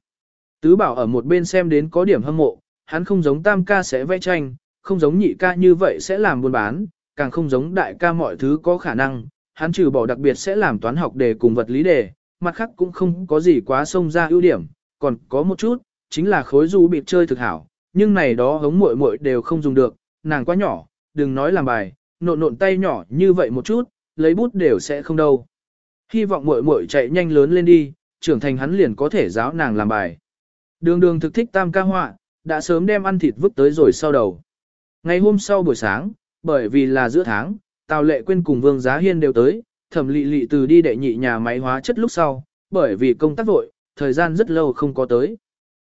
Tứ Bảo ở một bên xem đến có điểm hâm mộ, hắn không giống Tam ca sẽ vẽ tranh, không giống nhị ca như vậy sẽ làm buôn bán, càng không giống đại ca mọi thứ có khả năng, hắn trừ bỏ đặc biệt sẽ làm toán học đề cùng vật lý đề, mặt khác cũng không có gì quá xông ra ưu điểm, còn có một chút, chính là khối du bịp chơi thực hảo, nhưng này đó hống muội muội đều không dùng được, nàng quá nhỏ, đừng nói làm bài, nộn nộn tay nhỏ như vậy một chút, lấy bút đều sẽ không đâu. Hy vọng muội muội chạy nhanh lớn lên đi, trưởng thành hắn liền có thể giáo nàng làm bài. Đường đường thực thích tam ca họa, đã sớm đem ăn thịt vứt tới rồi sau đầu. Ngày hôm sau buổi sáng, bởi vì là giữa tháng, Tào Lệ Quyên cùng Vương Giá Hiên đều tới, thẩm lị lị từ đi đệ nhị nhà máy hóa chất lúc sau, bởi vì công tác vội, thời gian rất lâu không có tới.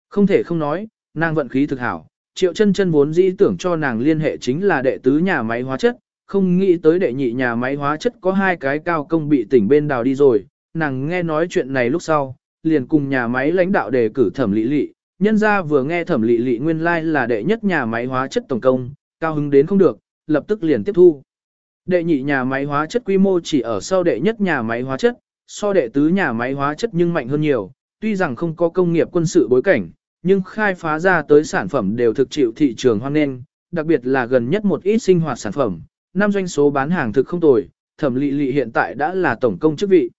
Không thể không nói, nàng vận khí thực hảo, triệu chân chân vốn dĩ tưởng cho nàng liên hệ chính là đệ tứ nhà máy hóa chất, không nghĩ tới đệ nhị nhà máy hóa chất có hai cái cao công bị tỉnh bên đào đi rồi, nàng nghe nói chuyện này lúc sau, liền cùng nhà máy lãnh đạo đề cử thẩm lị lị, nhân ra vừa nghe thẩm lị lị nguyên lai like là đệ nhất nhà máy hóa chất tổng công, cao hứng đến không được, lập tức liền tiếp thu. Đệ nhị nhà máy hóa chất quy mô chỉ ở sau đệ nhất nhà máy hóa chất, so đệ tứ nhà máy hóa chất nhưng mạnh hơn nhiều, tuy rằng không có công nghiệp quân sự bối cảnh, nhưng khai phá ra tới sản phẩm đều thực chịu thị trường hoan nghênh, đặc biệt là gần nhất một ít sinh hoạt sản phẩm, năm doanh số bán hàng thực không tồi, thẩm lị lị hiện tại đã là tổng công chức vị.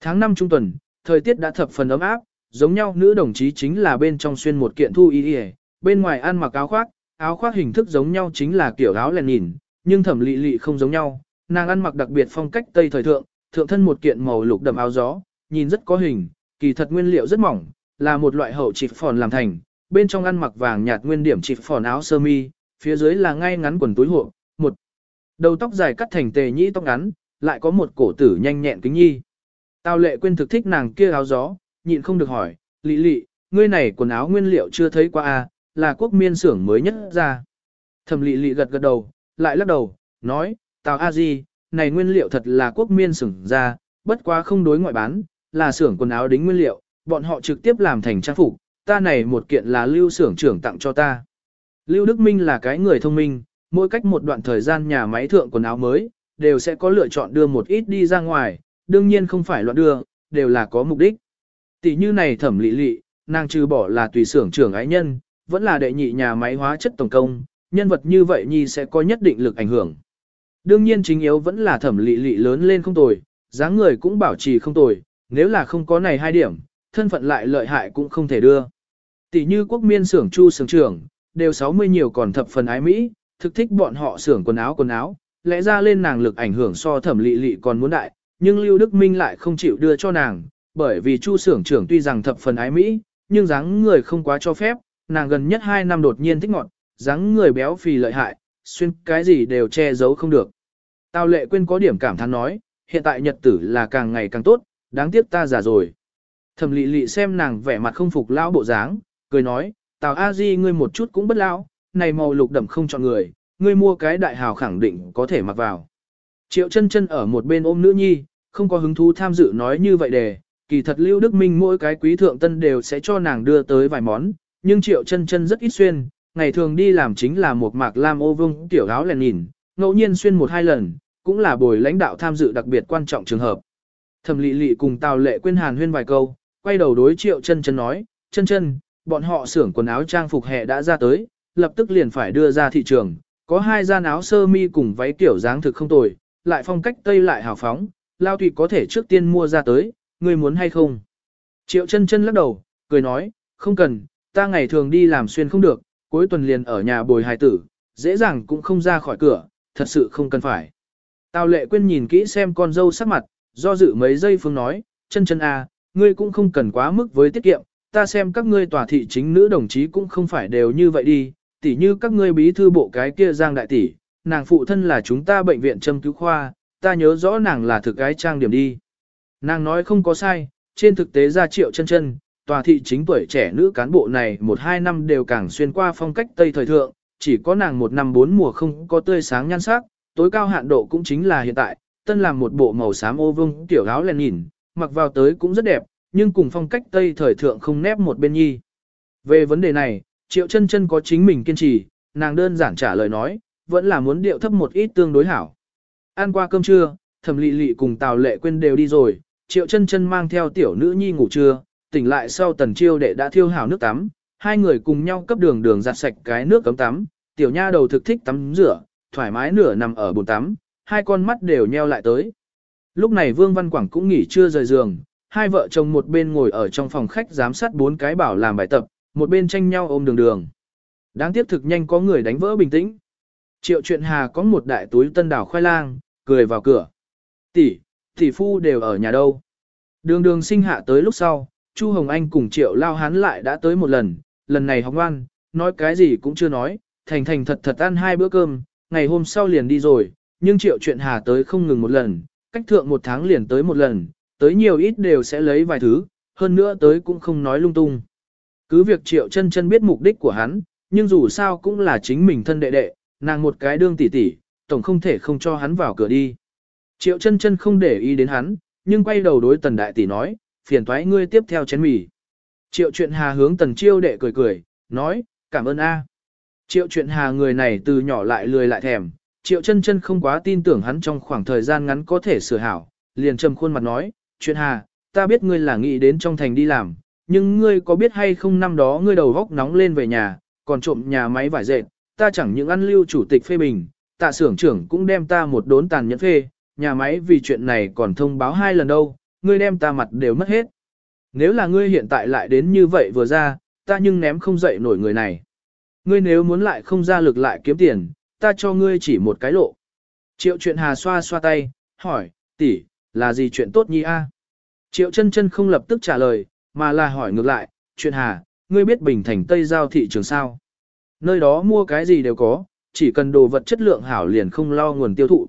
Tháng 5 trung tuần, thời tiết đã thập phần ấm áp, giống nhau nữ đồng chí chính là bên trong xuyên một kiện thu y y, bên ngoài ăn mặc áo khoác, áo khoác hình thức giống nhau chính là kiểu áo lèn nhìn, nhưng thẩm lị lị không giống nhau, nàng ăn mặc đặc biệt phong cách tây thời thượng, thượng thân một kiện màu lục đậm áo gió, nhìn rất có hình, kỳ thật nguyên liệu rất mỏng, là một loại hậu chỉ phòn làm thành, bên trong ăn mặc vàng nhạt nguyên điểm chỉ phòn áo sơ mi, phía dưới là ngay ngắn quần túi hộ, đầu tóc dài cắt thành tề nhĩ tóc ngắn, lại có một cổ tử nhanh nhẹn kính nhi. Tào lệ quên thực thích nàng kia áo gió, nhịn không được hỏi, lị lị, ngươi này quần áo nguyên liệu chưa thấy qua à, là quốc miên xưởng mới nhất ra. Thẩm lị lị gật gật đầu, lại lắc đầu, nói, Tào A Di, này nguyên liệu thật là quốc miên xưởng ra, bất quá không đối ngoại bán, là xưởng quần áo đính nguyên liệu, bọn họ trực tiếp làm thành trang phục, ta này một kiện là lưu xưởng trưởng tặng cho ta. Lưu Đức Minh là cái người thông minh, mỗi cách một đoạn thời gian nhà máy thượng quần áo mới, đều sẽ có lựa chọn đưa một ít đi ra ngoài, đương nhiên không phải loạn đưa, đều là có mục đích. Tỷ như này thẩm lị lị, nàng trừ bỏ là tùy xưởng trưởng ái nhân, vẫn là đệ nhị nhà máy hóa chất tổng công, nhân vật như vậy nhi sẽ có nhất định lực ảnh hưởng. Đương nhiên chính yếu vẫn là thẩm lị lị lớn lên không tồi, dáng người cũng bảo trì không tồi, nếu là không có này hai điểm, thân phận lại lợi hại cũng không thể đưa. Tỷ như quốc miên xưởng chu xưởng trưởng, đều 60 nhiều còn thập phần ái Mỹ, thực thích bọn họ xưởng quần áo quần áo, lẽ ra lên nàng lực ảnh hưởng so thẩm lị lị còn muốn đại, nhưng Lưu Đức Minh lại không chịu đưa cho nàng, bởi vì chu xưởng trưởng tuy rằng thập phần ái Mỹ, nhưng dáng người không quá cho phép, nàng gần nhất 2 năm đột nhiên thích ngọt, dáng người béo phì lợi hại, xuyên cái gì đều che giấu không được. Tào lệ quên có điểm cảm thán nói, hiện tại nhật tử là càng ngày càng tốt, đáng tiếc ta già rồi. Thẩm lị lị xem nàng vẻ mặt không phục lão bộ dáng, cười nói, Tào A Di ngươi một chút cũng bất lão, này màu lục đậm không chọn người, ngươi mua cái đại hào khẳng định có thể mặc vào. Triệu chân chân ở một bên ôm nữ nhi, không có hứng thú tham dự nói như vậy để, kỳ thật Lưu Đức Minh mỗi cái quý thượng tân đều sẽ cho nàng đưa tới vài món, nhưng Triệu chân chân rất ít xuyên, ngày thường đi làm chính là một mạc lam ô vương tiểu áo lèn nhìn, ngẫu nhiên xuyên một hai lần, cũng là buổi lãnh đạo tham dự đặc biệt quan trọng trường hợp. Thẩm Lệ Lệ cùng Tào Lệ quên hàn huyên vài câu, quay đầu đối Triệu Chân Chân nói, "Chân Chân, bọn họ xưởng quần áo trang phục hè đã ra tới, lập tức liền phải đưa ra thị trường, có hai gian áo sơ mi cùng váy kiểu dáng thực không tồi, lại phong cách tây lại hào phóng, Lao Thụy có thể trước tiên mua ra tới, ngươi muốn hay không?" Triệu Chân Chân lắc đầu, cười nói, "Không cần, ta ngày thường đi làm xuyên không được, cuối tuần liền ở nhà bồi hài tử, dễ dàng cũng không ra khỏi cửa, thật sự không cần phải." Tào lệ quên nhìn kỹ xem con dâu sắc mặt, do dự mấy giây phương nói, chân chân à, ngươi cũng không cần quá mức với tiết kiệm, ta xem các ngươi tòa thị chính nữ đồng chí cũng không phải đều như vậy đi, tỉ như các ngươi bí thư bộ cái kia giang đại tỷ, nàng phụ thân là chúng ta bệnh viện châm cứu khoa, ta nhớ rõ nàng là thực gái trang điểm đi. Nàng nói không có sai, trên thực tế ra triệu chân chân, tòa thị chính tuổi trẻ nữ cán bộ này một hai năm đều càng xuyên qua phong cách Tây thời thượng, chỉ có nàng một năm bốn mùa không có tươi sáng nhan sắc, tối cao hạn độ cũng chính là hiện tại, tân làm một bộ màu xám ô vương tiểu áo len nhìn, mặc vào tới cũng rất đẹp, nhưng cùng phong cách Tây thời thượng không nép một bên nhi. Về vấn đề này, Triệu chân chân có chính mình kiên trì, nàng đơn giản trả lời nói, vẫn là muốn điệu thấp một ít tương đối hảo. Ăn qua cơm trưa, thẩm lị lị cùng Tào Lệ quên đều đi rồi, Triệu chân chân mang theo tiểu nữ nhi ngủ trưa, tỉnh lại sau tần chiêu đệ đã thiêu hảo nước tắm, hai người cùng nhau cấp đường đường giặt sạch cái nước cấm tắm, tiểu nha đầu thực thích tắm rửa, thoải mái nửa nằm ở bồn tắm, hai con mắt đều nheo lại tới. Lúc này Vương Văn Quảng cũng nghỉ trưa rời giường, hai vợ chồng một bên ngồi ở trong phòng khách giám sát bốn cái bảo làm bài tập, một bên tranh nhau ôm đường đường. Đáng tiếc thực nhanh có người đánh vỡ bình tĩnh. Triệu chuyện hà có một đại túi tân đảo khoai lang, cười vào cửa. Tỷ, tỷ phu đều ở nhà đâu. Đường đường sinh hạ tới lúc sau, Chu Hồng Anh cùng Triệu Lao Hán lại đã tới một lần, lần này học ngoan, nói cái gì cũng chưa nói, thành thành thật thật ăn hai bữa cơm, ngày hôm sau liền đi rồi, nhưng triệu chuyện hà tới không ngừng một lần, cách thượng một tháng liền tới một lần, tới nhiều ít đều sẽ lấy vài thứ, hơn nữa tới cũng không nói lung tung. Cứ việc triệu chân chân biết mục đích của hắn, nhưng dù sao cũng là chính mình thân đệ đệ, nàng một cái đương tỷ tỷ, tổng không thể không cho hắn vào cửa đi. Triệu chân chân không để ý đến hắn, nhưng quay đầu đối tần đại tỷ nói, phiền thoái ngươi tiếp theo chén mì. Triệu chuyện hà hướng tần chiêu đệ cười cười, nói, cảm ơn a. Triệu chuyện hà người này từ nhỏ lại lười lại thèm, triệu chân chân không quá tin tưởng hắn trong khoảng thời gian ngắn có thể sửa hảo, liền trầm khuôn mặt nói, chuyện hà, ta biết ngươi là nghĩ đến trong thành đi làm, nhưng ngươi có biết hay không năm đó ngươi đầu góc nóng lên về nhà, còn trộm nhà máy vải dệt, ta chẳng những ăn lưu chủ tịch phê bình, tạ xưởng trưởng cũng đem ta một đốn tàn nhẫn phê, nhà máy vì chuyện này còn thông báo hai lần đâu, ngươi đem ta mặt đều mất hết. Nếu là ngươi hiện tại lại đến như vậy vừa ra, ta nhưng ném không dậy nổi người này. Ngươi nếu muốn lại không ra lực lại kiếm tiền, ta cho ngươi chỉ một cái lộ. Triệu chuyện hà xoa xoa tay, hỏi, tỷ, là gì chuyện tốt nhi a? Triệu chân chân không lập tức trả lời, mà là hỏi ngược lại, chuyện hà, ngươi biết Bình Thành Tây Giao thị trường sao? Nơi đó mua cái gì đều có, chỉ cần đồ vật chất lượng hảo liền không lo nguồn tiêu thụ.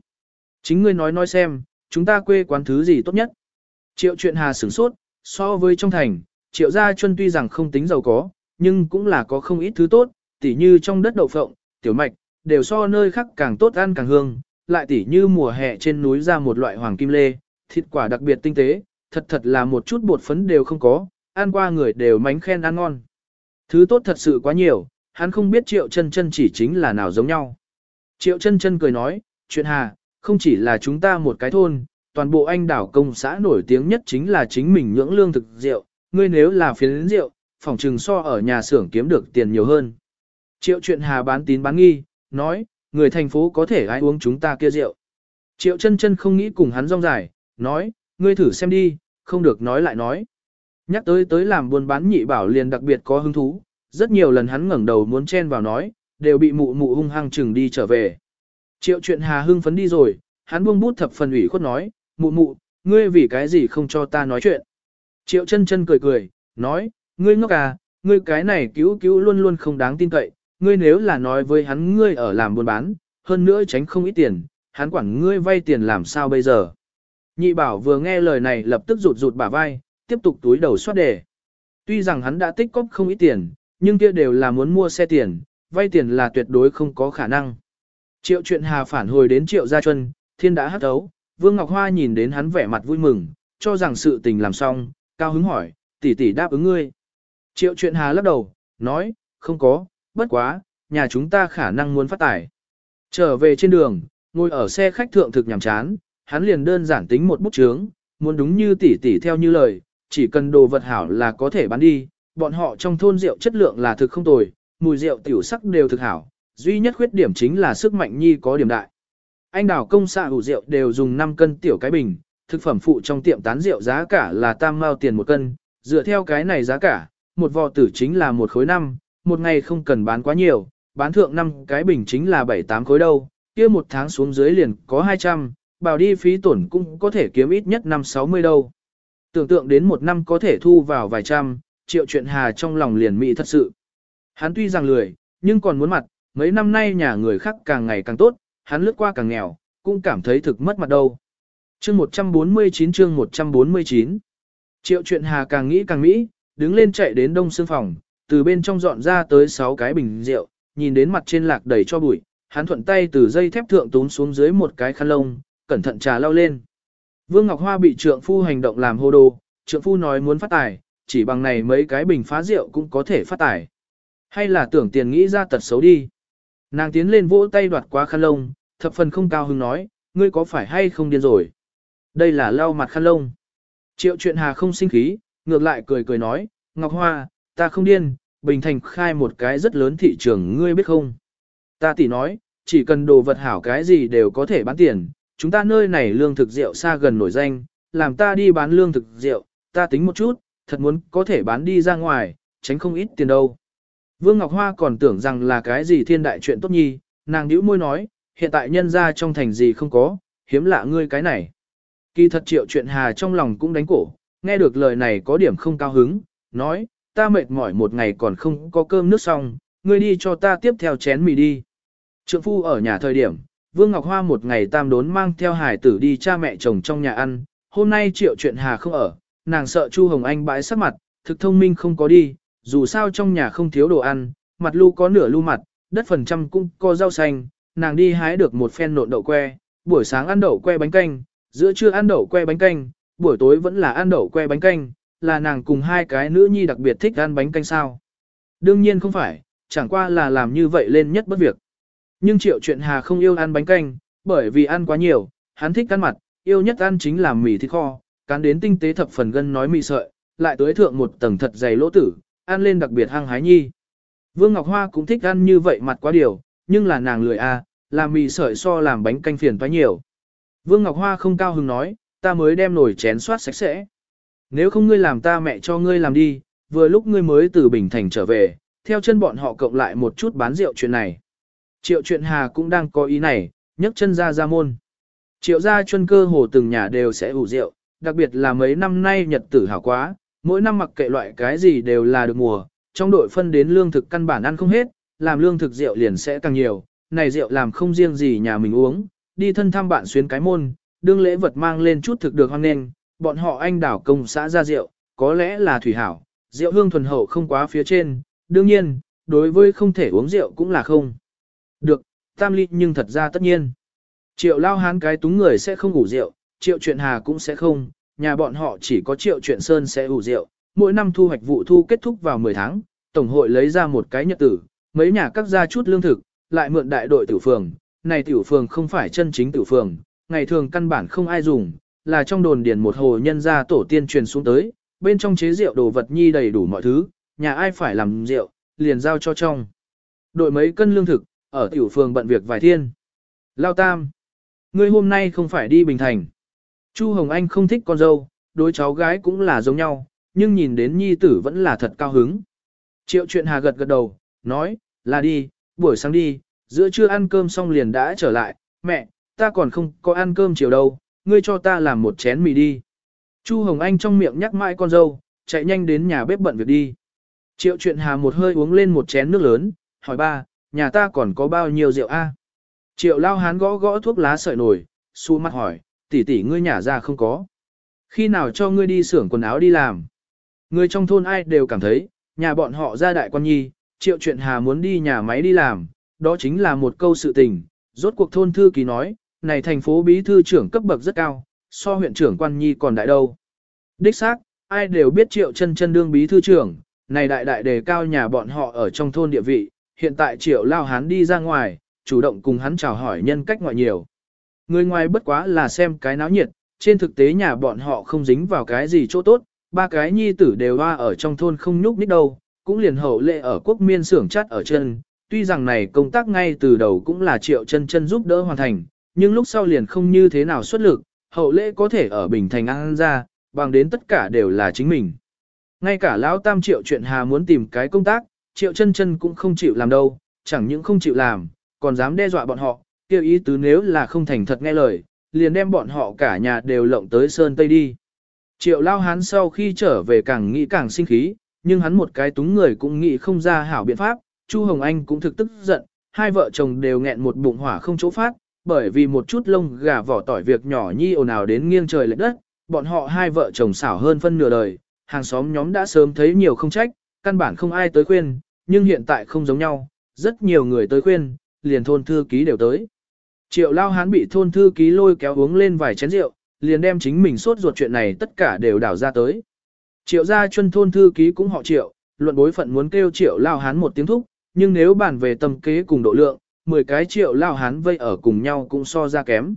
Chính ngươi nói nói xem, chúng ta quê quán thứ gì tốt nhất? Triệu chuyện hà sửng sốt, so với trong thành, triệu gia chuân tuy rằng không tính giàu có, nhưng cũng là có không ít thứ tốt, tỉ như trong đất đậu phộng, tiểu mạch, đều so nơi khác càng tốt ăn càng hương, lại tỉ như mùa hè trên núi ra một loại hoàng kim lê, thịt quả đặc biệt tinh tế, thật thật là một chút bột phấn đều không có, ăn qua người đều mánh khen ăn ngon. Thứ tốt thật sự quá nhiều, hắn không biết triệu chân chân chỉ chính là nào giống nhau. Triệu chân chân cười nói, chuyện hà, không chỉ là chúng ta một cái thôn, toàn bộ anh đảo công xã nổi tiếng nhất chính là chính mình nhưỡng lương thực rượu, ngươi nếu là phiến rượu, phòng trừng so ở nhà xưởng kiếm được tiền nhiều hơn. Triệu chuyện hà bán tín bán nghi, nói, người thành phố có thể ai uống chúng ta kia rượu. Triệu chân chân không nghĩ cùng hắn rong dài, nói, ngươi thử xem đi, không được nói lại nói. Nhắc tới tới làm buôn bán nhị bảo liền đặc biệt có hứng thú, rất nhiều lần hắn ngẩng đầu muốn chen vào nói, đều bị mụ mụ hung hăng chừng đi trở về. Triệu chuyện hà hưng phấn đi rồi, hắn buông bút thập phần ủy khuất nói, mụ mụ, ngươi vì cái gì không cho ta nói chuyện. Triệu chân chân cười cười, nói, ngươi ngốc à, ngươi cái này cứu cứu luôn luôn không đáng tin cậy, ngươi nếu là nói với hắn ngươi ở làm buôn bán, hơn nữa tránh không ít tiền, hắn quản ngươi vay tiền làm sao bây giờ. Nhị bảo vừa nghe lời này lập tức rụt rụt bả vai, tiếp tục túi đầu soát đề. Tuy rằng hắn đã tích cóp không ít tiền, nhưng kia đều là muốn mua xe tiền, vay tiền là tuyệt đối không có khả năng. Triệu chuyện hà phản hồi đến triệu gia chuân, thiên đã hất ấu, Vương Ngọc Hoa nhìn đến hắn vẻ mặt vui mừng, cho rằng sự tình làm xong, cao hứng hỏi, tỷ tỷ đáp ứng ngươi. Triệu chuyện hà lắc đầu, nói, không có, bất quá, nhà chúng ta khả năng muốn phát tải. Trở về trên đường, ngồi ở xe khách thượng thực nhàm chán, hắn liền đơn giản tính một bút chướng, muốn đúng như tỷ tỷ theo như lời, chỉ cần đồ vật hảo là có thể bán đi, bọn họ trong thôn rượu chất lượng là thực không tồi, mùi rượu tiểu sắc đều thực hảo, duy nhất khuyết điểm chính là sức mạnh nhi có điểm đại. Anh đào công xạ ủ rượu đều dùng 5 cân tiểu cái bình, thực phẩm phụ trong tiệm tán rượu giá cả là tam mao tiền một cân, dựa theo cái này giá cả, một vò tử chính là một khối năm, một ngày không cần bán quá nhiều, bán thượng năm cái bình chính là 7-8 khối đâu, kia một tháng xuống dưới liền có 200, bảo đi phí tổn cũng có thể kiếm ít nhất năm 60 đâu. Tưởng tượng đến một năm có thể thu vào vài trăm, triệu chuyện hà trong lòng liền mỹ thật sự. Hắn tuy rằng lười, nhưng còn muốn mặt, mấy năm nay nhà người khác càng ngày càng tốt, hắn lướt qua càng nghèo, cũng cảm thấy thực mất mặt đâu. Chương 149 chương 149 Triệu chuyện hà càng nghĩ càng mỹ, đứng lên chạy đến đông xương phòng, từ bên trong dọn ra tới 6 cái bình rượu, nhìn đến mặt trên lạc đầy cho bụi, hắn thuận tay từ dây thép thượng tún xuống dưới một cái khăn lông, cẩn thận trà lau lên. Vương Ngọc Hoa bị trượng phu hành động làm hô đồ, trượng phu nói muốn phát tài, chỉ bằng này mấy cái bình phá rượu cũng có thể phát tài. Hay là tưởng tiền nghĩ ra tật xấu đi. Nàng tiến lên vỗ tay đoạt qua khăn lông, thập phần không cao hứng nói, ngươi có phải hay không điên rồi? Đây là lau mặt khăn lông. Triệu chuyện hà không sinh khí, ngược lại cười cười nói, Ngọc Hoa, ta không điên, Bình Thành khai một cái rất lớn thị trường ngươi biết không? Ta tỉ nói, chỉ cần đồ vật hảo cái gì đều có thể bán tiền, chúng ta nơi này lương thực rượu xa gần nổi danh, làm ta đi bán lương thực rượu, ta tính một chút, thật muốn có thể bán đi ra ngoài, tránh không ít tiền đâu. Vương Ngọc Hoa còn tưởng rằng là cái gì thiên đại chuyện tốt nhi, nàng nhíu môi nói, hiện tại nhân ra trong thành gì không có, hiếm lạ ngươi cái này. Kỳ thật triệu chuyện hà trong lòng cũng đánh cổ, nghe được lời này có điểm không cao hứng, nói, ta mệt mỏi một ngày còn không có cơm nước xong, ngươi đi cho ta tiếp theo chén mì đi. Trượng phu ở nhà thời điểm, Vương Ngọc Hoa một ngày tam đốn mang theo hải tử đi cha mẹ chồng trong nhà ăn, hôm nay triệu chuyện hà không ở, nàng sợ Chu Hồng Anh bãi sắc mặt, thực thông minh không có đi, dù sao trong nhà không thiếu đồ ăn, mặt lu có nửa lu mặt, đất phần trăm cũng có rau xanh, nàng đi hái được một phen nộn đậu que, buổi sáng ăn đậu que bánh canh, giữa trưa ăn đậu que bánh canh, buổi tối vẫn là ăn đậu que bánh canh, là nàng cùng hai cái nữ nhi đặc biệt thích ăn bánh canh sao. Đương nhiên không phải, chẳng qua là làm như vậy lên nhất bất việc. Nhưng triệu chuyện hà không yêu ăn bánh canh, bởi vì ăn quá nhiều, hắn thích ăn mặt, yêu nhất ăn chính là mì thịt kho, cán đến tinh tế thập phần gân nói mì sợi, lại tới thượng một tầng thật dày lỗ tử, ăn lên đặc biệt hăng hái nhi. Vương Ngọc Hoa cũng thích ăn như vậy mặt quá điều, nhưng là nàng lười a, à, làm mì sợi so làm bánh canh phiền quá nhiều. Vương Ngọc Hoa không cao hứng nói, ta mới đem nồi chén soát sạch sẽ. Nếu không ngươi làm ta mẹ cho ngươi làm đi, vừa lúc ngươi mới từ Bình Thành trở về, theo chân bọn họ cộng lại một chút bán rượu chuyện này. Triệu chuyện hà cũng đang có ý này, nhấc chân ra ra môn. Triệu gia chuân cơ hồ từng nhà đều sẽ ủ rượu, đặc biệt là mấy năm nay nhật tử hảo quá, mỗi năm mặc kệ loại cái gì đều là được mùa, trong đội phân đến lương thực căn bản ăn không hết, làm lương thực rượu liền sẽ càng nhiều, này rượu làm không riêng gì nhà mình uống, đi thân thăm bạn xuyến cái môn, đương lễ vật mang lên chút thực được hoang nên, bọn họ anh đảo công xã ra rượu, có lẽ là thủy hảo, rượu hương thuần hậu không quá phía trên, đương nhiên, đối với không thể uống rượu cũng là không. Được, tam ly nhưng thật ra tất nhiên. Triệu lao hán cái túng người sẽ không ngủ rượu, triệu chuyện hà cũng sẽ không, nhà bọn họ chỉ có triệu chuyện sơn sẽ ủ rượu, mỗi năm thu hoạch vụ thu kết thúc vào 10 tháng, tổng hội lấy ra một cái nhật tử, mấy nhà cắt ra chút lương thực, lại mượn đại đội tiểu phường, này tiểu phường không phải chân chính tiểu phường, ngày thường căn bản không ai dùng, là trong đồn điền một hồ nhân gia tổ tiên truyền xuống tới, bên trong chế rượu đồ vật nhi đầy đủ mọi thứ, nhà ai phải làm rượu, liền giao cho trong. Đội mấy cân lương thực, ở tiểu phường bận việc vài thiên. Lao Tam, ngươi hôm nay không phải đi Bình Thành. Chu Hồng Anh không thích con dâu, đối cháu gái cũng là giống nhau, nhưng nhìn đến nhi tử vẫn là thật cao hứng. Triệu chuyện hà gật gật đầu, nói, là đi, buổi sáng đi, giữa trưa ăn cơm xong liền đã trở lại, mẹ, ta còn không có ăn cơm chiều đâu, ngươi cho ta làm một chén mì đi. Chu Hồng Anh trong miệng nhắc mãi con dâu, chạy nhanh đến nhà bếp bận việc đi. Triệu chuyện hà một hơi uống lên một chén nước lớn, hỏi ba, nhà ta còn có bao nhiêu rượu a? Triệu lao hán gõ gõ thuốc lá sợi nổi, xu mắt hỏi, tỷ tỷ ngươi nhà ra không có. Khi nào cho ngươi đi xưởng quần áo đi làm? Người trong thôn ai đều cảm thấy, nhà bọn họ ra đại quan nhi, triệu chuyện hà muốn đi nhà máy đi làm, đó chính là một câu sự tình. Rốt cuộc thôn thư ký nói, này thành phố bí thư trưởng cấp bậc rất cao, so huyện trưởng quan nhi còn đại đâu. Đích xác, ai đều biết triệu chân chân đương bí thư trưởng, này đại đại đề cao nhà bọn họ ở trong thôn địa vị, hiện tại triệu lao hán đi ra ngoài, chủ động cùng hắn chào hỏi nhân cách ngoại nhiều. Người ngoài bất quá là xem cái náo nhiệt, trên thực tế nhà bọn họ không dính vào cái gì chỗ tốt, ba cái nhi tử đều hoa ở trong thôn không nhúc nít đâu, cũng liền hậu lệ ở quốc miên xưởng chắt ở chân. Tuy rằng này công tác ngay từ đầu cũng là triệu chân chân giúp đỡ hoàn thành, nhưng lúc sau liền không như thế nào xuất lực, hậu lễ có thể ở Bình Thành ăn ra, bằng đến tất cả đều là chính mình. Ngay cả lão tam triệu chuyện hà muốn tìm cái công tác, triệu chân chân cũng không chịu làm đâu, chẳng những không chịu làm, còn dám đe dọa bọn họ, kêu ý tứ nếu là không thành thật nghe lời, liền đem bọn họ cả nhà đều lộng tới Sơn Tây đi. Triệu lao hán sau khi trở về càng nghĩ càng sinh khí, nhưng hắn một cái túng người cũng nghĩ không ra hảo biện pháp, Chu Hồng Anh cũng thực tức giận, hai vợ chồng đều nghẹn một bụng hỏa không chỗ phát, bởi vì một chút lông gà vỏ tỏi việc nhỏ nhi ồn ào đến nghiêng trời lệch đất, bọn họ hai vợ chồng xảo hơn phân nửa đời, hàng xóm nhóm đã sớm thấy nhiều không trách, căn bản không ai tới khuyên, nhưng hiện tại không giống nhau, rất nhiều người tới khuyên, liền thôn thư ký đều tới. Triệu lao hán bị thôn thư ký lôi kéo uống lên vài chén rượu, liền đem chính mình sốt ruột chuyện này tất cả đều đảo ra tới. Triệu gia chân thôn thư ký cũng họ triệu, luận bối phận muốn kêu triệu lao hán một tiếng thúc, nhưng nếu bàn về tầm kế cùng độ lượng, 10 cái triệu lao hán vây ở cùng nhau cũng so ra kém.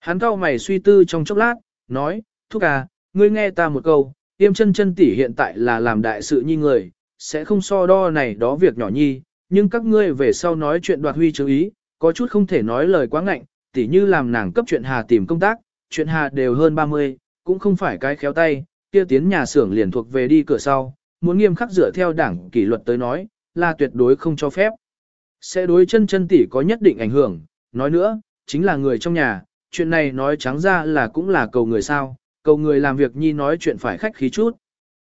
Hắn cao mày suy tư trong chốc lát, nói, thúc à, ngươi nghe ta một câu, Tiêm chân chân tỷ hiện tại là làm đại sự nhi người, sẽ không so đo này đó việc nhỏ nhi, nhưng các ngươi về sau nói chuyện đoạt huy chứng ý, có chút không thể nói lời quá ngạnh, tỷ như làm nàng cấp chuyện hà tìm công tác, chuyện hà đều hơn 30, cũng không phải cái khéo tay, kia tiến nhà xưởng liền thuộc về đi cửa sau, muốn nghiêm khắc dựa theo đảng kỷ luật tới nói, là tuyệt đối không cho phép. Sẽ đối chân chân tỷ có nhất định ảnh hưởng, nói nữa, chính là người trong nhà, chuyện này nói trắng ra là cũng là cầu người sao, cầu người làm việc nhi nói chuyện phải khách khí chút.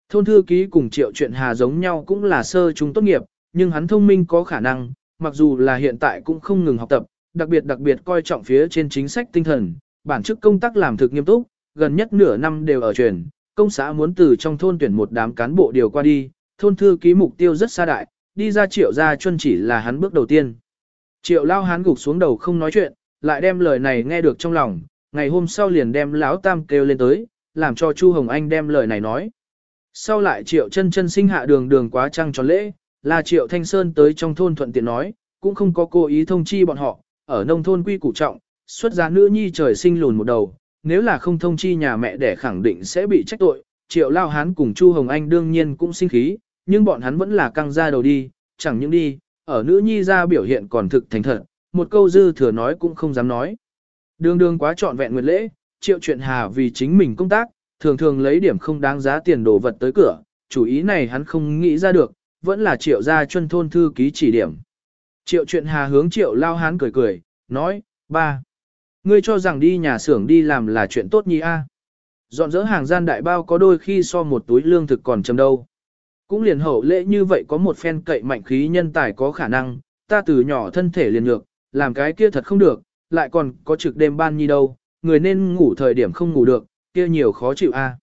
Thôn thư ký cùng triệu chuyện hà giống nhau cũng là sơ trung tốt nghiệp, nhưng hắn thông minh có khả năng, mặc dù là hiện tại cũng không ngừng học tập, đặc biệt đặc biệt coi trọng phía trên chính sách tinh thần, bản chức công tác làm thực nghiêm túc, gần nhất nửa năm đều ở truyền, công xã muốn từ trong thôn tuyển một đám cán bộ điều qua đi, thôn thư ký mục tiêu rất xa đại, đi ra triệu gia chuân chỉ là hắn bước đầu tiên. Triệu lao hắn gục xuống đầu không nói chuyện, lại đem lời này nghe được trong lòng, ngày hôm sau liền đem lão tam kêu lên tới, làm cho Chu Hồng Anh đem lời này nói. Sau lại triệu chân chân sinh hạ đường đường quá trăng tròn lễ, là triệu thanh sơn tới trong thôn thuận tiện nói, cũng không có cố ý thông chi bọn họ, ở nông thôn quy củ trọng, xuất giá nữ nhi trời sinh lùn một đầu, nếu là không thông chi nhà mẹ để khẳng định sẽ bị trách tội, triệu lao hán cùng Chu Hồng Anh đương nhiên cũng sinh khí, nhưng bọn hắn vẫn là căng ra đầu đi, chẳng những đi, ở nữ nhi ra biểu hiện còn thực thành thật, một câu dư thừa nói cũng không dám nói. Đường đường quá trọn vẹn nguyệt lễ, triệu chuyện hà vì chính mình công tác, thường thường lấy điểm không đáng giá tiền đồ vật tới cửa, chủ ý này hắn không nghĩ ra được, vẫn là triệu gia chuân thôn thư ký chỉ điểm. Triệu chuyện hà hướng triệu lao hán cười cười, nói, ba, ngươi cho rằng đi nhà xưởng đi làm là chuyện tốt nhi a Dọn dỡ hàng gian đại bao có đôi khi so một túi lương thực còn chầm đâu. Cũng liền hậu lễ như vậy có một phen cậy mạnh khí nhân tài có khả năng, ta từ nhỏ thân thể liền ngược làm cái kia thật không được, lại còn có trực đêm ban nhi đâu, người nên ngủ thời điểm không ngủ được, kia nhiều khó chịu a.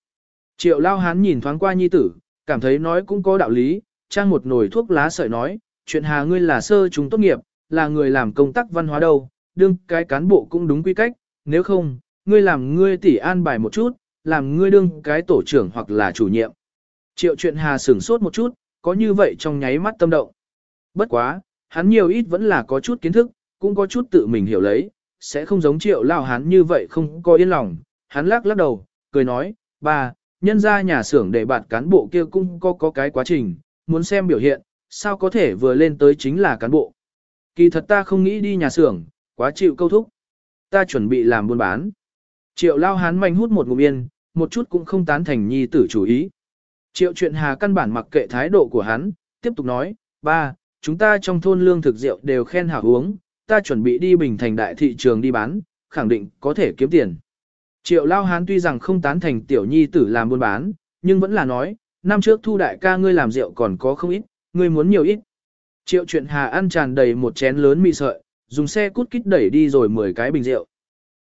Triệu lao hán nhìn thoáng qua nhi tử, cảm thấy nói cũng có đạo lý, trang một nồi thuốc lá sợi nói, chuyện hà ngươi là sơ chúng tốt nghiệp, là người làm công tác văn hóa đâu, đương cái cán bộ cũng đúng quy cách, nếu không, ngươi làm ngươi tỉ an bài một chút, làm ngươi đương cái tổ trưởng hoặc là chủ nhiệm. Triệu chuyện hà sửng sốt một chút, có như vậy trong nháy mắt tâm động. Bất quá, hắn nhiều ít vẫn là có chút kiến thức, cũng có chút tự mình hiểu lấy, sẽ không giống triệu lao hắn như vậy không có yên lòng. Hắn lắc lắc đầu, cười nói, ba, nhân ra nhà xưởng để bạt cán bộ kia cũng có có cái quá trình, muốn xem biểu hiện, sao có thể vừa lên tới chính là cán bộ. Kỳ thật ta không nghĩ đi nhà xưởng, quá chịu câu thúc. Ta chuẩn bị làm buôn bán. Triệu lao hán manh hút một ngụm yên, một chút cũng không tán thành nhi tử chủ ý. Triệu chuyện hà căn bản mặc kệ thái độ của hắn, tiếp tục nói, ba, chúng ta trong thôn lương thực rượu đều khen hảo uống, ta chuẩn bị đi bình thành đại thị trường đi bán, khẳng định có thể kiếm tiền. Triệu lao hán tuy rằng không tán thành tiểu nhi tử làm buôn bán, nhưng vẫn là nói, năm trước thu đại ca ngươi làm rượu còn có không ít, ngươi muốn nhiều ít. Triệu chuyện hà ăn tràn đầy một chén lớn mì sợi, dùng xe cút kít đẩy đi rồi 10 cái bình rượu.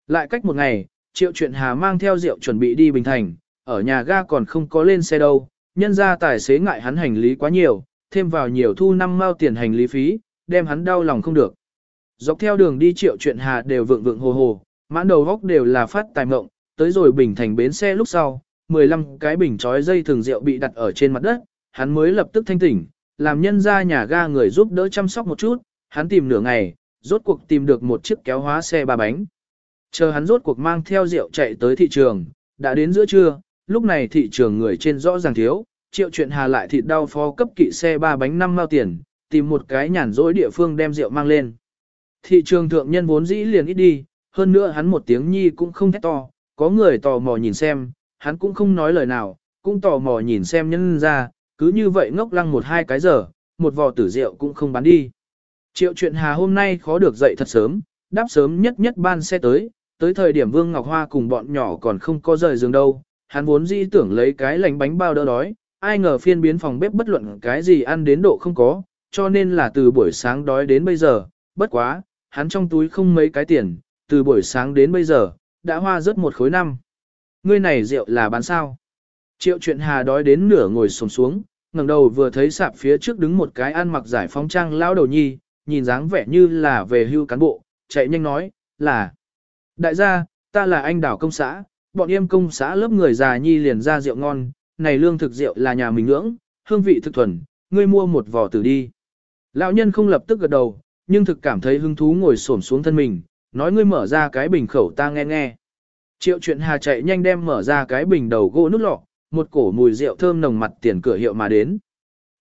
Lại cách một ngày, triệu chuyện hà mang theo rượu chuẩn bị đi Bình Thành, ở nhà ga còn không có lên xe đâu, nhân ra tài xế ngại hắn hành lý quá nhiều, thêm vào nhiều thu năm mao tiền hành lý phí, đem hắn đau lòng không được. Dọc theo đường đi triệu chuyện hà đều vượng vượng hồ hồ, mãn đầu góc đều là phát tài mộng, tới rồi Bình Thành bến xe lúc sau, 15 cái bình trói dây thường rượu bị đặt ở trên mặt đất, hắn mới lập tức thanh tỉnh, làm nhân ra nhà ga người giúp đỡ chăm sóc một chút, hắn tìm nửa ngày, rốt cuộc tìm được một chiếc kéo hóa xe ba bánh. Chờ hắn rốt cuộc mang theo rượu chạy tới thị trường, đã đến giữa trưa, lúc này thị trường người trên rõ ràng thiếu, triệu chuyện hà lại thịt đau phó cấp kỵ xe ba bánh năm mao tiền, tìm một cái nhàn rỗi địa phương đem rượu mang lên. Thị trường thượng nhân vốn dĩ liền ít đi, hơn nữa hắn một tiếng nhi cũng không thét to, có người tò mò nhìn xem, hắn cũng không nói lời nào, cũng tò mò nhìn xem nhân ra, cứ như vậy ngốc lăng một hai cái giờ, một vò tử rượu cũng không bán đi. Triệu chuyện hà hôm nay khó được dậy thật sớm, đáp sớm nhất nhất ban xe tới, tới thời điểm Vương Ngọc Hoa cùng bọn nhỏ còn không có rời giường đâu, hắn vốn dĩ tưởng lấy cái lành bánh bao đỡ đói, ai ngờ phiên biến phòng bếp bất luận cái gì ăn đến độ không có, cho nên là từ buổi sáng đói đến bây giờ, bất quá, hắn trong túi không mấy cái tiền, từ buổi sáng đến bây giờ, đã hoa rất một khối năm. Ngươi này rượu là bán sao? Triệu chuyện hà đói đến nửa ngồi sồm xuống, ngẩng đầu vừa thấy sạp phía trước đứng một cái ăn mặc giải phóng trang lão đầu nhi, nhìn dáng vẻ như là về hưu cán bộ, chạy nhanh nói, là. Đại gia, ta là anh đảo công xã, bọn em công xã lớp người già nhi liền ra rượu ngon, này lương thực rượu là nhà mình ngưỡng, hương vị thực thuần, ngươi mua một vò tử đi. Lão nhân không lập tức gật đầu, nhưng thực cảm thấy hứng thú ngồi xổm xuống thân mình, nói ngươi mở ra cái bình khẩu ta nghe nghe. Triệu chuyện hà chạy nhanh đem mở ra cái bình đầu gỗ nút lọ, một cổ mùi rượu thơm nồng mặt tiền cửa hiệu mà đến.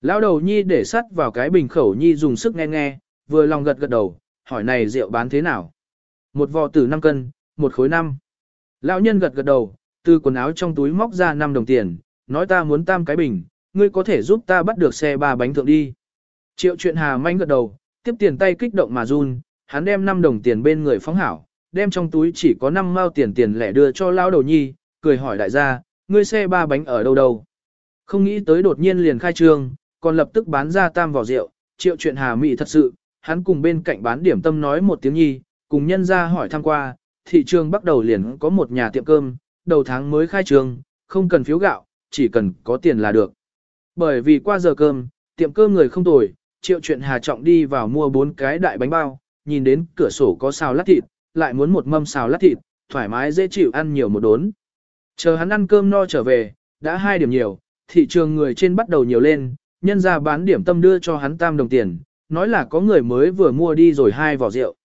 Lão đầu nhi để sắt vào cái bình khẩu nhi dùng sức nghe nghe, vừa lòng gật gật đầu, hỏi này rượu bán thế nào? Một vò tử 5 cân, một khối năm. Lão nhân gật gật đầu, từ quần áo trong túi móc ra 5 đồng tiền, nói ta muốn tam cái bình, ngươi có thể giúp ta bắt được xe ba bánh thượng đi. Triệu chuyện hà manh gật đầu, tiếp tiền tay kích động mà run, hắn đem 5 đồng tiền bên người phóng hảo, đem trong túi chỉ có 5 mao tiền tiền lẻ đưa cho lão đầu nhi, cười hỏi đại gia, ngươi xe ba bánh ở đâu đâu. Không nghĩ tới đột nhiên liền khai trương, còn lập tức bán ra tam vỏ rượu, triệu chuyện hà mị thật sự, hắn cùng bên cạnh bán điểm tâm nói một tiếng nhi, cùng nhân ra hỏi thăm qua, thị trường bắt đầu liền có một nhà tiệm cơm, đầu tháng mới khai trương, không cần phiếu gạo, chỉ cần có tiền là được. Bởi vì qua giờ cơm, tiệm cơm người không tồi, triệu chuyện hà trọng đi vào mua bốn cái đại bánh bao, nhìn đến cửa sổ có xào lát thịt, lại muốn một mâm xào lát thịt, thoải mái dễ chịu ăn nhiều một đốn. Chờ hắn ăn cơm no trở về, đã hai điểm nhiều, thị trường người trên bắt đầu nhiều lên, nhân ra bán điểm tâm đưa cho hắn tam đồng tiền, nói là có người mới vừa mua đi rồi hai vỏ rượu,